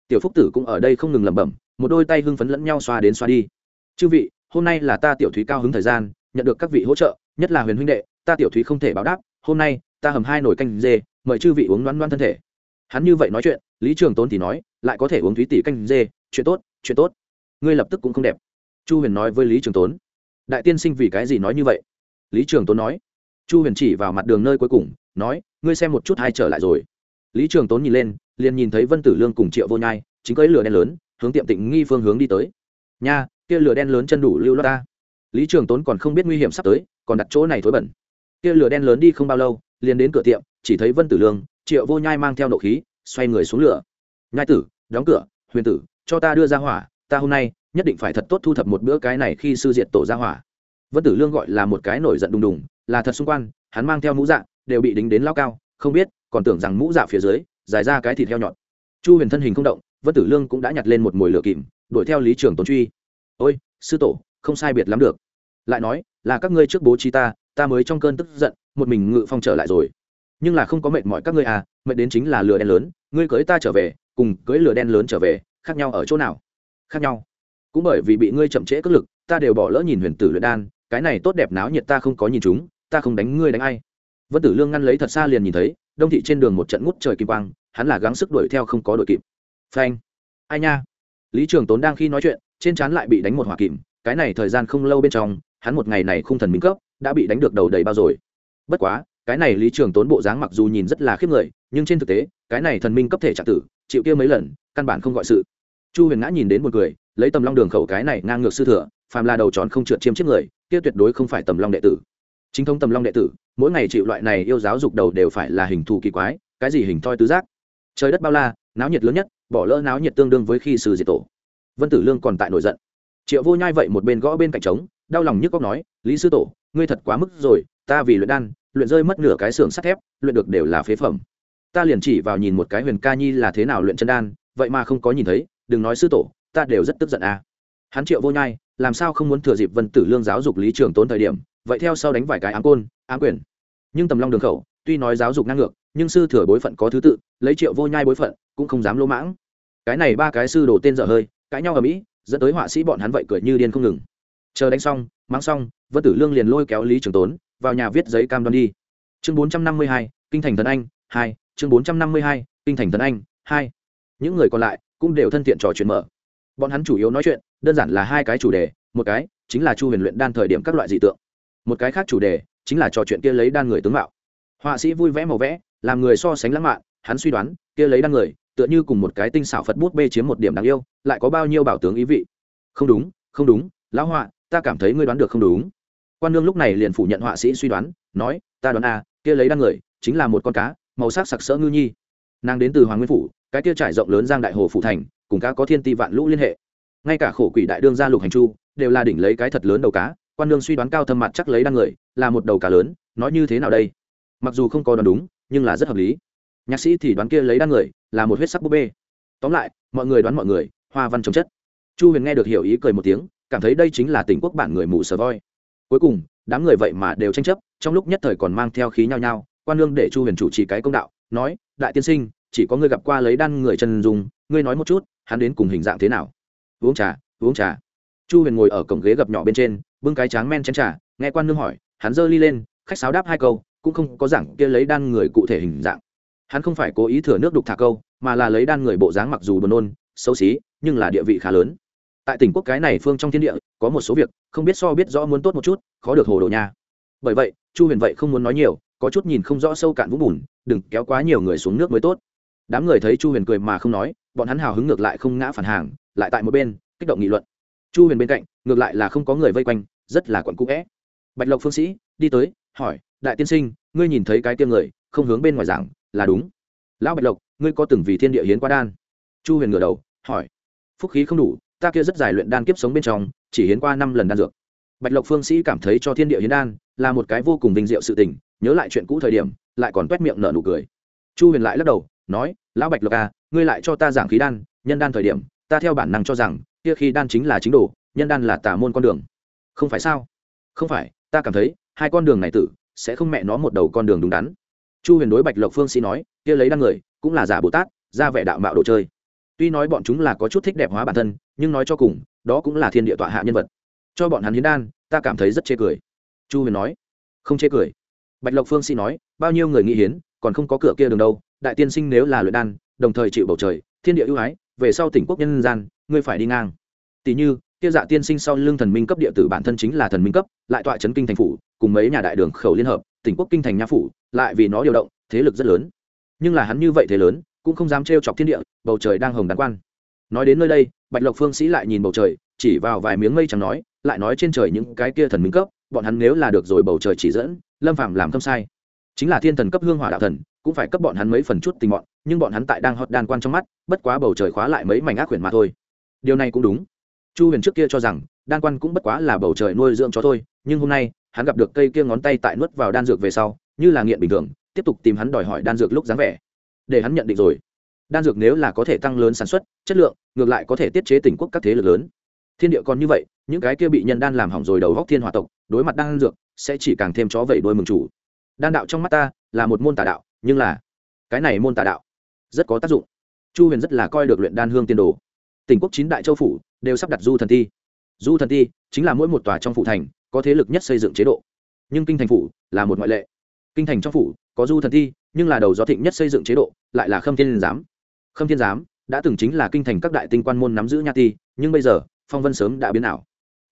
Tiểu phúc tử cũng ở đây không ngừng lẩm bẩm, một đôi tay hưng phấn lẫn nhau xoa đến xoa đi. Chư vị, hôm nay là ta tiểu thúy cao hứng thời gian, nhận được các vị hỗ trợ, nhất là huyền huynh đệ, ta tiểu thúy không thể báo đáp, hôm nay, ta hầm hai nồi canh dê, mời chư vị uống loan loan thân thể. Hắn như vậy nói chuyện, lý trường tốn thì nói, lại có thể uống thúy tỷ canh dê, chuyện tốt chuyện tốt ngươi lập tức cũng không đẹp. Chu huyền nói với lý trường tốn. Đại tiên sinh vì cái gì nói như vậy? Lý trường tốn nói. Chu huyền chỉ vào mặt đường nơi cuối cùng, nói, ngươi xem một chút hai trở lại rồi. Lý trường tốn nhìn lên, liền nhìn thấy vân tử lương cùng triệu vô nhai, chính cưỡi lửa đen lớn, hướng tiệm tịnh nghi phương hướng đi tới. Nha, kia lửa đen lớn chân đủ lưu loát ta. Lý trường tốn còn không biết nguy hiểm sắp tới, còn đặt chỗ này thối bẩn. Kia lửa đen lớn đi không bao lâu, liền đến cửa tiệm, chỉ thấy vân tử lương, triệu vô nhai mang theo nộ khí, xoay người xuống lửa. Nhai tử, đóng cửa, huyền tử, cho ta đưa ra hỏa ta hôm nay nhất định phải thật tốt thu thập một bữa cái này khi sư diệt tổ ra hỏa. Vân tử lương gọi là một cái nổi giận đùng đùng, là thật xung quanh, hắn mang theo mũ dạ đều bị đính đến lao cao, không biết, còn tưởng rằng mũ dạ phía dưới, dài ra cái thịt heo nhọn. Chu huyền thân hình không động, vân tử lương cũng đã nhặt lên một mồi lửa kìm, đuổi theo lý trường tốn truy. Ôi, sư tổ, không sai biệt lắm được. Lại nói, là các ngươi trước bố trí ta ta mới trong cơn tức giận, một mình ngự phong trở lại rồi. Nhưng là không có mệt mỏi các ngươi à mệt đến chính là lửa đen lớn, ngươi cưới ta trở về, cùng cưới lửa đen lớn trở về, khác nhau ở chỗ nào? Khác nhau. Cũng bởi vì bị ngươi chậm trễ cất lực, ta đều bỏ lỡ nhìn huyền tử luyện đan, cái này tốt đẹp náo nhiệt ta không có nhìn chúng, ta không đánh ngươi đánh ai. Vân tử lương ngăn lấy thật xa liền nhìn thấy, đông thị trên đường một trận ngút trời kim quang, hắn là gắng sức đuổi theo không có đội kịp. Phanh. Ai nha? Lý trường tốn đang khi nói chuyện, trên trán lại bị đánh một hỏa kìm, cái này thời gian không lâu bên trong, hắn một ngày này không thần minh cấp, đã bị đánh được đầu đầy bao rồi. Bất quá, cái này lý trường tốn bộ dáng mặc dù nhìn rất là khiếp người, nhưng trên thực tế, cái này thần minh cấp thể trạng tử, chịu kia mấy lần, căn bản không gọi sự chu huyền ngã nhìn đến một người lấy tầm long đường khẩu cái này ngang ngược sư thừa, phàm là đầu tròn không trượt chiếm chiếc người, kia tuyệt đối không phải tầm long đệ tử. Chính thống tầm long đệ tử, mỗi ngày chịu loại này yêu giáo dục đầu đều phải là hình thù kỳ quái, cái gì hình thoi tứ giác. Trời đất bao la, náo nhiệt lớn nhất, bỏ lỡ náo nhiệt tương đương với khi sử diệt tổ. Vân tử lương còn tại nổi giận. Triệu vô nhai vậy một bên gõ bên cạnh trống, đau lòng nhức góc nói, lý sư tổ, ngươi thật quá mức rồi, ta vì luyện đan, luyện rơi mất nửa cái xưởng sắt thép, luyện được đều là phế phẩm. Ta liền chỉ vào nhìn một cái huyền ca nhi là thế nào luyện chân đan, vậy mà không có nhìn thấy đừng nói sư tổ, ta đều rất tức giận à. Hắn triệu vô nhai, làm sao không muốn thừa dịp vân tử lương giáo dục lý trường tốn thời điểm, vậy theo sau đánh vài cái ám côn, ám quyền. Nhưng tầm long đường khẩu, tuy nói giáo dục ngang ngược, nhưng sư thừa bối phận có thứ tự, lấy triệu vô nhai bối phận, cũng không dám lỗ mãng. Cái này ba cái sư đồ tên dở hơi, cãi nhau ở mỹ, dẫn tới họa sĩ bọn hắn vậy cười như điên không ngừng. Chờ đánh xong mang xong, vân tử lương liền lôi kéo lý trường tốn, vào nhà viết giấy cam đoan đi. Chương bốn trăm năm mươi hai, kinh thành thần anh hai, chương bốn trăm năm mươi hai, kinh thành thần anh hai. Những người còn lại cũng đều thân thiện trò chuyện mở. Bọn hắn chủ yếu nói chuyện đơn giản là hai cái chủ đề một cái chính là chu huyền luyện đan thời điểm các loại dị tượng một cái khác chủ đề chính là trò chuyện kia lấy đan người tướng mạo. Họa sĩ vui vẽ màu vẽ làm người so sánh lãng mạn hắn suy đoán kia lấy đan người tựa như cùng một cái tinh xảo phật bút bê chiếm một điểm đáng yêu lại có bao nhiêu bảo tướng ý vị. Không đúng không đúng lão họa ta cảm thấy ngươi đoán được không đúng. Quan nương lúc này liền phủ nhận họa sĩ suy đoán nói ta đoán a à, kia lấy đan người chính là một con cá màu sắc sặc sỡ ngư nhi. Nàng đến từ hoàng nguyên phủ cái kia trải rộng lớn giang đại hồ phụ thành, cùng cá có thiên ti vạn lũ liên hệ. Ngay cả khổ quỷ đại đương gia lục hành chu, đều là đỉnh lấy cái thật lớn đầu cá, quan lương suy đoán cao thâm mặt chắc lấy đan người, là một đầu cá lớn, nói như thế nào đây? Mặc dù không có đoán đúng, nhưng là rất hợp lý. Nhạc sĩ thì đoán kia lấy đan người, là một huyết sắc búp bê. Tóm lại, mọi người đoán mọi người, hoa văn trồng chất. Chu huyền nghe được hiểu ý cười một tiếng, cảm thấy đây chính là tỉnh quốc bản người mù sờ voi. Cuối cùng, đám người vậy mà đều tranh chấp, trong lúc nhất thời còn mang theo khí nhau nhau, quan lương để chu huyền chủ trì cái công đạo, nói, đại tiên sinh chỉ có ngươi gặp qua lấy đan người chân dùng ngươi nói một chút, hắn đến cùng hình dạng thế nào? Uống trà uống trà. Chu huyền ngồi ở cổng ghế gập nhỏ bên trên, bưng cái tráng men chén trà, nghe quan nương hỏi, hắn giơ ly lên, khách sáo đáp hai câu, cũng không có giảng kia lấy đan người cụ thể hình dạng. Hắn không phải cố ý thừa nước đục thả câu, mà là lấy đan người bộ dáng mặc dù buồn nôn, xấu xí, nhưng là địa vị khá lớn. Tại tỉnh quốc cái này phương trong thiên địa, có một số việc, không biết so biết rõ muốn tốt một chút, khó được hồ đồ nha. Bởi vậy, chu huyền vậy không muốn nói nhiều, có chút nhìn không rõ sâu cạn vũng bùn, đừng kéo quá nhiều người xuống nước mới tốt đám người thấy chu huyền cười mà không nói, bọn hắn hào hứng ngược lại không ngã phản hàng, lại tại một bên, kích động nghị luận. Chu huyền bên cạnh, ngược lại là không có người vây quanh, rất là quặn cũ vẽ bạch lộc phương sĩ, đi tới, hỏi, đại tiên sinh, ngươi nhìn thấy cái tiêm người, không hướng bên ngoài giảng, là đúng. Lão bạch lộc, ngươi có từng vì thiên địa hiến qua đan? Chu huyền ngửa đầu, hỏi, phúc khí không đủ, ta kia rất dài luyện đan kiếp sống bên trong, chỉ hiến qua năm lần đan dược. Bạch lộc phương sĩ cảm thấy cho thiên địa hiến đan là một cái vô cùng vinh diệu sự tình, nhớ lại chuyện cũ thời điểm, lại còn quét miệng nở nụ cười. Chu huyền lại lắc đầu nói, lão bạch lộc à ngươi lại cho ta giảng khí đan, nhân đan thời điểm, ta theo bản năng cho rằng, kia khí đan chính là chính đồ, nhân đan là tà môn con đường. Không phải sao? Không phải, ta cảm thấy, hai con đường này tử, sẽ không mẹ nó một đầu con đường đúng đắn. Chu huyền đối bạch lộc phương sĩ nói, kia lấy đan người, cũng là giả bồ tát, ra vẻ đạo mạo đồ chơi. Tuy nói bọn chúng là có chút thích đẹp hóa bản thân, nhưng nói cho cùng, đó cũng là thiên địa tọa hạ nhân vật. Cho bọn hắn hiến đan, ta cảm thấy rất chê cười. Chu huyền nói, không chê cười. Bạch lộc phương sĩ nói, bao nhiêu người nghĩ hiến, còn không có cửa kia đường đâu đại tiên sinh nếu là luyện đan, đồng thời chịu bầu trời, thiên địa ưu ái, về sau tỉnh quốc nhân gian, ngươi phải đi ngang. Tỷ như, kia dạ tiên sinh sau lưng thần minh cấp địa tử bản thân chính là thần minh cấp, lại tọa chấn kinh thành phủ, cùng mấy nhà đại đường khẩu liên hợp, tỉnh quốc kinh thành nha phủ, lại vì nó điều động, thế lực rất lớn. Nhưng là hắn như vậy thế lớn, cũng không dám trêu chọc thiên địa, bầu trời đang hồng đáng quan. Nói đến nơi đây, bạch lộc phương sĩ lại nhìn bầu trời, chỉ vào vài miếng mây chẳng nói, lại nói trên trời những cái kia thần minh cấp, bọn hắn nếu là được rồi bầu trời chỉ dẫn, lâm phạm làm không sai. Chính là thiên thần cấp hương hỏa đạo thần cũng phải cấp bọn hắn mấy phần chút tình bọn, nhưng bọn hắn tại đang hot đan quan trong mắt, bất quá bầu trời khóa lại mấy mảnh ác quyển mà thôi. Điều này cũng đúng. Chu huyền trước kia cho rằng, đan quan cũng bất quá là bầu trời nuôi dưỡng cho thôi, nhưng hôm nay, hắn gặp được cây kia ngón tay tại nuốt vào đan dược về sau, như là nghiện bình thường, tiếp tục tìm hắn đòi hỏi đan dược lúc dáng vẻ. Để hắn nhận định rồi. Đan dược nếu là có thể tăng lớn sản xuất, chất lượng, ngược lại có thể tiết chế tỉnh quốc các thế lực lớn. Thiên địa còn như vậy, những cái kia bị nhân đan làm hỏng rồi đầu góc thiên hòa tộc, đối mặt đan dược, sẽ chỉ càng thêm chó vẩy đôi mừng chủ. Đan đạo trong mắt ta, là một môn tà đạo nhưng là cái này môn tà đạo rất có tác dụng. Chu huyền rất là coi được luyện đan hương tiên đồ. Tỉnh quốc chín đại châu phủ đều sắp đặt du thần ti. Du thần ti chính là mỗi một tòa trong phủ thành có thế lực nhất xây dựng chế độ. Nhưng kinh thành phủ là một ngoại lệ. Kinh thành trong phủ có du thần ti, nhưng là đầu gió thịnh nhất xây dựng chế độ, lại là khâm thiên giám. Khâm thiên giám đã từng chính là kinh thành các đại tinh quan môn nắm giữ nha ti, nhưng bây giờ, phong vân sớm đã biến ảo.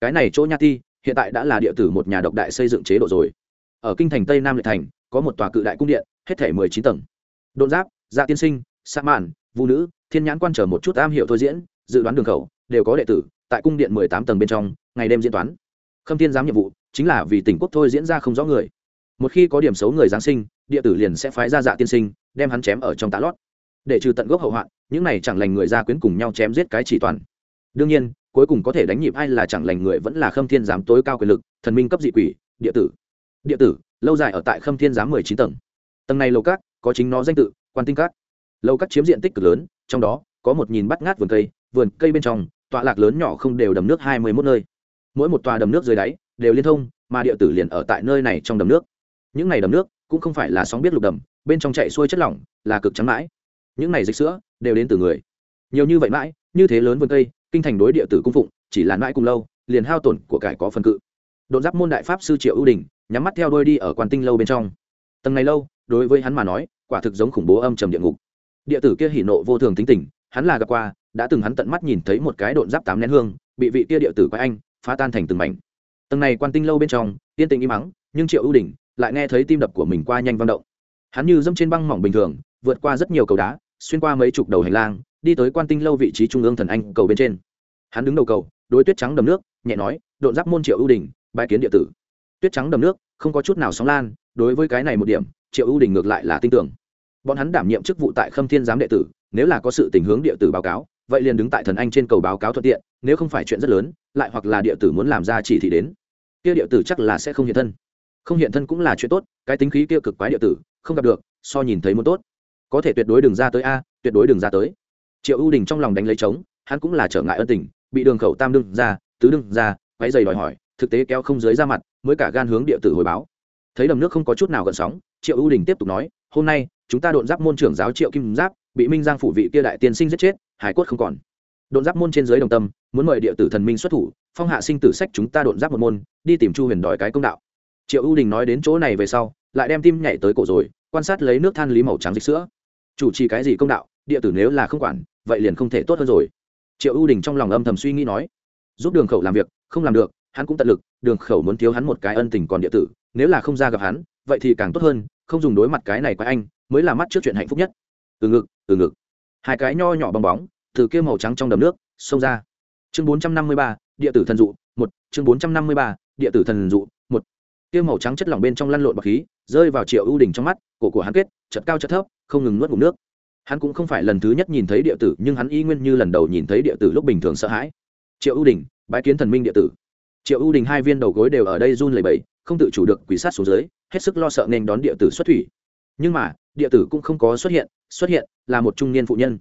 Cái này chỗ nha ti hiện tại đã là địa tử một nhà độc đại xây dựng chế độ rồi. Ở kinh thành tây nam lệ thành có một tòa cự đại cung điện hết thể mười chín tầng. Độn giáp dạ tiên sinh sa mạn vũ nữ, thiên nhãn quan trở một chút am hiểu thôi diễn, dự đoán đường khẩu, đều có đệ tử, tại cung điện mười tám tầng bên trong, ngày đêm diễn toán. Khâm thiên giám nhiệm vụ chính là vì tỉnh quốc thôi diễn ra không rõ người. Một khi có điểm xấu người giáng sinh, địa tử liền sẽ phái ra dạ tiên sinh, đem hắn chém ở trong tạ lót. Để trừ tận gốc hậu hoạn, những này chẳng lành người ra quyến cùng nhau chém giết cái chỉ toàn. Đương nhiên, cuối cùng có thể đánh nhịp ai là chẳng lành người vẫn là khâm thiên giám tối cao quyền lực, thần minh cấp dị quỷ, địa tử. Địa tử, lâu dài ở tại khâm thiên giám mười chín tầng tầng này lầu cát, có chính nó danh tự, quan tinh cát. Lầu cát chiếm diện tích cực lớn, trong đó, có một nhìn bắt ngát vườn cây vườn cây bên trong, tọa lạc lớn nhỏ không đều đầm nước hai mươi mốt nơi. Mỗi một tòa đầm nước dưới đáy, đều liên thông, mà địa tử liền ở tại nơi này trong đầm nước. Những này đầm nước, cũng không phải là sóng biết lục đầm, bên trong chạy xuôi chất lỏng, là cực trắng mãi. Những này dịch sữa, đều đến từ người. Nhiều như vậy mãi, như thế lớn vườn cây, kinh thành đối địa tử cung phụng, chỉ là mãi cùng lâu, liền hao tổn của cải có phần cự. Đột giáp môn đại pháp sư triệu ưu đình, nhắm mắt theo đôi đi ở quan tinh lâu bên trong. Tầng này lâu đối với hắn mà nói, quả thực giống khủng bố âm trầm địa ngục. Địa tử kia hỉ nộ vô thường tính tình, hắn là gặp qua, đã từng hắn tận mắt nhìn thấy một cái độn giáp tám nén hương, bị vị kia địa tử quái anh, phá tan thành từng mảnh. Tầng này quan tinh lâu bên trong, yên tĩnh im mắng nhưng triệu ưu đình lại nghe thấy tim đập của mình qua nhanh vang động. Hắn như dẫm trên băng mỏng bình thường, vượt qua rất nhiều cầu đá, xuyên qua mấy chục đầu hành lang, đi tới quan tinh lâu vị trí trung ương thần anh cầu bên trên. Hắn đứng đầu cầu, đối tuyết trắng đầm nước, nhẹ nói, độn giáp môn triệu ưu đình bãi kiến địa tử. Tuyết trắng đầm nước, không có chút nào sóng lan, đối với cái này một điểm triệu ưu đình ngược lại là tin tưởng. Bọn hắn đảm nhiệm chức vụ tại khâm thiên giám đệ tử, nếu là có sự tình hướng địa tử báo cáo, vậy liền đứng tại thần anh trên cầu báo cáo thuận tiện, nếu không phải chuyện rất lớn, lại hoặc là địa tử muốn làm ra chỉ thị đến. Kia địa tử chắc là sẽ không hiện thân. Không hiện thân cũng là chuyện tốt, cái tính khí kia cực quái địa tử, không gặp được, so nhìn thấy muốn tốt. Có thể tuyệt đối đừng ra tới a, tuyệt đối đừng ra tới. Triệu ưu đình trong lòng đánh lấy trống, hắn cũng là trở ngại ân tình, bị đường khẩu tam đương ra, tứ đương ra quáy dày đòi hỏi, thực tế kéo không dưới ra mặt, mới cả gan hướng địa tử hồi báo thấy đầm nước không có chút nào gần sóng, triệu ưu đình tiếp tục nói, hôm nay, chúng ta đột giáp môn trưởng giáo triệu kim giáp, bị minh giang phủ vị kia đại tiên sinh giết chết, hải cốt không còn. Đột giáp môn trên dưới đồng tâm, muốn mời địa tử thần minh xuất thủ, phong hạ sinh tử sách chúng ta đột giáp một môn, đi tìm chu huyền đòi cái công đạo. Triệu ưu đình nói đến chỗ này về sau, lại đem tim nhảy tới cổ rồi, quan sát lấy nước than lý màu trắng dịch sữa. Chủ trì cái gì công đạo, địa tử nếu là không quản, vậy liền không thể tốt hơn rồi. Triệu ưu đình trong lòng âm thầm suy nghĩ nói, giúp đường khẩu làm việc, không làm được, hắn cũng tận lực, đường khẩu muốn thiếu hắn một cái ân tình còn địa tử nếu là không ra gặp hắn, vậy thì càng tốt hơn, không dùng đối mặt cái này quái anh, mới là mắt trước chuyện hạnh phúc nhất. Từ ngực từ ngực. Hai cái nho nhỏ bong bóng, từ kia màu trắng trong đầm nước, xông ra. Chương bốn trăm năm mươi ba, địa tử thần dụ, một. Chương bốn trăm năm mươi ba, địa tử thần dụ, một. Kia màu trắng chất lỏng bên trong lăn lộn bọc khí, rơi vào triệu ưu đình trong mắt, cổ của hắn kết chật cao chật thấp, không ngừng nuốt ngụm nước. Hắn cũng không phải lần thứ nhất nhìn thấy địa tử, nhưng hắn y nguyên như lần đầu nhìn thấy địa tử lúc bình thường sợ hãi. Triệu ưu đình, bái kiến thần minh địa tử. Triệu ưu đình hai viên đầu gối đều ở đây run lẩy bẩy không tự chủ được quỷ sát xuống dưới, hết sức lo sợ nên đón địa tử xuất thủy. Nhưng mà, địa tử cũng không có xuất hiện xuất hiện là một trung niên phụ nhân.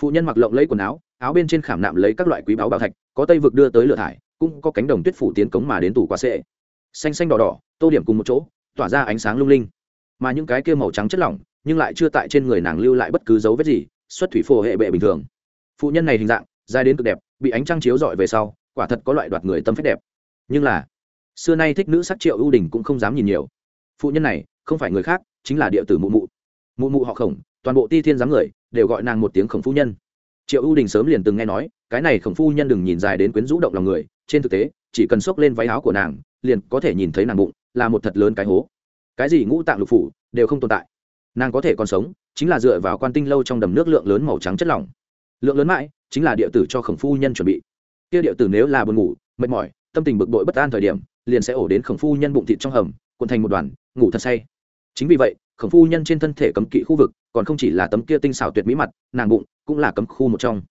Phụ nhân mặc lộng lấy quần áo áo bên trên khảm nạm lấy các loại quý báu bảo thạch, có tây vực đưa tới lửa thải, cũng có cánh đồng tuyết phủ tiến cống mà đến tủ quá sệ. Xanh xanh đỏ đỏ, tô điểm cùng một chỗ, tỏa ra ánh sáng lung linh. Mà những cái kia màu trắng chất lỏng, nhưng lại chưa tại trên người nàng lưu lại bất cứ dấu vết gì, xuất thủy phổ hệ bệ bình thường. Phụ nhân này hình dạng, dài đến cực đẹp, bị ánh trăng chiếu rọi về sau, quả thật có loại đoạt người tâm phép đẹp. Nhưng là xưa nay thích nữ sắc triệu ưu đình cũng không dám nhìn nhiều. Phụ nhân này, không phải người khác, chính là địa tử mụ mụ. Mụ mụ họ khổng, toàn bộ ti thiên giám người, đều gọi nàng một tiếng khổng phu nhân. Triệu ưu đình sớm liền từng nghe nói, cái này khổng phu nhân đừng nhìn dài đến quyến rũ động lòng người, trên thực tế, chỉ cần xốc lên váy áo của nàng, liền có thể nhìn thấy nàng bụng, là một thật lớn cái hố. Cái gì ngũ tạng lục phủ, đều không tồn tại. Nàng có thể còn sống, chính là dựa vào quan tinh lâu trong đầm nước lượng lớn màu trắng chất lỏng. Lượng lớn mãi, chính là địa tử cho khổng phu nhân chuẩn bị. Kia địa tử nếu là buồn ngủ, mệt mỏi, tâm tình bực bội bất an thời điểm liền sẽ ổ đến khổng phu nhân bụng thịt trong hầm, cuộn thành một đoàn, ngủ thật say. Chính vì vậy, khổng phu nhân trên thân thể cấm kỵ khu vực, còn không chỉ là tấm kia tinh xảo tuyệt mỹ mặt, nàng bụng cũng là cấm khu một trong.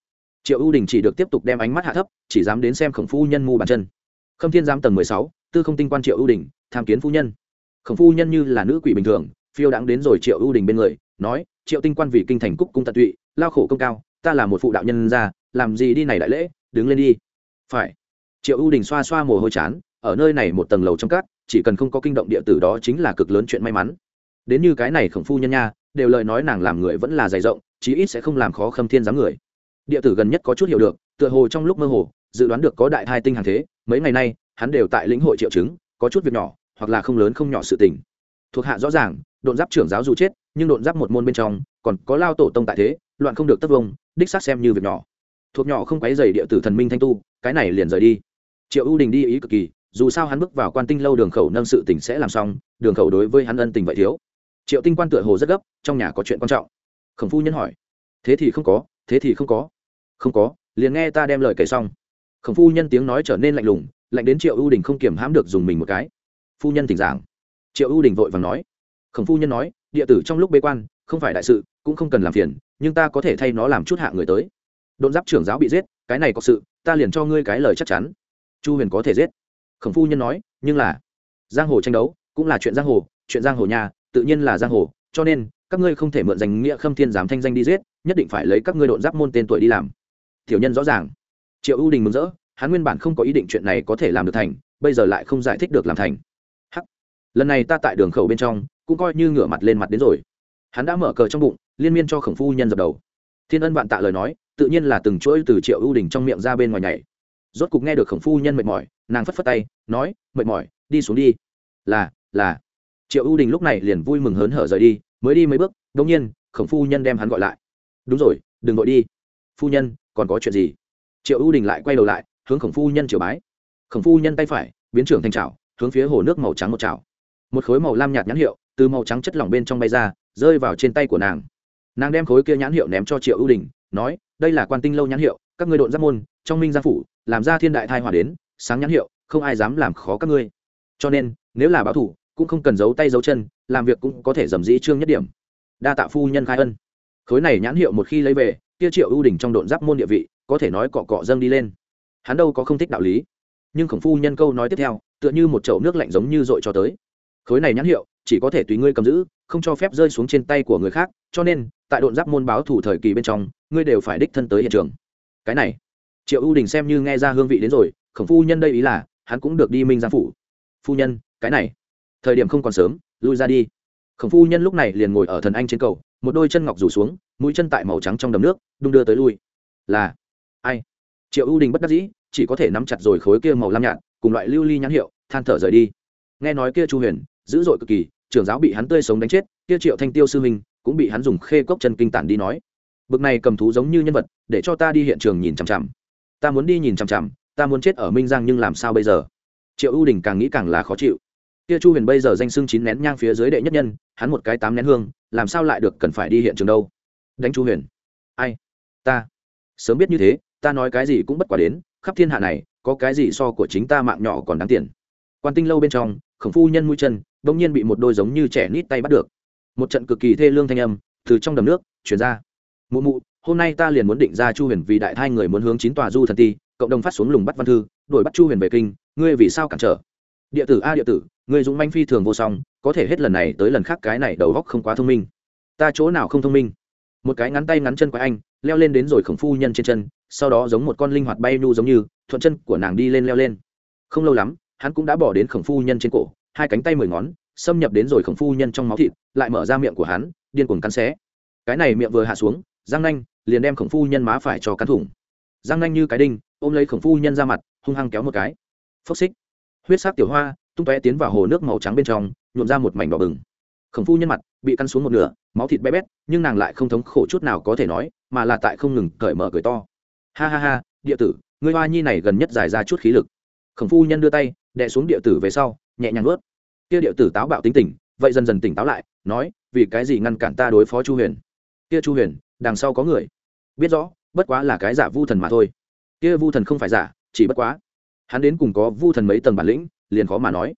Triệu ưu đình chỉ được tiếp tục đem ánh mắt hạ thấp, chỉ dám đến xem khổng phu nhân mu bàn chân. Khâm thiên giám tầng mười sáu, tư không tinh quan triệu ưu đình, tham kiến phu nhân. Khổng phu nhân như là nữ quỷ bình thường, phiêu đãng đến rồi triệu ưu đình bên người, nói, triệu tinh quan vì kinh thành cúc cung tận tụy, lao khổ công cao, ta là một phụ đạo nhân ra, làm gì đi này đại lễ, đứng lên đi. Phải. Triệu ưu đình xoa xoa mồ hôi chán ở nơi này một tầng lầu trong cát, chỉ cần không có kinh động địa tử đó chính là cực lớn chuyện may mắn. Đến như cái này khổng phu nhân nha, đều lời nói nàng làm người vẫn là dày rộng, chí ít sẽ không làm khó khâm thiên giám người. Địa tử gần nhất có chút hiểu được, tựa hồ trong lúc mơ hồ, dự đoán được có đại thai tinh hàng thế, mấy ngày nay, hắn đều tại lĩnh hội triệu chứng, có chút việc nhỏ, hoặc là không lớn không nhỏ sự tình. Thuộc hạ rõ ràng, độn giáp trưởng giáo dù chết, nhưng độn giáp một môn bên trong, còn có lao tổ tông tại thế, loạn không được tất vông, đích xác xem như việc nhỏ. Thuộc nhỏ không quấy dày địa tử thần minh thanh tu, cái này liền rời đi. Triệu ưu đình đi ý cực kỳ dù sao hắn bước vào quan tinh lâu đường khẩu nâng sự tình sẽ làm xong, đường khẩu đối với hắn ân tình vậy thiếu. Triệu tinh quan tựa hồ rất gấp, trong nhà có chuyện quan trọng. Khổng phu nhân hỏi, thế thì không có, thế thì không có. Không có, liền nghe ta đem lời kể xong. Khổng phu nhân tiếng nói trở nên lạnh lùng, lạnh đến triệu ưu đình không kiểm hãm được dùng mình một cái. Phu nhân tỉnh giảng. Triệu ưu đình vội vàng nói. Khổng phu nhân nói, địa tử trong lúc bế quan, không phải đại sự, cũng không cần làm phiền, nhưng ta có thể thay nó làm chút hạ người tới. Đồn giáp trưởng giáo bị giết, cái này có sự, ta liền cho ngươi cái lời chắc chắn. Chu huyền có thể giết khổng phu nhân nói, nhưng là, giang hồ tranh đấu cũng là chuyện giang hồ, chuyện giang hồ nhà, tự nhiên là giang hồ, cho nên, các ngươi không thể mượn danh nghĩa khâm thiên giám thanh danh đi giết, nhất định phải lấy các ngươi độn giáp môn tên tuổi đi làm. Tiểu nhân rõ ràng. Triệu ưu đình mừng rỡ, hắn nguyên bản không có ý định chuyện này có thể làm được thành, bây giờ lại không giải thích được làm thành. Hắc. Lần này ta tại đường khẩu bên trong, cũng coi như ngửa mặt lên mặt đến rồi. Hắn đã mở cờ trong bụng, liên miên cho khổng phu nhân dập đầu. Thiên ân bạn tạ lời nói, tự nhiên là từng chuỗi từ triệu ưu đình trong miệng ra bên ngoài nhảy rốt cục nghe được khổng phu nhân mệt mỏi, nàng phất phất tay, nói, mệt mỏi, đi xuống đi. Là là. Triệu ưu đình lúc này liền vui mừng hớn hở rời đi, mới đi mấy bước đ ỗ n g nhiên, khổng phu nhân đem hắn gọi lại. Đúng rồi, đừng gọi đi. Phu nhân, còn có chuyện gì? Triệu ưu đình lại quay đầu lại, hướng khổng phu nhân triều bái. Khổng phu nhân tay phải, biến trưởng thành trào hướng phía hồ nước màu trắng một trào một khối màu lam nhạt nhãn hiệu từ màu trắng chất lỏng bên trong bay ra, rơi vào trên tay của nàng. Nàng đem khối kia nhãn hiệu ném cho triệu ưu đình, nói, đây là quan tinh lâu nhãn hiệu, các ngươi độn giáp môn, trong minh gia phủ làm ra thiên đại thai hòa đến, sáng nhãn hiệu, không ai dám làm khó các ngươi. Cho nên, nếu là báo thủ, cũng không cần giấu tay giấu chân, làm việc cũng có thể dầm dĩ trương nhất điểm. Đa tạ phu nhân khai ân. Khối này nhãn hiệu một khi lấy về, kia triệu ưu đình trong độn giáp môn địa vị, có thể nói cọ cọ dâng đi lên. Hắn đâu có không thích đạo lý. Nhưng khổng phu nhân câu nói tiếp theo, tựa như một chậu nước lạnh giống như dội cho tới. Khối này nhãn hiệu, chỉ có thể tùy ngươi cầm giữ, không cho phép rơi xuống trên tay của người khác, cho nên, tại độn giáp môn báo thủ thời kỳ bên trong, ngươi đều phải đích thân tới hiện trường. Cái này triệu ưu đình xem như nghe ra hương vị đến rồi, khổng phu nhân đây ý là, hắn cũng được đi minh giang phủ. Phu nhân, cái này, thời điểm không còn sớm, lui ra đi. Khổng phu nhân lúc này liền ngồi ở thần anh trên cầu, một đôi chân ngọc rủ xuống, mũi chân tại màu trắng trong đầm nước, đung đưa tới lui. Là, ai? Triệu ưu đình bất đắc dĩ, chỉ có thể nắm chặt rồi khối kia màu lam nhạt, cùng loại lưu ly nhãn hiệu, than thở rời đi. Nghe nói kia chu huyền, dữ dội cực kỳ, trưởng giáo bị hắn tươi sống đánh chết, kia triệu thanh tiêu sư huynh, cũng bị hắn dùng khê cốc chân kinh tản đi nói. Bực này cầm thú giống như nhân vật, để cho ta đi hiện trường nhìn chằm chằm ta muốn đi nhìn chằm chằm, ta muốn chết ở minh giang nhưng làm sao bây giờ? Triệu ưu đình càng nghĩ càng là khó chịu. Kia chu huyền bây giờ danh xưng chín nén nhang phía dưới đệ nhất nhân, hắn một cái tám nén hương, làm sao lại được cần phải đi hiện trường đâu? Đánh chu huyền. Ai? Ta. Sớm biết như thế, ta nói cái gì cũng bất quả đến, khắp thiên hạ này, có cái gì so của chính ta mạng nhỏ còn đáng tiền. Quan tinh lâu bên trong, khổng phu nhân mũi chân, bỗng nhiên bị một đôi giống như trẻ nít tay bắt được. Một trận cực kỳ thê lương thanh âm từ trong đầm nước chuyển ra. Mụ mụ hôm nay ta liền muốn định ra chu huyền vì đại thai người muốn hướng chín tòa du thần ti, cộng đồng phát xuống lùng bắt văn thư, đuổi bắt chu huyền về kinh, ngươi vì sao cản trở? Địa tử a, địa tử, ngươi dũng manh phi thường vô song, có thể hết lần này tới lần khác cái này đầu góc không quá thông minh. Ta chỗ nào không thông minh? Một cái ngắn tay ngắn chân của anh, leo lên đến rồi khổng phu nhân trên chân, sau đó giống một con linh hoạt bay nu giống như, thuận chân của nàng đi lên leo lên. Không lâu lắm, hắn cũng đã bỏ đến khổng phu nhân trên cổ, hai cánh tay mười ngón, xâm nhập đến rồi khổng phu nhân trong máu thịt, lại mở ra miệng của hắn, điên cuồng cắn xé. Cái này miệng vừa hạ xuống giang nanh liền đem khổng phu nhân má phải cho cắn thủng. Giang nanh như cái đinh, ôm lấy khổng phu nhân ra mặt, hung hăng kéo một cái. Phốc xích. Huyết sắc tiểu hoa tung tóe tiến vào hồ nước màu trắng bên trong, nhuộm ra một mảnh đỏ bừng. Khổng phu nhân mặt bị căn xuống một nửa, máu thịt bé bét, nhưng nàng lại không thống khổ chút nào có thể nói, mà là tại không ngừng cởi mở cười to. Ha ha ha, địa tử, ngươi hoa nhi này gần nhất giải ra chút khí lực. Khổng phu nhân đưa tay, đè xuống địa tử về sau, nhẹ nhàng ướt kia địa tử táo bạo tính tình vậy dần dần tỉnh táo lại, nói, vì cái gì ngăn cản ta đối phó chu huyền? Kia chu huyền đằng sau có người. Biết rõ, bất quá là cái giả vu thần mà thôi. Kia vu thần không phải giả, chỉ bất quá. Hắn đến cùng có vu thần mấy tầng bản lĩnh, liền khó mà nói.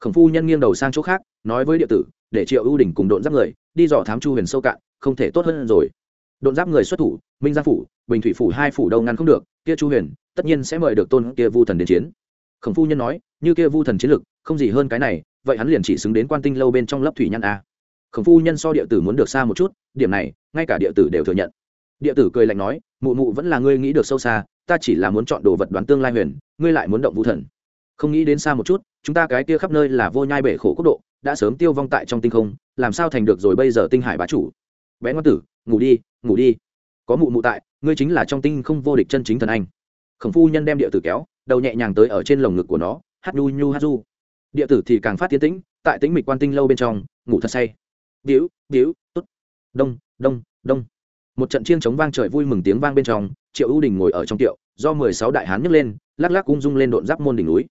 Khổng phu nhân nghiêng đầu sang chỗ khác, nói với địa tử, để triệu ưu đình cùng độn giáp người, đi dò thám chu huyền sâu cạn, không thể tốt hơn rồi. Độn giáp người xuất thủ, minh giang phủ, bình thủy phủ hai phủ đâu ngăn không được, kia chu huyền, tất nhiên sẽ mời được tôn kia vu thần đến chiến. Khổng phu nhân nói, như kia vu thần chiến lực, không gì hơn cái này, vậy hắn liền chỉ xứng đến quan tinh lâu bên trong lấp thủy nhăn a khổng phu nhân so địa tử muốn được xa một chút, điểm này, ngay cả địa tử đều thừa nhận. Địa tử cười lạnh nói, mụ mụ vẫn là ngươi nghĩ được sâu xa, ta chỉ là muốn chọn đồ vật đoán tương lai huyền, ngươi lại muốn động vũ thần. Không nghĩ đến xa một chút, chúng ta cái kia khắp nơi là vô nhai bể khổ quốc độ, đã sớm tiêu vong tại trong tinh không, làm sao thành được rồi bây giờ tinh hải bá chủ? Bé ngoan tử, ngủ đi ngủ đi. Có mụ mụ tại, ngươi chính là trong tinh không vô địch chân chính thần anh. Khổng phu nhân đem địa tử kéo, đầu nhẹ nhàng tới ở trên lồng ngực của nó, hát nhu nhu hát du. Địa tử thì càng phát tiến tĩnh, tại tĩnh mịch quan tinh lâu bên trong, ngủ thật say biểu biểu tốt đông đông đông. Một trận chiêng chống vang trời vui mừng tiếng vang bên trong, triệu ưu đình ngồi ở trong tiệu, do mười sáu đại hán nhấc lên, lắc lắc ung dung lên độn giáp môn đỉnh núi.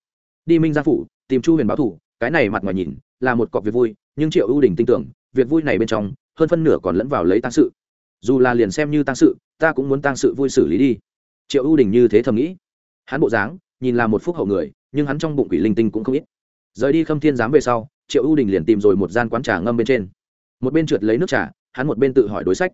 Đi minh gia phủ, tìm chu huyền báo thủ, cái này mặt ngoài nhìn, là một cọc việc vui, nhưng triệu ưu đình tin tưởng, việc vui này bên trong, hơn phân nửa còn lẫn vào lấy tăng sự. Dù là liền xem như tăng sự, ta cũng muốn tăng sự vui xử lý đi. Triệu ưu đình như thế thầm nghĩ. Hắn bộ dáng, nhìn là một phúc hậu người, nhưng hắn trong bụng quỷ linh tinh cũng không ít. Rời đi khâm thiên giám về sau, triệu ưu đình liền tìm rồi một gian quán trà ngâm bên trên một bên trượt lấy nước trà, hắn một bên tự hỏi đối sách.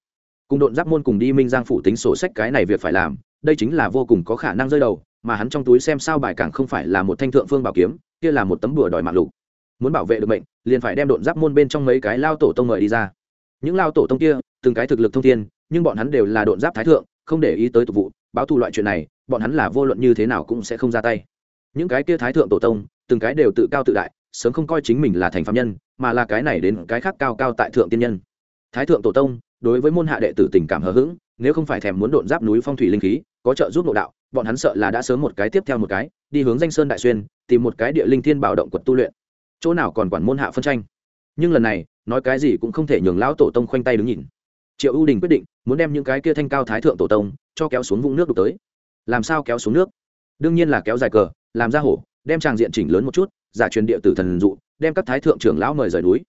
Cùng độn giáp môn cùng đi minh giang phủ tính sổ sách cái này việc phải làm, đây chính là vô cùng có khả năng rơi đầu, mà hắn trong túi xem sao bài càng không phải là một thanh thượng phương bảo kiếm, kia là một tấm bùa đòi mạng lục. Muốn bảo vệ được mệnh, liền phải đem độn giáp môn bên trong mấy cái lao tổ tông mời đi ra. Những lao tổ tông kia, từng cái thực lực thông thiên, nhưng bọn hắn đều là độn giáp thái thượng, không để ý tới tục vụ, báo thù loại chuyện này, bọn hắn là vô luận như thế nào cũng sẽ không ra tay. Những cái kia thái thượng tổ tông, từng cái đều tự cao tự đại sớm không coi chính mình là thành phạm nhân, mà là cái này đến cái khác cao cao tại thượng tiên nhân. Thái thượng tổ tông, đối với môn hạ đệ tử tình cảm hờ hững, nếu không phải thèm muốn độn giáp núi phong thủy linh khí, có trợ giúp nội đạo, bọn hắn sợ là đã sớm một cái tiếp theo một cái, đi hướng danh sơn đại xuyên, tìm một cái địa linh thiên bảo động quật tu luyện. Chỗ nào còn quản môn hạ phân tranh? Nhưng lần này, nói cái gì cũng không thể nhường lão tổ tông khoanh tay đứng nhìn. Triệu ưu đình quyết định, muốn đem những cái kia thanh cao thái thượng tổ tông, cho kéo xuống vũng nước đục tới. Làm sao kéo xuống nước? Đương nhiên là kéo dài cờ, làm ra hổ, đem tràng diện chỉnh lớn một chút giả truyền địa tử thần dụ, đem các thái thượng trưởng lão mời rời núi.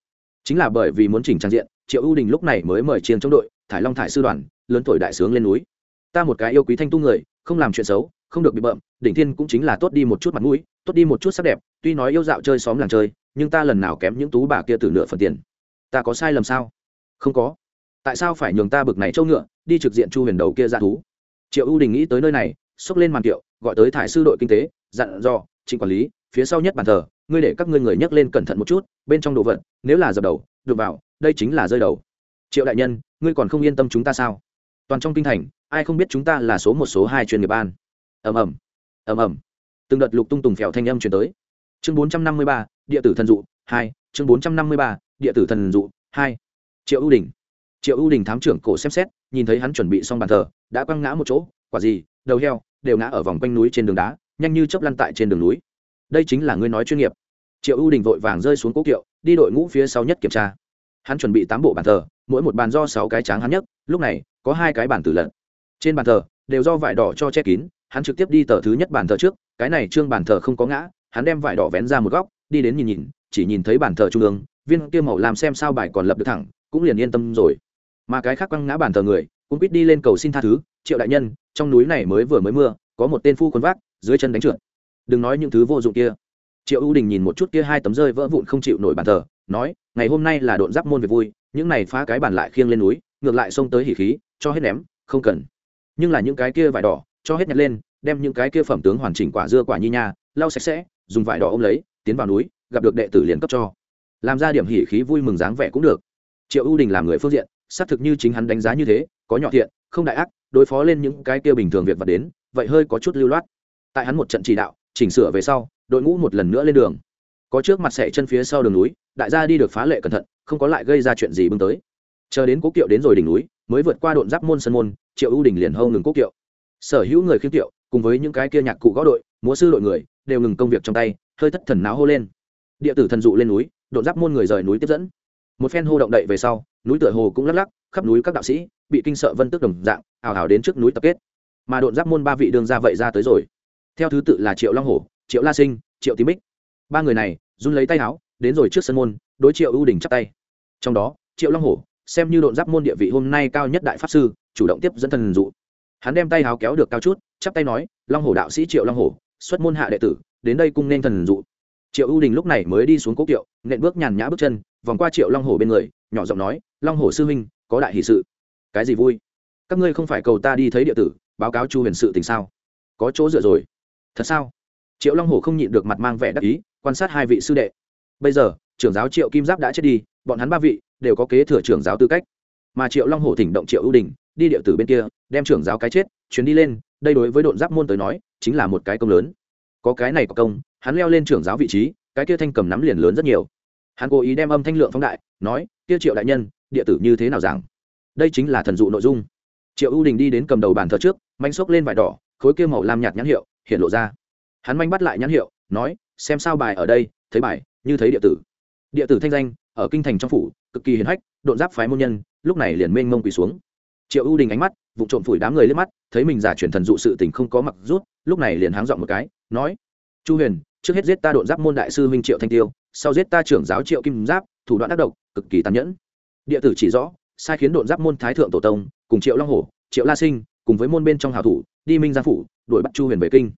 Chính là bởi vì muốn chỉnh trang diện, triệu ưu đình lúc này mới mời chiên chống đội, thải long thải sư đoàn, lớn tuổi đại sướng lên núi. Ta một cái yêu quý thanh tu người, không làm chuyện xấu, không được bị bợm, đỉnh thiên cũng chính là tốt đi một chút mặt mũi, tốt đi một chút sắc đẹp, tuy nói yêu dạo chơi xóm làng chơi, nhưng ta lần nào kém những tú bà kia từ nửa phần tiền. Ta có sai lầm sao? Không có. Tại sao phải nhường ta bực này trâu ngựa, đi trực diện chu huyền đầu kia ra thú? Triệu ưu đình nghĩ tới nơi này, xốc lên màn kiệu, gọi tới thải sư đội kinh tế, dặn dò, trịnh quản lý, phía sau nhất bàn thờ ngươi để các ngươi người nhấc lên cẩn thận một chút, bên trong đồ vật, nếu là dập đầu được vào, đây chính là rơi đầu. Triệu đại nhân, ngươi còn không yên tâm chúng ta sao? Toàn trong kinh thành, ai không biết chúng ta là số một, số hai chuyên nghiệp ban? Ầm ầm ầm ầm. Từng đợt lục tung tùng phèo thanh âm truyền tới. Chương bốn trăm năm mươi ba, địa tử thần dụ, hai. Chương bốn trăm năm mươi ba, địa tử thần dụ, hai. Triệu ưu đình. Triệu ưu đình thám trưởng cổ xem xét, nhìn thấy hắn chuẩn bị xong bàn thờ, đã quăng ngã một chỗ, quả gì, đầu heo, đều ngã ở vòng quanh núi trên đường đá, nhanh như chớp lăn tại trên đường núi đây chính là ngươi nói chuyên nghiệp. Triệu ưu đình vội vàng rơi xuống cố kiệu, đi đội ngũ phía sau nhất kiểm tra. Hắn chuẩn bị tám bộ bàn thờ, mỗi một bàn do sáu cái tráng hắn nhất, lúc này, có hai cái bàn tử lận. Trên bàn thờ, đều do vải đỏ cho che kín, hắn trực tiếp đi tờ thứ nhất bàn thờ trước, cái này trương bàn thờ không có ngã, hắn đem vải đỏ vén ra một góc, đi đến nhìn nhìn, chỉ nhìn thấy bàn thờ trung ương, viên kia màu làm xem sao bài còn lập được thẳng, cũng liền yên tâm rồi. Mà cái khác quăng ngã bàn thờ người, cũng biết đi lên cầu xin tha thứ, triệu đại nhân, trong núi này mới vừa mới mưa, có một tên phu quân vác, dưới chân đánh trượt đừng nói những thứ vô dụng kia. Triệu ưu đình nhìn một chút kia hai tấm rơi vỡ vụn không chịu nổi bàn thờ, nói, ngày hôm nay là độn giáp môn về vui, những này phá cái bàn lại khiêng lên núi, ngược lại xông tới hỉ khí, cho hết ném, không cần. Nhưng là những cái kia vải đỏ, cho hết nhặt lên, đem những cái kia phẩm tướng hoàn chỉnh quả dưa quả nhi nha, lau sạch sẽ, dùng vải đỏ ôm lấy, tiến vào núi, gặp được đệ tử liền cấp cho. Làm ra điểm hỉ khí vui mừng dáng vẻ cũng được. Triệu ưu đình làm người phương diện, xác thực như chính hắn đánh giá như thế, có nhỏ thiện, không đại ác, đối phó lên những cái kia bình thường việc vật đến, vậy hơi có chút lưu loát. Tại hắn một trận chỉ đạo chỉnh sửa về sau, đội ngũ một lần nữa lên đường. Có trước mặt sệ chân phía sau đường núi, đại gia đi được phá lệ cẩn thận, không có lại gây ra chuyện gì bưng tới. Chờ đến cố kiệu đến rồi đỉnh núi, mới vượt qua độn giáp môn sân môn, triệu ưu đình liền hâu ngừng cố kiệu. Sở hữu người khiêm kiệu cùng với những cái kia nhạc cụ gõ đội, múa sư đội người, đều ngừng công việc trong tay, hơi thất thần náo hô lên. Địa tử thần dụ lên núi, độn giáp môn người rời núi tiếp dẫn. Một phen hô động đậy về sau, núi tựa hồ cũng lắc lắc, khắp núi các đạo sĩ, bị kinh sợ vân tức đồng dạng ảo ảo đến trước núi tập kết. Mà độn giáp môn ba vị đường ra vậy ra tới rồi theo thứ tự là triệu long hổ, triệu la sinh, triệu tím bích. Ba người này, run lấy tay áo, đến rồi trước sân môn, đối triệu ưu đình chắp tay. Trong đó, triệu long hổ, xem như độn giáp môn địa vị hôm nay cao nhất đại pháp sư, chủ động tiếp dẫn thần dụ. Hắn đem tay áo kéo được cao chút, chắp tay nói, long hổ đạo sĩ triệu long hổ, xuất môn hạ đệ tử, đến đây cung nên thần dụ. Triệu ưu đình lúc này mới đi xuống cố kiệu, nện bước nhàn nhã bước chân, vòng qua triệu long hổ bên người, nhỏ giọng nói, long hổ sư huynh, có đại hỷ sự. Cái gì vui? Các ngươi không phải cầu ta đi thấy địa tử, báo cáo chu huyền sự tình sao? Có chỗ dựa rồi thật sao? Triệu long hổ không nhịn được mặt mang vẻ đắc ý, quan sát hai vị sư đệ. Bây giờ, trưởng giáo triệu kim giáp đã chết đi, bọn hắn ba vị đều có kế thừa trưởng giáo tư cách. Mà triệu long hổ thỉnh động triệu ưu đình, đi địa tử bên kia, đem trưởng giáo cái chết, chuyến đi lên, đây đối với độn giáp môn tới nói, chính là một cái công lớn. Có cái này có công, hắn leo lên trưởng giáo vị trí, cái kia thanh cầm nắm liền lớn rất nhiều. Hắn cố ý đem âm thanh lượng phóng đại, nói, kia triệu đại nhân, địa tử như thế nào rằng đây chính là thần dụ nội dung. Triệu ưu đình đi đến cầm đầu bàn thờ trước, manh xốc lên vải đỏ, khối kia màu lam nhạt nhãn hiệu hiện lộ ra. Hắn manh bắt lại nhãn hiệu, nói, xem sao bài ở đây, thấy bài, như thấy địa tử. Địa tử thanh danh, ở kinh thành trong phủ, cực kỳ hiền hách, độn giáp phái môn nhân, lúc này liền mênh mông quỳ xuống. Triệu ưu đình ánh mắt, vụ trộm phủi đám người lên mắt, thấy mình giả truyền thần dụ sự tình không có mặc rút, lúc này liền háng dọn một cái, nói, chu huyền, trước hết giết ta độn giáp môn đại sư huynh triệu thanh tiêu, sau giết ta trưởng giáo triệu kim giáp, thủ đoạn ác độc, cực kỳ tàn nhẫn. Địa tử chỉ rõ, sai khiến độn giáp môn thái thượng tổ tông, cùng triệu long hổ, triệu la sinh, cùng với môn bên trong hào thủ đi minh giang phủ, đuổi bắt chu huyền về kinh.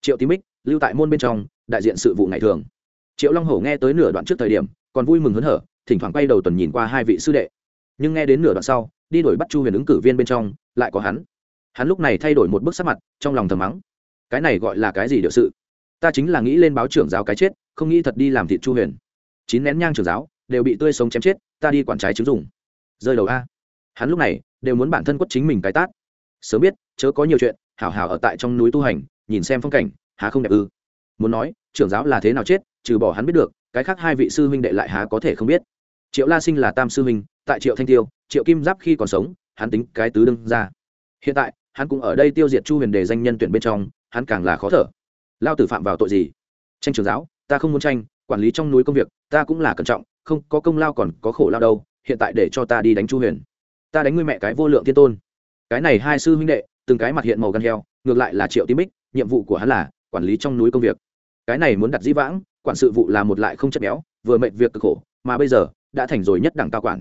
Triệu tí mích lưu tại môn bên trong, đại diện sự vụ ngày thường. Triệu long hổ nghe tới nửa đoạn trước thời điểm, còn vui mừng hớn hở, thỉnh thoảng quay đầu tuần nhìn qua hai vị sư đệ. Nhưng nghe đến nửa đoạn sau, đi đuổi bắt chu huyền ứng cử viên bên trong, lại có hắn. Hắn lúc này thay đổi một bức sắc mặt, trong lòng thầm mắng, cái này gọi là cái gì được sự? Ta chính là nghĩ lên báo trưởng giáo cái chết, không nghĩ thật đi làm thịt chu huyền. Chín nén nhang trưởng giáo, đều bị tươi sống chém chết, ta đi quản trái chứng dùng. Rơi đầu a. Hắn lúc này, đều muốn bản thân quất chính mình cái tát. Sớm biết, chớ có nhiều chuyện hảo hảo ở tại trong núi tu hành, nhìn xem phong cảnh, há không đẹp ư? Muốn nói, trưởng giáo là thế nào chết, trừ bỏ hắn biết được, cái khác hai vị sư huynh đệ lại há có thể không biết. Triệu la sinh là tam sư huynh, tại triệu thanh tiêu, triệu kim giáp khi còn sống, hắn tính cái tứ đương ra. Hiện tại, hắn cũng ở đây tiêu diệt chu huyền đề danh nhân tuyển bên trong, hắn càng là khó thở. Lao tử phạm vào tội gì? Tranh trường giáo, ta không muốn tranh, quản lý trong núi công việc, ta cũng là cẩn trọng, không, có công lao còn có khổ lao đâu, hiện tại để cho ta đi đánh chu huyền. Ta đánh ngươi mẹ cái vô lượng thiên tôn. Cái này hai sư huynh đệ từng cái mặt hiện màu gan heo, ngược lại là triệu tím bích, nhiệm vụ của hắn là quản lý trong núi công việc. Cái này muốn đặt dĩ vãng, quản sự vụ là một lại không chất béo, vừa mệt việc cực khổ, mà bây giờ, đã thành rồi nhất đẳng cao quản.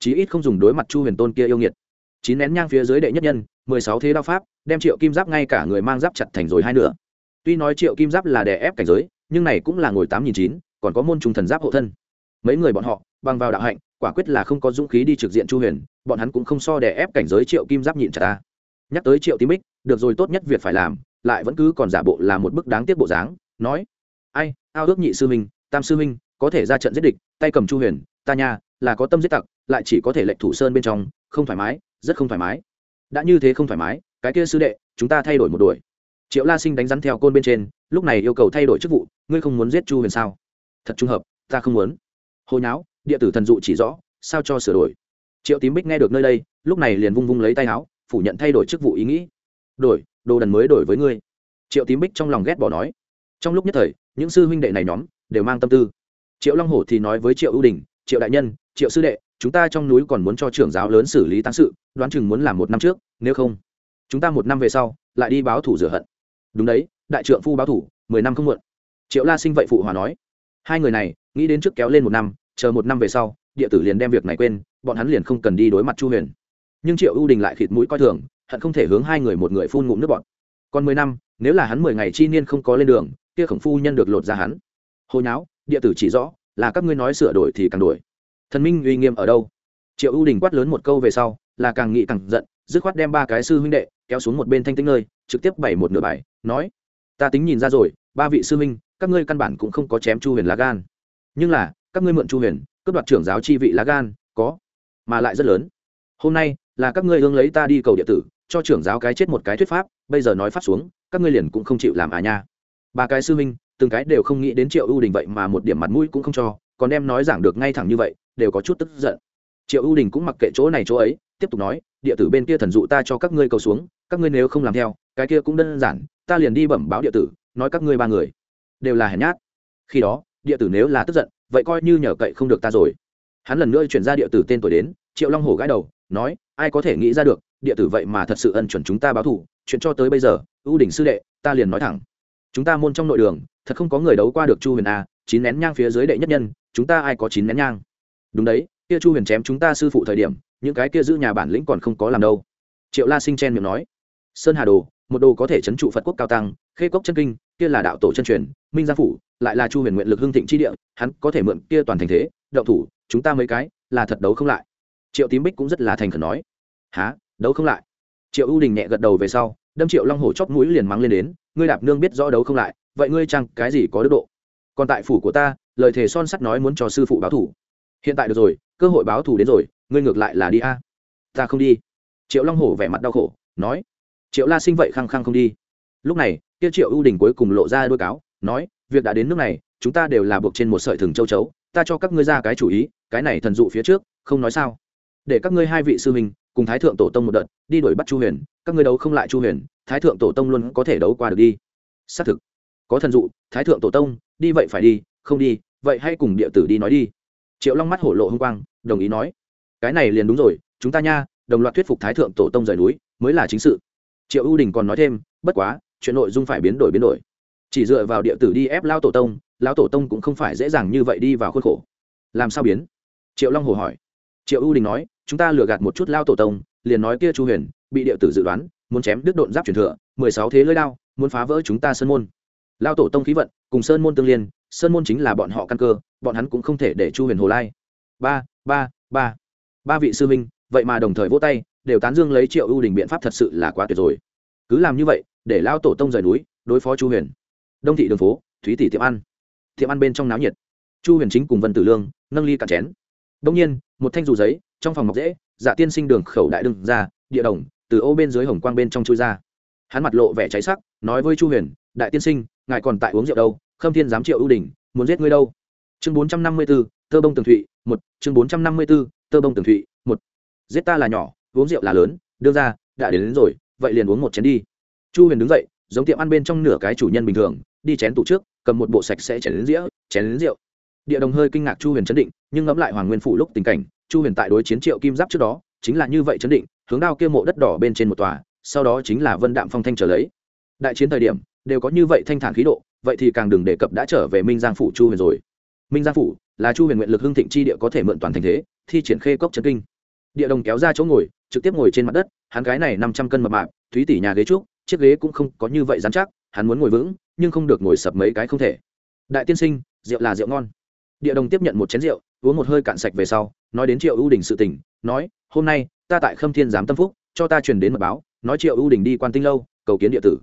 Chí ít không dùng đối mặt chu huyền tôn kia yêu nghiệt. Chín nén nhang phía dưới đệ nhất nhân, mười sáu thế đao pháp, đem triệu kim giáp ngay cả người mang giáp chặt thành rồi hai nửa. Tuy nói triệu kim giáp là đè ép cảnh giới, nhưng này cũng là ngồi tám nghìn chín, còn có môn trùng thần giáp hộ thân. Mấy người bọn họ, bằng vào đạo hạnh, quả quyết là không có dũng khí đi trực diện chu huyền, bọn hắn cũng không so đè ép cảnh giới triệu kim giáp nhịn chặt ta nhắc tới triệu tím bích được rồi tốt nhất việc phải làm, lại vẫn cứ còn giả bộ là một bức đáng tiếc bộ dáng, nói, ai, ao ước nhị sư minh tam sư minh có thể ra trận giết địch, tay cầm chu huyền, ta nha, là có tâm giết tặc, lại chỉ có thể lệnh thủ sơn bên trong, không thoải mái, rất không thoải mái. Đã như thế không thoải mái, cái kia sư đệ, chúng ta thay đổi một đuổi. Triệu la sinh đánh rắn theo côn bên trên, lúc này yêu cầu thay đổi chức vụ, ngươi không muốn giết chu huyền sao? Thật trung hợp, ta không muốn. Hồi nháo địa tử thần dụ chỉ rõ, sao cho sửa đổi? Triệu tím bích nghe được nơi đây, lúc này liền vung vung lấy tay áo phủ nhận thay đổi chức vụ ý nghĩ. Đổi, đồ đần mới đổi với ngươi. Triệu tím bích trong lòng ghét bỏ nói. Trong lúc nhất thời, những sư huynh đệ này nhóm đều mang tâm tư. Triệu long hổ thì nói với triệu ưu đình, triệu đại nhân, triệu sư đệ, chúng ta trong núi còn muốn cho trưởng giáo lớn xử lý tăng sự, đoán chừng muốn làm một năm trước, nếu không, chúng ta một năm về sau lại đi báo thủ rửa hận. Đúng đấy, đại trượng phu báo thủ, mười năm không muộn. Triệu la sinh vậy phụ hòa nói. Hai người này, nghĩ đến trước kéo lên một năm, chờ một năm về sau, địa tử liền đem việc này quên, bọn hắn liền không cần đi đối mặt chu huyền nhưng triệu ưu đình lại khịt mũi coi thường, hận không thể hướng hai người một người phun ngụm nước bọt. còn mười năm, nếu là hắn mười ngày chi niên không có lên đường, kia khổng phu nhân được lột ra hắn. Hồi nháo, địa tử chỉ rõ, là các ngươi nói sửa đổi thì càng đổi. Thần minh uy nghiêm ở đâu? Triệu ưu đình quát lớn một câu về sau, là càng nghị càng giận, dứt khoát đem ba cái sư huynh đệ kéo xuống một bên thanh tĩnh nơi, trực tiếp bày một nửa bài, nói, ta tính nhìn ra rồi, ba vị sư huynh, các ngươi căn bản cũng không có chém chu huyền lá gan. Nhưng là, các ngươi mượn chu huyền, cướp đoạt trưởng giáo chi vị lá gan, có, mà lại rất lớn. Hôm nay là các ngươi hướng lấy ta đi cầu địa tử, cho trưởng giáo cái chết một cái thuyết pháp, bây giờ nói pháp xuống, các ngươi liền cũng không chịu làm à nha. Ba cái sư huynh, từng cái đều không nghĩ đến triệu ưu đình vậy mà một điểm mặt mũi cũng không cho, còn đem nói giảng được ngay thẳng như vậy, đều có chút tức giận. Triệu ưu đình cũng mặc kệ chỗ này chỗ ấy, tiếp tục nói, địa tử bên kia thần dụ ta cho các ngươi cầu xuống, các ngươi nếu không làm theo, cái kia cũng đơn giản, ta liền đi bẩm báo địa tử, nói các ngươi ba người đều là hèn nhát. Khi đó, địa tử nếu là tức giận, vậy coi như nhờ cậy không được ta rồi. Hắn lần nữa chuyển ra địa tử tên tuổi đến, triệu long hổ gãi đầu, nói ai có thể nghĩ ra được địa tử vậy mà thật sự ân chuẩn chúng ta báo thủ, chuyện cho tới bây giờ ưu đỉnh sư đệ ta liền nói thẳng. Chúng ta môn trong nội đường thật không có người đấu qua được chu huyền a chín nén nhang phía dưới đệ nhất nhân chúng ta ai có chín nén nhang? Đúng đấy kia chu huyền chém chúng ta sư phụ thời điểm những cái kia giữ nhà bản lĩnh còn không có làm đâu. Triệu la sinh chen miệng nói. Sơn hà đồ một đồ có thể chấn trụ phật quốc cao tăng khê cốc chân kinh kia là đạo tổ chân truyền minh gia phủ lại là chu huyền nguyện lực hưng thịnh chi địa hắn có thể mượn kia toàn thành thế đậu thủ chúng ta mấy cái là thật đấu không lại triệu tím bích cũng rất là thành khẩn nói há đấu không lại? Triệu ưu đình nhẹ gật đầu về sau, đâm triệu long hổ chóp mũi liền mắng lên đến, ngươi đạp nương biết rõ đấu không lại, vậy ngươi chăng cái gì có đức độ? Còn tại phủ của ta, lời thề son sắt nói muốn cho sư phụ báo thủ. Hiện tại được rồi, cơ hội báo thủ đến rồi, ngươi ngược lại là đi a. Ta không đi. Triệu long hổ vẻ mặt đau khổ, nói, triệu la sinh vậy khăng khăng không đi. Lúc này, kia triệu ưu đình cuối cùng lộ ra đôi cáo, nói, việc đã đến nước này, chúng ta đều là buộc trên một sợi thừng châu chấu, ta cho các ngươi ra cái chủ ý, cái này thần dụ phía trước, không nói sao để các ngươi hai vị sư huynh cùng thái thượng tổ tông một đợt, đi đuổi bắt chu huyền. Các ngươi đấu không lại chu huyền, thái thượng tổ tông luôn có thể đấu qua được đi. Xác thực, có thần dụ, thái thượng tổ tông, đi vậy phải đi, không đi, vậy hãy cùng địa tử đi nói đi. Triệu long mắt hổ lộ h ư n g quang, đồng ý nói. Cái này liền đúng rồi, chúng ta nha, đồng loạt thuyết phục thái thượng tổ tông rời núi, mới là chính sự. Triệu ưu đình còn nói thêm, bất quá, chuyện nội dung phải biến đổi biến đổi. Chỉ dựa vào địa tử đi ép lao tổ tông, lao tổ tông cũng không phải dễ dàng như vậy đi vào khuôn khổ. Làm sao biến? Triệu long hồ hỏi. Triệu ưu đình nói chúng ta lừa gạt một chút lao tổ tông, liền nói kia chu huyền, bị địa tử dự đoán, muốn chém đứt độn giáp truyền thừa, mười sáu thế lơi đao, muốn phá vỡ chúng ta sơn môn. Lao tổ tông khí vận, cùng sơn môn tương liên, sơn môn chính là bọn họ căn cơ, bọn hắn cũng không thể để chu huyền hồ lai. Ba ba ba. Ba vị sư minh vậy mà đồng thời vỗ tay, đều tán dương lấy triệu ưu đình biện pháp thật sự là quá tuyệt rồi. Cứ làm như vậy, để lao tổ tông rời núi, đối phó chu huyền. Đông thị đường phố, thúy tỷ tiệm ăn. Tiệm ăn bên trong náo nhiệt. Chu huyền chính cùng vân tử lương, nâng ly cạn chén. Đông nhiên, một thanh dù giấy trong phòng ngọc dễ dạ tiên sinh đường khẩu đại đừng ra địa đồng từ ô bên dưới hồng quang bên trong chui ra. Hắn mặt lộ vẻ cháy sắc nói với chu huyền đại tiên sinh ngài còn tại uống rượu đâu? Khâm thiên giám triệu ưu đình muốn giết ngươi đâu? Chương bốn trăm năm mươi b ố tơ bông tường thụy một. Chương bốn trăm năm mươi b ố tơ bông tường thụy một. Giết ta là nhỏ uống rượu là lớn đưa ra đã đến, đến rồi vậy liền uống một chén đi. Chu huyền đứng dậy giống tiệm ăn bên trong nửa cái chủ nhân bình thường đi chén tủ trước cầm một bộ sạch sẽ chén đến dĩa chén đến rượu. Địa đồng hơi kinh ngạc chu huyền chấn định nhưng ngẫm lại hoàng nguyên phủ lúc tình cảnh chu huyền tại đối chiến triệu kim giáp trước đó, chính là như vậy chấn định, hướng đao kia mộ đất đỏ bên trên một tòa, sau đó chính là vân đạm phong thanh trở lấy. Đại chiến thời điểm, đều có như vậy thanh thản khí độ, vậy thì càng đừng đề cập đã trở về minh giang phủ chu huyền rồi. Minh giang phủ là chu huyền nguyện lực hưng thịnh chi địa có thể mượn toàn thành thế, thi triển khê cốc trấn kinh. Địa đồng kéo ra chỗ ngồi, trực tiếp ngồi trên mặt đất, hắn gái này năm trăm cân mập mạp, thúy tỷ nhà ghế trúc, chiếc ghế cũng không có như vậy dán chắc, hắn muốn ngồi vững, nhưng không được ngồi sập mấy cái không thể. Đại tiên sinh, rượu là rượu ngon. Địa đồng tiếp nhận một chén rượu, uống một hơi cạn sạch về sau nói đến triệu ưu đình sự tình, nói, hôm nay, ta tại khâm thiên giám tâm phúc, cho ta truyền đến mật báo, nói triệu ưu đình đi quan tinh lâu, cầu kiến địa tử.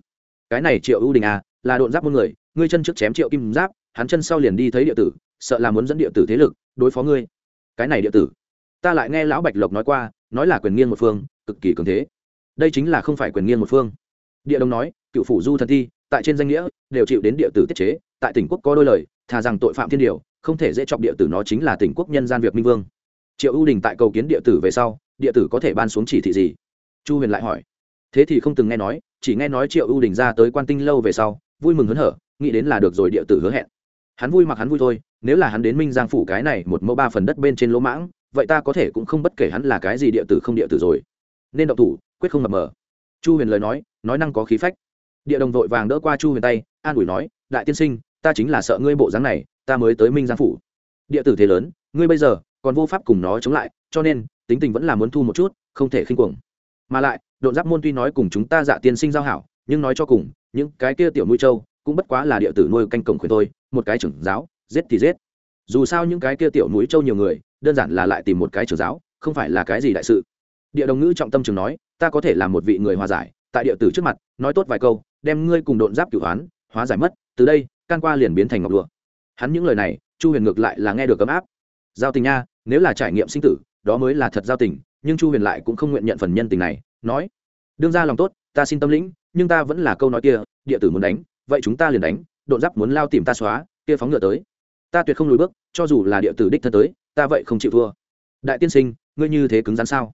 Cái này triệu ưu đình à là độn giáp muôn người, ngươi chân trước chém triệu kim giáp, hắn chân sau liền đi thấy địa tử, sợ là muốn dẫn địa tử thế lực, đối phó ngươi. Cái này địa tử? Ta lại nghe lão bạch lộc nói qua, nói là quyền nghiêng một phương, cực kỳ cường thế. Đây chính là không phải quyền nghiêng một phương. Địa đồng nói, cựu phủ du thần thi, tại trên danh nghĩa, đều chịu đến địa tử tiết chế, tại tỉnh quốc có đôi lời, thà rằng tội phạm thiên điều, không thể dễ chọc địa tử nó chính là tỉnh quốc nhân gian việc minh vương triệu ưu đình tại cầu kiến địa tử về sau, địa tử có thể ban xuống chỉ thị gì? Chu huyền lại hỏi. Thế thì không từng nghe nói, chỉ nghe nói triệu ưu đình ra tới quan tinh lâu về sau, vui mừng hớn hở, nghĩ đến là được rồi địa tử hứa hẹn. Hắn vui mặc hắn vui thôi, nếu là hắn đến minh giang phủ cái này một mẫu ba phần đất bên trên lỗ mãng, vậy ta có thể cũng không bất kể hắn là cái gì địa tử không địa tử rồi. Nên động thủ, quyết không mập mờ. Chu huyền lời nói nói năng có khí phách. Địa đồng vội vàng đỡ qua chu huyền tay, an ủi nói, đại tiên sinh, ta chính là sợ ngươi bộ dáng này, ta mới tới minh giang phủ. Địa tử thế lớn, ngươi bây giờ còn vô pháp cùng nó chống lại, cho nên, tính tình vẫn là muốn thu một chút, không thể khinh cuồng. Mà lại, độn giáp môn tuy nói cùng chúng ta dạ tiên sinh giao hảo, nhưng nói cho cùng, những cái kia tiểu nuôi trâu cũng bất quá là địa tử nuôi canh cổng khuyên thôi, một cái trưởng giáo, giết thì giết. Dù sao những cái kia tiểu núi trâu nhiều người, đơn giản là lại tìm một cái trưởng giáo, không phải là cái gì đại sự. Địa đồng ngữ trọng tâm trường nói, ta có thể là một vị người hòa giải, tại địa tử trước mặt, nói tốt vài câu, đem ngươi cùng độn giáp cửu hoán, hóa giải mất, từ đây, can qua liền biến thành ngọc lụa. Hắn những lời này, chu huyền ngược lại là nghe được ấm áp. Giao tình nha nếu là trải nghiệm sinh tử, đó mới là thật giao tình, nhưng chu huyền lại cũng không nguyện nhận phần nhân tình này, nói, đương ra lòng tốt, ta xin tâm lĩnh, nhưng ta vẫn là câu nói kia, địa tử muốn đánh, vậy chúng ta liền đánh, độn giáp muốn lao tìm ta xóa, kia phóng ngựa tới. Ta tuyệt không lùi bước, cho dù là địa tử đích thân tới, ta vậy không chịu thua. Đại tiên sinh, ngươi như thế cứng rắn sao?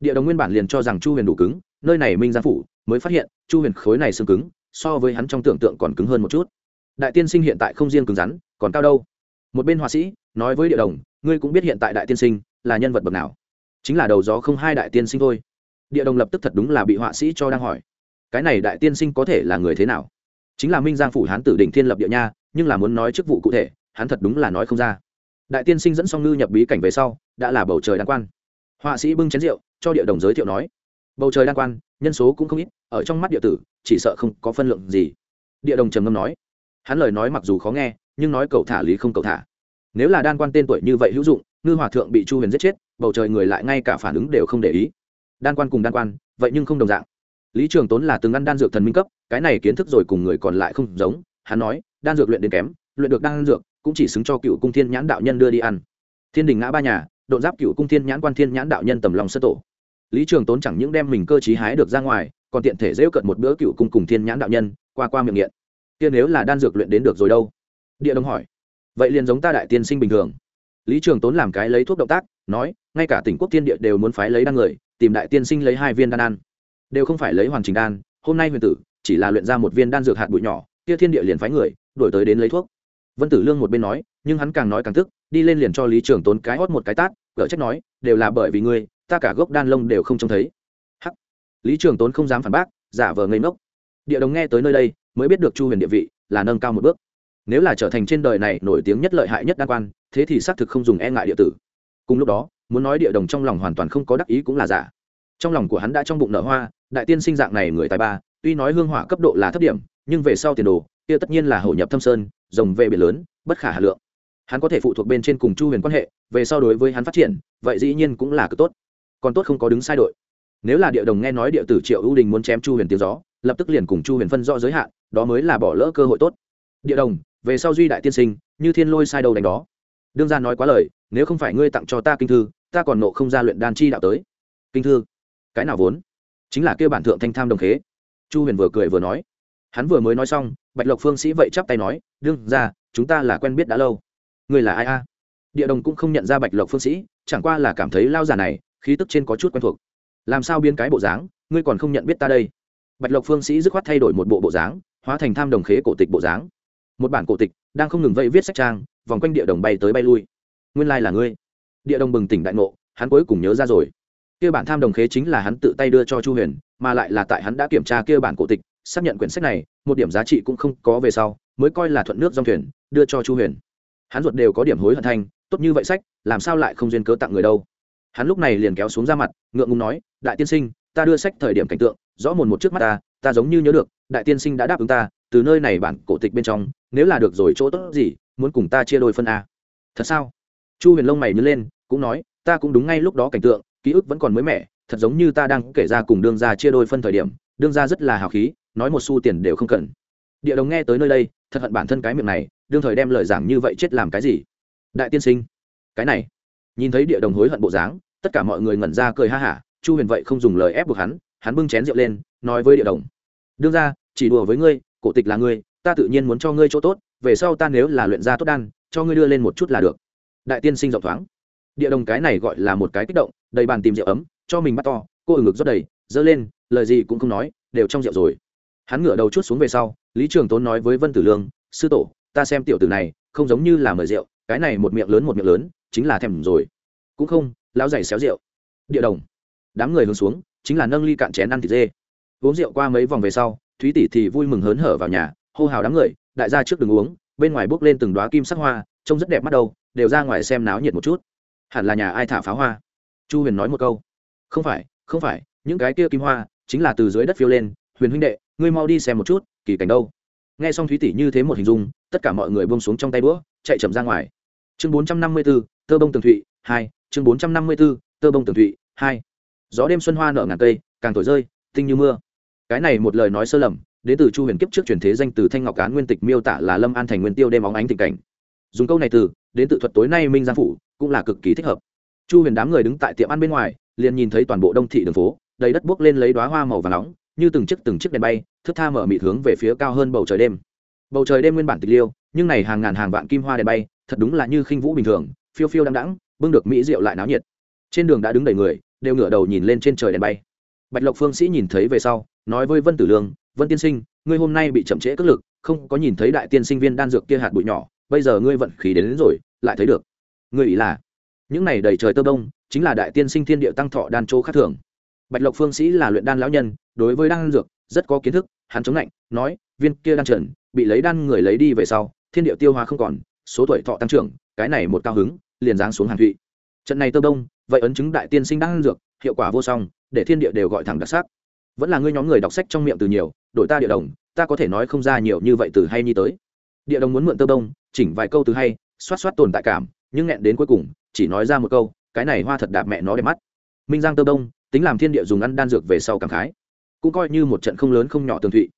Địa đồng nguyên bản liền cho rằng chu huyền đủ cứng, nơi này minh giang phủ mới phát hiện, chu huyền khối này xương cứng, so với hắn trong tưởng tượng còn cứng hơn một chút. Đại tiên sinh hiện tại không riêng cứng rắn, còn cao đâu. Một bên họa sĩ, nói với địa đồng ngươi cũng biết hiện tại đại tiên sinh là nhân vật bậc nào. Chính là đầu gió không hai đại tiên sinh thôi. Địa đồng lập tức thật đúng là bị họa sĩ cho đang hỏi. Cái này đại tiên sinh có thể là người thế nào? Chính là minh giang phủ hán tử đỉnh thiên lập địa nha, nhưng là muốn nói chức vụ cụ thể, hắn thật đúng là nói không ra. Đại tiên sinh dẫn song ngư nhập bí cảnh về sau, đã là bầu trời đan quan. Họa sĩ bưng chén rượu, cho địa đồng giới thiệu nói. Bầu trời đan quan, nhân số cũng không ít, ở trong mắt địa tử, chỉ sợ không có phân lượng gì. Địa đồng trầm ngâm nói. Hắn lời nói mặc dù khó nghe, nhưng nói cậu thả lý không cậu thả nếu là đan quan tên tuổi như vậy hữu dụng, ngư hòa thượng bị chu huyền giết chết, bầu trời người lại ngay cả phản ứng đều không để ý. Đan quan cùng đan quan, vậy nhưng không đồng dạng. Lý trường tốn là từng ăn đan dược thần minh cấp, cái này kiến thức rồi cùng người còn lại không giống, hắn nói, đan dược luyện đến kém, luyện được đan dược, cũng chỉ xứng cho cựu cung thiên nhãn đạo nhân đưa đi ăn. Thiên đình ngã ba nhà, độn giáp cựu cung thiên nhãn quan thiên nhãn đạo nhân tầm lòng sơ tổ. Lý trường tốn chẳng những đem mình cơ chí hái được ra ngoài, còn tiện thể dễu cận một bữa cựu cung cùng thiên nhãn đạo nhân, qua qua miệng nghiện. Kia nếu là đan dược luyện đến được rồi đâu? Địa đông hỏi vậy liền giống ta đại tiên sinh bình thường. Lý trường tốn làm cái lấy thuốc động tác, nói, ngay cả tỉnh quốc thiên địa đều muốn phái lấy đan người, tìm đại tiên sinh lấy hai viên đan ăn. Đều không phải lấy hoàn chỉnh đan, hôm nay huyền tử, chỉ là luyện ra một viên đan dược hạt bụi nhỏ, kia thiên địa liền phái người đổi tới đến lấy thuốc. Vân tử lương một bên nói, nhưng hắn càng nói càng tức, đi lên liền cho lý trường tốn cái hót một cái tát, gỡ trách nói, đều là bởi vì ngươi, ta cả gốc đan lông đều không trông thấy. Hắc. Lý trường tốn không dám phản bác, giả vờ ngây ngốc. Địa đồng nghe tới nơi đây, mới biết được chu huyền địa vị, là nâng cao một bước nếu là trở thành trên đời này nổi tiếng nhất lợi hại nhất đan quan, thế thì xác thực không dùng e ngại địa tử. Cùng lúc đó, muốn nói địa đồng trong lòng hoàn toàn không có đắc ý cũng là giả. Trong lòng của hắn đã trong bụng nở hoa, đại tiên sinh dạng này người tài ba, tuy nói hương hỏa cấp độ là thấp điểm, nhưng về sau tiền đồ, kia tất nhiên là hổ nhập thâm sơn, rồng về biển lớn, bất khả hà lượng. Hắn có thể phụ thuộc bên trên cùng chu huyền quan hệ, về sau đối với hắn phát triển, vậy dĩ nhiên cũng là cực tốt. Còn tốt không có đứng sai đội. Nếu là địa đồng nghe nói địa tử triệu ưu đình muốn chém chu huyền tiếng gió, lập tức liền cùng chu huyền phân rõ giới hạn, đó mới là bỏ lỡ cơ hội tốt. Địa đồng về sau duy đại tiên sinh, như thiên lôi sai đầu đánh đó. Đương ra nói quá lời, nếu không phải ngươi tặng cho ta kinh thư, ta còn nộ không ra luyện đan chi đạo tới. Kinh thư? Cái nào vốn? Chính là kêu bản thượng thanh tham đồng khế. Chu huyền vừa cười vừa nói. Hắn vừa mới nói xong, bạch lộc phương sĩ vậy chắp tay nói, đương ra chúng ta là quen biết đã lâu. Người là ai a? Địa đồng cũng không nhận ra bạch lộc phương sĩ, chẳng qua là cảm thấy lao giả này, khí tức trên có chút quen thuộc. Làm sao biến cái bộ dáng? Ngươi còn không nhận biết ta đây? Bạch lộc phương sĩ dứt khoát thay đổi một bộ bộ dáng, hóa thành tham đồng khế cổ tịch bộ dáng một bản cổ tịch đang không ngừng vây viết sách trang, vòng quanh địa đồng bay tới bay lui. Nguyên lai là ngươi. Địa đồng bừng tỉnh đại ngộ, hắn cuối cùng nhớ ra rồi. Kia bản tham đồng khế chính là hắn tự tay đưa cho chu huyền, mà lại là tại hắn đã kiểm tra kia bản cổ tịch, xác nhận quyển sách này, một điểm giá trị cũng không có về sau, mới coi là thuận nước dòng thuyền, đưa cho chu huyền. Hắn ruột đều có điểm hối hận thanh tốt như vậy sách, làm sao lại không duyên cớ tặng người đâu. Hắn lúc này liền kéo xuống ra mặt, ngượng ngùng nói, đại tiên sinh, ta đưa sách thời điểm cảnh tượng, rõ mồn một trước mắt ta ta giống như nhớ được, đại tiên sinh đã đáp ứng ta từ nơi này bản cổ tịch bên trong, nếu là được rồi chỗ tốt gì, muốn cùng ta chia đôi phân a. Thật sao? Chu huyền lông mày nhớ lên, cũng nói, ta cũng đúng ngay lúc đó cảnh tượng, ký ức vẫn còn mới mẻ, thật giống như ta đang kể ra cùng đương ra chia đôi phân thời điểm, đương ra rất là hào khí, nói một xu tiền đều không cần. Địa đồng nghe tới nơi đây, thật hận bản thân cái miệng này, đương thời đem lời giảng như vậy chết làm cái gì? Đại tiên sinh, cái này. Nhìn thấy địa đồng hối hận bộ dáng, tất cả mọi người ngẩn ra cười ha hả, chu huyền vậy không dùng lời ép buộc hắn hắn bưng chén rượu lên, nói với địa đồng, đương ra chỉ đùa với ngươi cổ tịch là ngươi, ta tự nhiên muốn cho ngươi chỗ tốt, về sau ta nếu là luyện ra tốt đan, cho ngươi đưa lên một chút là được. Đại tiên sinh rộng thoáng. Địa đồng cái này gọi là một cái kích động, đầy bàn tìm rượu ấm, cho mình bắt to, cô ở ngực rót đầy dơ lên, lời gì cũng không nói, đều trong rượu rồi. Hắn ngửa đầu chút xuống về sau, lý trường tốn nói với vân tử lương, sư tổ, ta xem tiểu tử này, không giống như là mời rượu, cái này một miệng lớn một miệng lớn, chính là thèm rồi. Cũng không, lão dày xéo rượu. Địa đồng. Đám người hướng xuống, chính là nâng ly cạn chén ăn thịt dê. Uống rượu qua mấy vòng về sau thúy tỷ thì vui mừng hớn hở vào nhà, hô hào đám người, đại gia trước đừng uống, bên ngoài bước lên từng đoá kim sắc hoa, trông rất đẹp mắt đâu, đều ra ngoài xem náo nhiệt một chút. Hẳn là nhà ai thả pháo hoa? Chu huyền nói một câu. Không phải không phải, những cái kia kim hoa, chính là từ dưới đất phiêu lên. Huyền huynh đệ, ngươi mau đi xem một chút, kỳ cảnh đâu. Nghe xong thúy tỷ như thế một hình dung, tất cả mọi người buông xuống trong tay đũa, chạy chậm ra ngoài. Chương bốn trăm năm mươi b ố tơ bông tường thụy, hai. Chương bốn trăm năm mươi b ố tơ bông tường thụy, hai. Gió đêm xuân hoa nở ngàn cây, càng thổi rơi, tinh như mưa cái này một lời nói sơ lầm, đến từ chu huyền kiếp trước truyền thế danh từ thanh ngọc cán nguyên tịch miêu tả là lâm an thành nguyên tiêu đêm óng ánh tình cảnh. Dùng câu này từ, đến tự thuật tối nay minh giang phủ, cũng là cực kỳ thích hợp. Chu huyền đám người đứng tại tiệm ăn bên ngoài, liền nhìn thấy toàn bộ đông thị đường phố, đầy đất buốc lên lấy đoá hoa màu và nóng, như từng chiếc từng chiếc đèn bay thức tha mở mịt hướng về phía cao hơn bầu trời đêm. Bầu trời đêm nguyên bản tịch liêu, nhưng này hàng ngàn hàng vạn kim hoa đèn bay, thật đúng là như khinh vũ bình thường, phiêu phiêu đăng đẳng bưng được mỹ rượu lại náo nhiệt. Trên đường đã đứng đầy người, đều ngửa đầu nhìn lên trên trời đèn bay. Bạch lộc phương sĩ nhìn thấy về sau nói với vân tử lương vân tiên sinh ngươi hôm nay bị chậm trễ cất lực không có nhìn thấy đại tiên sinh viên đan dược kia hạt bụi nhỏ bây giờ ngươi vận khí đến, đến rồi lại thấy được. Ngươi ý là những này đầy trời tơ bông chính là đại tiên sinh thiên địa tăng thọ đan chỗ khác thường. Bạch lộc phương sĩ là luyện đan lão nhân đối với đan dược rất có kiến thức hắn chống lạnh nói viên kia đan trần bị lấy đan người lấy đi về sau thiên địa tiêu hóa không còn số tuổi thọ tăng trưởng cái này một cao hứng liền giáng xuống hàn thụy. Trận này tơ bông vậy ấn chứng đại tiên sinh đan dược hiệu quả vô song để thiên địa đều gọi thẳng đặc sắc vẫn là ngươi nhóm người đọc sách trong miệng từ nhiều đổi ta địa đồng ta có thể nói không ra nhiều như vậy từ hay như tới. Địa đồng muốn mượn tơ đông, chỉnh vài câu từ hay xoát xoát tồn tại cảm nhưng nghẹn đến cuối cùng chỉ nói ra một câu cái này hoa thật đạp mẹ nó đẹp mắt. Minh giang tơ đông, tính làm thiên địa dùng ăn đan dược về sau cảm khái. Cũng coi như một trận không lớn không nhỏ tường thụy.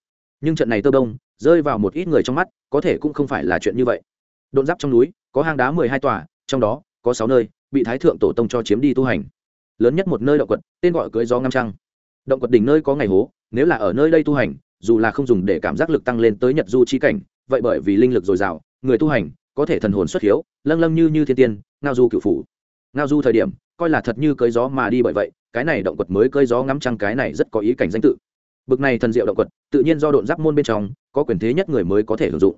Nhưng trận này tơ đông rơi vào một ít người trong mắt có thể cũng không phải là chuyện như vậy. Độn giáp trong núi có hang đá mười hai tòa trong đó có sáu nơi bị thái thượng tổ tông cho chiếm đi tu hành. Lớn nhất một nơi đạo quật tên gọi cưới gió ngâm trăng động quật đỉnh nơi có ngày hố, nếu là ở nơi đây tu hành, dù là không dùng để cảm giác lực tăng lên tới nhật du chi cảnh, vậy bởi vì linh lực dồi dào, người tu hành có thể thần hồn xuất hiếu, lâng lâng như như thiên tiên, ngao du cựu phủ. Ngao du thời điểm, coi là thật như cưới gió mà đi bởi vậy, cái này động quật mới cưới gió ngắm trăng cái này rất có ý cảnh danh tự. Bực này thần diệu động quật, tự nhiên do độn giáp môn bên trong, có quyền thế nhất người mới có thể sử dụng.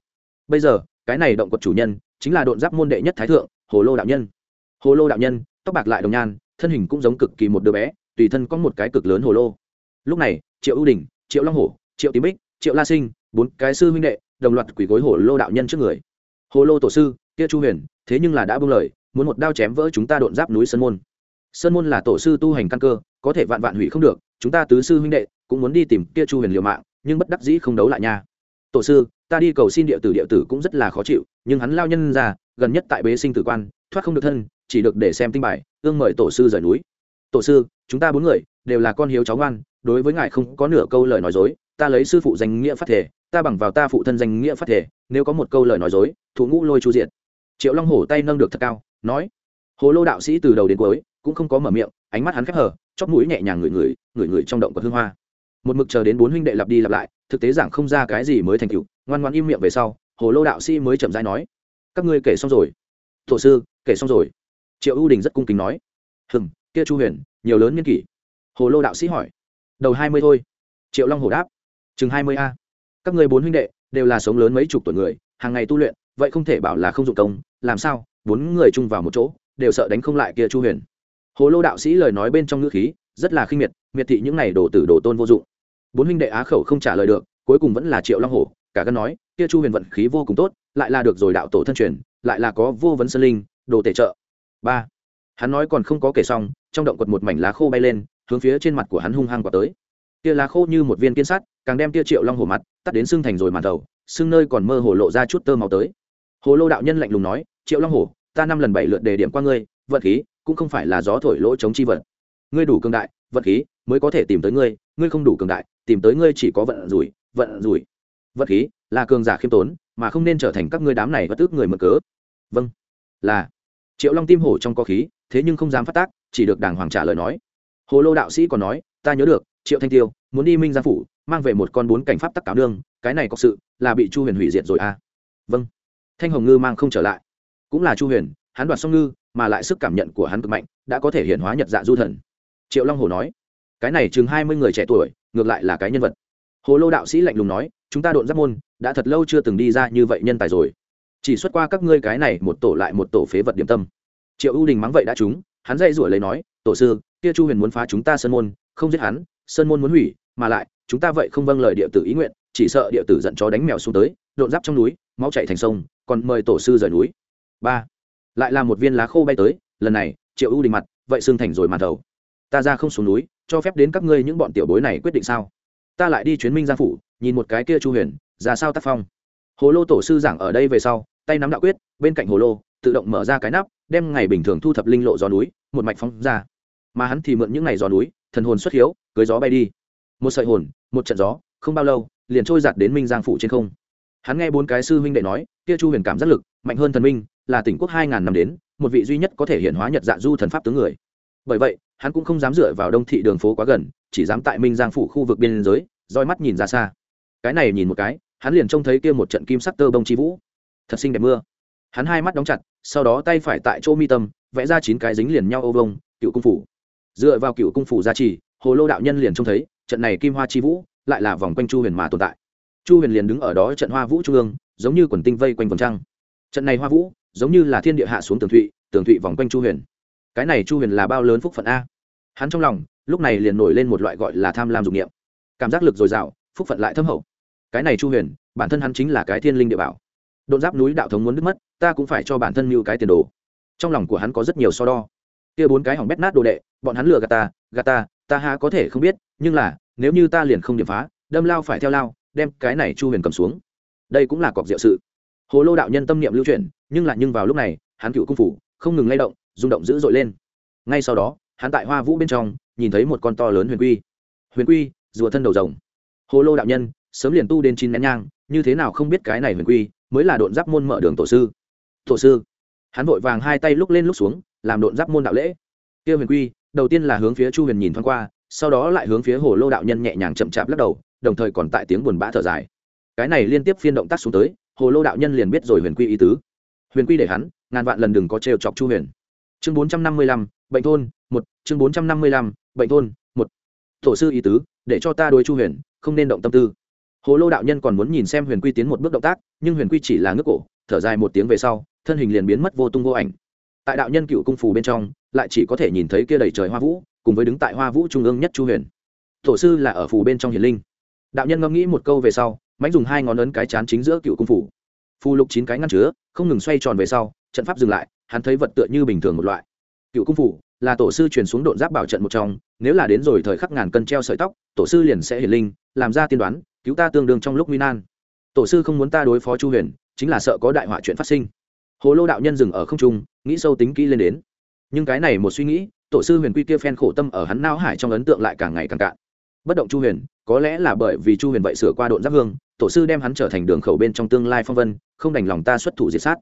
Bây giờ, cái này động quật chủ nhân, chính là độn giáp môn đệ nhất thái thượng, hồ lô đạo nhân. Hồ lô đạo nhân, tóc bạc lại đồng nhan, thân hình cũng giống cực kỳ một đứa bé tùy thân có một cái cực lớn hồ lô. Lúc này, triệu ưu đình, triệu long hổ, triệu tím bích, triệu la sinh, bốn cái sư huynh đệ đồng loạt quỷ gối hồ lô đạo nhân trước người. Hồ lô tổ sư, kia chu huyền, thế nhưng là đã buông lời, muốn một đao chém vỡ chúng ta độn giáp núi sơn môn. Sơn môn là tổ sư tu hành căn cơ, có thể vạn vạn hủy không được, chúng ta tứ sư huynh đệ cũng muốn đi tìm kia chu huyền liều mạng, nhưng bất đắc dĩ không đấu lại nha. Tổ sư, ta đi cầu xin địa tử địa tử cũng rất là khó chịu, nhưng hắn lao nhân ra, gần nhất tại bế sinh tử quan, thoát không được thân, chỉ được để xem tinh bài, ương mời tổ sư rời núi. Tổ sư chúng ta bốn người đều là con hiếu cháu ngoan, đối với ngài không có nửa câu lời nói dối, ta lấy sư phụ danh nghĩa phát thể ta bằng vào ta phụ thân danh nghĩa phát thể nếu có một câu lời nói dối, thủ ngũ lôi chu diện triệu long hổ tay nâng được thật cao, nói, hồ lô đạo sĩ từ đầu đến cuối cũng không có mở miệng, ánh mắt hắn khép hờ, chóp mũi nhẹ nhàng ngửi ngửi ngửi ngửi trong động của hương hoa. Một mực chờ đến bốn huynh đệ lặp đi lặp lại, thực tế giảng không ra cái gì mới thành cựu ngoan ngoan im miệng về sau, hồ lô đạo sĩ mới chậm rãi nói, các ngươi kể xong rồi. Thổ sư, kể xong rồi. Triệu ưu đình rất cung kính nói hừng kia chu huyền nhiều lớn niên kỷ. Hồ lô đạo sĩ hỏi. Đầu hai mươi thôi. Triệu long hồ đáp. Chừng hai mươi a. Các người bốn huynh đệ đều là sống lớn mấy chục tuổi người, hàng ngày tu luyện, vậy không thể bảo là không dụng công, làm sao? Bốn người chung vào một chỗ, đều sợ đánh không lại kia chu huyền. Hồ lô đạo sĩ lời nói bên trong ngữ khí rất là khinh miệt miệt thị những này đổ tử đổ tôn vô dụng. Bốn huynh đệ á khẩu không trả lời được, cuối cùng vẫn là triệu long hổ, cả gân nói, kia chu huyền vận khí vô cùng tốt, lại là được rồi đạo tổ thân truyền, lại là có vô vấn sơn linh, đồ tể trợ. Ba. Hắn nói còn không có kể xong trong động quật một mảnh lá khô bay lên, hướng phía trên mặt của hắn hung hăng quả tới. Tia lá khô như một viên kiên sắt càng đem tia triệu long hổ mặt, tắt đến xương thành rồi màn đầu xương nơi còn mơ hồ lộ ra chút tơ màu tới. Hồ lô đạo nhân lạnh lùng nói, triệu long hổ, ta năm lần bảy lượt đề điểm qua ngươi, vận khí cũng không phải là gió thổi lỗ chống chi vận. Ngươi đủ cường đại, vận khí mới có thể tìm tới ngươi ngươi không đủ cường đại, tìm tới ngươi chỉ có vận rủi vận rủi. Vận khí là cường giả khiêm tốn, mà không nên trở thành các ngươi đám này bất tức người mở cớ. Vâng. Là. Triệu long tim hổ trong có khí, thế nhưng không dám phát tác chỉ được đàng hoàng trả lời nói. Hồ lô đạo sĩ còn nói, ta nhớ được, triệu thanh tiêu muốn đi minh giang phủ, mang về một con bốn cảnh pháp tắc cáo nương, cái này có sự là bị chu huyền hủy diệt rồi à. Vâng. Thanh hồng ngư mang không trở lại. Cũng là chu huyền, hắn đoạt song ngư, mà lại sức cảm nhận của hắn cực mạnh, đã có thể hiện hóa nhật dạ du thần. Triệu long hồ nói, cái này chừng hai mươi người trẻ tuổi, ngược lại là cái nhân vật. Hồ lô đạo sĩ lạnh lùng nói, chúng ta độn giáp môn, đã thật lâu chưa từng đi ra như vậy nhân tài rồi. Chỉ xuất qua các ngươi cái này một tổ lại một tổ phế vật điểm tâm. Triệu ưu đình mắng vậy đã chúng hắn dạy rủa lấy nói, tổ sư, kia chu huyền muốn phá chúng ta sơn môn, không giết hắn, sơn môn muốn hủy, mà lại, chúng ta vậy không vâng lời địa tử ý nguyện, chỉ sợ địa tử giận chó đánh mèo xuống tới, độn giáp trong núi, máu chạy thành sông, còn mời tổ sư rời núi. Ba. Lại là một viên lá khô bay tới, lần này, triệu ưu đình mặt, vậy xương thành rồi màn thầu. Ta ra không xuống núi, cho phép đến các ngươi những bọn tiểu bối này quyết định sao? Ta lại đi chuyến minh gia phủ, nhìn một cái kia chu huyền, ra sao tác phong. Hồ lô tổ sư giảng ở đây về sau, tay nắm đạo quyết, bên cạnh hồ lô tự động mở ra cái nắp, đem ngày bình thường thu thập linh lộ gió núi, một mạch phóng ra. Mà hắn thì mượn những ngày gió núi, thần hồn xuất hiếu, cưới gió bay đi. Một sợi hồn, một trận gió, không bao lâu, liền trôi giặt đến minh giang phủ trên không. Hắn nghe bốn cái sư huynh đệ nói, kia chu huyền cảm giác lực, mạnh hơn thần minh, là tỉnh quốc hai ngàn năm đến, một vị duy nhất có thể hiện hóa nhật dạ du thần pháp tướng người. Bởi vậy, hắn cũng không dám dựa vào đông thị đường phố quá gần, chỉ dám tại minh giang phủ khu vực biên giới, roi mắt nhìn ra xa. Cái này nhìn một cái, hắn liền trông thấy kia một trận kim sắc tơ bông chi vũ. Thật xinh đẹp mưa hắn hai mắt đóng chặt, sau đó tay phải tại chỗ mi tâm, vẽ ra chín cái dính liền nhau ô vông cựu cung phủ. Dựa vào cựu cung phủ gia trì, hồ lô đạo nhân liền trông thấy, trận này kim hoa chi vũ lại là vòng quanh chu huyền mà tồn tại. Chu huyền liền đứng ở đó trận hoa vũ trung ương, giống như quần tinh vây quanh vòng trăng. Trận này hoa vũ, giống như là thiên địa hạ xuống tường thụy tường thụy vòng quanh chu huyền. Cái này chu huyền là bao lớn phúc phận a? Hắn trong lòng, lúc này liền nổi lên một loại gọi là tham lam dục niệm. Cảm giác lực dồi dào, phúc phận lại thâm hậu. Cái này chu huyền, bản thân hắn chính là cái thiên linh địa bảo đột giáp núi đạo thống muốn đứt mất, ta cũng phải cho bản thân mưu cái tiền đồ. Trong lòng của hắn có rất nhiều so đo. Kia bốn cái hỏng bét nát đồ đệ, bọn hắn lừa gạt ta gạt ta ta há có thể không biết, nhưng là, nếu như ta liền không điểm phá, đâm lao phải theo lao, đem cái này chu huyền cầm xuống. Đây cũng là cọc diệu sự. Hồ lô đạo nhân tâm niệm lưu chuyển, nhưng lại nhưng vào lúc này, hắn cựu cung phủ, không ngừng lay động, rung động dữ dội lên. Ngay sau đó, hắn tại hoa vũ bên trong, nhìn thấy một con to lớn huyền quy. Huyền quy, rùa thân đầu rồng. Hồ lô đạo nhân, sớm liền tu đến chín nén nhang, như thế nào không biết cái này huyền quy mới là độn giáp môn mở đường tổ sư. Tổ sư. Hắn vội vàng hai tay lúc lên lúc xuống, làm độn giáp môn đạo lễ. Kia huyền quy, đầu tiên là hướng phía chu huyền nhìn thoáng qua, sau đó lại hướng phía hồ lô đạo nhân nhẹ nhàng chậm chạp lắc đầu, đồng thời còn tại tiếng buồn bã thở dài. Cái này liên tiếp phiên động tác xuống tới, hồ lô đạo nhân liền biết rồi huyền quy ý tứ. Huyền quy để hắn, ngàn vạn lần đừng có trêu chọc chu huyền. Chương bốn trăm năm mươi lăm, bệnh thôn, một, chương bốn trăm năm mươi lăm, bệnh thôn, một. Tổ sư ý tứ, để cho ta đối chu huyền, không nên động tâm tư hồ lô đạo nhân còn muốn nhìn xem huyền quy tiến một bước động tác, nhưng huyền quy chỉ là ngước cổ, thở dài một tiếng về sau, thân hình liền biến mất vô tung vô ảnh. Tại đạo nhân cựu cung phù bên trong, lại chỉ có thể nhìn thấy kia đầy trời hoa vũ, cùng với đứng tại hoa vũ trung ương nhất chu huyền. Tổ sư là ở phù bên trong hiền linh. Đạo nhân ngẫm nghĩ một câu về sau mánh dùng hai ngón ấn cái chán chính giữa cựu cung phủ. Phù lục chín cái ngăn chứa, không ngừng xoay tròn về sau, trận pháp dừng lại, hắn thấy vật tựa như bình thường một loại. Cựu cung phủ là tổ sư truyền xuống độn giáp bảo trận một trong, nếu là đến rồi thời khắc ngàn cân treo sợi tóc, tổ sư liền sẽ hiển linh, làm ra tiên đoán cứu ta tương đương trong lúc nguy nan. Tổ sư không muốn ta đối phó chu huyền, chính là sợ có đại họa chuyện phát sinh. Hồ lô đạo nhân dừng ở không trung, nghĩ sâu tính kỹ lên đến. Nhưng cái này một suy nghĩ, tổ sư huyền quy kia phen khổ tâm ở hắn nao hải trong ấn tượng lại càng ngày càng cạn. Bất động chu huyền, có lẽ là bởi vì chu huyền vậy sửa qua độn giáp hương tổ sư đem hắn trở thành đường khẩu bên trong tương lai phong vân, không đành lòng ta xuất thủ diệt sát.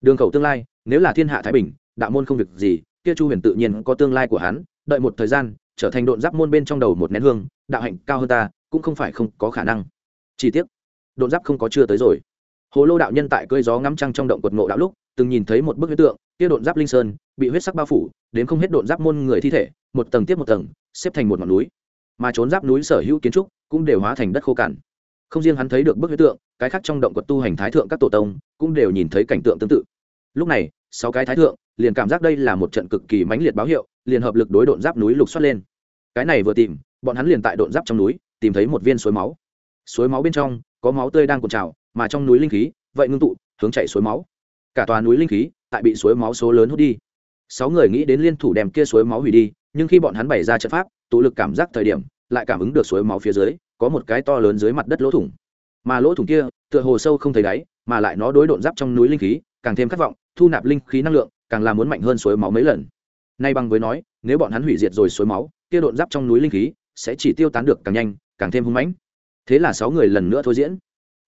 Đường khẩu tương lai, nếu là thiên hạ thái bình, đạo môn không việc gì, kia chu huyền tự nhiên có tương lai của hắn, đợi một thời gian, trở thành độn giáp môn bên trong đầu một nén hương, đạo hạnh cao hơn ta cũng không phải không có khả năng. Chi tiết độn giáp không có chưa tới rồi. Hồ lô đạo nhân tại cơi gió ngắm trăng trong động quật ngộ đạo lúc, từng nhìn thấy một bức huyết tượng, kia độn giáp linh sơn, bị huyết sắc bao phủ, đến không hết độn giáp môn người thi thể, một tầng tiếp một tầng, xếp thành một ngọn núi. Mà trốn giáp núi sở hữu kiến trúc cũng đều hóa thành đất khô cằn. Không riêng hắn thấy được bức huyết tượng, cái khác trong động quật tu hành thái thượng các tổ tông cũng đều nhìn thấy cảnh tượng tương tự. Lúc này, sáu cái thái thượng liền cảm giác đây là một trận cực kỳ mãnh liệt báo hiệu, liền hợp lực đối độn giáp núi lục xoát lên. Cái này vừa tìm, bọn hắn liền tại độn giáp trong núi tìm thấy một viên suối máu. Suối máu bên trong có máu tươi đang cuộn trào, mà trong núi linh khí, vậy ngưng tụ, hướng chạy suối máu. Cả tòa núi linh khí tại bị suối máu số lớn hút đi. Sáu người nghĩ đến liên thủ đem kia suối máu hủy đi, nhưng khi bọn hắn bày ra trận pháp, tụ lực cảm giác thời điểm, lại cảm ứng được suối máu phía dưới, có một cái to lớn dưới mặt đất lỗ thủng. Mà lỗ thủng kia, tựa hồ sâu không thấy đáy, mà lại nó đối độn giáp trong núi linh khí, càng thêm khát vọng, thu nạp linh khí năng lượng, càng là muốn mạnh hơn suối máu mấy lần. Nay bằng với nói, nếu bọn hắn hủy diệt rồi suối máu, kia độn giáp trong núi linh khí sẽ chỉ tiêu tán được càng nhanh càng thêm hung mãnh. Thế là sáu người lần nữa thôi diễn.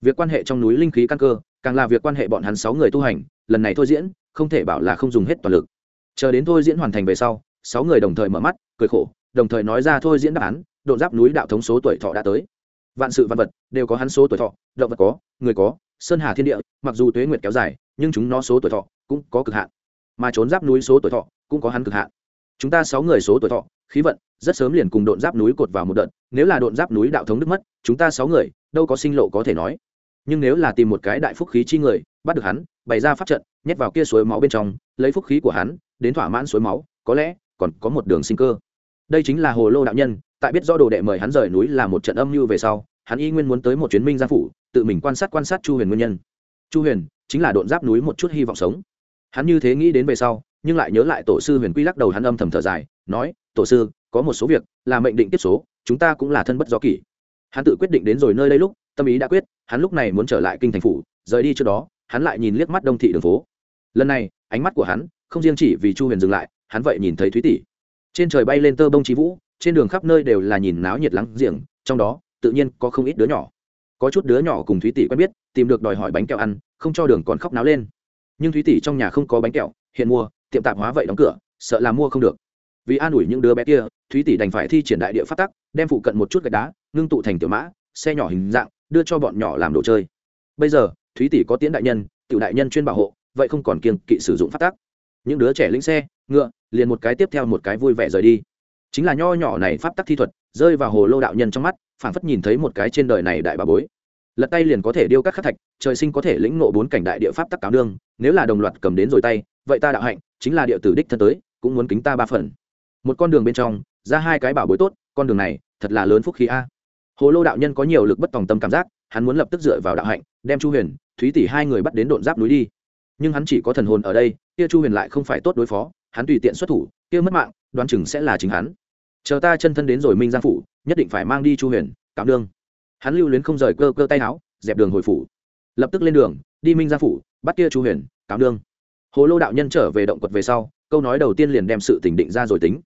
Việc quan hệ trong núi linh khí căn cơ, càng là việc quan hệ bọn hắn sáu người tu hành, lần này thôi diễn, không thể bảo là không dùng hết toàn lực. Chờ đến thôi diễn hoàn thành về sau, sáu người đồng thời mở mắt, cười khổ, đồng thời nói ra thôi diễn đáp án, độn giáp núi đạo thống số tuổi thọ đã tới. Vạn sự vạn vật đều có hắn số tuổi thọ, động vật có, người có, sơn hà thiên địa, mặc dù tuế nguyệt kéo dài, nhưng chúng nó số tuổi thọ cũng có cực hạn. Mà trốn giáp núi số tuổi thọ cũng có hắn cực hạn. Chúng ta sáu người số tuổi thọ khí vận, rất sớm liền cùng độn giáp núi cột vào một đợt, nếu là độn giáp núi đạo thống đức mất, chúng ta sáu người, đâu có sinh lộ có thể nói. Nhưng nếu là tìm một cái đại phúc khí chi người, bắt được hắn, bày ra pháp trận, nhét vào kia suối máu bên trong, lấy phúc khí của hắn, đến thỏa mãn suối máu, có lẽ còn có một đường sinh cơ. Đây chính là hồ lô đạo nhân, tại biết do đồ đệ mời hắn rời núi là một trận âm mưu về sau, hắn y nguyên muốn tới một chuyến minh gia phủ, tự mình quan sát quan sát chu huyền nguyên nhân. Chu huyền chính là độn giáp núi một chút hy vọng sống. Hắn như thế nghĩ đến về sau, nhưng lại nhớ lại tổ sư huyền quy lắc đầu hắn âm thầm thở dài, nói tổ sư, có một số việc là mệnh định tiếp số, chúng ta cũng là thân bất do kỷ. Hắn tự quyết định đến rồi nơi đây lúc, tâm ý đã quyết, hắn lúc này muốn trở lại kinh thành phủ, rời đi trước đó, hắn lại nhìn liếc mắt đông thị đường phố. Lần này, ánh mắt của hắn không riêng chỉ vì chu huyền dừng lại, hắn vậy nhìn thấy thúy tỷ. Trên trời bay lên tơ bông trí vũ, trên đường khắp nơi đều là nhìn náo nhiệt lắng giềng, trong đó, tự nhiên có không ít đứa nhỏ. Có chút đứa nhỏ cùng thúy tỷ quen biết, tìm được đòi hỏi bánh kẹo ăn, không cho đường còn khóc náo lên. Nhưng thúy tỷ trong nhà không có bánh kẹo, hiện mua, tiệm tạp hóa vậy đóng cửa, sợ là mua không được vì an ủi những đứa bé kia, thúy tỷ đành phải thi triển đại địa phát tắc, đem phụ cận một chút gạch đá, ngưng tụ thành tiểu mã, xe nhỏ hình dạng, đưa cho bọn nhỏ làm đồ chơi. Bây giờ, thúy tỷ có tiến đại nhân, tiểu đại nhân chuyên bảo hộ, vậy không còn kiêng kỵ sử dụng phát tắc. Những đứa trẻ lĩnh xe, ngựa, liền một cái tiếp theo một cái vui vẻ rời đi. Chính là nho nhỏ này pháp tắc thi thuật, rơi vào hồ lô đạo nhân trong mắt, phảng phất nhìn thấy một cái trên đời này đại bà bối. Lật tay liền có thể điêu các khắc thạch, trời sinh có thể lĩnh nộ bốn cảnh đại địa pháp tắc cáo đương nếu là đồng loạt cầm đến rồi tay, vậy ta đạo hạnh, chính là địa tử đích thân tới, cũng muốn kính ta ba phần một con đường bên trong, ra hai cái bảo bối tốt, con đường này thật là lớn phúc khí a. Hồ lô đạo nhân có nhiều lực bất tòng tâm cảm giác, hắn muốn lập tức dựa vào đạo hạnh, đem chu huyền, thúy tỷ hai người bắt đến độn giáp núi đi. Nhưng hắn chỉ có thần hồn ở đây, kia chu huyền lại không phải tốt đối phó, hắn tùy tiện xuất thủ, kia mất mạng, đoán chừng sẽ là chính hắn. Chờ ta chân thân đến rồi minh giang phủ, nhất định phải mang đi chu huyền cảm đương hắn lưu luyến không rời cơ cơ tay áo, dẹp đường hồi phủ. Lập tức lên đường, đi minh giang phủ, bắt kia chu huyền cảm đương hồ lô đạo nhân trở về động quật về sau, câu nói đầu tiên liền đem sự tỉnh định ra rồi tính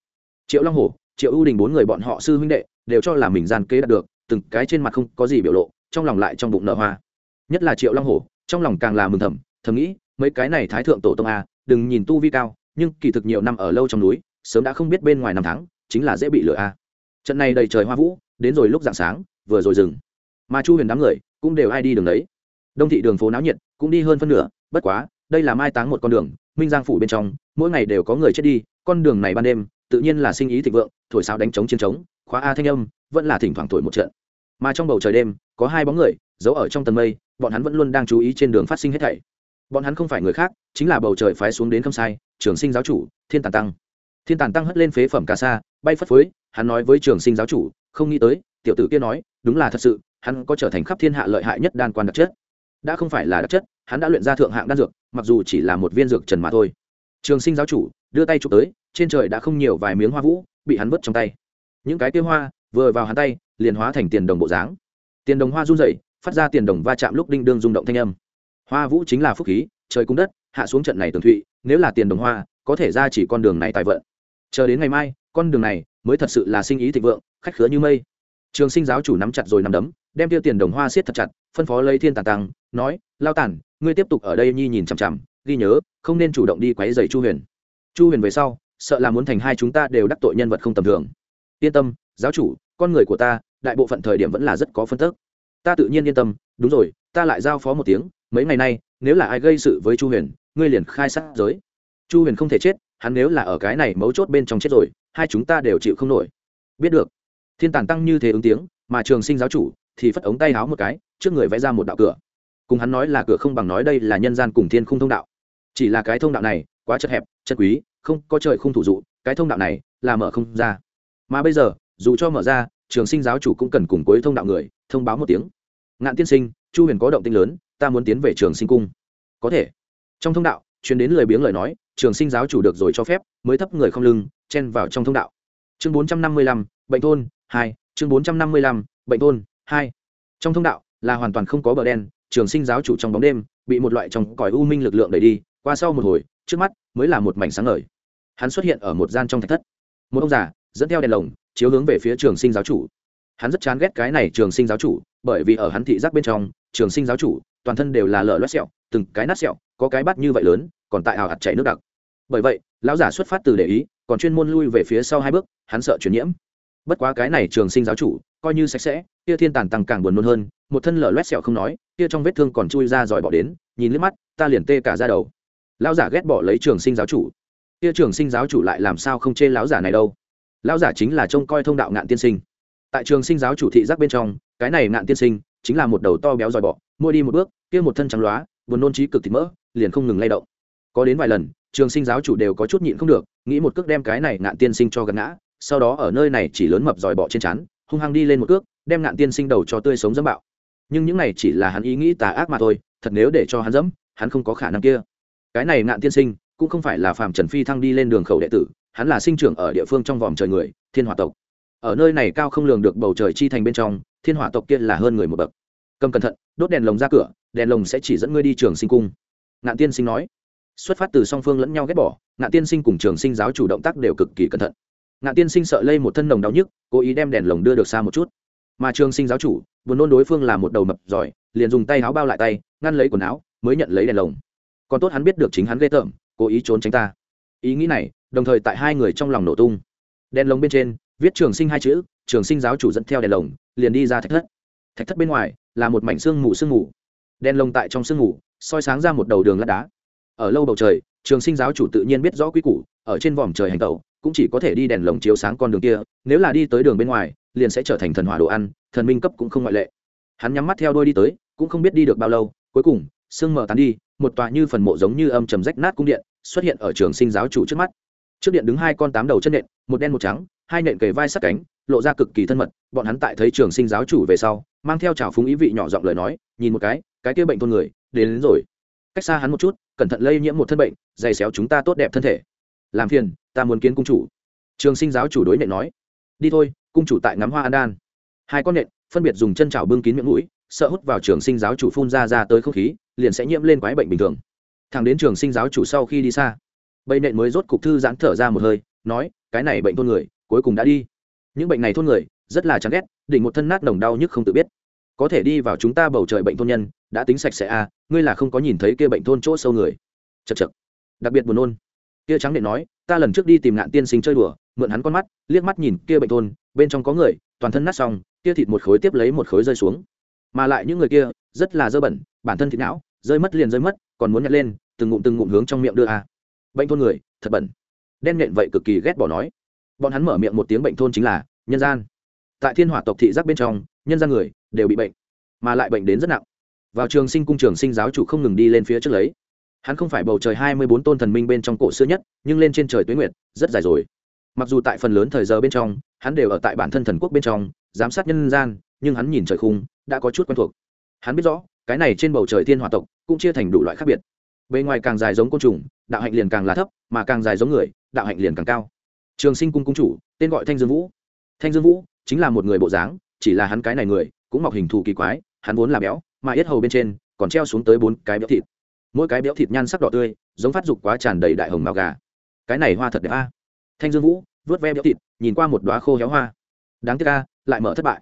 triệu long Hổ, triệu ưu đình bốn người bọn họ sư huynh đệ đều cho là mình gian kế đạt được từng cái trên mặt không có gì biểu lộ trong lòng lại trong bụng nở hoa. Nhất là triệu long Hổ, trong lòng càng là mừng thầm thầm nghĩ mấy cái này thái thượng tổ tông a đừng nhìn tu vi cao nhưng kỳ thực nhiều năm ở lâu trong núi sớm đã không biết bên ngoài năm tháng chính là dễ bị lừa a. Trận này đầy trời hoa vũ đến rồi lúc dạng sáng vừa rồi dừng. Mà chu huyền đám người cũng đều ai đi đường đấy. Đông thị đường phố náo nhiệt cũng đi hơn phân nửa bất quá đây là mai táng một con đường minh giang phủ bên trong mỗi ngày đều có người chết đi con đường này ban đêm tự nhiên là sinh ý thịnh vượng, thổi sao đánh trống chiến trống, khóa a thanh âm vẫn là thỉnh thoảng thổi một trận. Mà trong bầu trời đêm, có hai bóng người, giấu ở trong tầng mây, bọn hắn vẫn luôn đang chú ý trên đường phát sinh hết thảy. Bọn hắn không phải người khác, chính là bầu trời phái xuống đến không sai, trường sinh giáo chủ, thiên tàn tăng. Thiên tàn tăng hất lên phế phẩm cà sa, bay phất phới, hắn nói với trường sinh giáo chủ, không nghĩ tới, tiểu tử kia nói, đúng là thật sự, hắn có trở thành khắp thiên hạ lợi hại nhất đan quan đặc chất. Đã không phải là đặc chất, hắn đã luyện ra thượng hạng đan dược, mặc dù chỉ là một viên dược trần mà thôi. Trường sinh giáo chủ đưa tay chụp tới, trên trời đã không nhiều vài miếng hoa vũ, bị hắn vứt trong tay. Những cái kia hoa, vừa vào hắn tay, liền hóa thành tiền đồng bộ dáng. Tiền đồng hoa run dậy phát ra tiền đồng va chạm lúc đinh đương rung động thanh âm. Hoa vũ chính là phúc khí, trời cung đất, hạ xuống trận này tường thụy, nếu là tiền đồng hoa, có thể ra chỉ con đường này tài vận. Chờ đến ngày mai, con đường này mới thật sự là sinh ý thịnh vượng, khách khứa như mây. Trường sinh giáo chủ nắm chặt rồi nắm đấm, đem tiêu tiền đồng hoa siết thật chặt, phân phó lấy thiên tàn tăng, nói, lao tản, ngươi tiếp tục ở đây nhi nhìn chằm chằm, ghi nhớ, không nên chủ động đi quấy dày chu huyền chu huyền về sau, sợ là muốn thành hai chúng ta đều đắc tội nhân vật không tầm thường. Yên tâm, giáo chủ, con người của ta, đại bộ phận thời điểm vẫn là rất có phân tức. Ta tự nhiên yên tâm, đúng rồi, ta lại giao phó một tiếng, mấy ngày nay, nếu là ai gây sự với chu huyền, ngươi liền khai sát giới. Chu huyền không thể chết, hắn nếu là ở cái này mấu chốt bên trong chết rồi, hai chúng ta đều chịu không nổi. Biết được. Thiên tàn tăng như thế ứng tiếng, mà trường sinh giáo chủ thì phất ống tay háo một cái, trước người vẽ ra một đạo cửa. Cùng hắn nói là cửa không bằng nói đây là nhân gian cùng thiên không thông đạo chỉ là cái thông đạo này, quá chật hẹp chật quý, không có trời không thủ dụ, cái thông đạo này là mở không ra. Mà bây giờ, dù cho mở ra, trường sinh giáo chủ cũng cần cùng cuối thông đạo người thông báo một tiếng. Ngạn tiên sinh, chu huyền có động tinh lớn, ta muốn tiến về trường sinh cung. Có thể. Trong thông đạo chuyến đến lời biếng lời nói, trường sinh giáo chủ được rồi cho phép, mới thấp người không lưng, chen vào trong thông đạo. Chương bốn trăm năm mươi lăm, bệnh thôn hai, chương bốn trăm năm mươi lăm, bệnh thôn hai. Trong thông đạo là hoàn toàn không có bờ đen, trường sinh giáo chủ trong bóng đêm bị một loại trong còi u minh lực lượng đẩy đi qua sau một hồi, trước mắt mới là một mảnh sáng ngời. Hắn xuất hiện ở một gian trong thạch thất. Một ông già, dẫn theo đèn lồng, chiếu hướng về phía trường sinh giáo chủ. Hắn rất chán ghét cái này trường sinh giáo chủ, bởi vì ở hắn thị giác bên trong, trường sinh giáo chủ, toàn thân đều là lở loét sẹo, từng cái nát sẹo, có cái bắt như vậy lớn, còn tại hào hạt chảy nước đặc. Bởi vậy, lão giả xuất phát từ để ý, còn chuyên môn lui về phía sau hai bước, hắn sợ chuyển nhiễm. Bất quá cái này trường sinh giáo chủ, coi như sạch sẽ, kia thiên tàn tăng càng buồn nôn hơn, một thân lở loét sẹo không nói, kia trong vết thương còn chui ra giỏi bỏ đến, nhìn liếc mắt, ta liền tê cả ra đầu lão giả ghét bỏ lấy trường sinh giáo chủ. Kia trường sinh giáo chủ lại làm sao không chê lão giả này đâu? Lão giả chính là trông coi thông đạo ngạn tiên sinh. Tại trường sinh giáo chủ thị giác bên trong, cái này ngạn tiên sinh chính là một đầu to béo dòi bọ mua đi một bước, kia một thân trắng loá, buồn nôn trí cực thịt mỡ, liền không ngừng lay động. Có đến vài lần, trường sinh giáo chủ đều có chút nhịn không được, nghĩ một cước đem cái này ngạn tiên sinh cho gần ngã, sau đó ở nơi này chỉ lớn mập dòi bọ trên chắn hung hăng đi lên một cước, đem ngạn tiên sinh đầu cho tươi sống dẫm bạo. Nhưng những này chỉ là hắn ý nghĩ tà ác mà thôi, thật nếu để cho hắn dẫm, hắn không có khả năng kia cái này ngạn tiên sinh, cũng không phải là phàm trần phi thăng đi lên đường khẩu đệ tử, hắn là sinh trưởng ở địa phương trong vòm trời người, thiên hỏa tộc. Ở nơi này cao không lường được bầu trời chi thành bên trong, thiên hỏa tộc kia là hơn người một bậc. Cầm cẩn thận, đốt đèn lồng ra cửa, đèn lồng sẽ chỉ dẫn ngươi đi trường sinh cung. Ngạn tiên sinh nói. Xuất phát từ song phương lẫn nhau ghét bỏ, ngạn tiên sinh cùng trường sinh giáo chủ động tác đều cực kỳ cẩn thận. Ngạn tiên sinh sợ lây một thân nồng đau nhức, cố ý đem đèn lồng đưa được xa một chút. Mà trường sinh giáo chủ vừa nôn đối phương là một đầu mập giỏi, liền dùng tay áo bao lại tay, ngăn lấy quần áo, mới nhận lấy đèn lồng còn tốt hắn biết được chính hắn ghê tởm, cố ý trốn tránh ta. Ý nghĩ này, đồng thời tại hai người trong lòng nổ tung. Đèn lồng bên trên, viết trường sinh hai chữ, trường sinh giáo chủ dẫn theo đèn lồng, liền đi ra thạch thất. Thạch thất bên ngoài, là một mảnh sương mù sương mù. Đèn lồng tại trong sương mù, soi sáng ra một đầu đường lát đá. Ở lâu bầu trời, trường sinh giáo chủ tự nhiên biết rõ quy củ, ở trên vòm trời hành tẩu, cũng chỉ có thể đi đèn lồng chiếu sáng con đường kia, nếu là đi tới đường bên ngoài, liền sẽ trở thành thần hỏa đồ ăn, thần minh cấp cũng không ngoại lệ. Hắn nhắm mắt theo đôi đi tới, cũng không biết đi được bao lâu, cuối cùng sương mờ tán đi một tòa như phần mộ giống như âm trầm rách nát cung điện xuất hiện ở trường sinh giáo chủ trước mắt. Trước điện đứng hai con tám đầu chân nện một đen một trắng hai nện kề vai sát cánh lộ ra cực kỳ thân mật bọn hắn tại thấy trường sinh giáo chủ về sau mang theo trào phúng ý vị nhỏ giọng lời nói nhìn một cái cái kia bệnh thôn người đến, đến rồi. Cách xa hắn một chút cẩn thận lây nhiễm một thân bệnh dày xéo chúng ta tốt đẹp thân thể. Làm phiền ta muốn kiến cung chủ. Trường sinh giáo chủ đối nện nói. Đi thôi cung chủ tại ngắm hoa an đan. Hai con nện phân biệt dùng chân trào bưng kín miệng mũi sợ hút vào trường sinh giáo chủ phun ra ra tới không khí liền sẽ nhiễm lên quái bệnh bình thường. Thằng đến trường sinh giáo chủ sau khi đi xa bệnh nện mới rốt cục thư giãn thở ra một hơi, nói, cái này bệnh thôn người, cuối cùng đã đi. Những bệnh này thôn người, rất là chán ghét, đỉnh một thân nát nồng đau nhức không tự biết. Có thể đi vào chúng ta bầu trời bệnh thôn nhân, đã tính sạch sẽ à ngươi là không có nhìn thấy kia bệnh thôn chỗ sâu người. Chật chật đặc biệt buồn nôn. Kia trắng điện nói, ta lần trước đi tìm ngạn tiên sinh chơi đùa, mượn hắn con mắt, liếc mắt nhìn kia bệnh thôn, bên trong có người, toàn thân nát xong, kia thịt một khối tiếp lấy một khối rơi xuống mà lại những người kia rất là dơ bẩn, bản thân thịt não, rơi mất liền rơi mất, còn muốn nhặt lên, từng ngụm từng ngụm hướng trong miệng đưa à. bệnh thôn người, thật bẩn. Đen nện vậy cực kỳ ghét bỏ nói. Bọn hắn mở miệng một tiếng bệnh thôn chính là, nhân gian. Tại thiên hỏa tộc thị giác bên trong, nhân gian người đều bị bệnh, mà lại bệnh đến rất nặng. Vào trường sinh cung trường sinh giáo chủ không ngừng đi lên phía trước lấy. Hắn không phải bầu trời hai mươi bốn tôn thần minh bên trong cổ xưa nhất, nhưng lên trên trời tuế nguyệt, rất dài rồi. Mặc dù tại phần lớn thời giờ bên trong, hắn đều ở tại bản thân thần quốc bên trong, giám sát nhân gian, nhưng hắn nhìn trời khung đã có chút quen thuộc. Hắn biết rõ, cái này trên bầu trời thiên hòa tộc cũng chia thành đủ loại khác biệt. Bề ngoài càng dài giống côn trùng, đạo hạnh liền càng là thấp, mà càng dài giống người, đạo hạnh liền càng cao. Trường sinh cung cung chủ, tên gọi thanh dương vũ. Thanh dương vũ chính là một người bộ dáng, chỉ là hắn cái này người, cũng mọc hình thù kỳ quái, hắn vốn là béo, mà yết hầu bên trên còn treo xuống tới bốn cái béo thịt. Mỗi cái béo thịt nhan sắc đỏ tươi, giống phát dục quá tràn đầy đại hồng màu gà. Cái này hoa thật đẹp a. Thanh dương vũ vớt ve béo thịt, nhìn qua một đoá khô héo hoa. Đáng tiếc a, lại mở thất bại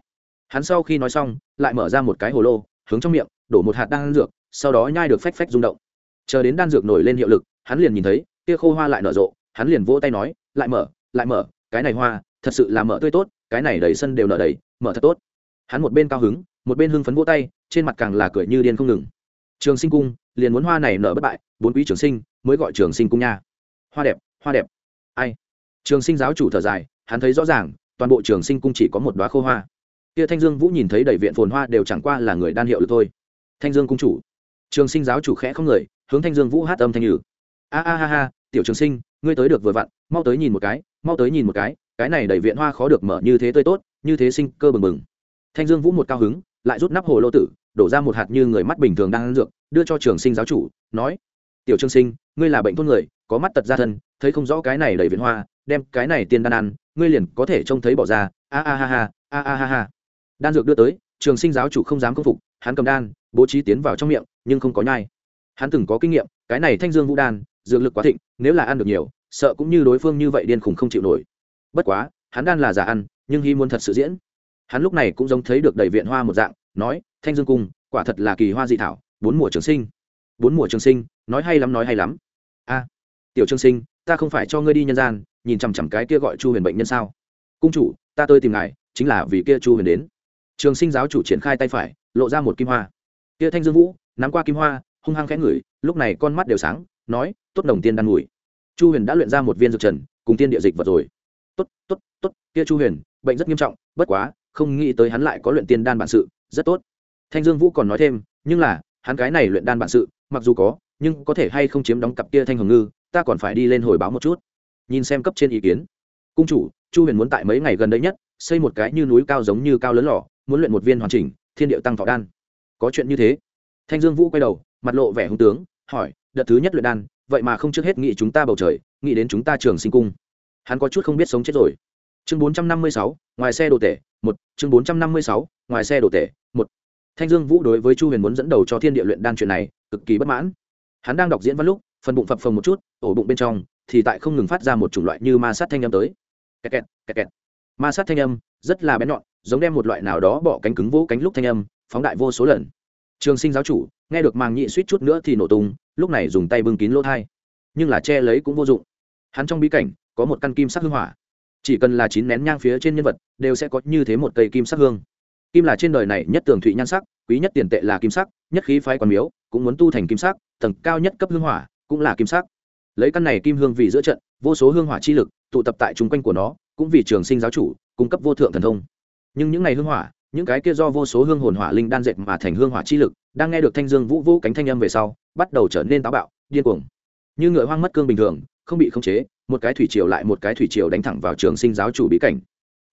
hắn sau khi nói xong, lại mở ra một cái hồ lô, hướng trong miệng, đổ một hạt đan dược, sau đó nhai được phách phách rung động. Chờ đến đan dược nổi lên hiệu lực, hắn liền nhìn thấy, kia khô hoa lại nở rộ, hắn liền vỗ tay nói, lại mở lại mở, cái này hoa, thật sự là mở tươi tốt, cái này đầy sân đều nở đầy, mở thật tốt. Hắn một bên cao hứng, một bên hưng phấn vỗ tay, trên mặt càng là cười như điên không ngừng. Trường sinh cung, liền muốn hoa này nở bất bại, bốn quý trường sinh mới gọi trường sinh cung nha. Hoa đẹp hoa đẹp. Ai? Trường sinh giáo chủ thở dài, hắn thấy rõ ràng, toàn bộ trường sinh cung chỉ có một đoá khô hoa kia thanh dương vũ nhìn thấy đầy viện phồn hoa đều chẳng qua là người đan hiệu được thôi. Thanh dương cung chủ. Trường sinh giáo chủ khẽ không người, hướng thanh dương vũ hát âm thanh nhử. A a ha ha, tiểu trường sinh, ngươi tới được vừa vặn, mau tới nhìn một cái, mau tới nhìn một cái cái này đầy viện hoa khó được mở như thế tươi tốt, như thế sinh cơ bừng bừng. Thanh dương vũ một cao hứng, lại rút nắp hồ lô tử, đổ ra một hạt như người mắt bình thường đang ăn dược, đưa cho trường sinh giáo chủ, nói, tiểu trường sinh, ngươi là bệnh thôn người, có mắt tật ra thân, thấy không rõ cái này đầy viện hoa, đem cái này tiên đan ăn, ngươi liền có thể trông thấy bỏ ra. A a ha ha, a a ha ha đan dược đưa tới, trường sinh giáo chủ không dám công phục, hắn cầm đan, bố trí tiến vào trong miệng, nhưng không có nhai. Hắn từng có kinh nghiệm, cái này thanh dương vũ đan, dược lực quá thịnh, nếu là ăn được nhiều, sợ cũng như đối phương như vậy điên khùng không chịu nổi. Bất quá, hắn đan là giả ăn, nhưng hy muốn thật sự diễn. Hắn lúc này cũng giống thấy được đầy viện hoa một dạng, nói, thanh dương cung, quả thật là kỳ hoa dị thảo, bốn mùa trường sinh. Bốn mùa trường sinh, nói hay lắm, nói hay lắm. A, tiểu trường sinh, ta không phải cho ngươi đi nhân gian, nhìn chằm chằm cái kia gọi chu huyền bệnh nhân sao? Cung chủ, ta tôi tìm ngài, chính là vì kia chu huyền đến trường sinh giáo chủ triển khai tay phải, lộ ra một kim hoa. Kia thanh dương vũ, nắm qua kim hoa, hung hăng khẽ ngửi, lúc này con mắt đều sáng, nói, tốt đồng tiên đan mùi chu huyền đã luyện ra một viên dược trần, cùng tiên địa dịch vật rồi. Tốt tốt tốt, kia chu huyền, bệnh rất nghiêm trọng, bất quá, không nghĩ tới hắn lại có luyện tiên đan bản sự, rất tốt. Thanh dương vũ còn nói thêm, nhưng là, hắn cái này luyện đan bản sự, mặc dù có, nhưng có thể hay không chiếm đóng cặp kia thanh hồng ngư, ta còn phải đi lên hồi báo một chút. Nhìn xem cấp trên ý kiến. Cung chủ, chu huyền muốn tại mấy ngày gần đây nhất, xây một cái như núi cao giống như cao lớn lò muốn luyện một viên hoàn chỉnh, thiên điệu tăng thọ đan. Có chuyện như thế. Thanh dương vũ quay đầu, mặt lộ vẻ hung tướng, hỏi, đợt thứ nhất luyện đan, vậy mà không trước hết nghĩ chúng ta bầu trời nghĩ đến chúng ta trường sinh cung. Hắn có chút không biết sống chết rồi. Chương bốn trăm năm mươi sáu, ngoài xe đồ tể, một. Chương bốn trăm năm mươi sáu, ngoài xe đồ tể, một. Thanh dương vũ đối với chu huyền muốn dẫn đầu cho thiên địa luyện đan chuyện này, cực kỳ bất mãn. Hắn đang đọc diễn văn lúc, phần bụng phập phồng một chút, ổ bụng bên trong thì tại không ngừng phát ra một chủng loại như ma sát thanh âm tới. Kẹt kẹt kẹt kẹt ma sát thanh âm, rất là bén nhọn, giống đem một loại nào đó bỏ cánh cứng vỗ cánh lúc thanh âm, phóng đại vô số lần. Trường sinh giáo chủ, nghe được màng nhị suýt chút nữa thì nổ tung, lúc này dùng tay bưng kín lỗ thai. Nhưng là che lấy cũng vô dụng. Hắn trong bí cảnh, có một căn kim sắc hương hỏa. Chỉ cần là chín nén nhang phía trên nhân vật, đều sẽ có như thế một cây kim sắc hương. Kim là trên đời này nhất tường thụy nhan sắc, quý nhất tiền tệ là kim sắc, nhất khí phái còn miếu, cũng muốn tu thành kim sắc, tầng cao nhất cấp hương hỏa cũng là kim sắc. Lấy căn này kim hương vì giữa trận, vô số hương hỏa chi lực, tụ tập tại chung quanh của nó cũng vì trường sinh giáo chủ, cung cấp vô thượng thần thông. Nhưng những ngày hương hỏa, những cái kia do vô số hương hồn hỏa linh đan dệt mà thành hương hỏa chi lực, đang nghe được thanh dương vũ vũ cánh thanh âm về sau, bắt đầu trở nên táo bạo, điên cuồng. Như ngựa hoang mất cương bình thường, không bị khống chế, một cái thủy triều lại một cái thủy triều đánh thẳng vào trường sinh giáo chủ bí cảnh.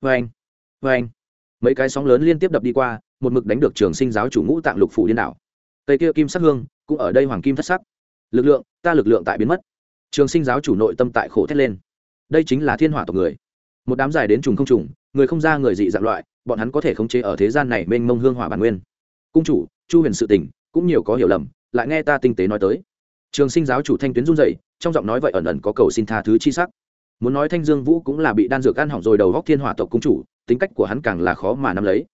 Vê anh vê anh. Mấy cái sóng lớn liên tiếp đập đi qua, một mực đánh được trường sinh giáo chủ ngũ tạng lục phủ điên đảo. Tây kia kim sắc hương, cũng ở đây hoàng kim thất sắc. Lực lượng, ta lực lượng tại biến mất. Trường sinh giáo chủ nội tâm tại khổ thét lên. Đây chính là thiên hỏa tộc người một đám dài đến trùng không trùng, người không ra người dị dạng loại, bọn hắn có thể khống chế ở thế gian này mênh mông hương hỏa bản nguyên. Cung chủ, chu huyền sự tình cũng nhiều có hiểu lầm, lại nghe ta tinh tế nói tới. Trường sinh giáo chủ thanh tuyến run dậy trong giọng nói vậy ẩn ẩn có cầu xin tha thứ chi sắc. Muốn nói thanh dương vũ cũng là bị đan dược ăn hỏng rồi đầu góc thiên hỏa tộc cung chủ, tính cách của hắn càng là khó mà nắm lấy.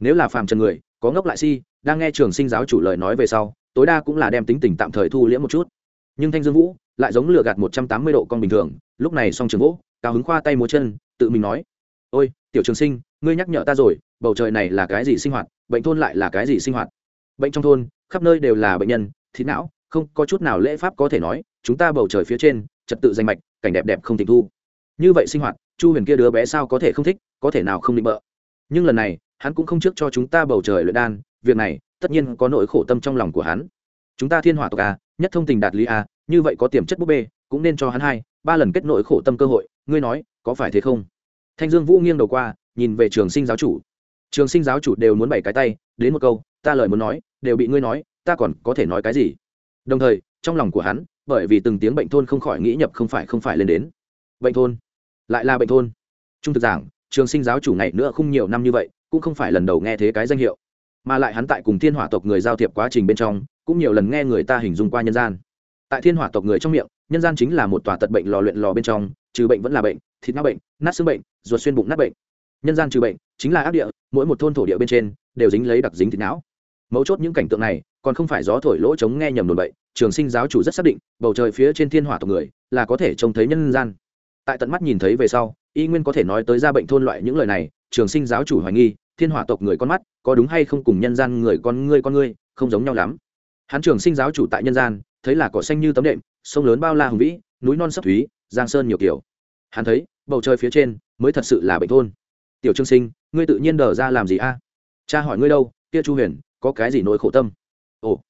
Nếu là phàm trần người, có ngốc lại si, đang nghe trường sinh giáo chủ lời nói về sau, tối đa cũng là đem tính tình tạm thời thu liễm một chút. Nhưng thanh dương vũ lại giống lừa gạt một trăm tám mươi độ con bình thường, lúc này song trường vũ cao hứng khoa tay múa chân tự mình nói, ôi, tiểu trường sinh, ngươi nhắc nhở ta rồi, bầu trời này là cái gì sinh hoạt, bệnh thôn lại là cái gì sinh hoạt? Bệnh trong thôn, khắp nơi đều là bệnh nhân, thịt não, không có chút nào lễ pháp có thể nói, chúng ta bầu trời phía trên, trật tự danh mạch, cảnh đẹp đẹp không tịch thu. Như vậy sinh hoạt, chu huyền kia đứa bé sao có thể không thích, có thể nào không định bợ? Nhưng lần này, hắn cũng không trước cho chúng ta bầu trời luyện đan, việc này, tất nhiên có nỗi khổ tâm trong lòng của hắn. Chúng ta thiên hỏa tộc a, nhất thông tình đạt lý a, như vậy có tiềm chất búp bê, cũng nên cho hắn hai, ba lần kết nỗi khổ tâm cơ hội, ngươi nói, có phải thế không? Thanh dương vũ nghiêng đầu qua, nhìn về trường sinh giáo chủ. Trường sinh giáo chủ đều muốn bảy cái tay, đến một câu, ta lời muốn nói, đều bị ngươi nói, ta còn có thể nói cái gì? Đồng thời, trong lòng của hắn, bởi vì từng tiếng bệnh thôn không khỏi nghĩ nhập không phải không phải lên đến. Bệnh thôn? Lại là bệnh thôn? Trung thực giảng, trường sinh giáo chủ ngày nữa không nhiều năm như vậy, cũng không phải lần đầu nghe thế cái danh hiệu. Mà lại hắn tại cùng thiên hỏa tộc người giao thiệp quá trình bên trong, cũng nhiều lần nghe người ta hình dung qua nhân gian. Tại thiên hỏa tộc người trong miệng, nhân gian chính là một tòa tật bệnh lò luyện lò bên trong, trừ bệnh vẫn là bệnh, thịt nát bệnh, nát xương bệnh ruột xuyên bụng nát bệnh. Nhân gian trừ bệnh, chính là ác địa, mỗi một thôn thổ địa bên trên, đều dính lấy đặc dính thịt não. Mấu chốt những cảnh tượng này, còn không phải gió thổi lỗ chống nghe nhầm đồn bậy, trường sinh giáo chủ rất xác định, bầu trời phía trên thiên hỏa tộc người, là có thể trông thấy nhân gian. Tại tận mắt nhìn thấy về sau, y nguyên có thể nói tới ra bệnh thôn loại những lời này, trường sinh giáo chủ hoài nghi, thiên hỏa tộc người con mắt, có đúng hay không cùng nhân gian người con ngươi con ngươi, không giống nhau lắm. Hắn trường sinh giáo chủ tại nhân gian, thấy là cỏ xanh như tấm đệm, sông lớn bao la hùng vĩ, núi non sấp thúy, giang sơn nhiều kiểu. Hắn thấy bầu trời phía trên mới thật sự là bệnh thôn. Tiểu trương sinh, ngươi tự nhiên đờ ra làm gì a? Cha hỏi ngươi đâu, kia chu huyền, có cái gì nỗi khổ tâm? Ồ,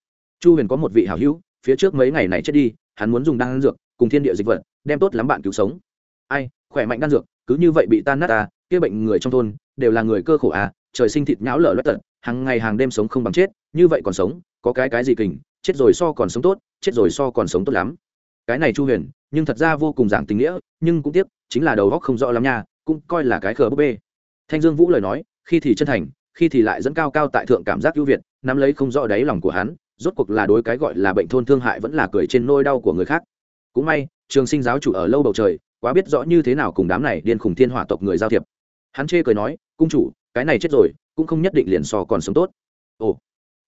chu huyền có một vị hảo hữu, phía trước mấy ngày này chết đi, hắn muốn dùng đan dược cùng thiên địa dịch vật, đem tốt lắm bạn cứu sống. Ai, khỏe mạnh đan dược, cứ như vậy bị tan nát à kia bệnh người trong thôn đều là người cơ khổ à trời sinh thịt nhão lở loét tận, hàng ngày hàng đêm sống không bằng chết, như vậy còn sống, có cái cái gì kình, chết rồi so còn sống tốt, chết rồi so còn sống tốt lắm. Cái này chu huyền, nhưng thật ra vô cùng giảng tình nghĩa, nhưng cũng tiếc chính là đầu góc không rõ lắm nha cũng coi là cái khờ búp bê. Thanh dương vũ lời nói khi thì chân thành khi thì lại dẫn cao cao tại thượng cảm giác ưu việt nắm lấy không rõ đáy lòng của hắn rốt cuộc là đối cái gọi là bệnh thôn thương hại vẫn là cười trên nôi đau của người khác. Cũng may trường sinh giáo chủ ở lâu bầu trời quá biết rõ như thế nào cùng đám này điên khùng thiên hỏa tộc người giao thiệp. Hắn chê cười nói cung chủ cái này chết rồi cũng không nhất định liền so còn sống tốt. Ồ.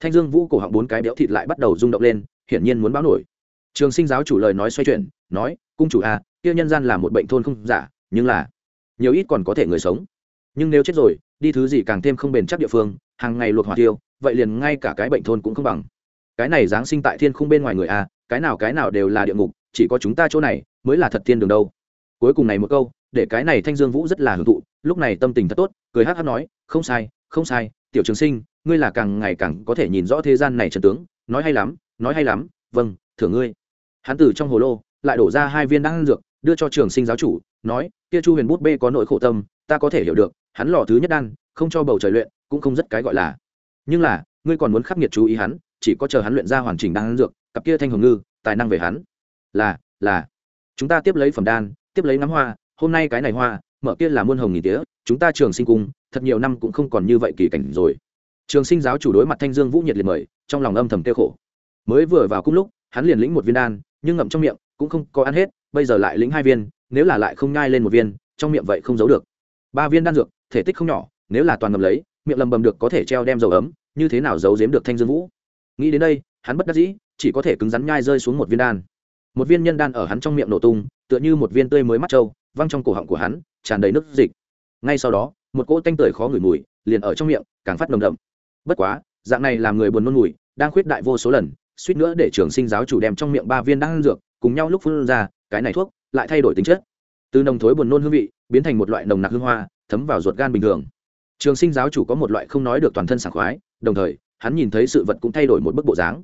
Thanh dương vũ cổ họng bốn cái béo thịt lại bắt đầu rung động lên hiển nhiên muốn báo nổi. Trường sinh giáo chủ lời nói xoay chuyển nói cung chủ à, kia nhân gian là một bệnh thôn không giả, nhưng là nhiều ít còn có thể người sống. Nhưng nếu chết rồi, đi thứ gì càng thêm không bền chắc địa phương, hàng ngày luộc hỏa tiêu vậy liền ngay cả cái bệnh thôn cũng không bằng. Cái này giáng sinh tại thiên không bên ngoài người a cái nào cái nào đều là địa ngục, chỉ có chúng ta chỗ này mới là thật thiên đường đâu. Cuối cùng này một câu, để cái này thanh dương vũ rất là hưởng thụ, lúc này tâm tình thật tốt, cười hát hát nói, không sai không sai, tiểu trường sinh, ngươi là càng ngày càng có thể nhìn rõ thế gian này trần tướng, nói hay lắm, nói hay lắm vâng thưởng ngươi. Hắn từ trong hồ lô, lại đổ ra hai viên đan dược đưa cho trường sinh giáo chủ, nói, kia chu huyền bút bê có nội khổ tâm, ta có thể hiểu được, hắn lò thứ nhất đan, không cho bầu trời luyện, cũng không rất cái gọi là. Nhưng là, ngươi còn muốn khắc nghiệt chú ý hắn, chỉ có chờ hắn luyện ra hoàn chỉnh đan dược, cặp kia thanh hồng ngư, tài năng về hắn. Là là, chúng ta tiếp lấy phẩm đan, tiếp lấy nắm hoa, hôm nay cái này hoa, mở kia là muôn hồng nghìn tía, chúng ta trường sinh cung, thật nhiều năm cũng không còn như vậy kỳ cảnh rồi. Trường sinh giáo chủ đối mặt thanh dương vũ nhiệt liệt mời, trong lòng âm thầm tiêu khổ. Mới vừa vào cung lúc, hắn liền lĩnh một viên đan, nhưng ngậm trong miệng, cũng không có ăn hết bây giờ lại lĩnh hai viên, nếu là lại không nhai lên một viên, trong miệng vậy không giấu được. Ba viên đan dược, thể tích không nhỏ, nếu là toàn ngầm lấy, miệng lầm bầm được có thể treo đem dầu ấm, như thế nào giấu giếm được thanh dương vũ? Nghĩ đến đây, hắn bất đắc dĩ, chỉ có thể cứng rắn nhai rơi xuống một viên đan. Một viên nhân đan ở hắn trong miệng nổ tung, tựa như một viên tươi mới mắt trâu, văng trong cổ họng của hắn, tràn đầy nước dịch. Ngay sau đó, một cỗ tanh tưởi khó ngửi mùi, liền ở trong miệng, càng phát nồng đậm. Bất quá, dạng này làm người buồn nôn mùi, đang khuyết đại vô số lần, suýt nữa để trường sinh giáo chủ đem trong miệng ba viên đan dược cùng nhau lúc phun ra cái này thuốc lại thay đổi tính chất. Từ nồng thối buồn nôn hương vị, biến thành một loại nồng nặc hương hoa, thấm vào ruột gan bình thường. Trường sinh giáo chủ có một loại không nói được toàn thân sảng khoái, đồng thời, hắn nhìn thấy sự vật cũng thay đổi một bức bộ dáng.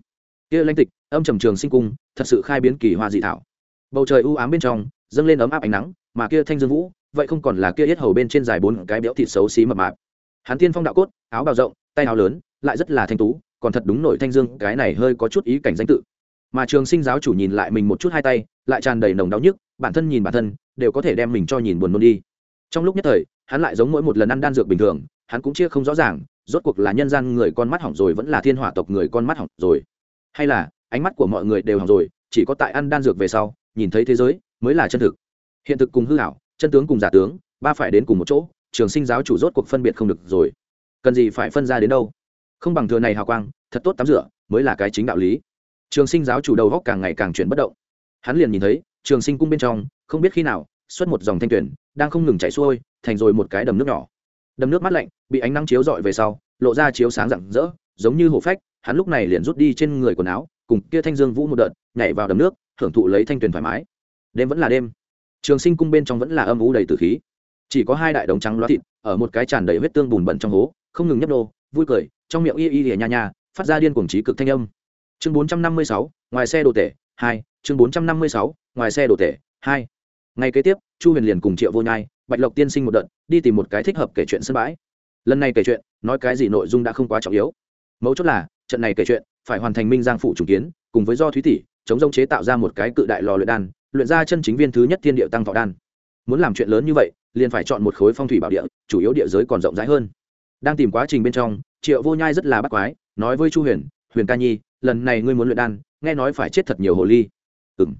Kia lanh tịch, âm trầm trường sinh cung, thật sự khai biến kỳ hoa dị thảo. Bầu trời u ám bên trong, dâng lên ấm áp ánh nắng, mà kia thanh dương vũ, vậy không còn là kia yết hầu bên trên dài bốn cái béo thịt xấu xí mập mạp. Hắn tiên phong đạo cốt, áo bào rộng, tay áo lớn, lại rất là thanh tú, còn thật đúng nổi thanh dương, cái này hơi có chút ý cảnh danh tự. Mà trường sinh giáo chủ nhìn lại mình một chút hai tay lại tràn đầy nồng đau nhức, bản thân nhìn bản thân, đều có thể đem mình cho nhìn buồn nôn đi. Trong lúc nhất thời, hắn lại giống mỗi một lần ăn đan dược bình thường, hắn cũng chia không rõ ràng, rốt cuộc là nhân gian người con mắt hỏng rồi vẫn là thiên hỏa tộc người con mắt hỏng rồi. Hay là, ánh mắt của mọi người đều hỏng rồi, chỉ có tại ăn đan dược về sau, nhìn thấy thế giới, mới là chân thực. Hiện thực cùng hư hảo chân tướng cùng giả tướng, ba phải đến cùng một chỗ, trường sinh giáo chủ rốt cuộc phân biệt không được rồi. Cần gì phải phân ra đến đâu? Không bằng thừa này hào quang, thật tốt tắm rửa, mới là cái chính đạo lý. Trường sinh giáo chủ đầu góc càng ngày càng chuyển bất động hắn liền nhìn thấy, trường sinh cung bên trong, không biết khi nào, xuất một dòng thanh tuyển, đang không ngừng chảy xuôi, thành rồi một cái đầm nước nhỏ. Đầm nước mát lạnh, bị ánh nắng chiếu rọi về sau, lộ ra chiếu sáng rạng rỡ, giống như hổ phách, hắn lúc này liền rút đi trên người quần áo, cùng kia thanh dương vũ một đợt, nhảy vào đầm nước, hưởng thụ lấy thanh tuyển thoải mái. Đêm vẫn là đêm. Trường sinh cung bên trong vẫn là âm u đầy tử khí. Chỉ có hai đại đống trắng loa thịt, ở một cái tràn đầy huyết tương bùn bẩn trong hố, không ngừng nhấp đô vui cười, trong miệng y y lìa nha nha, phát ra điên cuồng trí cực thanh âm. Chương bốn trăm năm mươi sáu, ngoài xe đồ tể, hai chương bốn trăm năm mươi sáu, ngoài xe đồ tể, hai. Ngày kế tiếp, chu huyền liền cùng triệu vô nhai, bạch lộc tiên sinh một đợt, đi tìm một cái thích hợp kể chuyện sân bãi. Lần này kể chuyện, nói cái gì nội dung đã không quá trọng yếu. Mấu chốt là, trận này kể chuyện phải hoàn thành minh giang phụ chủ kiến, cùng với do thúy tỷ, chống rông chế tạo ra một cái cự đại lò luyện đan, luyện ra chân chính viên thứ nhất thiên địa tăng thọ đan. Muốn làm chuyện lớn như vậy, liền phải chọn một khối phong thủy bảo địa, chủ yếu địa giới còn rộng rãi hơn. Đang tìm quá trình bên trong, triệu vô nhai rất là bắt quái, nói với chu huyền huyền ca nhi, lần này ngươi muốn luyện đan, nghe nói phải chết thật nhiều hồ ly. Ừm.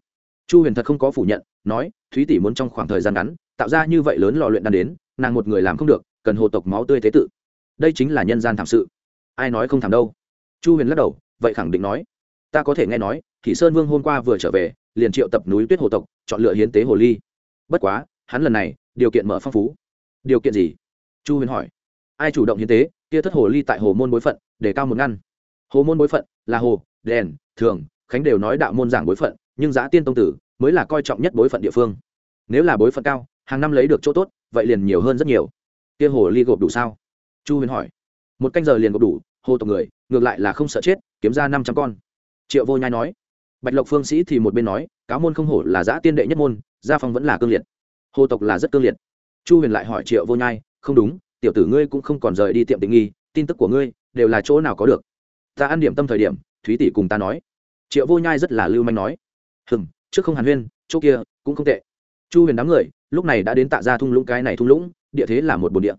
chu huyền thật không có phủ nhận, nói, thúy tỷ muốn trong khoảng thời gian ngắn, tạo ra như vậy lớn lò luyện đan đến, nàng một người làm không được, cần hồ tộc máu tươi tế tự. Đây chính là nhân gian thảm sự. Ai nói không thảm đâu. Chu huyền lắc đầu, vậy khẳng định nói. Ta có thể nghe nói thì sơn vương hôm qua vừa trở về, liền triệu tập núi tuyết hồ tộc, chọn lựa hiến tế hồ ly. Bất quá, hắn lần này, điều kiện mở phong phú. Điều kiện gì? Chu huyền hỏi. Ai chủ động hiến tế, kia thất hồ ly tại hồ môn bối phận, để cao một ngăn. Hồ môn bối phận là hồ, đèn, thường, khánh đều nói đạo môn giảng bối phận nhưng giá tiên tông tử mới là coi trọng nhất bối phận địa phương. Nếu là bối phận cao, hàng năm lấy được chỗ tốt, vậy liền nhiều hơn rất nhiều. Kia hồ ly gộp đủ sao? Chu huyền hỏi. Một canh giờ liền gộp đủ, hồ tộc người, ngược lại là không sợ chết, kiếm ra năm trăm con. Triệu vô nhai nói. Bạch lộc phương sĩ thì một bên nói, cáo môn không hổ là giã tiên đệ nhất môn, gia phong vẫn là cương liệt. Hồ tộc là rất cương liệt. Chu huyền lại hỏi triệu vô nhai, không đúng, tiểu tử ngươi cũng không còn rời đi tiệm tình nghi, tin tức của ngươi đều là chỗ nào có được? Ta ăn điểm tâm thời điểm, thúy tỷ cùng ta nói. Triệu vô nhai rất là lưu manh nói hừng trước không hàn huyên, chỗ kia cũng không tệ. Chu huyền đám người, lúc này đã đến tạ ra thung lũng cái này thung lũng, địa thế là một bồn địa.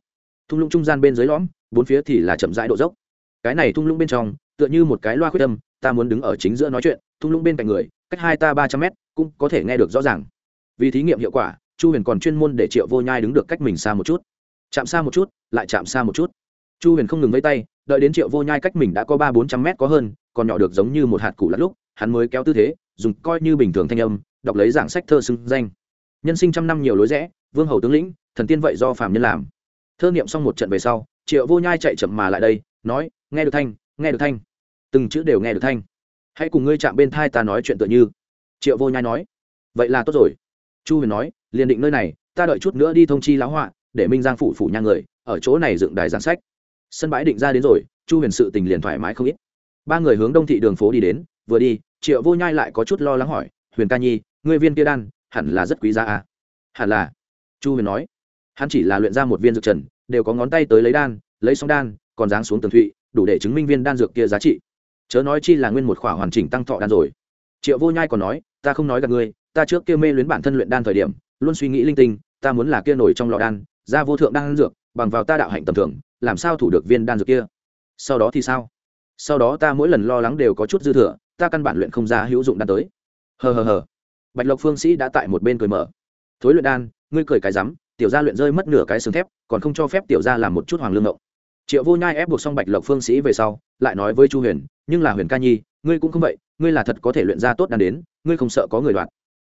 Thung lũng trung gian bên dưới lõm, bốn phía thì là chậm rãi độ dốc. Cái này thung lũng bên trong, tựa như một cái loa khuyết tâm ta muốn đứng ở chính giữa nói chuyện, thung lũng bên cạnh người, cách hai ta ba trăm mét, cũng có thể nghe được rõ ràng. Vì thí nghiệm hiệu quả, chu huyền còn chuyên môn để triệu vô nhai đứng được cách mình xa một chút. Chạm xa một chút, lại chạm xa một chút. Chu huyền không ngừng vây tay, đợi đến triệu vô nhai cách mình đã có ba bốn trăm mét có hơn, còn nhỏ được giống như một hạt củ lát lúc, hắn mới kéo tư thế dùng coi như bình thường thanh âm, đọc lấy giảng sách thơ xưng danh. Nhân sinh trăm năm nhiều lối rẽ, vương hầu tướng lĩnh, thần tiên vậy do phàm nhân làm. Thơ niệm xong một trận về sau, triệu vô nhai chạy chậm mà lại đây, nói, nghe được thanh, nghe được thanh. Từng chữ đều nghe được thanh. Hãy cùng ngươi chạm bên thai ta nói chuyện tựa như. Triệu vô nhai nói, vậy là tốt rồi. Chu huyền nói, liền định nơi này, ta đợi chút nữa đi thông chi lão họa, để minh giang phủ phủ nhà người, ở chỗ này dựng đài giảng sách. Sân bãi định ra đến rồi, chu huyền sự tình liền thoải mái không ít. Ba người hướng đông thị đường phố đi đến vừa đi, triệu vô nhai lại có chút lo lắng hỏi, huyền ca nhi, ngươi viên kia đan, hẳn là rất quý giá à? hẳn là, chu huyền nói. Hắn chỉ là luyện ra một viên dược trần, đều có ngón tay tới lấy đan, lấy xong đan, còn dáng xuống tường thụy, đủ để chứng minh viên đan dược kia giá trị. Chớ nói chi là nguyên một khỏa hoàn chỉnh tăng thọ đan rồi. Triệu vô nhai còn nói, ta không nói gặp ngươi, ta trước kia mê luyến bản thân luyện đan thời điểm, luôn suy nghĩ linh tinh, ta muốn là kia nổi trong lò đan, ra vô thượng đan dược, bằng vào ta đạo hạnh tầm thường, làm sao thủ được viên đan dược kia? Sau đó thì sao? Sau đó ta mỗi lần lo lắng đều có chút dư thừa ta căn bản luyện không ra hữu dụng đan tới. Hờ hờ hờ. Bạch lộc phương sĩ đã tại một bên cười mở. Thối luyện đan, ngươi cười cái rắm, tiểu gia luyện rơi mất nửa cái xương thép, còn không cho phép tiểu gia làm một chút hoàng lương ngộng. Triệu vô nhai ép buộc xong bạch lộc phương sĩ về sau, lại nói với chu huyền, nhưng là huyền ca nhi, ngươi cũng không vậy, ngươi là thật có thể luyện ra tốt đan đến, ngươi không sợ có người đoạt.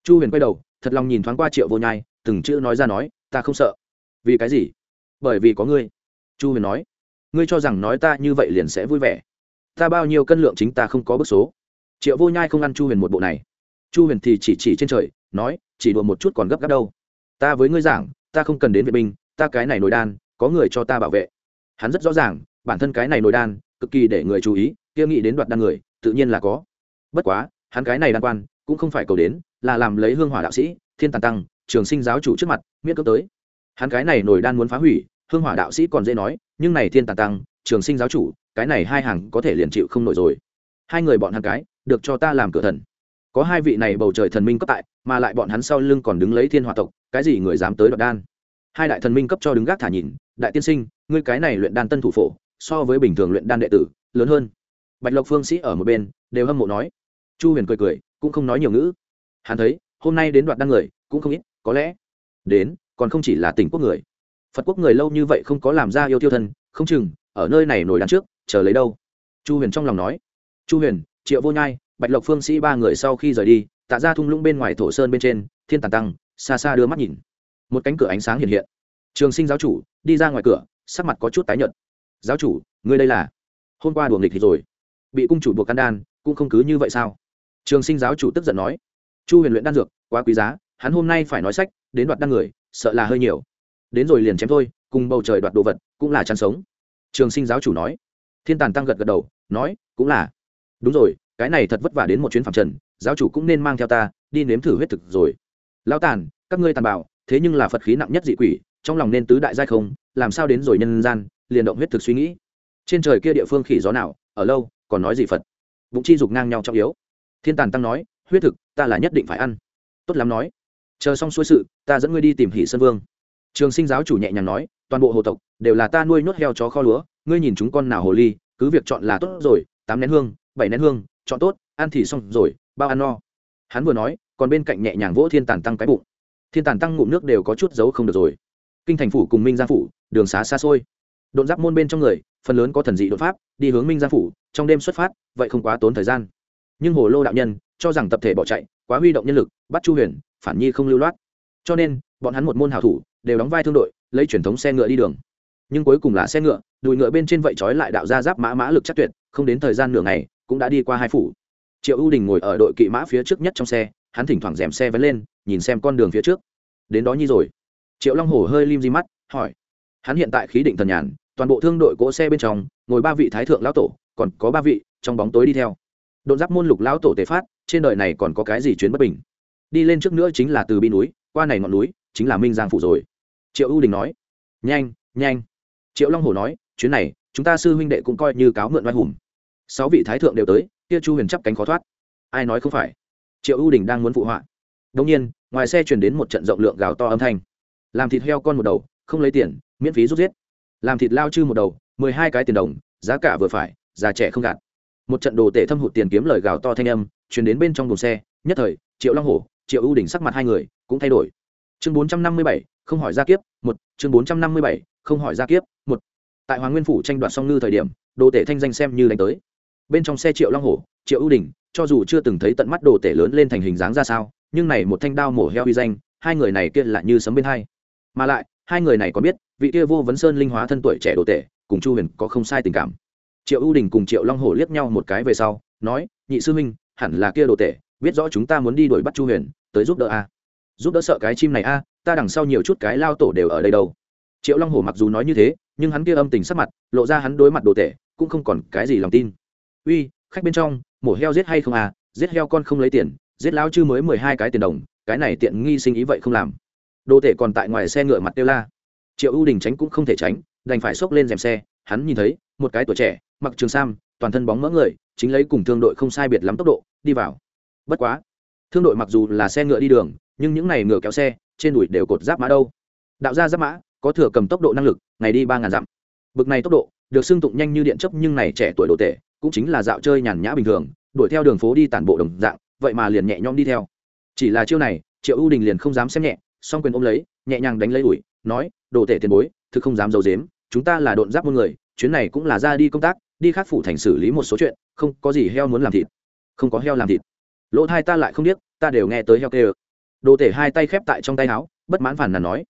Chu huyền quay đầu, thật lòng nhìn thoáng qua triệu vô nhai, từng chữ nói ra nói, ta không sợ. Vì cái gì? Bởi vì có ngươi. Chu huyền nói, ngươi cho rằng nói ta như vậy liền sẽ vui vẻ. Ta bao nhiêu cân lượng chính ta không có bức số triệu vô nhai không ăn chu huyền một bộ này. Chu huyền thì chỉ chỉ trên trời, nói, chỉ đùa một chút còn gấp gáp đâu. Ta với ngươi giảng, ta không cần đến vệ binh, ta cái này nồi đan, có người cho ta bảo vệ. Hắn rất rõ ràng, bản thân cái này nồi đan, cực kỳ để người chú ý, kia nghĩ đến đoạt đan người, tự nhiên là có. Bất quá, hắn cái này đan quan, cũng không phải cầu đến, là làm lấy hương hỏa đạo sĩ, thiên tàn tăng, trường sinh giáo chủ trước mặt, miễn cưỡng tới. Hắn cái này nồi đan muốn phá hủy, hương hỏa đạo sĩ còn dễ nói, nhưng này thiên tàn tăng, trường sinh giáo chủ, cái này hai hàng có thể liền chịu không nổi rồi. Hai người bọn hắn cái được cho ta làm cửa thần. Có hai vị này bầu trời thần minh cấp tại, mà lại bọn hắn sau lưng còn đứng lấy thiên hòa tộc, cái gì người dám tới đoạt đan? Hai đại thần minh cấp cho đứng gác thả nhìn, đại tiên sinh, ngươi cái này luyện đan tân thủ phổ, so với bình thường luyện đan đệ tử, lớn hơn. Bạch lộc phương sĩ ở một bên, đều hâm mộ nói. Chu huyền cười cười, cũng không nói nhiều ngữ. Hắn thấy, hôm nay đến đoạt đan người, cũng không ít, có lẽ đến, còn không chỉ là tỉnh quốc người. Phật quốc người lâu như vậy không có làm ra yêu tiêu thân, không chừng, ở nơi này nổi đan trước, chờ lấy đâu? Chu huyền trong lòng nói. Chu huyền triệu vô nhai, bạch lộc phương sĩ ba người sau khi rời đi, tạ ra thung lũng bên ngoài thổ sơn bên trên, thiên tàn tăng, xa xa đưa mắt nhìn. Một cánh cửa ánh sáng hiện hiện. Trường sinh giáo chủ, đi ra ngoài cửa, sắc mặt có chút tái nhợt. Giáo chủ, ngươi đây là? Hôm qua đùa nghịch thì rồi. Bị cung chủ buộc can đan, cũng không cứ như vậy sao? Trường sinh giáo chủ tức giận nói. Chu huyền luyện đan dược, quá quý giá, hắn hôm nay phải nói sách, đến đoạt đan người, sợ là hơi nhiều. Đến rồi liền chém thôi, cùng bầu trời đoạt đồ vật, cũng là chăn sống. Trường sinh giáo chủ nói. Thiên tàn tăng gật gật đầu, nói, cũng là đúng rồi cái này thật vất vả đến một chuyến phạm trần giáo chủ cũng nên mang theo ta đi nếm thử huyết thực rồi. Lão tàn các ngươi tàn bạo, thế nhưng là phật khí nặng nhất dị quỷ trong lòng nên tứ đại giai không làm sao đến rồi nhân gian liền động huyết thực suy nghĩ. Trên trời kia địa phương khỉ gió nào ở lâu còn nói gì phật? Bụng chi dục ngang nhau trọng yếu. Thiên tàn tăng nói huyết thực ta là nhất định phải ăn. Tốt lắm nói. Chờ xong xuôi sự ta dẫn ngươi đi tìm hỷ sơn vương. Trường sinh giáo chủ nhẹ nhàng nói toàn bộ hồ tộc đều là ta nuôi nhốt heo chó kho lúa ngươi nhìn chúng con nào hồ ly cứ việc chọn là tốt rồi tám nén hương bảy nén hương, chọn tốt, ăn thì xong rồi, bao ăn no. Hắn vừa nói, còn bên cạnh nhẹ nhàng vỗ thiên tàn tăng cái bụng. Thiên tàn tăng ngụm nước đều có chút giấu không được rồi. Kinh thành phủ cùng minh gia phủ, đường xá xa xôi. Độn giáp môn bên trong người, phần lớn có thần dị đột pháp, đi hướng minh gia phủ, trong đêm xuất phát, vậy không quá tốn thời gian. Nhưng hồ lô đạo nhân, cho rằng tập thể bỏ chạy, quá huy động nhân lực, bắt chu huyền, phản nhi không lưu loát. Cho nên, bọn hắn một môn hảo thủ, đều đóng vai thương đội, lấy truyền thống xe ngựa đi đường. Nhưng cuối cùng là xe ngựa, đùi ngựa bên trên vậy trói lại đạo ra giáp mã mã lực chắc tuyệt, không đến thời gian nửa ngày cũng đã đi qua hai phủ. Triệu ưu đình ngồi ở đội kỵ mã phía trước nhất trong xe, hắn thỉnh thoảng rèm xe vén lên, nhìn xem con đường phía trước. Đến đó nhi rồi. Triệu long hổ hơi lim di mắt, hỏi. Hắn hiện tại khí định thần nhàn, toàn bộ thương đội cỗ xe bên trong, ngồi ba vị thái thượng lão tổ, còn có ba vị trong bóng tối đi theo. Đột giáp môn lục lão tổ tề phát, trên đời này còn có cái gì chuyến bất bình? Đi lên trước nữa chính là từ bi núi, qua này ngọn núi chính là minh giang phủ rồi. Triệu ưu đình nói. Nhanh nhanh. Triệu long hổ nói, chuyến này, chúng ta sư huynh đệ cũng coi như cáo mượn oai hùng sáu vị thái thượng đều tới, kia chu huyền chắp cánh khó thoát. Ai nói không phải? Triệu ưu đình đang muốn phụ họa. Đông nhiên, ngoài xe chuyển đến một trận rộng lượng gào to âm thanh. Làm thịt heo con một đầu, không lấy tiền, miễn phí rút giết. Làm thịt lao chư một đầu, mười hai cái tiền đồng, giá cả vừa phải, già trẻ không gạt. Một trận đồ tể thâm hụt tiền kiếm lời gào to thanh âm chuyển đến bên trong buồng xe, nhất thời, triệu long hổ, triệu ưu đình sắc mặt hai người cũng thay đổi. Chương bốn trăm năm mươi bảy, không hỏi gia kiếp, một, chương bốn trăm năm mươi bảy, không hỏi gia kiếp, một. Tại hoàng nguyên phủ tranh đoạt song ngư thời điểm, đồ tể thanh danh xem như đánh tới bên trong xe triệu long hổ, triệu ưu đình, cho dù chưa từng thấy tận mắt đồ tể lớn lên thành hình dáng ra sao, nhưng này một thanh đao mổ heo uy danh, hai người này kia lại như sấm bên hai. Mà lại, hai người này có biết, vị kia vô vấn sơn linh hóa thân tuổi trẻ đồ tể, cùng chu huyền có không sai tình cảm. Triệu ưu đình cùng triệu long hổ liếc nhau một cái về sau, nói, nhị sư huynh, hẳn là kia đồ tể, biết rõ chúng ta muốn đi đuổi bắt chu huyền, tới giúp đỡ a. Giúp đỡ sợ cái chim này a, ta đằng sau nhiều chút cái lao tổ đều ở đây đâu. Triệu long hổ mặc dù nói như thế, nhưng hắn kia âm tình sắc mặt, lộ ra hắn đối mặt đồ tể, cũng không còn cái gì lòng tin uy, khách bên trong, mổ heo giết hay không à? Giết heo con không lấy tiền, giết lao chư mới mười hai cái tiền đồng, cái này tiện nghi sinh ý vậy không làm. Đồ tể còn tại ngoài xe ngựa mặt tiêu la. Triệu ưu đình tránh cũng không thể tránh, đành phải xốc lên rèm xe, hắn nhìn thấy, một cái tuổi trẻ, mặc trường sam, toàn thân bóng mỡ người, chính lấy cùng thương đội không sai biệt lắm tốc độ, đi vào. Bất quá, thương đội mặc dù là xe ngựa đi đường, nhưng những này ngựa kéo xe, trên đùi đều cột giáp mã đâu. Đạo ra giáp mã, có thừa cầm tốc độ năng lực, ngày đi ba ngàn dặm. Bực này tốc độ được xưng tụng nhanh như điện chấp nhưng này trẻ tuổi đồ tể cũng chính là dạo chơi nhàn nhã bình thường, đuổi theo đường phố đi tản bộ đồng dạng, vậy mà liền nhẹ nhõm đi theo. Chỉ là chiêu này, triệu ưu đình liền không dám xem nhẹ, song quyền ôm lấy, nhẹ nhàng đánh lấy ủi, nói, đồ tể tiền bối, thực không dám giấu dếm chúng ta là độn giáp muôn người, chuyến này cũng là ra đi công tác, đi khắc phủ thành xử lý một số chuyện, không có gì heo muốn làm thịt. Không có heo làm thịt. Lỗ thai ta lại không biết, ta đều nghe tới heo kê ơ đồ tể hai tay khép tại trong tay áo, bất mãn phản là nói,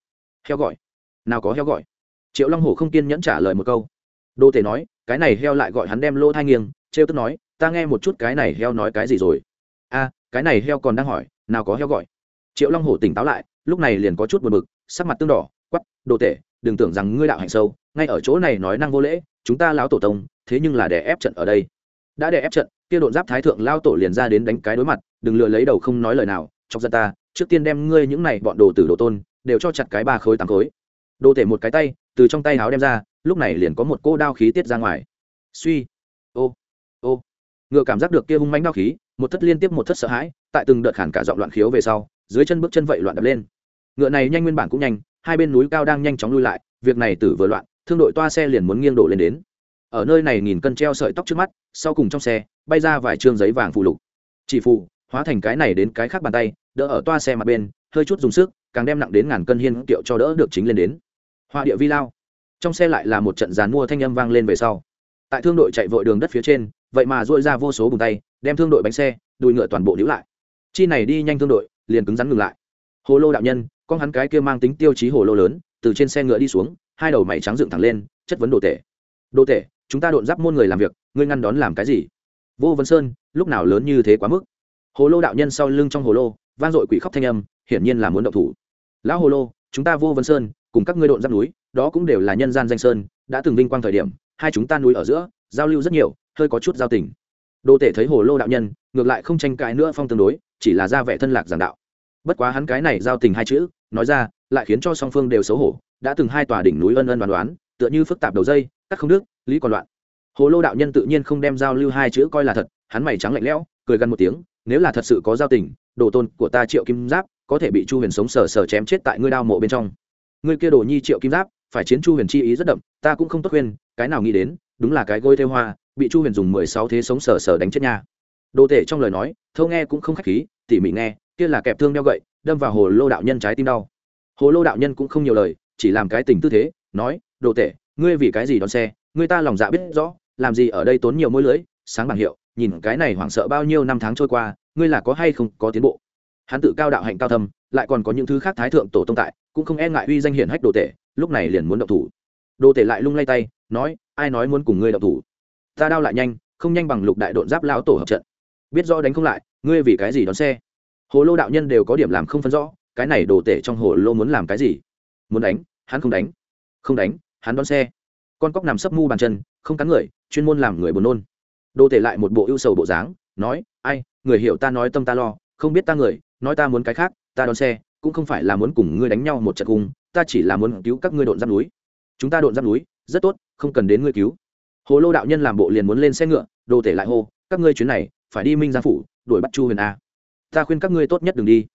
heo gọi, nào có heo gọi? Triệu long hổ không kiên nhẫn trả lời một câu Đô tể nói, cái này heo lại gọi hắn đem lỗ thai nghiêng. Trêu tức nói, ta nghe một chút cái này heo nói cái gì rồi. A, cái này heo còn đang hỏi, nào có heo gọi. Triệu long hổ tỉnh táo lại, lúc này liền có chút buồn bực, sắc mặt tương đỏ quắp đồ tể, đừng tưởng rằng ngươi đạo hạnh sâu, ngay ở chỗ này nói năng vô lễ, chúng ta lão tổ tông, thế nhưng là để ép trận ở đây. Đã để ép trận, kia độn giáp thái thượng lao tổ liền ra đến đánh cái đối mặt, đừng lừa lấy đầu không nói lời nào, chọc giận ta, trước tiên đem ngươi những này bọn đồ tử đồ tôn, đều cho chặt cái ba khối tám khối. Đồ tể một cái tay, từ trong tay háo đem ra lúc này liền có một cô đao khí tiết ra ngoài. Suy, ô ô. Ngựa cảm giác được kia hung mánh đao khí, một thất liên tiếp một thất sợ hãi, tại từng đợt hẳn cả dọn loạn khiếu về sau, dưới chân bước chân vậy loạn đập lên. Ngựa này nhanh nguyên bản cũng nhanh, hai bên núi cao đang nhanh chóng lui lại, việc này tử vừa loạn, thương đội toa xe liền muốn nghiêng đổ lên đến. Ở nơi này nghìn cân treo sợi tóc trước mắt, sau cùng trong xe, bay ra vài trương giấy vàng phù lục. Chỉ phù, hóa thành cái này đến cái khác bàn tay, đỡ ở toa xe mặt bên, hơi chút dùng sức, càng đem nặng đến ngàn cân hiên kiệu cho đỡ được chính lên đến. Hoa địa vi lao trong xe lại là một trận dàn mua thanh âm vang lên về sau. Tại thương đội chạy vội đường đất phía trên, vậy mà dội ra vô số bùng tay, đem thương đội bánh xe, đùi ngựa toàn bộ níu lại. Chi này đi nhanh thương đội, liền cứng rắn ngừng lại. Hồ lô đạo nhân, con hắn cái kia mang tính tiêu chí hồ lô lớn, từ trên xe ngựa đi xuống, hai đầu mày trắng dựng thẳng lên, chất vấn đồ tể. Đồ tể, chúng ta độn giáp môn người làm việc, ngươi ngăn đón làm cái gì? Vô vân sơn, lúc nào lớn như thế quá mức. Hồ lô đạo nhân sau lưng trong hồ lô, vang dội quỷ khóc thanh âm, hiển nhiên là muốn động thủ. Lão hồ lô, chúng ta vô vân sơn, cùng các ngươi độn giáp núi đó cũng đều là nhân gian danh sơn, đã từng vinh quang thời điểm, hai chúng ta núi ở giữa, giao lưu rất nhiều, hơi có chút giao tình. Đô tể thấy hồ lô đạo nhân, ngược lại không tranh cãi nữa phong tương đối, chỉ là ra vẻ thân lạc giảng đạo. Bất quá hắn cái này giao tình hai chữ, nói ra, lại khiến cho song phương đều xấu hổ, đã từng hai tòa đỉnh núi ân ân đoán đoán, tựa như phức tạp đầu dây, cắt không đức lý còn loạn. Hồ lô đạo nhân tự nhiên không đem giao lưu hai chữ coi là thật, hắn mày trắng lạnh lẽo, cười gần một tiếng, nếu là thật sự có giao tình, đồ tôn của ta triệu kim giáp, có thể bị chu huyền sống sờ sờ chém chết tại ngươi đao mộ bên trong. Ngươi kia đồ nhi triệu kim giáp phải chiến chu huyền chi ý rất đậm, ta cũng không tốt khuyên, cái nào nghĩ đến, đúng là cái gôi theo hoa, bị chu huyền dùng mười sáu thế sống sờ sờ đánh chết nha. Đồ tể trong lời nói, thâu nghe cũng không khách khí, tỉ mỉ nghe, kia là kẹp thương đeo gậy, đâm vào hồ lô đạo nhân trái tim đau. Hồ lô đạo nhân cũng không nhiều lời, chỉ làm cái tình tư thế, nói, đồ tể, ngươi vì cái gì đón xe? Ngươi ta lòng dạ biết rõ, làm gì ở đây tốn nhiều môi lưới, sáng bảng hiệu, nhìn cái này hoảng sợ bao nhiêu năm tháng trôi qua, ngươi là có hay không có tiến bộ? Hắn tự cao đạo hạnh cao thâm, lại còn có những thứ khác thái thượng tổ tông tại, cũng không e ngại uy danh hiển hách đồ tể lúc này liền muốn động thủ. Đồ tể lại lung lay tay, nói, ai nói muốn cùng ngươi động thủ? Ta đao lại nhanh, không nhanh bằng lục đại độn giáp lão tổ hợp trận. Biết rõ đánh không lại, ngươi vì cái gì đón xe? Hồ lô đạo nhân đều có điểm làm không phân rõ, cái này đồ tể trong hồ lô muốn làm cái gì? Muốn đánh, hắn không đánh. Không đánh, hắn đón xe. Con cóc nằm sấp mu bàn chân, không cắn người, chuyên môn làm người buồn nôn. Đồ tể lại một bộ ưu sầu bộ dáng, nói, ai, người hiểu ta nói tâm ta lo, không biết ta người, nói ta muốn cái khác, ta đón xe, cũng không phải là muốn cùng ngươi đánh nhau một trận cùng ta chỉ là muốn cứu các ngươi độn giáp núi. Chúng ta độn giáp núi, rất tốt, không cần đến ngươi cứu. Hồ lô đạo nhân làm bộ liền muốn lên xe ngựa, đồ tể lại hô, các ngươi chuyến này, phải đi minh gia phủ, đuổi bắt chu huyền a. Ta khuyên các ngươi tốt nhất đừng đi.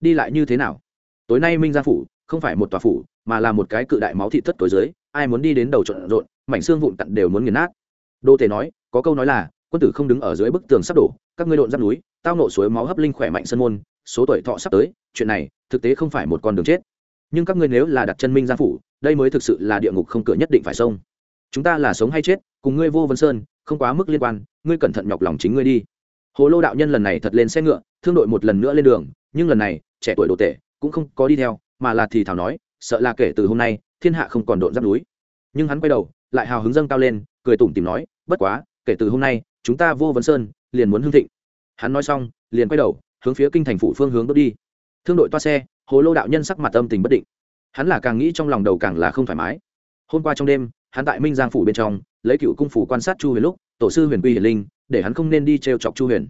Đi lại như thế nào? Tối nay minh gia phủ, không phải một tòa phủ, mà là một cái cự đại máu thị thất tối dưới, ai muốn đi đến đầu trộn rộn, mảnh xương vụn cặn đều muốn nghiền nát. Đô tể nói, có câu nói là, quân tử không đứng ở dưới bức tường sắp đổ, các ngươi độn giáp núi, tao nộ suối máu hấp linh khỏe mạnh sân môn, số tuổi thọ sắp tới, chuyện này, thực tế không phải một con đường chết nhưng các ngươi nếu là đặt chân minh giang phủ, đây mới thực sự là địa ngục không cửa nhất định phải xông. Chúng ta là sống hay chết, cùng ngươi vô vân sơn, không quá mức liên quan, ngươi cẩn thận nhọc lòng chính ngươi đi. Hồ lô đạo nhân lần này thật lên xe ngựa, thương đội một lần nữa lên đường, nhưng lần này, trẻ tuổi đồ tệ cũng không có đi theo, mà là thì thảo nói, sợ là kể từ hôm nay, thiên hạ không còn độn giáp núi. Nhưng hắn quay đầu, lại hào hứng dâng cao lên, cười tủm tìm nói, bất quá, kể từ hôm nay, chúng ta vô vấn sơn, liền muốn hương thịnh. Hắn nói xong, liền quay đầu, hướng phía kinh thành phủ phương hướng đốt đi. Thương đội toa xe hồ lô đạo nhân sắc mặt âm tình bất định. Hắn là càng nghĩ trong lòng đầu càng là không thoải mái. Hôm qua trong đêm, hắn tại minh giang phủ bên trong, lấy cựu cung phủ quan sát chu huyền lúc, tổ sư huyền quy hiền linh, để hắn không nên đi t chọc chu huyền.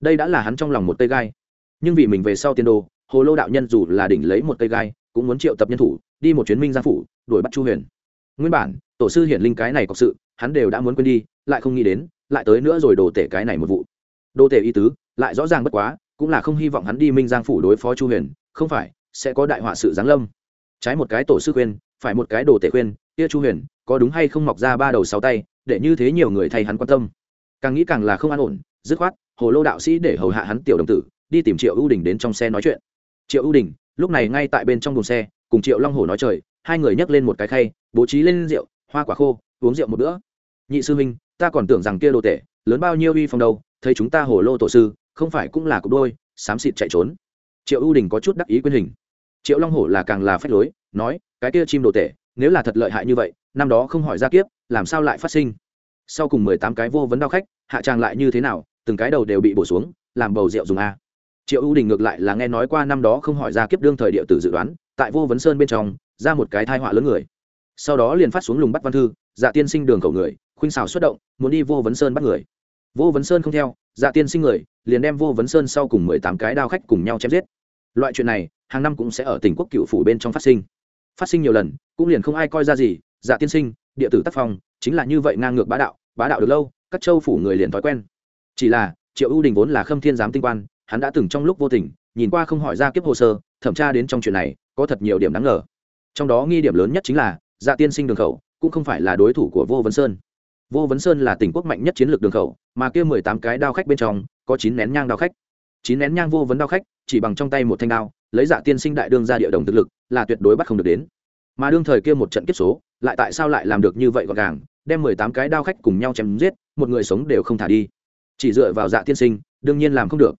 Đây đã là hắn trong lòng một cây gai. Nhưng vì mình về sau tiên đồ, hồ lô đạo nhân dù là đỉnh lấy một cây gai, cũng muốn triệu tập nhân thủ, đi một chuyến minh giang phủ, đuổi bắt chu huyền. Nguyên bản, tổ sư hiển linh cái này có sự, hắn đều đã muốn quên đi, lại không nghĩ đến, lại tới nữa rồi đồ tể cái này một vụ. Đồ tể Y tứ, lại rõ ràng bất quá, cũng là không hy vọng hắn đi minh giang phủ đối phó chu huyền không phải, sẽ có đại họa sự giáng lâm. Trái một cái tổ sư khuyên, phải một cái đồ tể khuyên, kia chu huyền, có đúng hay không mọc ra ba đầu sáu tay, để như thế nhiều người thay hắn quan tâm. Càng nghĩ càng là không an ổn, dứt khoát, hồ lô đạo sĩ để hầu hạ hắn tiểu đồng tử, đi tìm triệu ưu đình đến trong xe nói chuyện. Triệu ưu đình, lúc này ngay tại bên trong đồn xe, cùng triệu long hồ nói trời, hai người nhấc lên một cái khay, bố trí lên rượu, hoa quả khô, uống rượu một bữa. Nhị sư huynh, ta còn tưởng rằng kia đồ tể, lớn bao nhiêu uy phong đâu, thấy chúng ta hồ lô tổ sư, không phải cũng là cục đôi, xám xịt chạy trốn triệu ưu đình có chút đắc ý quyên hình. Triệu long hổ là càng là phách lối, nói, cái kia chim đồ tể, nếu là thật lợi hại như vậy, năm đó không hỏi ra kiếp, làm sao lại phát sinh? Sau cùng mười tám cái vô vấn đau khách, hạ tràng lại như thế nào, từng cái đầu đều bị bổ xuống, làm bầu rượu dùng a. Triệu ưu đình ngược lại là nghe nói qua năm đó không hỏi ra kiếp đương thời địa tử dự đoán, tại vô vấn sơn bên trong, ra một cái thai họa lớn người. Sau đó liền phát xuống lùng bắt văn thư dạ tiên sinh đường cầu người, khuynh xào xuất động, muốn đi vô vấn sơn bắt người. Vô vấn sơn không theo dạ tiên sinh người liền đem vô vấn sơn sau cùng mười tám cái đao khách cùng nhau chém giết. Loại chuyện này, hàng năm cũng sẽ ở tỉnh quốc cựu phủ bên trong phát sinh. Phát sinh nhiều lần, cũng liền không ai coi ra gì giả tiên sinh, địa tử tác phong, chính là như vậy ngang ngược bá đạo bá đạo được lâu, các châu phủ người liền thói quen. Chỉ là, triệu ưu đình vốn là khâm thiên giám tinh quan, hắn đã từng trong lúc vô tình, nhìn qua không hỏi ra kiếp hồ sơ, thẩm tra đến trong chuyện này, có thật nhiều điểm đáng ngờ. Trong đó nghi điểm lớn nhất chính là dạ tiên sinh đường khẩu, cũng không phải là đối thủ của vô vấn sơn vô vấn sơn là tỉnh quốc mạnh nhất chiến lược đường khẩu, mà kia mười tám cái đao khách bên trong, có chín nén nhang đao khách. Chín nén nhang vô vấn đao khách, chỉ bằng trong tay một thanh đao, lấy dạ tiên sinh đại đương ra địa đồng thực lực, là tuyệt đối bắt không được đến. Mà đương thời kia một trận kiếp số, lại tại sao lại làm được như vậy gọn gàng, đem mười tám cái đao khách cùng nhau chém giết, một người sống đều không thả đi. Chỉ dựa vào dạ tiên sinh, đương nhiên làm không được.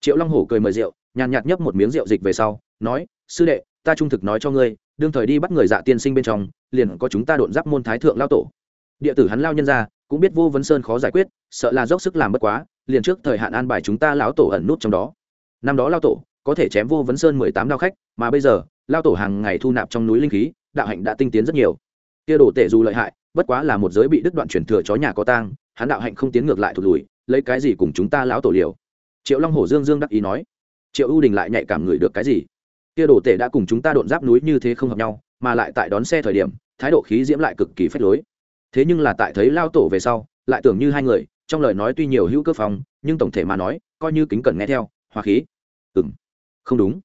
Triệu long hổ cười mời rượu, nhàn nhạt nhấp một miếng rượu dịch về sau, nói, sư đệ, ta trung thực nói cho ngươi, đương thời đi bắt người dạ tiên sinh bên trong, liền có chúng ta độn giáp môn thái thượng lao tổ địa tử hắn lao nhân ra, cũng biết vô vấn sơn khó giải quyết, sợ là dốc sức làm bất quá, liền trước thời hạn an bài chúng ta lão tổ ẩn nút trong đó. Năm đó lao tổ có thể chém vô vấn sơn mười tám đao khách, mà bây giờ, lao tổ hàng ngày thu nạp trong núi linh khí, đạo hạnh đã tinh tiến rất nhiều. Kia đồ tể dù lợi hại, bất quá là một giới bị đứt đoạn chuyển thừa chó nhà có tang, hắn đạo hạnh không tiến ngược lại thụt lùi, lấy cái gì cùng chúng ta lão tổ liều? Triệu long hổ dương dương đắc ý nói. Triệu ưu đình lại nhạy cảm ngửi được cái gì? Kia đồ tể đã cùng chúng ta độn giáp núi như thế không hợp nhau, mà lại tại đón xe thời điểm, thái độ khí diễm lại cực kỳ phách lối thế nhưng là tại thấy lao tổ về sau, lại tưởng như hai người, trong lời nói tuy nhiều hữu cơ phòng, nhưng tổng thể mà nói, coi như kính cẩn nghe theo, hòa khí. Ừ m không đúng.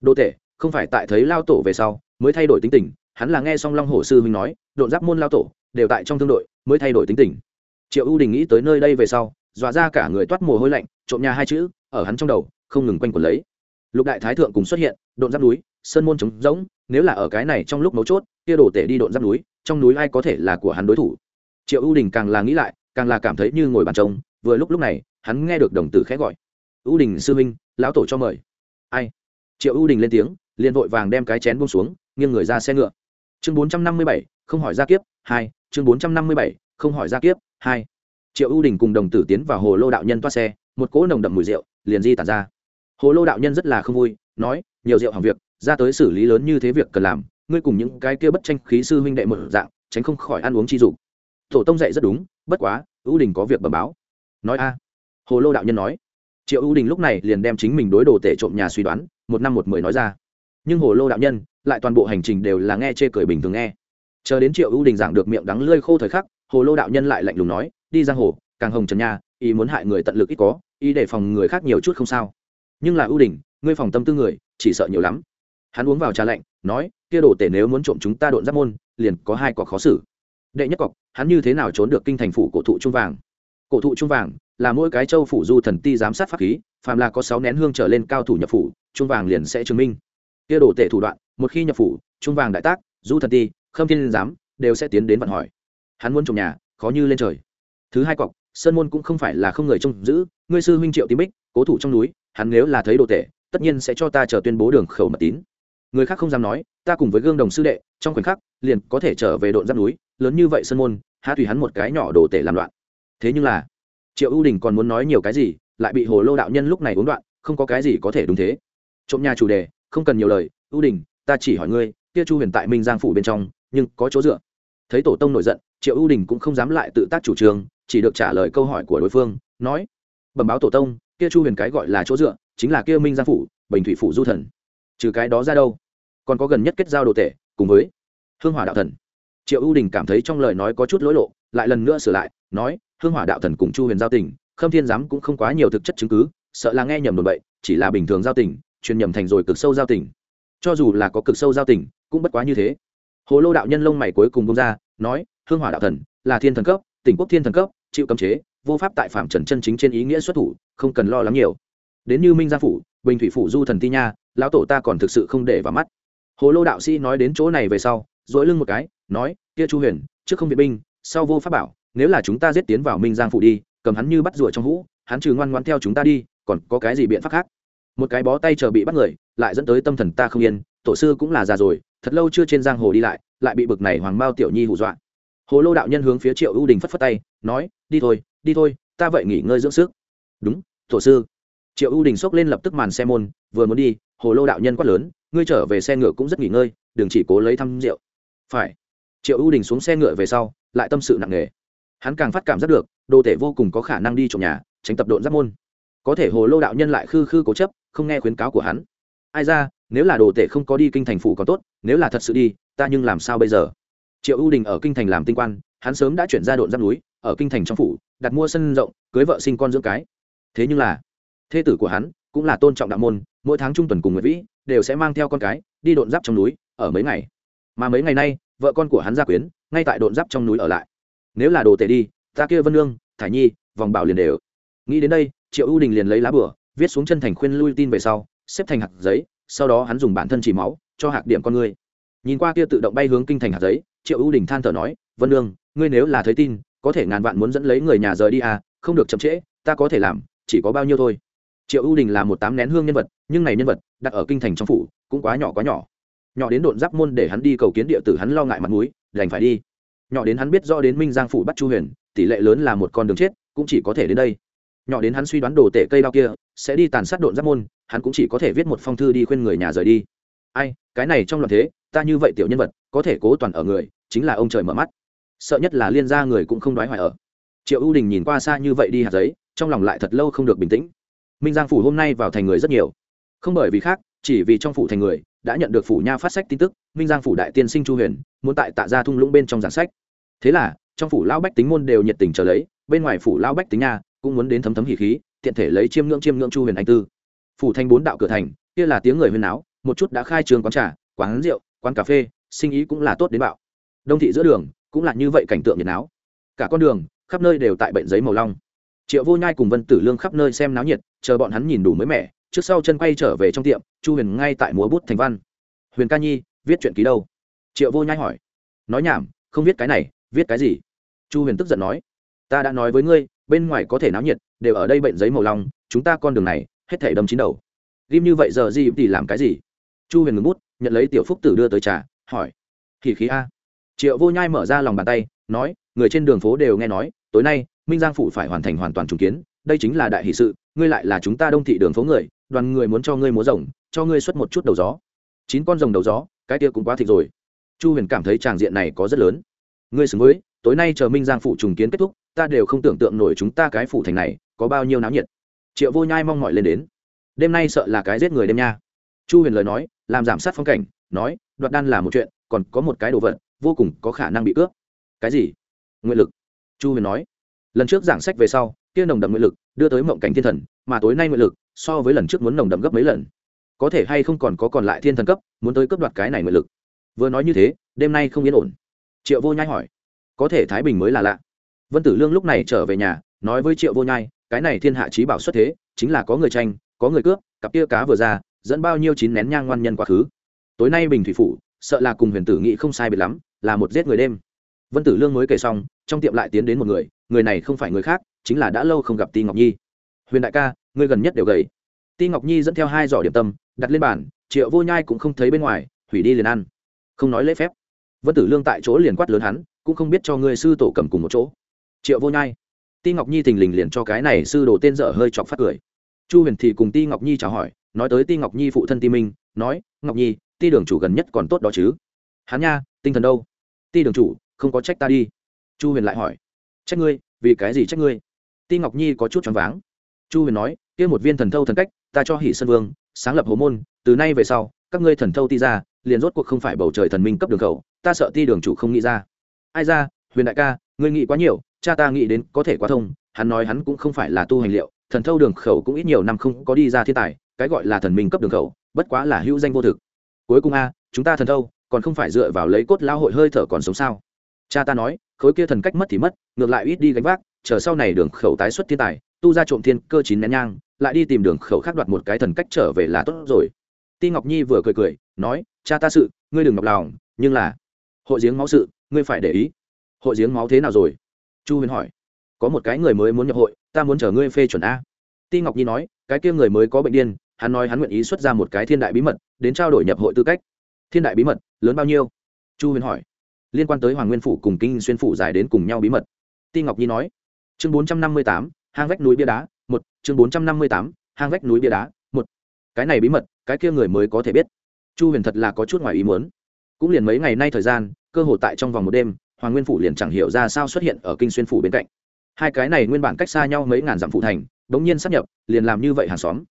Đô tệ không phải tại thấy lao tổ về sau, mới thay đổi tính tình, hắn là nghe xong long hồ sư huynh nói, độn giáp môn lao tổ, đều tại trong thương đội, mới thay đổi tính tình. Triệu ưu đình nghĩ tới nơi đây về sau, dọa ra cả người toát mồ hôi lạnh, trộm nhà hai chữ, ở hắn trong đầu, không ngừng quanh quẩn lấy. Lục đại thái thượng cùng xuất hiện, độn giáp núi, sơn môn trống rỗng, nếu là ở cái này trong lúc mấu chốt, kia đổ tể đi độn giáp núi trong núi ai có thể là của hắn đối thủ? Triệu ưu đình càng là nghĩ lại, càng là cảm thấy như ngồi bàn trông vừa lúc lúc này, hắn nghe được đồng tử khẽ gọi. Ưu đình sư huynh, lão tổ cho mời. Ai? Triệu ưu đình lên tiếng, liền vội vàng đem cái chén buông xuống, nghiêng người ra xe ngựa. Chương bốn trăm năm mươi bảy, không hỏi ra kiếp, hai, chương bốn trăm năm mươi bảy, không hỏi ra kiếp, hai. Triệu ưu đình cùng đồng tử tiến vào hồ lô đạo nhân toa xe, một cỗ nồng đậm mùi rượu, liền di tản ra. Hồ lô đạo nhân rất là không vui, nói, nhiều rượu hỏng việc, ra tới xử lý lớn như thế việc cần làm ngươi cùng những cái kia bất tranh khí sư huynh đệ một dạng, tránh không khỏi ăn uống chi dục. Tổ tông dạy rất đúng, bất quá, ưu đình có việc bẩm báo. Nói a. Hồ lô đạo nhân nói. Triệu ưu đình lúc này liền đem chính mình đối đồ tể trộm nhà suy đoán, một năm một mười nói ra. Nhưng hồ lô đạo nhân, lại toàn bộ hành trình đều là nghe chê cười bình thường nghe. Chờ đến triệu ưu đình giảng được miệng đắng lơi khô thời khắc, hồ lô đạo nhân lại lạnh lùng nói, đi giang hồ, càng hồng trần nhà ý muốn hại người tận lực ít có, ý để phòng người khác nhiều chút không sao. Nhưng là ưu đình, ngươi phòng tâm tư người, chỉ sợ nhiều lắm. Hắn uống vào trà lạnh, nói kia đồ tể nếu muốn trộm chúng ta độn giáp môn, liền có hai cọc khó xử. Đệ nhất cọc, hắn như thế nào trốn được kinh thành phủ cổ thụ trung vàng? Cổ thụ trung vàng là mỗi cái châu phủ du thần ti giám sát pháp khí, phàm là có sáu nén hương trở lên cao thủ nhập phủ, trung vàng liền sẽ chứng minh. Kia đồ tể thủ đoạn, một khi nhập phủ, trung vàng đại tác, du thần ti, khâm thiên giám đều sẽ tiến đến vận hỏi. Hắn muốn trộm nhà, khó như lên trời. Thứ hai cọc, sơn môn cũng không phải là không người trông giữ, ngươi sư huynh triệu tím bích, cố thủ trong núi, hắn nếu là thấy đồ tể, tất nhiên sẽ cho ta chờ tuyên bố đường khẩu mật tín người khác không dám nói, ta cùng với gương đồng sư đệ, trong khoảnh khắc, liền có thể trở về độn giáp núi, lớn như vậy sơn môn, há tùy hắn một cái nhỏ đồ tể làm loạn. Thế nhưng là, triệu ưu đình còn muốn nói nhiều cái gì, lại bị hồ lô đạo nhân lúc này uống đoạn, không có cái gì có thể đúng thế. Trộm nhà chủ đề, không cần nhiều lời, ưu đình, ta chỉ hỏi ngươi, kia chu huyền tại minh giang phủ bên trong, nhưng có chỗ dựa. Thấy tổ tông nổi giận, triệu ưu đình cũng không dám lại tự tác chủ trương, chỉ được trả lời câu hỏi của đối phương, nói, bẩm báo tổ tông, kia chu huyền cái gọi là chỗ dựa, chính là kia minh giang phủ, bình thủy phủ du thần trừ cái đó ra đâu. Còn có gần nhất kết giao đồ tể, cùng với hương hỏa đạo thần. Triệu ưu đình cảm thấy trong lời nói có chút lỗi lộ, lại lần nữa sửa lại, nói, hương hỏa đạo thần cùng chu huyền giao tình, khâm thiên giám cũng không quá nhiều thực chất chứng cứ, sợ là nghe nhầm đồn bậy, chỉ là bình thường giao tình, truyền nhầm thành rồi cực sâu giao tình. Cho dù là có cực sâu giao tình, cũng bất quá như thế. Hồ lô đạo nhân lông mày cuối cùng bông ra, nói, hương hỏa đạo thần là thiên thần cấp, tỉnh quốc thiên thần cấp, chịu cấm chế, vô pháp tại phạm trần chân chính trên ý nghĩa xuất thủ, không cần lo lắng nhiều. Đến như minh gia phủ bình thủy phủ du thần ti nha, lão tổ ta còn thực sự không để vào mắt. Hồ lô đạo sĩ nói đến chỗ này về sau dỗi lưng một cái, nói, kia chu huyền, trước không viện binh, sau vô pháp bảo, nếu là chúng ta giết tiến vào minh giang phủ đi, cầm hắn như bắt rùa trong hũ, hắn trừ ngoan ngoan theo chúng ta đi, còn có cái gì biện pháp khác? Một cái bó tay chờ bị bắt người, lại dẫn tới tâm thần ta không yên, tổ sư cũng là già rồi, thật lâu chưa trên giang hồ đi lại lại bị bực này hoàng mao tiểu nhi hù dọa. Hồ lô đạo nhân hướng phía triệu ưu đình phất phất tay, nói, đi thôi đi thôi, ta vậy nghỉ ngơi dưỡng sức. Đúng, tổ sư triệu ưu đình xốc lên lập tức màn xe môn, vừa muốn đi, hồ lô đạo nhân quát lớn, ngươi trở về xe ngựa cũng rất nghỉ ngơi, đừng chỉ cố lấy thăm rượu. Phải. Triệu ưu đình xuống xe ngựa về sau, lại tâm sự nặng nề. Hắn càng phát cảm giác được, đồ tể vô cùng có khả năng đi trộm nhà, tránh tập độn giáp môn. Có thể hồ lô đạo nhân lại khư khư cố chấp, không nghe khuyến cáo của hắn. Ai ra, nếu là đồ tể không có đi kinh thành phủ còn tốt, nếu là thật sự đi, ta nhưng làm sao bây giờ? Triệu ưu đình ở kinh thành làm tinh quan, hắn sớm đã chuyển ra độn giáp núi, ở kinh thành trong phủ, đặt mua sân rộng, cưới vợ sinh con dưỡng cái. Thế nhưng là thê tử của hắn cũng là tôn trọng đạo môn, mỗi tháng trung tuần cùng nguyệt vĩ đều sẽ mang theo con cái đi độn giáp trong núi ở mấy ngày. Mà mấy ngày nay, vợ con của hắn gia quyến, ngay tại độn giáp trong núi ở lại. Nếu là đồ tể đi, ta kia vân lương thải nhi, vòng bảo liền đều. Nghĩ đến đây, triệu ưu đình liền lấy lá bửa viết xuống chân thành khuyên lui tin về sau, xếp thành hạt giấy, sau đó hắn dùng bản thân chỉ máu, cho hạt điểm con ngươi nhìn qua kia tự động bay hướng kinh thành hạt giấy, triệu ưu đình than thở nói, vân lương ngươi nếu là thấy tin, có thể ngàn vạn muốn dẫn lấy người nhà rời đi à không được chậm trễ, ta có thể làm, chỉ có bao nhiêu thôi triệu ưu đình là một tám nén hương nhân vật, nhưng này nhân vật, đặt ở kinh thành trong phủ, cũng quá nhỏ quá nhỏ. Nhỏ đến độn giáp môn để hắn đi cầu kiến địa tử hắn lo ngại mặt mũi, đành phải đi. Nhỏ đến hắn biết rõ đến minh giang phủ bắt chu huyền, tỷ lệ lớn là một con đường chết, cũng chỉ có thể đến đây. Nhỏ đến hắn suy đoán đồ tể cây đao kia, sẽ đi tàn sát độn giáp môn, hắn cũng chỉ có thể viết một phong thư đi khuyên người nhà rời đi. Ai, cái này trong loạn thế, ta như vậy tiểu nhân vật, có thể cố toàn ở người, chính là ông trời mở mắt. Sợ nhất là liên gia người cũng không đoái hoài ở. Triệu ưu đình nhìn qua xa như vậy đi hạt giấy, trong lòng lại thật lâu không được bình tĩnh minh giang phủ hôm nay vào thành người rất nhiều không bởi vì khác chỉ vì trong phủ thành người đã nhận được phủ nha phát sách tin tức minh giang phủ đại tiên sinh chu huyền muốn tại tạ gia thung lũng bên trong giảng sách thế là trong phủ lão bách tính môn đều nhiệt tình trở lấy bên ngoài phủ lão bách tính nha cũng muốn đến thấm thấm hỉ khí tiện thể lấy chiêm ngưỡng chiêm ngưỡng chu huyền anh tư phủ thành bốn đạo cửa thành kia là tiếng người huyền áo một chút đã khai trường quán trà quán rượu quán cà phê sinh ý cũng là tốt đến bạo đông thị giữa đường cũng là như vậy cảnh tượng nhiệt áo cả con đường khắp nơi đều tại bệnh giấy màu long triệu vô nhai cùng vân tử lương khắp nơi xem náo nhiệt chờ bọn hắn nhìn đủ mới mẻ, trước sau chân quay trở về trong tiệm, chu huyền ngay tại múa bút thành văn. Huyền ca nhi, viết chuyện ký đâu? Triệu vô nhai hỏi. Nói nhảm, không viết cái này, viết cái gì? Chu huyền tức giận nói. Ta đã nói với ngươi, bên ngoài có thể náo nhiệt, đều ở đây bệnh giấy màu long chúng ta con đường này, hết thể đâm chín đầu. Ghim như vậy giờ gì thì làm cái gì? Chu huyền ngừng bút, nhận lấy tiểu phúc tử đưa tới trà, hỏi. Thì khí a. Triệu vô nhai mở ra lòng bàn tay, nói, người trên đường phố đều nghe nói, tối nay, minh giang phủ phải hoàn thành hoàn toàn trùng kiến, đây chính là đại hỷ sự ngươi lại là chúng ta đông thị đường phố người, đoàn người muốn cho ngươi múa rồng, cho ngươi xuất một chút đầu gió. Chín con rồng đầu gió, cái kia cũng quá thịt rồi. Chu huyền cảm thấy tràng diện này có rất lớn. Ngươi xứng với, tối nay chờ minh giang phủ trùng kiến kết thúc, ta đều không tưởng tượng nổi chúng ta cái phủ thành này, có bao nhiêu náo nhiệt. Triệu vô nhai mong mọi lên đến. Đêm nay sợ là cái giết người đêm nha. Chu huyền lời nói, làm giảm sát phong cảnh, nói, đoạt đan là một chuyện, còn có một cái đồ vật, vô cùng có khả năng bị cướp. Cái gì? Nguyện lực. Chu huyền nói. Lần trước giảng sách về sau kia nồng đậm nguyện lực đưa tới mộng cảnh thiên thần, mà tối nay nguyện lực so với lần trước muốn nồng đậm gấp mấy lần. Có thể hay không còn có còn lại thiên thần cấp, muốn tới cướp đoạt cái này nguyện lực. Vừa nói như thế, đêm nay không yên ổn. Triệu vô nhai hỏi, có thể thái bình mới là lạ. Vân tử lương lúc này trở về nhà, nói với triệu vô nhai, cái này thiên hạ trí bảo xuất thế, chính là có người tranh, có người cướp, cặp kia cá vừa ra, dẫn bao nhiêu chín nén nhang ngoan nhân quá khứ. Tối nay bình thủy phủ, sợ là cùng huyền tử nghị không sai biệt lắm, là một giết người đêm. Vân tử lương mới kể xong, trong tiệm lại tiến đến một người người này không phải người khác chính là đã lâu không gặp ti ngọc nhi. Huyền đại ca, ngươi gần nhất đều gầy. Ti ngọc nhi dẫn theo hai giỏ điểm tâm, đặt lên bàn, triệu vô nhai cũng không thấy bên ngoài, hủy đi liền ăn. Không nói lễ phép. Vân tử lương tại chỗ liền quát lớn hắn, cũng không biết cho ngươi sư tổ cầm cùng một chỗ. Triệu vô nhai. Ti ngọc nhi thình lình liền cho cái này sư đồ tên dở hơi chọc phát cười. Chu huyền thì cùng ti ngọc nhi chào hỏi, nói tới ti ngọc nhi phụ thân ti minh, nói, ngọc nhi, ti đường chủ gần nhất còn tốt đó chứ? Hắn nha, tinh thần đâu? Ti đường chủ, không có trách ta đi. Chu huyền lại hỏi, trách ngươi, vì cái gì trách ngươi? Ti ngọc nhi có chút choáng váng. Chu huyền nói, kia một viên thần thâu thần cách, ta cho hỷ sơn vương, sáng lập hồ môn, từ nay về sau, các ngươi thần thâu ti ra, liền rốt cuộc không phải bầu trời thần minh cấp đường khẩu, ta sợ ti đường chủ không nghĩ ra. Ai ra, huyền đại ca, ngươi nghĩ quá nhiều, cha ta nghĩ đến có thể quá thông, hắn nói hắn cũng không phải là tu hành liệu, thần thâu đường khẩu cũng ít nhiều năm không có đi ra thiên tài, cái gọi là thần minh cấp đường khẩu, bất quá là hữu danh vô thực. Cuối cùng a, chúng ta thần thâu, còn không phải dựa vào lấy cốt lao hội hơi thở còn sống sao? Cha ta nói, khối kia thần cách mất thì mất, ngược lại ít đi gánh vác chờ sau này đường khẩu tái xuất thiên tài, tu ra trộm thiên cơ chín nén nhang, lại đi tìm đường khẩu khác đoạt một cái thần cách trở về là tốt rồi. Ti ngọc nhi vừa cười cười, nói, cha ta sự, ngươi đừng ngọc lòng, nhưng là, hội giếng máu sự, ngươi phải để ý. Hội giếng máu thế nào rồi? Chu huyền hỏi. Có một cái người mới muốn nhập hội, ta muốn chờ ngươi phê chuẩn a. Ti ngọc nhi nói, cái kia người mới có bệnh điên, hắn nói hắn nguyện ý xuất ra một cái thiên đại bí mật, đến trao đổi nhập hội tư cách. Thiên đại bí mật, lớn bao nhiêu? Chu huyền hỏi. Liên quan tới hoàng nguyên phủ cùng kinh xuyên phủ dài đến cùng nhau bí mật. Ti ngọc nhi nói chương bốn trăm năm mươi tám, hang vách núi bia đá, một. Chương bốn trăm năm mươi tám, hang vách núi bia đá, một. Cái này bí mật, cái kia người mới có thể biết. Chu huyền thật là có chút ngoài ý muốn. Cũng liền mấy ngày nay thời gian, cơ hội tại trong vòng một đêm, hoàng nguyên phủ liền chẳng hiểu ra sao xuất hiện ở kinh xuyên phủ bên cạnh. Hai cái này nguyên bản cách xa nhau mấy ngàn dặm phủ thành, bỗng nhiên sắp nhập, liền làm như vậy hàng xóm.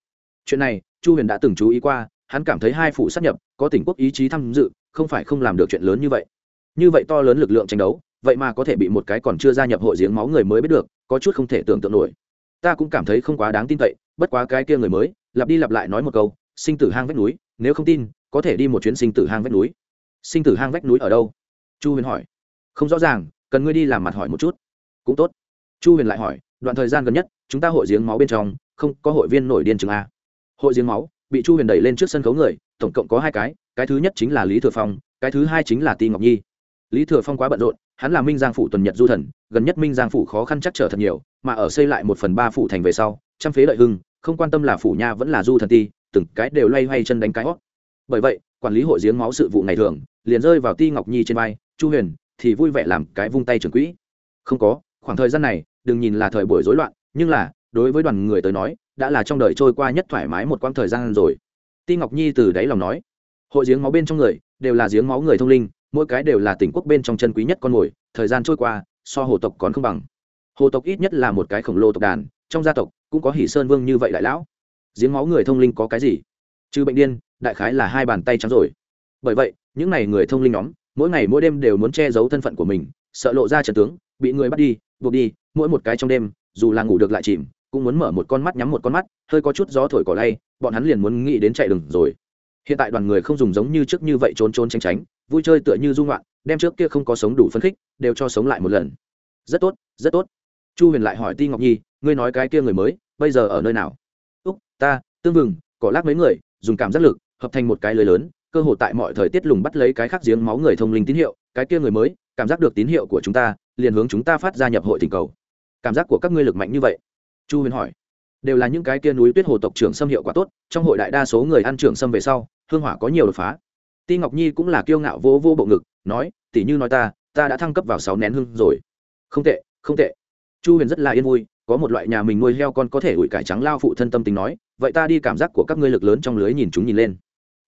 Chuyện này, chu huyền đã từng chú ý qua, hắn cảm thấy hai phủ sắp nhập, có tỉnh quốc ý chí tham dự, không phải không làm được chuyện lớn như vậy. Như vậy to lớn lực lượng tranh đấu vậy mà có thể bị một cái còn chưa gia nhập hội giếng máu người mới biết được, có chút không thể tưởng tượng nổi. Ta cũng cảm thấy không quá đáng tin cậy, bất quá cái kia người mới, lặp đi lặp lại nói một câu, sinh tử hang vách núi, nếu không tin, có thể đi một chuyến sinh tử hang vách núi. Sinh tử hang vách núi ở đâu? Chu huyền hỏi. Không rõ ràng, cần ngươi đi làm mặt hỏi một chút. Cũng tốt. Chu huyền lại hỏi, đoạn thời gian gần nhất, chúng ta hội giếng máu bên trong, không có hội viên nổi điên chừng a. Hội giếng máu, bị chu huyền đẩy lên trước sân khấu người, tổng cộng có hai cái cái thứ nhất chính là lý thừa phong, cái thứ hai chính là ti ngọc nhi lý thừa phong quá bận rộn, hắn là minh giang phủ tuần nhật du thần, gần nhất minh giang phủ khó khăn chắc trở thật nhiều, mà ở xây lại một phần ba phủ thành về sau, trăm phế lợi hưng, không quan tâm là phủ nha vẫn là du thần ti, từng cái đều loay hoay chân đánh cái hót. Bởi vậy, quản lý hội giếng máu sự vụ ngày thường, liền rơi vào ti ngọc nhi trên vai, chu huyền, thì vui vẻ làm cái vung tay trưởng quỹ. Không có, khoảng thời gian này, đừng nhìn là thời buổi rối loạn, nhưng là, đối với đoàn người tới nói, đã là trong đời trôi qua nhất thoải mái một quãng thời gian rồi. Ti ngọc nhi từ đáy lòng nói. Hội giếng máu bên trong người, đều là giếng máu người thông linh mỗi cái đều là tỉnh quốc bên trong chân quý nhất con mồi, thời gian trôi qua, so hồ tộc còn không bằng. Hồ tộc ít nhất là một cái khổng lồ tộc đàn, trong gia tộc cũng có hỷ sơn vương như vậy đại lão. Giếng máu người thông linh có cái gì? Trừ bệnh điên, đại khái là hai bàn tay trắng rồi. Bởi vậy, những n à y người thông linh nhóm, mỗi ngày mỗi đêm đều muốn che giấu thân phận của mình, sợ lộ ra trận tướng, bị người bắt đi, buộc đi, mỗi một cái trong đêm, dù là ngủ được lại chìm, cũng muốn mở một con mắt nhắm một con mắt, hơi có chút gió thổi cỏ lay, bọn hắn liền muốn nghĩ đến chạy đừng rồi. Hiện tại đoàn người không dùng giống như trước như vậy trốn trốn tránh tránh vui chơi tựa như dung loạn đem trước kia không có sống đủ phân khích, đều cho sống lại một lần. Rất tốt rất tốt. Chu huyền lại hỏi ti ngọc nhi, ngươi nói cái kia người mới, bây giờ ở nơi nào? Úc, ta, tương vừng cỏ lác mấy người, dùng cảm giác lực, hợp thành một cái lưới lớn, cơ hội tại mọi thời tiết lùng bắt lấy cái khác giếng máu người thông linh tín hiệu, cái kia người mới, cảm giác được tín hiệu của chúng ta, liền hướng chúng ta phát ra nhập hội tình cầu. Cảm giác của các ngươi lực mạnh như vậy? Chu huyền hỏi. Đều là những cái kia núi tuyết hồ tộc trưởng xâm hiệu quả tốt, trong hội đại đa số người ăn trưởng xâm về sau, hương hỏa có nhiều đột phá ti ngọc nhi cũng là kiêu ngạo vô vô bộ ngực, nói tỉ như nói ta ta đã thăng cấp vào sáu nén hương rồi. Không tệ không tệ. Chu huyền rất là yên vui, có một loại nhà mình nuôi heo con có thể ủi cải trắng lao phụ thân tâm tính nói, vậy ta đi cảm giác của các ngươi lực lớn trong lưới nhìn chúng nhìn lên.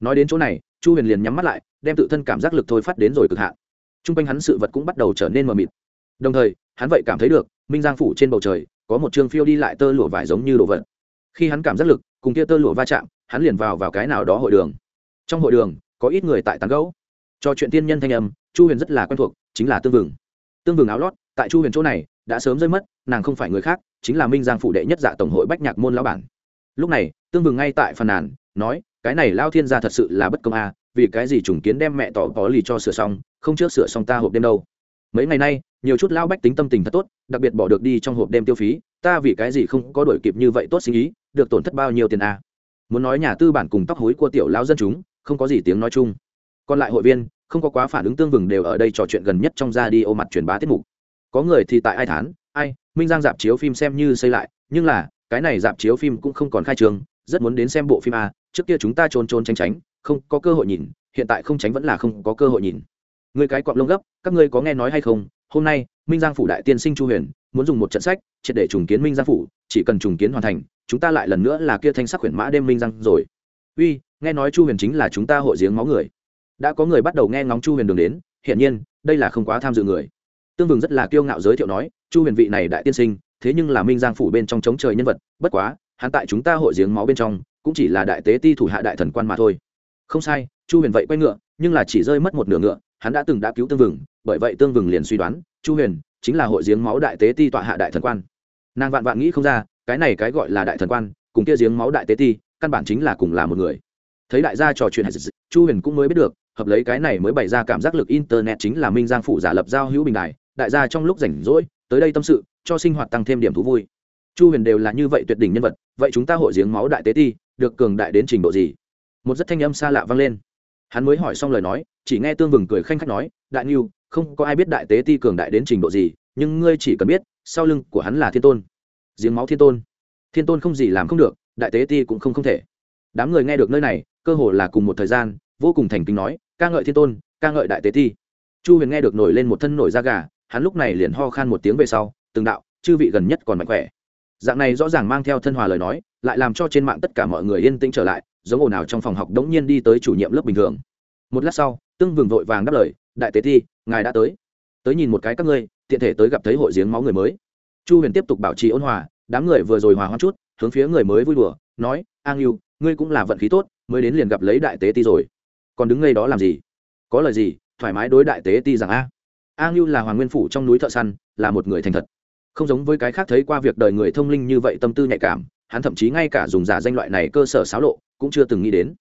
Nói đến chỗ này, chu huyền liền nhắm mắt lại, đem tự thân cảm giác lực thôi phát đến rồi cực hạn. T r u n g quanh hắn sự vật cũng bắt đầu trở nên mờ mịt. Đồng thời, hắn vậy cảm thấy được, minh giang phủ trên bầu trời, có một trường phiêu đi lại tơ lụa vải giống như đồ vật. Khi hắn cảm giác lực, cùng kia tơ lụa va chạm, hắn liền vào vào cái nào đó hội đường. Trong hội đường có ít người tại tán gấu cho chuyện tiên nhân thanh âm, chu huyền rất là quen thuộc, chính là tương vừng. Tương vừng áo lót, tại chu huyền chỗ này, đã sớm rơi mất, nàng không phải người khác, chính là minh giang phụ đệ nhất dạ tổng hội bách nhạc môn lão bản. Lúc này, tương vừng ngay tại phần nàn, nói, cái này lao thiên gia thật sự là bất công a, vì cái gì trùng kiến đem mẹ tỏ có lì cho sửa xong, không trước sửa xong ta hộp đêm đâu. Mấy ngày nay, nhiều chút lao bách tính tâm tình thật tốt, đặc biệt bỏ được đi trong hộp đêm tiêu phí, ta vì cái gì không có đổi kịp như vậy tốt sinh ý được tổn thất bao nhiêu tiền a? Muốn nói nhà tư bản cùng tóc hối của tiểu lao dân chúng không có gì tiếng nói chung. Còn lại hội viên, không có quá phản ứng tương vừng đều ở đây trò chuyện gần nhất trong ra đi ô mặt truyền bá tiết mục. Có người thì tại ai thán, ai, minh giang dạp chiếu phim xem như xây lại, nhưng là, cái này dạp chiếu phim cũng không còn khai trường, rất muốn đến xem bộ phim a trước kia chúng ta trốn trốn tránh tránh, không có cơ hội nhìn, hiện tại không tránh vẫn là không có cơ hội nhìn. Người cái cọp lông gấp, các ngươi có nghe nói hay không, hôm nay, minh giang phủ đại tiên sinh chu huyền, muốn dùng một trận sách, triệt để trùng kiến minh giang phủ, chỉ cần trùng kiến hoàn thành, chúng ta lại lần nữa là kia thanh sắc huyền mã đêm minh giang rồi. Uy nghe nói chu huyền chính là chúng ta hội giếng máu người. Đã có người bắt đầu nghe ngóng chu huyền đường đến, hiển nhiên, đây là không quá tham dự người. Tương vừng rất là kiêu ngạo giới thiệu nói, chu huyền vị này đại tiên sinh, thế nhưng là minh giang phủ bên trong chống trời nhân vật, bất quá, hắn tại chúng ta hội giếng máu bên trong, cũng chỉ là đại tế ti thủ hạ đại thần quan mà thôi. Không sai, chu huyền vậy quay ngựa, nhưng là chỉ rơi mất một nửa ngựa, hắn đã từng đã cứu tương vừng bởi vậy tương vừng liền suy đoán, chu huyền chính là hội giếng máu đại tế ti tọa hạ đại thần quan. Nàng vạn vạn nghĩ không ra, cái này cái gọi là đại thần quan, cùng kia giếng máu đại tế ti, căn bản chính là cùng là một người thấy đại gia trò chuyện chu huyền cũng mới biết được hợp lấy cái này mới bày ra cảm giác lực internet chính là minh giang phủ giả lập giao hữu bình đại đại gia trong lúc rảnh rỗi tới đây tâm sự cho sinh hoạt tăng thêm điểm thú vui. Chu huyền đều là như vậy tuyệt đỉnh nhân vật vậy chúng ta hội giếng máu đại tế ti được cường đại đến trình độ gì? Một rất thanh âm xa lạ vang lên. Hắn mới hỏi xong lời nói chỉ nghe tương vừng cười khanh khách nói đại niu, không có ai biết đại tế ti cường đại đến trình độ gì nhưng ngươi chỉ cần biết sau lưng của hắn là thiên tôn. Giếng máu thiên tôn? Thiên tôn không gì làm không được đại tế ti cũng không không thể đám người nghe được nơi này, cơ hồ là cùng một thời gian, vô cùng thành kính nói, ca ngợi thiên tôn, ca ngợi đại tế thi. chu huyền nghe được nổi lên một thân nổi da gà, hắn lúc này liền ho khan một tiếng về sau, từng đạo, chư vị gần nhất còn mạnh khỏe. Dạng này rõ ràng mang theo thân hòa lời nói, lại làm cho trên mạng tất cả mọi người yên tĩnh trở lại, giống ồn ào trong phòng học đống nhiên đi tới chủ nhiệm lớp bình thường. Một lát sau, tương vừng vội vàng đáp lời, đại tế thi ngài đã tới. Tới nhìn một cái các ngươi, tiện thể tới gặp thấy hội giếng máu người mới. Chu huyền tiếp tục bảo trì ôn hòa, đám người vừa rồi hòa hoa chút, hướng phía người mới vui đùa, nói, an yêu ngươi cũng là vận khí tốt, mới đến liền gặp lấy đại tế ti rồi. Còn đứng ngay đó làm gì? Có lời gì? Thoải mái đối đại tế ti rằng a. A ngưu là hoàng nguyên phủ trong núi thợ săn, là một người thành thật. Không giống với cái khác thấy qua việc đời người thông linh như vậy tâm tư nhạy cảm, hắn thậm chí ngay cả dùng giả danh loại này cơ sở xáo lộ cũng chưa từng nghĩ đến.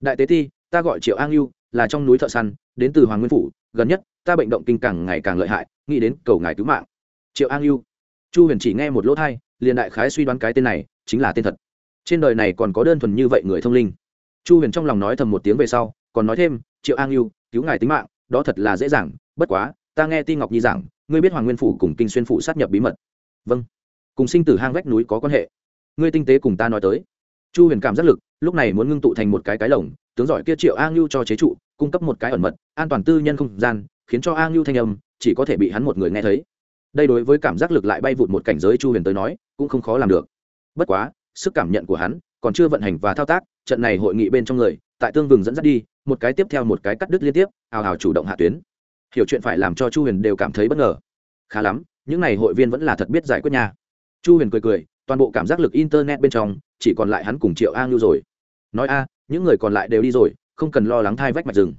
Đại tế ti, ta gọi triệu a ngưu, là trong núi thợ săn, đến từ hoàng nguyên phủ, gần nhất, ta bệnh động kinh càng ngày càng lợi hại, nghĩ đến cầu ngài cứu mạng. Triệu a ngưu. Chu huyền chỉ nghe một lỗ thai liền đại khái suy đoán cái tên này, chính là tên thật trên đời này còn có đơn thuần như vậy người thông linh. Chu huyền trong lòng nói thầm một tiếng về sau, còn nói thêm, triệu an yêu cứu ngài tính mạng, đó thật là dễ dàng, bất quá, ta nghe ti ngọc nhi giảng, ngươi biết hoàng nguyên phủ cùng kinh xuyên phủ sát nhập bí mật. Vâng. Cùng sinh tử hang vách núi có quan hệ. Ngươi tinh tế cùng ta nói tới. Chu huyền cảm giác lực, lúc này muốn ngưng tụ thành một cái cái lồng, tướng giỏi kia triệu an ngưu cho chế trụ, cung cấp một cái ẩn mật, an toàn tư nhân không gian, khiến cho an ngưu thanh âm chỉ có thể bị hắn một người nghe thấy. Đây đối với cảm giác lực lại bay vụt một cảnh giới chu huyền tới nói, cũng không khó làm được. Bất quá sức cảm nhận của hắn còn chưa vận hành và thao tác, trận này hội nghị bên trong người, tại tương vừng dẫn dắt đi, một cái tiếp theo một cái cắt đứt liên tiếp, ào ào chủ động hạ tuyến. Hiểu chuyện phải làm cho chu huyền đều cảm thấy bất ngờ. Khá lắm, những n à y hội viên vẫn là thật biết giải quyết nhà. chu huyền cười cười, toàn bộ cảm giác lực internet bên trong, chỉ còn lại hắn cùng triệu a ngưu rồi. Nói a, những người còn lại đều đi rồi, không cần lo lắng thai vách mạch rừng.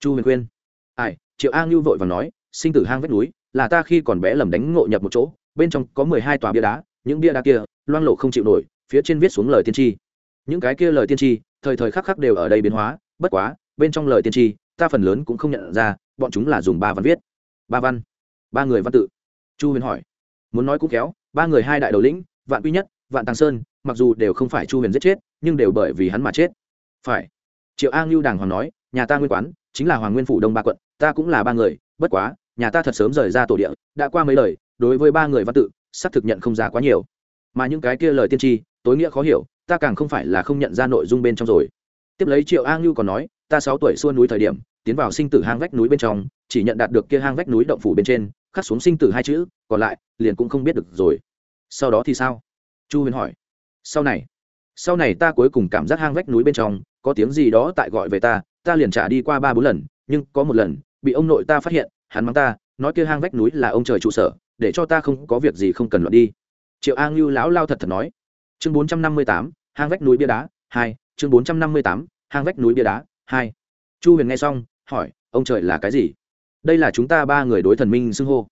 Chu huyền khuyên. Ai, triệu a ngưu vội và nói, sinh tử hang vách núi, là ta khi còn bé lầm đánh ngộ nhập một chỗ, bên trong có mười hai tòa bia đá, những bia đá kia, loang lộ không chịu nổi phía trên viết xuống lời tiên tri. Những cái kia lời tiên tri, thời thời khắc khắc đều ở đây biến hóa, bất quá, bên trong lời tiên tri, ta phần lớn cũng không nhận ra, bọn chúng là dùng ba văn viết. Ba văn. Ba người văn tự. Chu huyền hỏi. Muốn nói cũng kéo ba người hai đại đầu lĩnh, vạn quy nhất, vạn tàng sơn, mặc dù đều không phải chu huyền giết chết, nhưng đều bởi vì hắn mà chết. Phải. Triệu a ngưu đàng hoàng nói, nhà ta nguyên quán, chính là hoàng nguyên phủ đông ba quận, ta cũng là ba người, bất quá, nhà ta thật sớm rời ra tổ địa, đã qua mấy lời, đối với ba người văn tự, xác thực nhận không ra quá nhiều mà những cái kia lời tiên tri, tối nghĩa khó hiểu, ta càng không phải là không nhận ra nội dung bên trong rồi. Tiếp lấy triệu a ngưu còn nói, ta sáu tuổi xua núi thời điểm, tiến vào sinh tử hang vách núi bên trong, chỉ nhận đạt được kia hang vách núi động phủ bên trên, khắc xuống sinh tử hai chữ, còn lại, liền cũng không biết được rồi. Sau đó thì sao? Chu huyền hỏi. Sau này sau này ta cuối cùng cảm giác hang vách núi bên trong, có tiếng gì đó tại gọi về ta ta liền trả đi qua ba bốn lần, nhưng có một lần, bị ông nội ta phát hiện, hắn mắng ta, nói kia hang vách núi là ông trời trụ sở, để cho ta không có việc gì không cần loạn đi triệu a ngưu lão lao thật thật nói. Chương bốn trăm năm mươi tám, hang vách núi bia đá, hai, chương bốn trăm năm mươi tám, hang vách núi bia đá, hai. Chu huyền nghe xong, hỏi, ông trời là cái gì? Đây là chúng ta ba người đối thần minh xưng hô.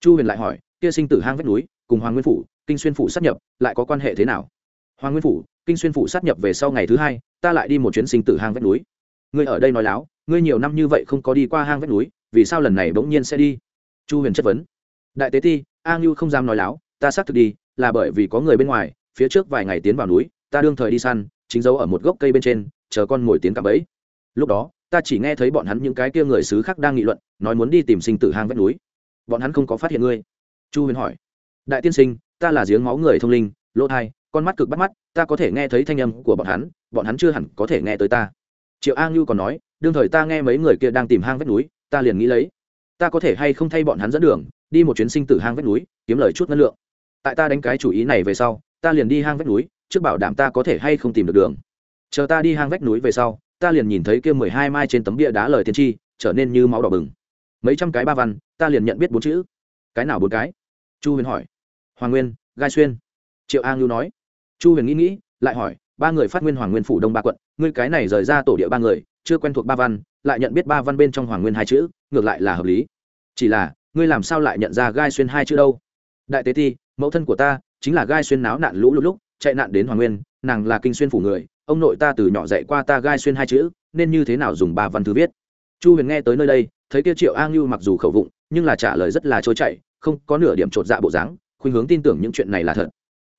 Chu huyền lại hỏi, kia sinh tử hang vách núi, cùng hoàng nguyên phủ, kinh xuyên phủ sát nhập, lại có quan hệ thế nào? Hoàng nguyên phủ, kinh xuyên phủ sát nhập về sau ngày thứ hai, ta lại đi một chuyến sinh tử hang vách núi. Ngươi ở đây nói láo, ngươi nhiều năm như vậy không có đi qua hang vách núi, vì sao lần này bỗng nhiên sẽ đi? Chu huyền chất vấn. Đại tế ti, a ngưu không dám nói láo ta xác thực đi, là bởi vì có người bên ngoài, phía trước vài ngày tiến vào núi, ta đương thời đi săn, chính dấu ở một gốc cây bên trên, chờ con ngồi tiến cạm ấy lúc đó, ta chỉ nghe thấy bọn hắn những cái kia người xứ khác đang nghị luận, nói muốn đi tìm sinh tử hang vách núi. Bọn hắn không có phát hiện ngươi. Chu huyền hỏi. Đại tiên sinh, ta là giếng máu người thông linh, lỗ thai, con mắt cực bắt mắt, ta có thể nghe thấy thanh âm của bọn hắn bọn hắn chưa hẳn có thể nghe tới ta. Triệu a ngưu còn nói, đương thời ta nghe mấy người kia đang tìm hang vách núi, ta liền nghĩ lấy. Ta có thể hay không thay bọn hắn dẫn đường, đi một chuyến sinh tử hang vách núi, kiếm lời chút ngân lượng tại ta đánh cái chủ ý này về sau, ta liền đi hang vách núi, trước bảo đảm ta có thể hay không tìm được đường. Chờ ta đi hang vách núi về sau, ta liền nhìn thấy kia mười hai mai trên tấm bia đá lời tiên tri, trở nên như máu đỏ bừng. Mấy trăm cái ba văn, ta liền nhận biết bốn chữ. Cái nào bốn cái? Chu huyền hỏi. Hoàng nguyên, gai xuyên. Triệu a ngưu nói. Chu huyền nghĩ nghĩ, lại hỏi, ba người phát nguyên hoàng nguyên phủ đông ba quận, ngươi cái này rời ra tổ địa ba người, chưa quen thuộc ba văn, lại nhận biết ba văn bên trong hoàng nguyên hai chữ, ngược lại là hợp lý. Chỉ là, ngươi làm sao lại nhận ra gai xuyên hai chữ đâu? Đại tế ti mẫu thân của ta chính là gai xuyên náo nạn lũ lũ, lúc chạy nạn đến hoàng nguyên nàng là kinh xuyên phủ người ông nội ta từ nhỏ dạy qua ta gai xuyên hai chữ nên như thế nào dùng ba văn thư viết. Chu huyền nghe tới nơi đây thấy kia triệu a ngưu mặc dù khẩu vụng nhưng là trả lời rất là trôi chảy không có nửa điểm chột dạ bộ dáng khuynh hướng tin tưởng những chuyện này là thật.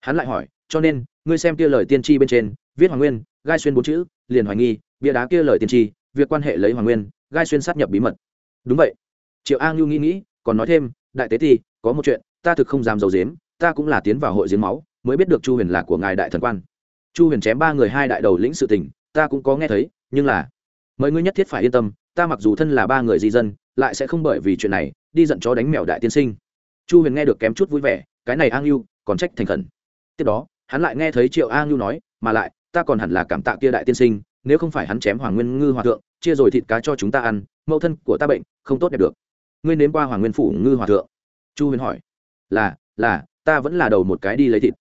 Hắn lại hỏi cho nên ngươi xem kia lời tiên tri bên trên viết hoàng nguyên gai xuyên bốn chữ liền hoài nghi bia đá kia lời tiên tri việc quan hệ lấy hoàng nguyên gai xuyên sát nhập bí mật. Đúng vậy. Triệu a ngưu nghĩ nghĩ còn nói thêm đại tế thì có một chuyện ta thực không dám dầu dếm ta cũng là tiến vào hội giếng máu, mới biết được chu huyền là của ngài đại thần quan. Chu huyền chém ba người hai đại đầu lĩnh sự tình, ta cũng có nghe thấy, nhưng là mời ngươi nhất thiết phải yên tâm, ta mặc dù thân là ba người di dân, lại sẽ không bởi vì chuyện này, đi giận chó đánh mèo đại tiên sinh. Chu huyền nghe được kém chút vui vẻ, cái này an ưu, còn trách thành khẩn. Tiếp đó, hắn lại nghe thấy triệu an ưu nói, mà lại, ta còn hẳn là cảm tạ kia đại tiên sinh, nếu không phải hắn chém hoàng nguyên ngư hòa thượng, chia rồi thịt cá cho chúng ta ăn, mẫu thân của ta bệnh, không tốt đẹp được. Ngươi nếm qua hoàng nguyên phủ ngư hòa thượng? Chu huyền hỏi. Là là ta vẫn là đầu một cái đi lấy thịt.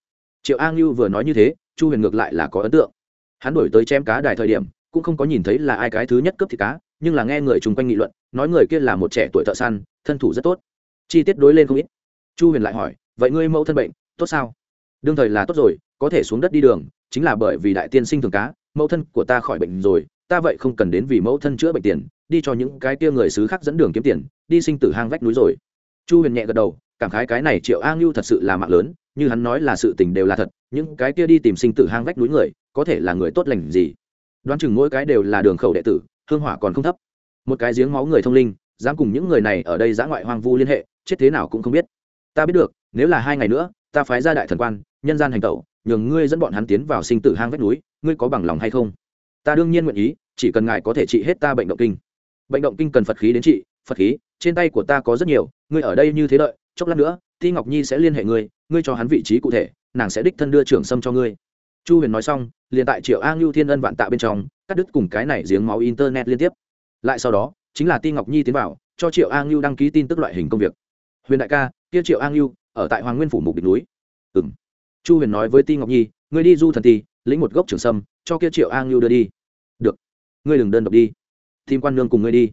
Triệu a ngưu vừa nói như thế, chu huyền ngược lại là có ấn tượng. Hắn đổi tới chém cá đài thời điểm, cũng không có nhìn thấy là ai cái thứ nhất cướp thịt cá, nhưng là nghe người chung quanh nghị luận, nói người kia là một trẻ tuổi thợ săn, thân thủ rất tốt. Chi tiết đối lên không ít. Chu huyền lại hỏi, vậy ngươi mẫu thân bệnh, tốt sao? Đương thời là tốt rồi, có thể xuống đất đi đường, chính là bởi vì đại tiên sinh thường cá, mẫu thân của ta khỏi bệnh rồi, ta vậy không cần đến vì mẫu thân chữa bệnh tiền, đi cho những cái kia người xứ khác dẫn đường kiếm tiền, đi sinh tử hang vách núi rồi. Chu huyền nhẹ gật đầu cảm khái cái này triệu a ngưu thật sự là mạng lớn, như hắn nói là sự tình đều là thật, những cái kia đi tìm sinh tử hang vách núi người, có thể là người tốt lành gì. Đoán chừng mỗi cái đều là đường khẩu đệ tử, hương hỏa còn không thấp. Một cái giếng máu người thông linh, dám cùng những người này ở đây giã ngoại hoang vu liên hệ, chết thế nào cũng không biết. Ta biết được, nếu là hai ngày nữa, ta phái ra đại thần quan, nhân gian hành tẩu, nhường ngươi dẫn bọn hắn tiến vào sinh tử hang vách núi, ngươi có bằng lòng hay không? Ta đương nhiên nguyện ý, chỉ cần ngài có thể trị hết ta bệnh động kinh. Bệnh động kinh cần phật khí đến trị, phật khí, trên tay của ta có rất nhiều, ngươi ở đây như thế đợi chốc lát nữa, ti ngọc nhi sẽ liên hệ ngươi ngươi cho hắn vị trí cụ thể, nàng sẽ đích thân đưa trưởng sâm cho ngươi. Chu huyền nói xong, liền tại triệu a ngưu thiên ân vạn tạ bên trong, cắt đứt cùng cái này giếng máu internet liên tiếp. Lại sau đó, chính là ti ngọc nhi tiến vào, cho triệu a ngưu đăng ký tin tức loại hình công việc. Huyền đại ca, kia triệu a ngưu ở tại hoàng nguyên phủ mục địch núi. Ừ m chu huyền nói với ti ngọc nhi, ngươi đi du thần ti lĩnh một gốc trường sâm, cho kia triệu a ngưu đưa đi. Được. Ngươi đừng đơn độc đi. Tìm quan nương cùng ngươi đi.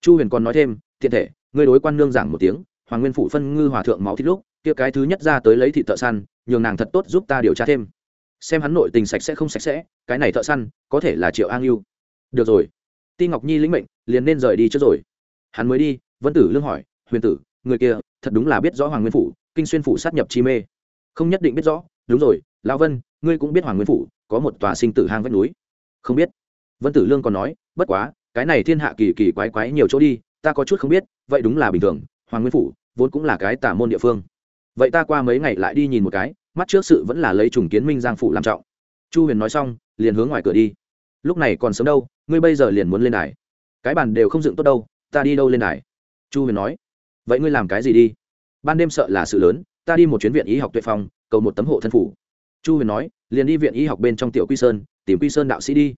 Chu huyền còn nói thêm thiện thể, ngươi đối quan nương giảng một tiếng hoàng nguyên phủ phân ngư hòa thượng máu thịt lúc, kia cái thứ nhất ra tới lấy thịt thợ săn, nhường nàng thật tốt giúp ta điều tra thêm. Xem hắn nội tình sạch sẽ không sạch sẽ, cái này thợ săn, có thể là triệu an yêu được rồi. Ti ngọc nhi lĩnh mệnh, liền nên rời đi trước rồi. Hắn mới đi, vân tử lương hỏi, huyền tử, người kia, thật đúng là biết rõ hoàng nguyên phủ, kinh xuyên phủ sát nhập chi mê. Không nhất định biết rõ. Đúng rồi, lão vân, ngươi cũng biết hoàng nguyên phủ, có một tòa sinh tử hang vách núi. Không biết. Vân tử lương còn nói, bất quá, cái này thiên hạ kỳ kỳ quái quái nhiều chỗ đi, ta có chút không biết, vậy đúng là bình thường hoàng nguyên phủ, vốn cũng là cái tả môn địa phương. Vậy ta qua mấy ngày lại đi nhìn một cái, mắt trước sự vẫn là lấy trùng kiến minh giang phủ làm trọng. Chu huyền nói xong, liền hướng ngoài cửa đi. Lúc này còn sớm đâu, ngươi bây giờ liền muốn lên đài. Cái bàn đều không dựng tốt đâu, ta đi đâu lên đài? Chu huyền nói. Vậy ngươi làm cái gì đi? Ban đêm sợ là sự lớn, ta đi một chuyến viện y học tuệ phong cầu một tấm hộ thân phủ. Chu huyền nói, liền đi viện y học bên trong tiểu quy sơn, tìm quy sơn đạo sĩ đi.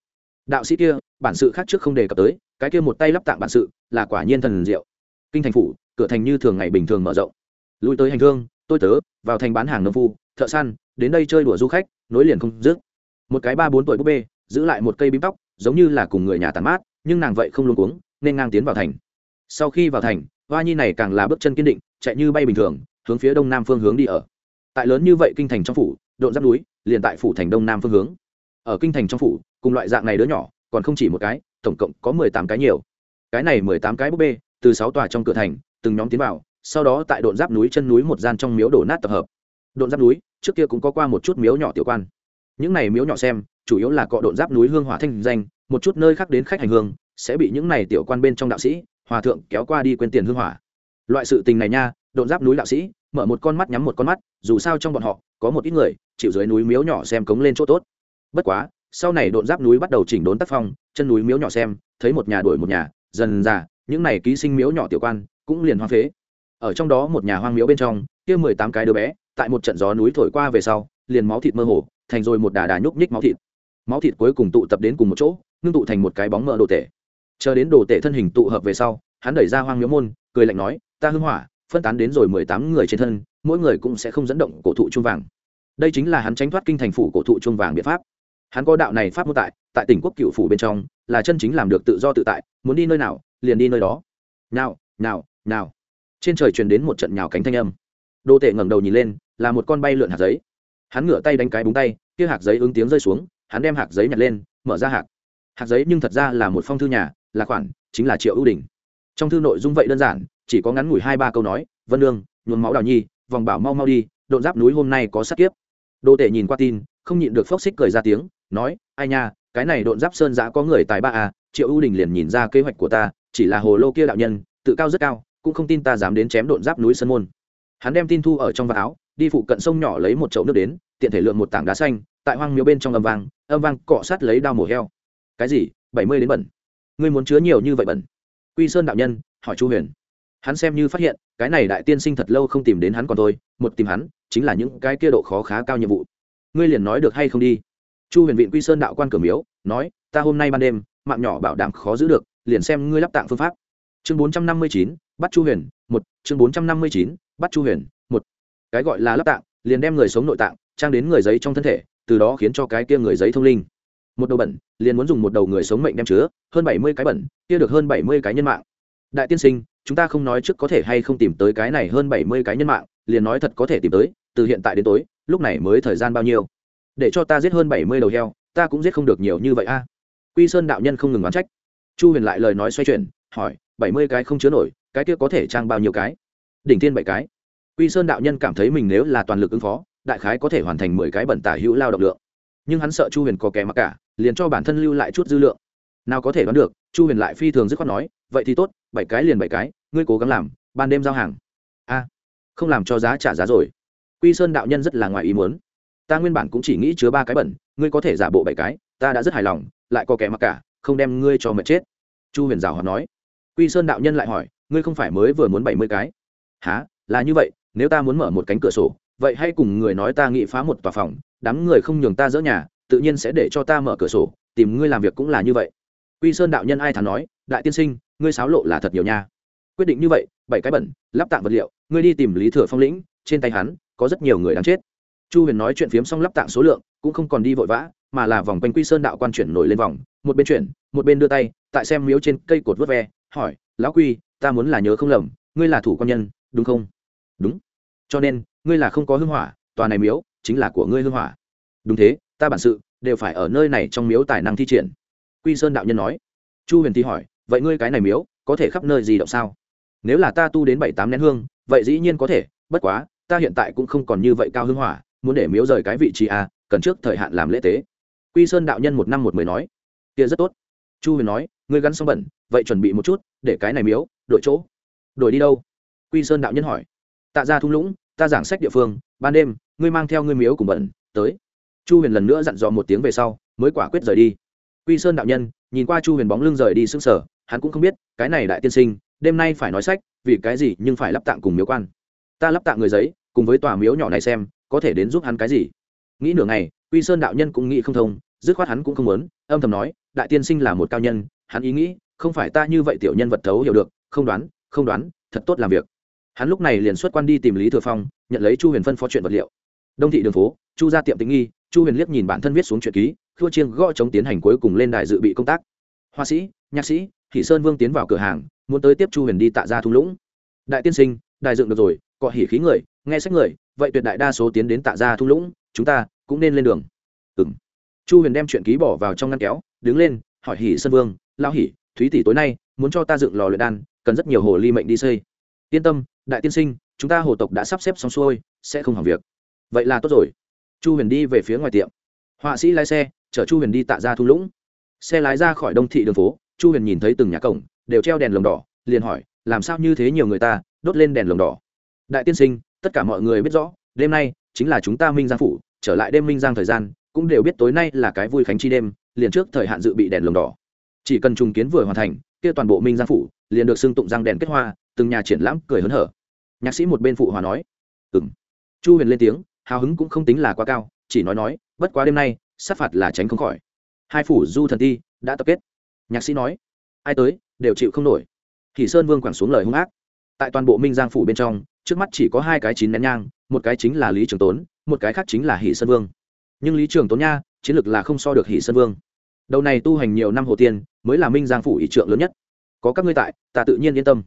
Đạo sĩ kia, bản sự khác trước không đề cập tới, cái kia một tay lắp tạng bản sự, là quả nhiên thần diệu. Kinh thành phủ cửa thành như thường ngày bình thường mở rộng. Lui tới hành thương tôi tớ, vào thành bán hàng nông phu, thợ săn, đến đây chơi đùa du khách, nối liền không dứt. Một cái ba bốn tuổi búp bê, giữ lại một cây bím tóc, giống như là cùng người nhà tàn mát, nhưng nàng vậy không luôn cuống, nên ngang tiến vào thành. Sau khi vào thành, hoa nhi này càng là bước chân kiên định, chạy như bay bình thường, hướng phía đông nam phương hướng đi ở. Tại lớn như vậy kinh thành trong phủ độn giáp núi, liền tại phủ thành đông nam phương hướng. Ở kinh thành trong phủ, cùng loại dạng này đứa nhỏ, còn không chỉ một cái, tổng cộng có mười tám cái nhiều. Cái này mười tám cái búp bê, từ sáu tòa trong cửa thành từng nhóm tiến vào, sau đó tại độn giáp núi chân núi một gian trong miếu đổ nát tập hợp. Độn giáp núi, trước kia cũng có qua một chút miếu nhỏ tiểu quan. Những này miếu nhỏ xem, chủ yếu là cọ độn giáp núi hương hỏa thanh danh, một chút nơi khác đến khách hành hương, sẽ bị những này tiểu quan bên trong đạo sĩ, hòa thượng kéo qua đi quên tiền hương hỏa. Loại sự tình này nha, độn giáp núi đạo sĩ, mở một con mắt nhắm một con mắt, dù sao trong bọn họ, có một ít người, chịu dưới núi miếu nhỏ xem cống lên chỗ tốt. Bất quá, sau này độn giáp núi bắt đầu chỉnh đốn tác phong, chân núi miếu nhỏ xem, thấy một nhà đuổi một nhà, dần dà, những này ký sinh miếu nhỏ tiểu quan cũng liền hoang phế. Ở trong đó một nhà hoang miếu bên trong, kia mười tám cái đứa bé, tại một trận gió núi thổi qua về sau, liền máu thịt mơ hồ, thành rồi một đà đà nhúc nhích máu thịt. Máu thịt cuối cùng tụ tập đến cùng một chỗ, ngưng tụ thành một cái bóng mờ đồ tể. Chờ đến đồ tể thân hình tụ hợp về sau, hắn đẩy ra hoang miếu môn, cười lạnh nói, ta hưng hỏa, phân tán đến rồi mười tám người trên thân, mỗi người cũng sẽ không dẫn động cổ thụ chuông vàng. Đây chính là hắn tránh thoát kinh thành phủ cổ thụ chuông vàng biện pháp. Hắn có đạo này pháp mô tại tại tỉnh quốc cựu phủ bên trong, là chân chính làm được tự do tự tại, muốn đi nơi nào, liền đi nơi đó. Nào nào nào. Trên trời truyền đến một trận nhào cánh thanh âm. Đô tệ ngẩng đầu nhìn lên, là một con bay lượn hạt giấy. Hắn ngửa tay đánh cái búng tay, kia hạt giấy ứng tiếng rơi xuống, hắn đem hạt giấy nhặt lên, mở ra hạt. Hạt giấy nhưng thật ra là một phong thư nhà, là khoản, chính là triệu ưu đình. Trong thư nội dung vậy đơn giản, chỉ có ngắn ngủi hai ba câu nói, vân lương nhuồn máu đào nhi, vòng bảo mau mau đi độn giáp núi hôm nay có sát kiếp. Đô tể nhìn qua tin, không nhịn được phốc xích cười ra tiếng, nói, ai nha, cái này độn giáp sơn giã có người tài ba à triệu ưu đình liền nhìn ra kế hoạch của ta, chỉ là hồ lô kia đạo nhân, tự cao rất cao cũng không tin ta dám đến chém độn giáp núi sơn môn. Hắn đem tin thu ở trong vạt áo, đi phụ cận sông nhỏ lấy một chậu nước đến, tiện thể lượm một tảng đá xanh, tại hoang miếu bên trong âm vang âm vang cọ sát lấy đao mổ heo. Cái gì? Bảy mươi đến bẩn. Ngươi muốn chứa nhiều như vậy bẩn? Quy sơn đạo nhân, hỏi chu huyền. Hắn xem như phát hiện, cái này đại tiên sinh thật lâu không tìm đến hắn còn thôi, một tìm hắn, chính là những cái kia độ khó khá cao nhiệm vụ. Ngươi liền nói được hay không đi? Chu huyền viện quy sơn đạo quan cửa miếu, nói, ta hôm nay ban đêm, mạng nhỏ bảo đảm khó giữ được, liền xem ngươi lắp tạng phương pháp. Chương bốn trăm năm mươi chín bắt chu huyền, một, chương bốn trăm năm mươi chín, bắt chu huyền, một. Cái gọi là lắp tạng, liền đem người sống nội tạng, trang đến người giấy trong thân thể, từ đó khiến cho cái kia người giấy thông linh. Một đầu bẩn, liền muốn dùng một đầu người sống mệnh đem chứa, hơn bảy mươi cái bẩn, kia được hơn bảy mươi cái nhân mạng. Đại tiên sinh, chúng ta không nói trước có thể hay không tìm tới cái này hơn bảy mươi cái nhân mạng, liền nói thật có thể tìm tới, từ hiện tại đến tối, lúc này mới thời gian bao nhiêu? Để cho ta giết hơn bảy mươi đầu heo, ta cũng giết không được nhiều như vậy a. Quy sơn đạo nhân không ngừng đoán trách. Chu huyền lại lời nói xoay chuyển hỏi, bảy mươi cái không chứa nổi, cái kia có thể trang bao nhiêu cái? Đỉnh thiên bảy cái. Quy sơn đạo nhân cảm thấy mình nếu là toàn lực ứng phó, đại khái có thể hoàn thành mười cái bẩn tả hữu lao động lượng. Nhưng hắn sợ chu huyền có kẻ mặc cả, liền cho bản thân lưu lại chút dư lượng. Nào có thể đoán được, chu huyền lại phi thường dứt khoát nói, vậy thì tốt, bảy cái liền bảy cái, ngươi cố gắng làm, ban đêm giao hàng. A, không làm cho giá trả giá rồi. Quy sơn đạo nhân rất là ngoài ý muốn. Ta nguyên bản cũng chỉ nghĩ chứa ba cái bẩn, ngươi có thể giả bộ bảy cái, ta đã rất hài lòng, lại có kẻ mặc cả, không đem ngươi cho mệt chết. Chu huyền rào hòa nói quy sơn đạo nhân lại hỏi, ngươi không phải mới vừa muốn bảy mươi cái? Há là như vậy, nếu ta muốn mở một cánh cửa sổ, vậy hay cùng người nói ta nghị phá một tòa phòng, đám người không nhường ta dỡ nhà, tự nhiên sẽ để cho ta mở cửa sổ, tìm ngươi làm việc cũng là như vậy. Quy sơn đạo nhân ai thắn nói, đại tiên sinh, ngươi sáo lộ là thật nhiều nha. Quyết định như vậy, bảy cái bẩn, lắp tạng vật liệu, ngươi đi tìm lý thừa phong lĩnh, trên tay hắn, có rất nhiều người đáng chết. Chu huyền nói chuyện phiếm xong lắp tạng số lượng, cũng không còn đi vội vã, mà là vòng quanh quy sơn đạo quan chuyển nổi lên vòng, một bên chuyển, một bên đưa tay, tại xem miếu trên cây cột vớt ve hỏi, lão quy, ta muốn là nhớ không lầm, ngươi là thủ quan nhân, đúng không? Đúng. Cho nên, ngươi là không có hưng hỏa, tòa này miếu chính là của ngươi hưng hỏa. Đúng thế, ta bản sự đều phải ở nơi này trong miếu tài năng thi triển. Quy sơn đạo nhân nói. Chu huyền thì hỏi, vậy ngươi cái này miếu có thể khắp nơi gì động sao? Nếu là ta tu đến bảy tám nén hương, vậy dĩ nhiên có thể, bất quá, ta hiện tại cũng không còn như vậy cao hưng hỏa, muốn để miếu rời cái vị trí a cần trước thời hạn làm lễ tế. Quy sơn đạo nhân một năm một mười nói. Kia rất tốt chu huyền nói, ngươi gắn xong bẩn, vậy chuẩn bị một chút, để cái này miếu, đổi chỗ. Đổi đi đâu? Quy sơn đạo nhân hỏi. Tạ ra thung lũng, ta giảng sách địa phương, ban đêm, ngươi mang theo ngươi miếu cùng bẩn, tới. Chu huyền lần nữa dặn dò một tiếng về sau, mới quả quyết rời đi. Quy sơn đạo nhân, nhìn qua chu huyền bóng lưng rời đi xương sở hắn cũng không biết, cái này đại tiên sinh, đêm nay phải nói sách, vì cái gì nhưng phải lắp tạng cùng miếu quan. Ta lắp tạng người giấy, cùng với tòa miếu nhỏ này xem, có thể đến giúp hắn cái gì? Nghĩ nửa ngày, quy sơn đạo nhân cũng nghĩ không thông, dứt khoát hắn cũng không muốn, âm thầm nói đại tiên sinh là một cao nhân, hắn ý nghĩ, không phải ta như vậy tiểu nhân vật thấu hiểu được, không đoán không đoán, thật tốt làm việc. Hắn lúc này liền xuất quan đi tìm lý thừa phong, nhận lấy chu huyền phân phó chuyện vật liệu. Đông thị đường phố, chu ra tiệm tính nghi, chu huyền liếc nhìn bản thân viết xuống chuyện ký, khua chiêng gõ chống tiến hành cuối cùng lên đài dự bị công tác. Hoa sĩ, nhạc sĩ thị sơn vương tiến vào cửa hàng, muốn tới tiếp chu huyền đi tạ ra thung lũng. Đại tiên sinh, đài dựng được rồi cọ hỉ khí người, nghe sách người, vậy tuyệt đại đa số tiến đến tạ ra thung lũng, chúng ta cũng nên lên đường. Ừ m chu huyền đem chuyện ký bỏ vào trong ngăn kéo đứng lên, hỏi hỉ sơn vương lao hỉ, thúy tỷ tối nay muốn cho ta dựng lò luyện đan, cần rất nhiều hồ ly mệnh đi xây. Yên tâm, đại tiên sinh, chúng ta hồ tộc đã sắp xếp xong xuôi, sẽ không hỏng việc. Vậy là tốt rồi. Chu huyền đi về phía ngoài tiệm. Họa sĩ lái xe, chở chu huyền đi tạ ra thung lũng. Xe lái ra khỏi đông thị đường phố, chu huyền nhìn thấy từng nhà cổng, đều treo đèn lồng đỏ, liền hỏi, làm sao như thế nhiều người ta, đốt lên đèn lồng đỏ? Đại tiên sinh, tất cả mọi người biết rõ, đêm nay chính là chúng ta minh giang phủ, trở lại đêm minh giang thời gian, cũng đều biết tối nay là cái vui khánh chi đêm liền trước thời hạn dự bị đèn lồng đỏ. Chỉ cần trùng kiến vừa hoàn thành, kia toàn bộ minh giang phủ liền được xưng tụng răng đèn kết hoa, từng nhà triển lãm cười hớn hở. Nhạc sĩ một bên phụ hòa nói ừng chu huyền lên tiếng, hào hứng cũng không tính là quá cao, chỉ nói nói, bất quá đêm nay, sát phạt là tránh không khỏi. Hai phủ du thần ti đã tập kết. Nhạc sĩ nói, ai tới, đều chịu không nổi. Thì sơn vương quẳng xuống lời hung ác. Tại toàn bộ minh giang phủ bên trong, trước mắt chỉ có hai cái chín nén nhang, một cái chính là lý trường tốn, một cái khác chính là hỷ sơn vương. Nhưng lý trường tốn nha chiến lược là không so được hỷ sơn vương. Đầu này tu hành nhiều năm hồ tiên, mới là minh giang phủ ỷ trượng lớn nhất. Có các ngươi tại, ta tự nhiên yên tâm.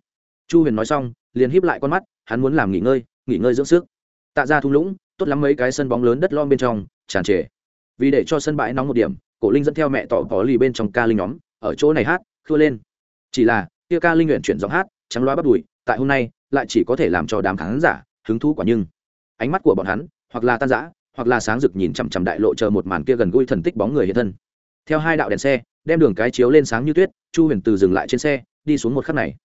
Chu huyền nói xong, liền híp lại con mắt, hắn muốn làm nghỉ ngơi nghỉ ngơi dưỡng sức. Tạ ra thung lũng, tốt lắm mấy cái sân bóng lớn đất lom bên trong, tràn trề. Vì để cho sân bãi nóng một điểm, cổ linh dẫn theo mẹ tỏ có lì bên trong ca linh nhóm, ở chỗ này hát, khua lên. Chỉ là, kia ca linh nguyện chuyển giọng hát, trắng loa bắt đùi, tại hôm nay, lại chỉ có thể làm cho đám khán giả hứng thú quả nhưng. Ánh mắt của bọn hắn, hoặc là tan dã hoặc là sáng rực nhìn chằm chằm đại lộ chờ một màn kia gần gũi thần tích bóng người hiện thân. Theo hai đạo đèn xe, đem đường cái chiếu lên sáng như tuyết, chu huyền từ dừng lại trên xe, đi xuống một khắc này.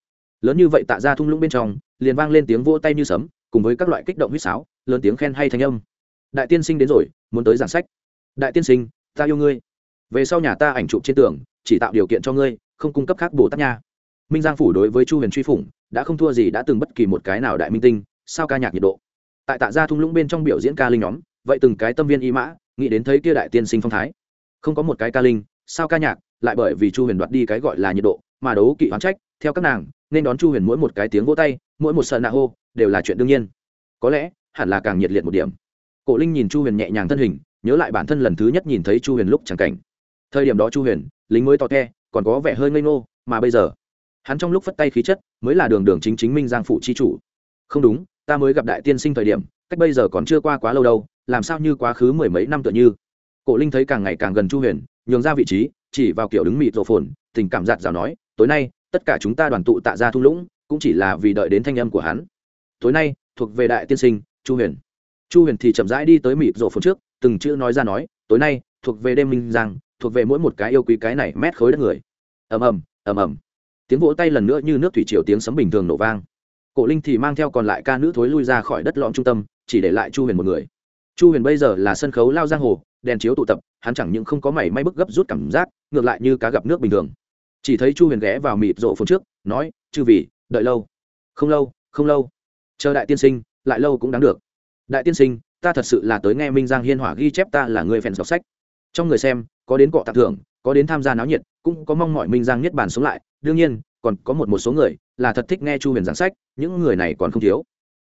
Lớn như vậy tạ ra thung lũng bên trong, liền vang lên tiếng vỗ tay như sấm, cùng với các loại kích động huýt sáo, lớn tiếng khen hay thanh âm. Đại tiên sinh đến rồi, muốn tới giảng sách. Đại tiên sinh, ta yêu ngươi. Về sau nhà ta ảnh chụp trên tường, chỉ tạo điều kiện cho ngươi, không cung cấp khác bồ tát nha. Minh giang phủ đối với chu huyền truy phủng, đã không thua gì đã từng bất kỳ một cái nào đại minh tinh, sao ca nhạc nhiệt độ. Tại tạ gia thung lũng bên trong biểu diễn ca linh nhóm vậy từng cái tâm viên y mã, nghĩ đến thấy kia đại tiên sinh phong thái. Không có một cái ca linh, sao ca nhạc, lại bởi vì chu huyền đoạt đi cái gọi là nhiệt độ, mà đấu kỵ oán trách, theo các nàng, nên đón chu huyền mỗi một cái tiếng vỗ tay, mỗi một sợ nạ hô, đều là chuyện đương nhiên. Có lẽ, hẳn là càng nhiệt liệt một điểm. Cổ linh nhìn chu huyền nhẹ nhàng thân hình, nhớ lại bản thân lần thứ nhất nhìn thấy chu huyền lúc chẳng cảnh. Thời điểm đó chu huyền, lính mới to the, còn có vẻ hơi ngây ngô, mà bây giờ, hắn trong lúc phất tay khí chất, mới là đường đường chính chính minh giang phụ chi chủ. Không đúng, ta mới gặp đại tiên sinh thời điểm, cách bây giờ còn chưa qua quá lâu đâu làm sao như quá khứ mười mấy năm tựa như. Cổ linh thấy càng ngày càng gần chu huyền, nhường ra vị trí, chỉ vào kiểu đứng mịt rổ phồn, tình cảm giạt rào nói, tối nay, tất cả chúng ta đoàn tụ tạ ra thung lũng, cũng chỉ là vì đợi đến thanh âm của hắn. Tối nay, thuộc về đại tiên sinh, chu huyền. Chu huyền thì chậm rãi đi tới mịt rổ phồn trước, từng chữ nói ra nói, tối nay, thuộc về đêm minh giang, thuộc về mỗi một cái yêu quý cái này mét khối đất người. Ầm ầm ầm ầm. Tiếng vỗ tay lần nữa như nước thủy triều tiếng sấm bình thường nổ vang. Cổ linh thì mang theo còn lại ca nữ thối lui ra khỏi đất lõm trung tâm, chỉ để lại chu huyền một người chu huyền bây giờ là sân khấu lao giang hồ, đèn chiếu tụ tập, hắn chẳng những không có mảy may bức gấp rút cảm giác, ngược lại như cá gặp nước bình thường. Chỉ thấy chu huyền ghé vào mịt rộ phồn trước, nói, chư vì đợi lâu. Không lâu không lâu. Chờ đại tiên sinh, lại lâu cũng đáng được. Đại tiên sinh, ta thật sự là tới nghe minh giang hiên hỏa ghi chép ta là người phèn đọc sách. Trong người xem, có đến cọ tặng thưởng, có đến tham gia náo nhiệt, cũng có mong mọi minh giang nhất bản sống lại. Đương nhiên, còn có một một số người là thật thích nghe chu huyền giảng sách, những người này còn không thiếu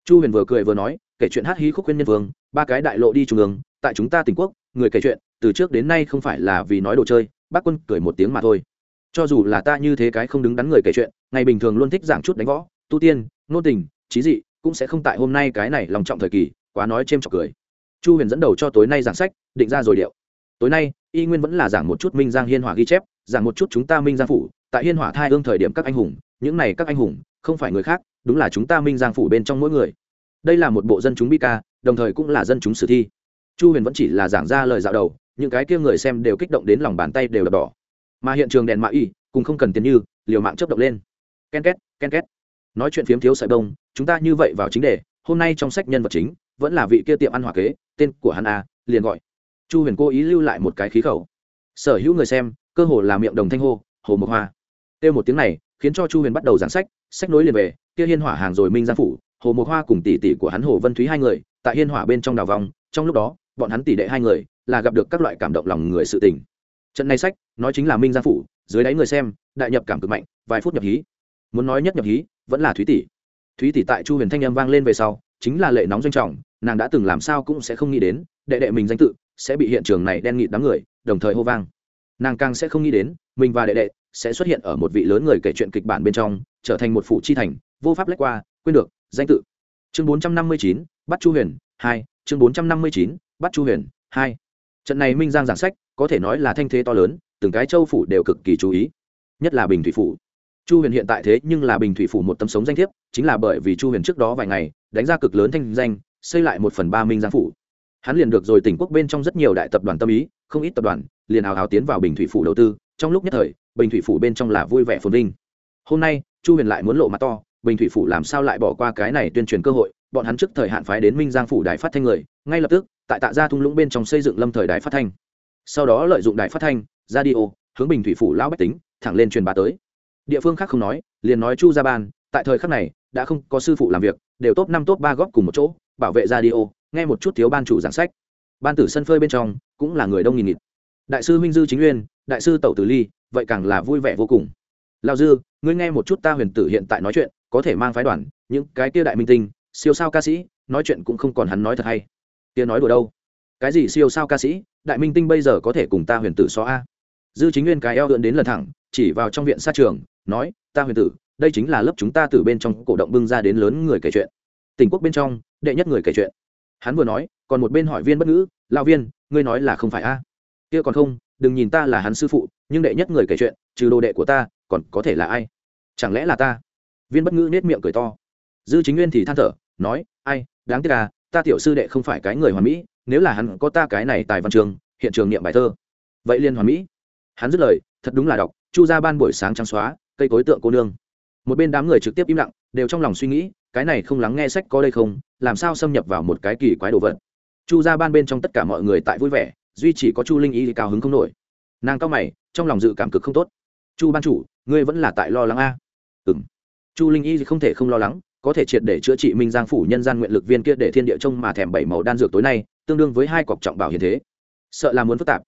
chu huyền vừa cười vừa nói, kể chuyện hát hí khúc khuyên nhân vương, ba cái đại lộ đi trung ương, tại chúng ta tỉnh quốc, người kể chuyện, từ trước đến nay không phải là vì nói đồ chơi, bác quân cười một tiếng mà thôi. Cho dù là ta như thế cái không đứng đắn người kể chuyện, ngày bình thường luôn thích giảng chút đánh võ, tu tiên, nô tình, trí dị, cũng sẽ không tại hôm nay cái này lòng trọng thời kỳ, quá nói c h trọc cười. Chu huyền dẫn đầu cho tối nay giảng sách, định ra rồi điệu. Tối nay, y nguyên vẫn là giảng một chút minh giang hiên hỏa ghi chép, giảng một chút chúng ta minh giang phủ, tại hiên hỏa thai ương thời điểm các anh hùng, những này các anh hùng, không phải người khác đúng là chúng ta minh giang phủ bên trong mỗi người. Đây là một bộ dân chúng bi ca, đồng thời cũng là dân chúng sử thi. Chu huyền vẫn chỉ là giảng ra lời dạo đầu, những cái kia người xem đều kích động đến lòng bàn tay đều đập đỏ. Mà hiện trường đèn mạ y, cùng không cần tiền như, liều mạng chấp động lên. Ken két ken két. Nói chuyện phiếm thiếu sợi bông, chúng ta như vậy vào chính đề, hôm nay trong sách nhân vật chính, vẫn là vị kia tiệm ăn hòa kế, tên của hắn a, liền gọi. Chu huyền cố ý lưu lại một cái khí khẩu. Sở hữu người xem, cơ hồ là miệng đồng thanh hô, hồ mộc hoa. Kêu một tiếng này, khiến cho chu huyền bắt đầu giảng sách sách nối liền về kia hiên hỏa hàng rồi minh giang phủ, hồ mộc hoa cùng tỷ tỷ của hắn hồ vân thúy hai người, tại hiên hỏa bên trong đào vòng, trong lúc đó, bọn hắn tỷ đệ hai người, là gặp được các loại cảm động lòng người sự tình. Trận này sách, nói chính là minh giang phủ, dưới đáy người xem, đại nhập cảm cực mạnh, vài phút nhập hí. Muốn nói nhất nhập hí, vẫn là thúy tỷ. Thúy tỷ tại chu huyền thanh âm vang lên về sau, chính là lệ nóng doanh trọng, nàng đã từng làm sao cũng sẽ không nghĩ đến, đệ đệ mình danh tự, sẽ bị hiện trường này đen nghịt đám người, đồng thời hô vang. Nàng càng sẽ không nghĩ đến, mình và đệ đệ sẽ xuất hiện ở một vị lớn người kể chuyện kịch bản bên trong, trở thành một phụ chi thành vô pháp lách qua, quên được, danh tự. Chương bốn trăm năm mươi chín, bắt chu huyền, hai. Chương bốn trăm năm mươi chín, bắt chu huyền, hai. Trận này minh giang giảng sách, có thể nói là thanh thế to lớn, từng cái châu phủ đều cực kỳ chú ý. Nhất là bình thủy phủ. Chu huyền hiện tại thế nhưng là bình thủy phủ một tấm sống danh thiếp, chính là bởi vì chu huyền trước đó vài ngày, đánh ra cực lớn thanh danh, xây lại một phần ba minh giang phủ. Hắn liền được rồi tỉnh quốc bên trong rất nhiều đại tập đoàn tâm ý, không ít tập đoàn liền ào ào tiến vào bình thủy phủ đầu tư, trong lúc nhất thời, bình thủy phủ bên trong là vui vẻ phồn vinh. Hôm nay, chu huyền lại muốn lộ mặt to bình thủy phủ làm sao lại bỏ qua cái này tuyên truyền cơ hội? Bọn hắn trước thời hạn phái đến minh giang phủ đài phát thanh người, ngay lập tức, tại tạ gia thung lũng bên trong xây dựng lâm thời đài phát thanh. Sau đó lợi dụng đài phát thanh radio hướng bình thủy phủ lão bách tính, thẳng lên truyền bá tới. Địa phương khác không nói, liền nói chu gia ban, tại thời khắc này, đã không có sư phụ làm việc, đều top năm, top ba góp cùng một chỗ, bảo vệ radio nghe một chút thiếu ban chủ giảng sách. Ban tử sân phơi bên trong, cũng là người đông nghìn nghịt. Đại sư minh dư chính uyên, đại sư tẩu tử ly, vậy càng là vui vẻ vô cùng. Lao dư, ngươi nghe một chút ta huyền tử hiện tại nói chuyện có thể mang phái đoàn, những cái kia đại minh tinh, siêu sao ca sĩ, nói chuyện cũng không còn hắn nói thật hay. Kia nói đùa đâu? Cái gì siêu sao ca sĩ, đại minh tinh bây giờ có thể cùng ta huyền tử so a? Dư chính nguyên cái eo lượn đến lần thẳng, chỉ vào trong viện sát trường, nói, ta huyền tử, đây chính là lớp chúng ta từ bên trong cổ động bưng ra đến lớn người kể chuyện. Tỉnh quốc bên trong, đệ nhất người kể chuyện. Hắn vừa nói, còn một bên hỏi viên bất ngữ lao viên, ngươi nói là không phải a? Kia còn không, đừng nhìn ta là hắn sư phụ, nhưng đệ nhất người kể chuyện, trừ đồ đệ của ta, còn có thể là ai? Chẳng lẽ là ta? Viên bất ngữ nết miệng cười to. Dư chính nguyên thì than thở, nói, ai, đáng tiếc à ta tiểu sư đệ không phải cái người hoàn mỹ, nếu là hắn có ta cái này tài văn trường, hiện trường niệm bài thơ. Vậy liên hoàn mỹ. Hắn dứt lời, thật đúng là đọc, chu ra ban buổi sáng trắng xóa, cây cối tượng cô nương. Một bên đám người trực tiếp im lặng, đều trong lòng suy nghĩ, cái này không lắng nghe sách có đây không, làm sao xâm nhập vào một cái kỳ quái đồ vật. Chu ra ban bên trong tất cả mọi người tại vui vẻ, duy chỉ có chu linh y cao hứng không nổi. Nàng cao mày, trong lòng dự cảm cực không tốt. Chu ban chủ, ngươi vẫn là tại lo lắng a. Ừng chu linh y không thể không lo lắng, có thể triệt để chữa trị minh giang phủ nhân gian nguyện lực viên kia để thiên địa trông mà thèm bảy màu đan dược tối nay, tương đương với hai cọc trọng bảo hiền thế. Sợ là muốn phức tạp.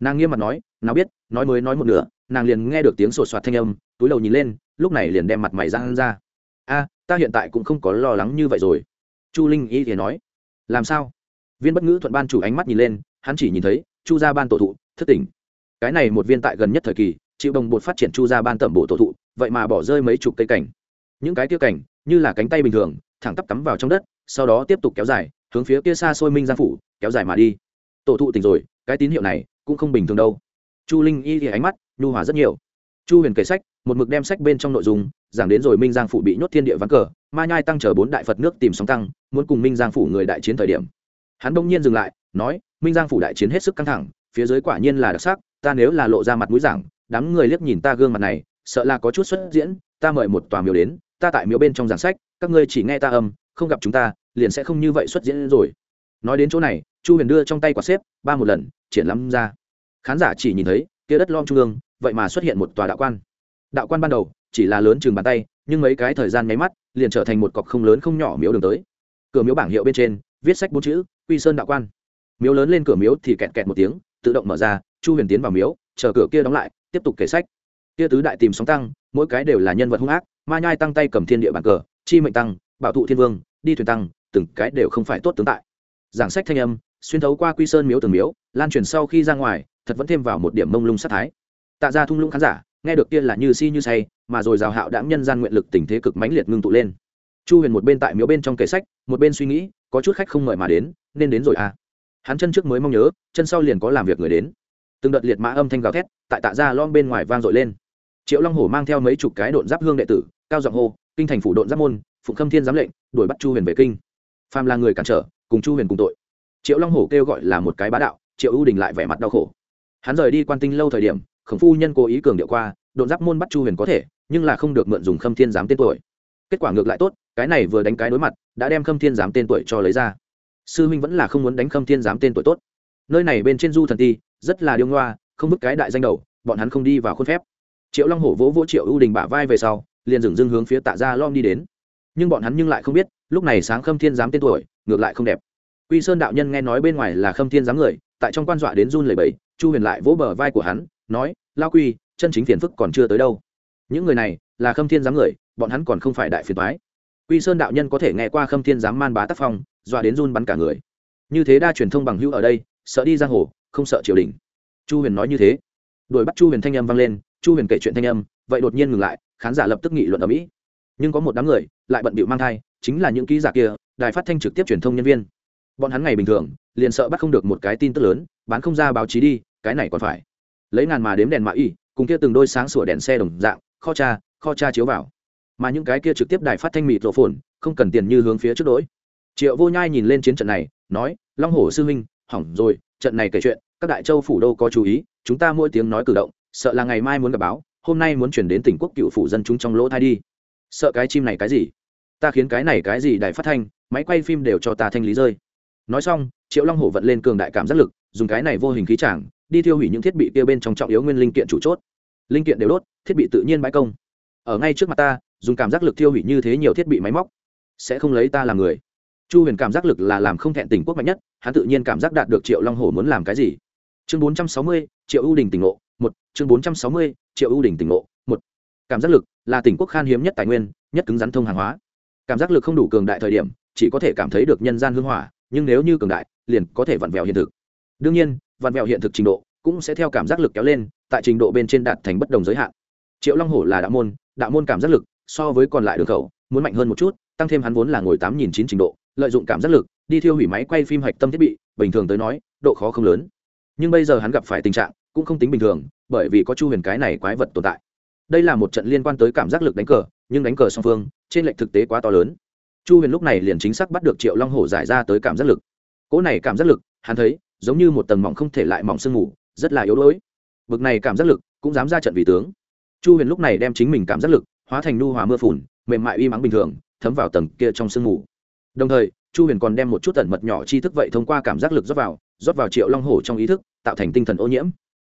Nàng nghiêm mặt nói, nào biết, nói mới nói một nửa, nàng liền nghe được tiếng sột soạt thanh âm, túi đầu nhìn lên, lúc này liền đem mặt mày ra ra. A, ta hiện tại cũng không có lo lắng như vậy rồi. Chu linh y thì nói, làm sao? Viên bất ngữ thuận ban chủ ánh mắt nhìn lên, hắn chỉ nhìn thấy chu gia ban tổ thụ, thất tỉnh. Cái này một viên tại gần nhất thời kỳ, chịu đồng bột phát triển chu gia ban tẩm bổ tổ thụ, vậy mà bỏ rơi mấy chục cây cảnh những cái kia cảnh, như là cánh tay bình thường, thẳng tắp cắm vào trong đất, sau đó tiếp tục kéo dài, hướng phía kia xa xôi minh giang phủ, kéo dài mà đi. Tổ thụ tỉnh rồi, cái tín hiệu này cũng không bình thường đâu. Chu linh y thì ánh mắt nhu hòa rất nhiều. Chu huyền kể sách, một mực đem sách bên trong nội dung, giảng đến rồi minh giang phủ bị nhốt thiên địa vắng cờ, ma nhai tăng chờ bốn đại phật nước tìm sóng tăng, muốn cùng minh giang phủ người đại chiến thời điểm. Hắn đông nhiên dừng lại, nói, minh giang phủ đại chiến hết sức căng thẳng, phía dưới quả nhiên là đặc sắc, ta nếu là lộ ra mặt mũi giảng, đám người liếc nhìn ta gương mặt này, sợ là có chút xuất diễn, ta mời một tòa miếu đến ta tại miếu bên trong giảng sách, các ngươi chỉ nghe ta âm, không gặp chúng ta, liền sẽ không như vậy xuất diễn rồi. Nói đến chỗ này, chu huyền đưa trong tay quả xếp, ba một lần, triển lắm ra. Khán giả chỉ nhìn thấy, kia đất lom trung ương, vậy mà xuất hiện một tòa đạo quan. Đạo quan ban đầu, chỉ là lớn chừng bàn tay, nhưng mấy cái thời gian nháy mắt, liền trở thành một cọc không lớn không nhỏ miếu đường tới. Cửa miếu bảng hiệu bên trên, viết sách bốn chữ, quy sơn đạo quan. Miếu lớn lên cửa miếu thì kẹt kẹt một tiếng, tự động mở ra, chu huyền tiến vào miếu, chờ cửa kia đóng lại, tiếp tục kể sách. Kia tứ đại tìm sóng tăng, mỗi cái đều là nhân vật hung ác ma nhai tăng tay cầm thiên địa bàn cờ, chi mệnh tăng, bảo thụ thiên vương, đi thuyền tăng, từng cái đều không phải tốt tướng tại. Giảng sách thanh âm, xuyên thấu qua quy sơn miếu từng miếu, lan truyền sau khi ra ngoài, thật vẫn thêm vào một điểm mông lung sát thái. Tạ ra thung lũng khán giả, nghe được kia là như si như say, mà rồi rào hạo đãng nhân gian nguyện lực tình thế cực mãnh liệt ngưng tụ lên. Chu huyền một bên tại miếu bên trong kệ sách, một bên suy nghĩ, có chút khách không mời mà đến, nên đến rồi à. Hắn chân trước mới mong nhớ, chân sau liền có làm việc người đến. Từng đợt liệt mã âm thanh gào thét, tại tạ ra lom bên ngoài vang dội lên. Triệu long hổ mang theo mấy chục cái độn giáp hương đệ tử cao giọng hô, kinh thành phủ độn giáp môn, phụng khâm thiên giám lệnh, đuổi bắt chu huyền về kinh. Phàm là người cản trở, cùng chu huyền cùng tội. Triệu long hổ kêu gọi là một cái bá đạo, triệu ưu đình lại vẻ mặt đau khổ. Hắn rời đi quan tinh lâu thời điểm, khổng phu nhân cố ý cường điệu qua, độn giáp môn bắt chu huyền có thể, nhưng là không được mượn dùng khâm thiên giám tên tuổi. Kết quả ngược lại tốt, cái này vừa đánh cái đối mặt, đã đem khâm thiên giám tên tuổi cho lấy ra. Sư huynh vẫn là không muốn đánh khâm thiên giám tên tuổi tốt. Nơi này bên trên du thần ti, rất là điêu ngoa, không bức cái đại danh đầu, bọn hắn không đi vào khuôn phép. Triệu long hổ vỗ vỗ triệu ưu đình bả vai về sau liền dừng dưng hướng phía tạ gia lom đi đến. Nhưng bọn hắn nhưng lại không biết, lúc này sáng khâm thiên giám tên tuổi, ngược lại không đẹp. Quy sơn đạo nhân nghe nói bên ngoài là khâm thiên giám người, tại trong quan dọa đến run lẩy bẩy, chu huyền lại vỗ bờ vai của hắn, nói, lao quy, chân chính phiền phức còn chưa tới đâu. Những người này là khâm thiên giám người, bọn hắn còn không phải đại phiền toái. Quy sơn đạo nhân có thể nghe qua khâm thiên giám man bá tác phong, dọa đến run bắn cả người. Như thế đa truyền thông bằng hữu ở đây, sợ đi giang hồ, không sợ triều đình. Chu huyền nói như thế. Đuổi bắt chu huyền thanh âm vang lên, chu huyền kể chuyện thanh âm vậy đột nhiên ngừng lại, khán giả lập tức nghị luận ở mỹ. Nhưng có một đám người lại bận bịu mang thai, chính là những ký giả kia, đài phát thanh trực tiếp truyền thông nhân viên. Bọn hắn ngày bình thường, liền sợ bắt không được một cái tin tức lớn, bán không ra báo chí đi, cái này còn phải. Lấy ngàn mà đếm đèn mạ y, cùng kia từng đôi sáng sủa đèn xe đồng dạng, kho cha kho cha chiếu vào. Mà những cái kia trực tiếp đài phát thanh mịt rộ phồn, không cần tiền như hướng phía trước đỗi. Triệu vô nhai nhìn lên chiến trận này, nói, long hổ sư huynh, hỏng rồi, trận này kể chuyện, các đại châu phủ đô có chú ý, chúng ta mỗi tiếng nói cử động, sợ là ngày mai muốn gặp báo hôm nay muốn chuyển đến tỉnh quốc cựu phủ dân chúng trong lỗ thai đi. Sợ cái chim này cái gì? Ta khiến cái này cái gì đài phát thanh, máy quay phim đều cho ta thanh lý rơi. Nói xong, triệu long hổ vận lên cường đại cảm giác lực, dùng cái này vô hình khí trảng đi tiêu hủy những thiết bị kia bên trong trọng yếu nguyên linh kiện chủ chốt. Linh kiện đều đốt, thiết bị tự nhiên bãi công. Ở ngay trước mặt ta, dùng cảm giác lực tiêu hủy như thế nhiều thiết bị máy móc. Sẽ không lấy ta làm người. Chu huyền cảm giác lực là làm không thẹn tình quốc mạnh nhất, hắn tự nhiên cảm giác đạt được triệu long hổ muốn làm cái gì. Chương bốn trăm sáu mươi, triệu ưu đình tỉnh ngộ, một, chương bốn trăm sáu mươi triệu ưu đỉnh tỉnh ngộ, một, cảm giác lực là tỉnh quốc khan hiếm nhất tài nguyên, nhất cứng rắn thông hàng hóa. Cảm giác lực không đủ cường đại thời điểm, chỉ có thể cảm thấy được nhân gian hưng hỏa, nhưng nếu như cường đại, liền có thể vặn vẹo hiện thực. Đương nhiên, vặn vẹo hiện thực trình độ cũng sẽ theo cảm giác lực kéo lên, tại trình độ bên trên đạt thành bất đồng giới hạn. Triệu long hổ là đạo môn đạo môn cảm giác lực so với còn lại đường khẩu, muốn mạnh hơn một chút, tăng thêm hắn vốn là ngồi tám nghìn chín trình độ, lợi dụng cảm giác lực, đi thiêu hủy máy quay phim hạch tâm thiết bị, bình thường tới nói, độ khó không lớn. Nhưng bây giờ hắn gặp phải tình trạng cũng không tính bình thường bởi vì có chu huyền cái này quái vật tồn tại. Đây là một trận liên quan tới cảm giác lực đánh cờ, nhưng đánh cờ song phương, trên lệnh thực tế quá to lớn. Chu huyền lúc này liền chính xác bắt được triệu long hổ giải ra tới cảm giác lực. Cỗ này cảm giác lực, hắn thấy, giống như một tầng mỏng không thể lại mỏng sương mù, rất là yếu đuối. Bực này cảm giác lực, cũng dám ra trận vì tướng. Chu huyền lúc này đem chính mình cảm giác lực, hóa thành nu hòa mưa phùn, mềm mại uy mắng bình thường, thấm vào tầng kia trong sương mù. Đồng thời, chu huyền còn đem một chút tẩn mật nhỏ chi thức vậy thông qua cảm giác lực rót vào rót vào triệu long hổ trong ý thức, tạo thành tinh thần ô nhiễm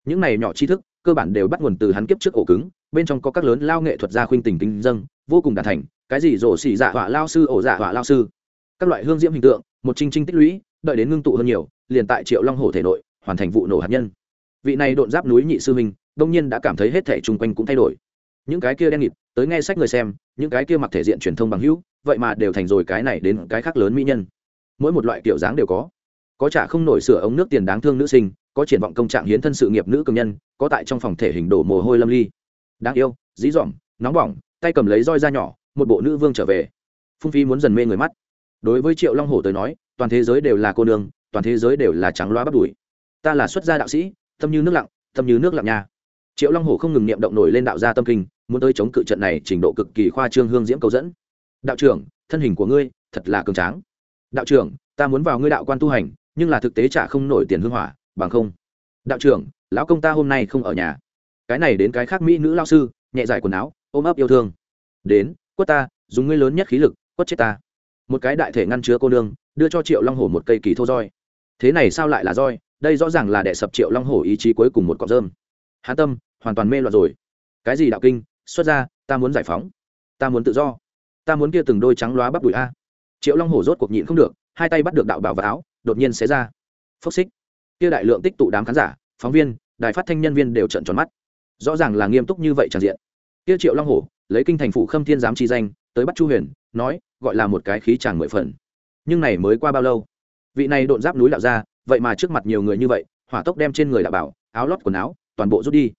những này nhỏ chi thức, cơ bản đều bắt nguồn từ hắn kiếp trước ổ cứng, bên trong có các lớn lao nghệ thuật gia khuynh tình kinh dâng, vô cùng đạt thành, cái gì rổ xỉ dạ họa lao sư, ổ dạ họa lao sư. Các loại hương diễm hình tượng, một trinh trinh tích lũy, đợi đến ngưng tụ hơn nhiều, liền tại triệu long hổ thể nội, hoàn thành vụ nổ hạt nhân. Vị này độn giáp núi nhị sư minh đông nhiên đã cảm thấy hết thể chung quanh cũng thay đổi. Những cái kia đen nghịt, tới nghe sách người xem, những cái kia mặc thể diện truyền thông bằng hữu, vậy mà đều thành rồi cái này đến cái khác lớn mỹ nhân. Mỗi một loại kiểu dáng đều có. Có trả không nổi sửa ống nước tiền đáng thương nữ sinh có triển vọng công trạng hiến thân sự nghiệp nữ cường nhân, có tại trong phòng thể hình đổ mồ hôi lâm ly. Đáng yêu, dí dỏm, nóng bỏng, tay cầm lấy roi da nhỏ, một bộ nữ vương trở về. Phung phi muốn dần mê người mắt. Đối với triệu long hổ tới nói, toàn thế giới đều là cô nương, toàn thế giới đều là trắng loa bắt đùi. Ta là xuất gia đạo sĩ, tâm như nước lặng, tâm như nước lặng nha. Triệu long hổ không ngừng niệm động nổi lên đạo gia tâm kinh, muốn tới chống cự trận này trình độ cực kỳ khoa trương hương diễm cầu dẫn. Đạo trưởng, thân hình của ngươi thật là cường tráng. Đạo trưởng, ta muốn vào ngươi đạo quan tu hành, nhưng là thực tế trả không nổi tiền hương hỏa bằng không. Đạo trưởng, lão công ta hôm nay không ở nhà. Cái này đến cái khác mỹ nữ lao sư, nhẹ giải quần áo, ôm ấp yêu thương. Đến, quất ta, dùng ngươi lớn nhất khí lực, quất chết ta. Một cái đại thể ngăn chứa cô nương, đưa cho triệu long hổ một cây kỳ thô roi. Thế này sao lại là roi? Đây rõ ràng là đẻ sập triệu long hổ ý chí cuối cùng một cọng rơm. Hán tâm, hoàn toàn mê loạn rồi. Cái gì đạo kinh? Xuất ra, ta muốn giải phóng. Ta muốn tự do. Ta muốn kia từng đôi trắng loá bắp đùi a. Triệu long hổ rốt cuộc nhịn không được, hai tay bắt được đạo bảo và áo, đột nhiên xé ra. Phốc xích kia đại lượng tích tụ đám khán giả, phóng viên, đài phát thanh nhân viên đều trận tròn mắt. Rõ ràng là nghiêm túc như vậy tràn diện. Kia triệu long hổ, lấy kinh thành phủ khâm thiên giám chi danh, tới bắt chu huyền, nói, gọi là một cái khí chàng mười phần. Nhưng này mới qua bao lâu? Vị này độn giáp núi đạo ra vậy mà trước mặt nhiều người như vậy, hỏa tốc đem trên người đạo bảo, áo lót quần áo, toàn bộ rút đi.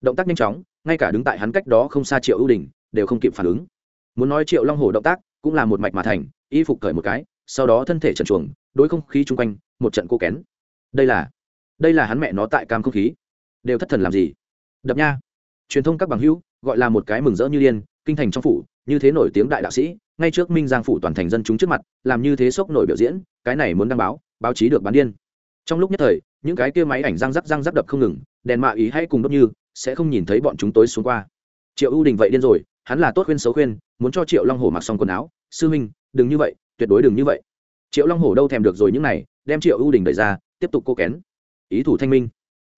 Động tác nhanh chóng, ngay cả đứng tại hắn cách đó không xa triệu ưu đình, đều không kịp phản ứng. Muốn nói triệu long hồ động tác, cũng là một mạch mà thành, y phục cởi một cái, sau đó thân thể trần chuồng đối không khí chung quanh, một trận cô kén đây là đây là hắn mẹ nó tại cam không khí. Đều thất thần làm gì? Đập nha. Truyền thông các bằng hữu, gọi là một cái mừng rỡ như liên kinh thành trong phủ, như thế nổi tiếng đại đạo sĩ, ngay trước minh giang phủ toàn thành dân chúng trước mặt, làm như thế sốc nổi biểu diễn, cái này muốn đăng báo báo chí được bán điên. Trong lúc nhất thời, những cái kia máy ảnh răng rắc răng rắc đập không ngừng, đèn mạ ý hay cùng đốt như, sẽ không nhìn thấy bọn chúng tối xuống qua. Triệu ưu đình vậy điên rồi, hắn là tốt khuyên xấu khuyên, muốn cho triệu long hổ mặc xong quần áo. Sư minh, đừng như vậy, tuyệt đối đừng như vậy. Triệu long hổ đâu thèm được rồi những này, đem triệu ưu đình đẩy ra tiếp tục cô kén. Ý thủ thanh minh.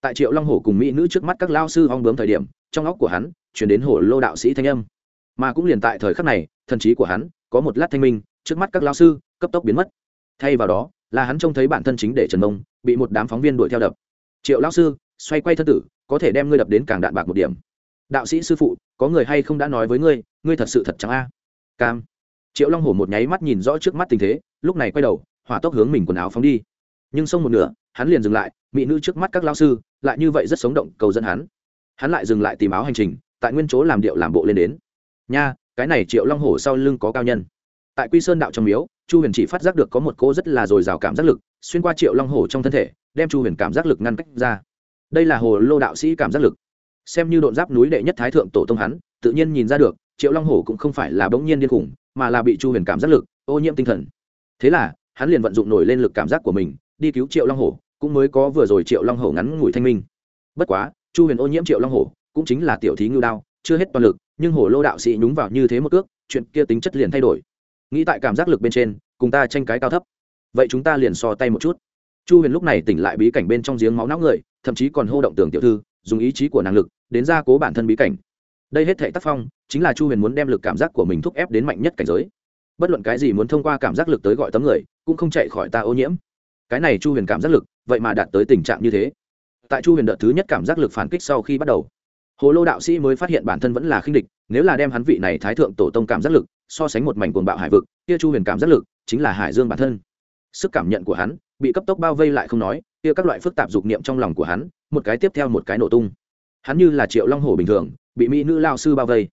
Tại triệu long hổ cùng mỹ nữ trước mắt các lao sư hong bướm thời điểm, trong óc của hắn chuyển đến hổ lô đạo sĩ thanh âm. Mà cũng liền tại thời khắc này, thần trí của hắn có một lát thanh minh, trước mắt các lao sư cấp tốc biến mất. Thay vào đó, là hắn trông thấy bản thân chính để trần mông bị một đám phóng viên đuổi theo đập. Triệu lao sư, xoay quay thân tử, có thể đem ngươi đập đến càng đạn bạc một điểm. Đạo sĩ sư phụ, có người hay không đã nói với ngươi ngươi thật sự thật chẳng a? Cam. Triệu long hổ một nháy mắt nhìn rõ trước mắt tình thế, lúc này quay đầu, hỏa tốc hướng mình quần áo phóng đi nhưng xong một nửa, hắn liền dừng lại, mỹ nữ trước mắt các lao sư, lại như vậy rất sống động, cầu dẫn hắn. Hắn lại dừng lại tìm áo hành trình, tại nguyên chỗ làm điệu làm bộ lên đến. Nha, cái này triệu long hổ sau lưng có cao nhân. Tại quy sơn đạo trong miếu, chu huyền chỉ phát giác được có một cô rất là dồi dào cảm giác lực, xuyên qua triệu long hổ trong thân thể, đem chu huyền cảm giác lực ngăn cách ra. Đây là hồ lô đạo sĩ cảm giác lực. Xem như độn giáp núi đệ nhất thái thượng tổ tông hắn, tự nhiên nhìn ra được, triệu long hổ cũng không phải là bỗng nhiên điên khủng, mà là bị chu huyền cảm giác lực ô nhiễm tinh thần. Thế là, hắn liền vận dụng nổi lên lực cảm giác của mình đi cứu triệu long hổ, cũng mới có vừa rồi triệu long hổ ngắn ngủi thanh minh. Bất quá, chu huyền ô nhiễm triệu long hổ, cũng chính là tiểu thí ngưu đao, chưa hết toàn lực, nhưng hổ lô đạo sĩ nhúng vào như thế một cước, chuyện kia tính chất liền thay đổi. Nghĩ tại cảm giác lực bên trên, cùng ta tranh cái cao thấp. Vậy chúng ta liền so tay một chút. Chu huyền lúc này tỉnh lại bí cảnh bên trong giếng máu não người, thậm chí còn hô động tưởng tiểu thư, dùng ý chí của năng lực, đến gia cố bản thân bí cảnh. Đây hết thể tác phong, chính là chu huyền muốn đem lực cảm giác của mình thúc ép đến mạnh nhất cảnh giới. Bất luận cái gì muốn thông qua cảm giác lực tới gọi tấm người, cũng không chạy khỏi ta ô nhiễm cái này chu huyền cảm giác lực, vậy mà đạt tới tình trạng như thế. Tại chu huyền đợt thứ nhất cảm giác lực phản kích sau khi bắt đầu, hồ lô đạo sĩ mới phát hiện bản thân vẫn là khinh địch, nếu là đem hắn vị này thái thượng tổ tông cảm giác lực so sánh một mảnh cuồng bạo hải vực, kia chu huyền cảm giác lực chính là hải dương bản thân. Sức cảm nhận của hắn bị cấp tốc bao vây lại không nói, kia các loại phức tạp dục niệm trong lòng của hắn, một cái tiếp theo một cái nổ tung. Hắn như là triệu long hổ bình thường, bị mỹ nữ lao sư bao vây.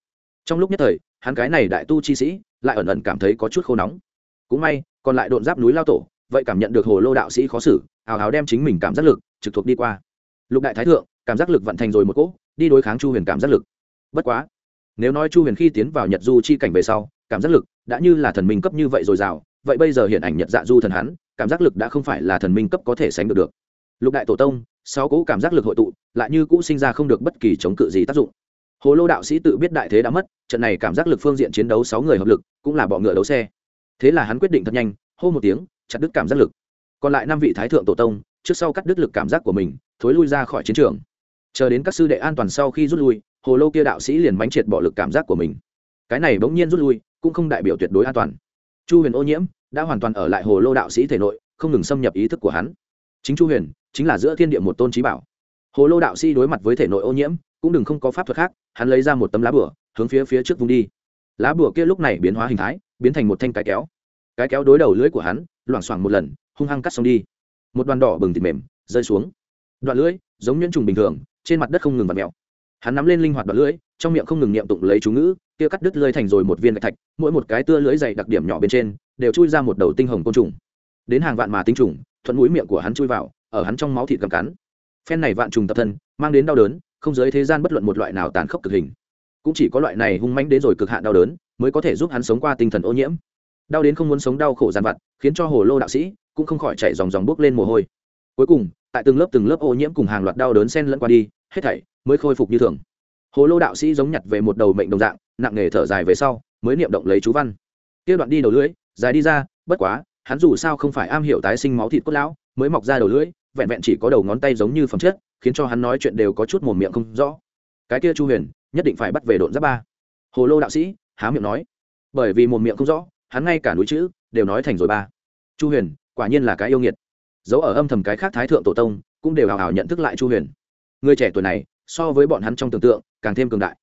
Trong lúc nhất thời, hắn cái này đại tu chi sĩ lại ẩn ẩn cảm thấy có chút khô nóng. Cũng may, còn lại độn giáp núi lao tổ vậy cảm nhận được hồ lô đạo sĩ khó xử, hào hào đem chính mình cảm giác lực trực thuộc đi qua. Lục đại thái thượng, cảm giác lực vận thành rồi một cỗ, đi đối kháng chu huyền cảm giác lực. Bất quá, nếu nói chu huyền khi tiến vào nhật du chi cảnh về sau, cảm giác lực đã như là thần minh cấp như vậy rồi rào, vậy bây giờ hiện ảnh nhật dạ du thần hắn, cảm giác lực đã không phải là thần minh cấp có thể sánh được được. Lục đại tổ tông, sáu cỗ cảm giác lực hội tụ, lại như cũ sinh ra không được bất kỳ chống cự gì tác dụng. Hồ lô đạo sĩ tự biết đại thế đã mất, trận này cảm giác lực phương diện chiến đấu sáu người hợp lực, cũng là bọ ngựa đấu xe. Thế là hắn quyết định thật nhanh, hô một tiếng chặt đứt cảm giác lực. Còn lại năm vị thái thượng tổ tông, trước sau cắt đứt lực cảm giác của mình, thối lui ra khỏi chiến trường. Chờ đến các sư đệ an toàn sau khi rút lui, hồ lô kia đạo sĩ liền bánh triệt bỏ lực cảm giác của mình. Cái này bỗng nhiên rút lui, cũng không đại biểu tuyệt đối an toàn. Chu huyền ô nhiễm đã hoàn toàn ở lại hồ lô đạo sĩ thể nội, không ngừng xâm nhập ý thức của hắn. Chính chu huyền, chính là giữa thiên địa một tôn trí bảo. Hồ lô đạo sĩ đối mặt với thể nội ô nhiễm, cũng đừng không có pháp thuật khác, hắn lấy ra một tấm lá bửa hướng phía phía trước vùng đi. Lá bửa kia lúc này biến hóa hình thái, biến thành một thanh cái kéo. Cái kéo đối đầu lưới của hắn loảng xoảng một lần, hung hăng cắt xong đi. Một đoàn đỏ bừng thịt mềm, rơi xuống. Đoạn lưỡi, giống nhuyễn trùng bình thường, trên mặt đất không ngừng vặt mèo. Hắn nắm lên linh hoạt đoạn lưỡi, trong miệng không ngừng niệm tụng lấy chú ngữ, kia cắt đứt lưỡi thành rồi một viên gạch thạch, mỗi một cái tưa lưỡi dày đặc điểm nhỏ bên trên, đều chui ra một đầu tinh hồng côn trùng. Đến hàng vạn mà tinh trùng, thuận mũi miệng của hắn chui vào, ở hắn trong máu thịt cầm cắn. Phen này vạn trùng tập thân, mang đến đau đớn, không giới thế gian bất luận một loại nào tàn khốc cực hình. Cũng chỉ có loại này hung mãnh đến rồi cực hạn đau đớn, mới có thể giúp hắn sống qua tinh thần ô nhiễm. Đau đến không muốn sống đau khổ gian vặt khiến cho hồ lô đạo sĩ cũng không khỏi chạy dòng dòng bước lên mồ hôi. Cuối cùng, tại từng lớp từng lớp ô nhiễm cùng hàng loạt đau đớn xen lẫn qua đi, hết thảy mới khôi phục như thường. Hồ lô đạo sĩ giống nhặt về một đầu mệnh đồng dạng, nặng nề thở dài về sau, mới niệm động lấy chú văn. Kia đoạn đi đầu lưỡi, dài đi ra, bất quá, hắn dù sao không phải am hiểu tái sinh máu thịt cốt lão, mới mọc ra đầu lưỡi, vẹn vẹn chỉ có đầu ngón tay giống như phẩm chất, khiến cho hắn nói chuyện đều có chút mồm miệng không rõ. Cái kia chu huyền, nhất định phải bắt về độn giáp ba. Hồ lô đạo sĩ, há miệng nói. Bởi vì mồm miệng không rõ, hắn ngay cả núi chữ đều nói thành rồi ba chu huyền, quả nhiên là cái yêu nghiệt. Dấu ở âm thầm cái khác thái thượng tổ tông, cũng đều hào hào nhận thức lại chu huyền. Người trẻ tuổi này, so với bọn hắn trong tưởng tượng, càng thêm cường đại.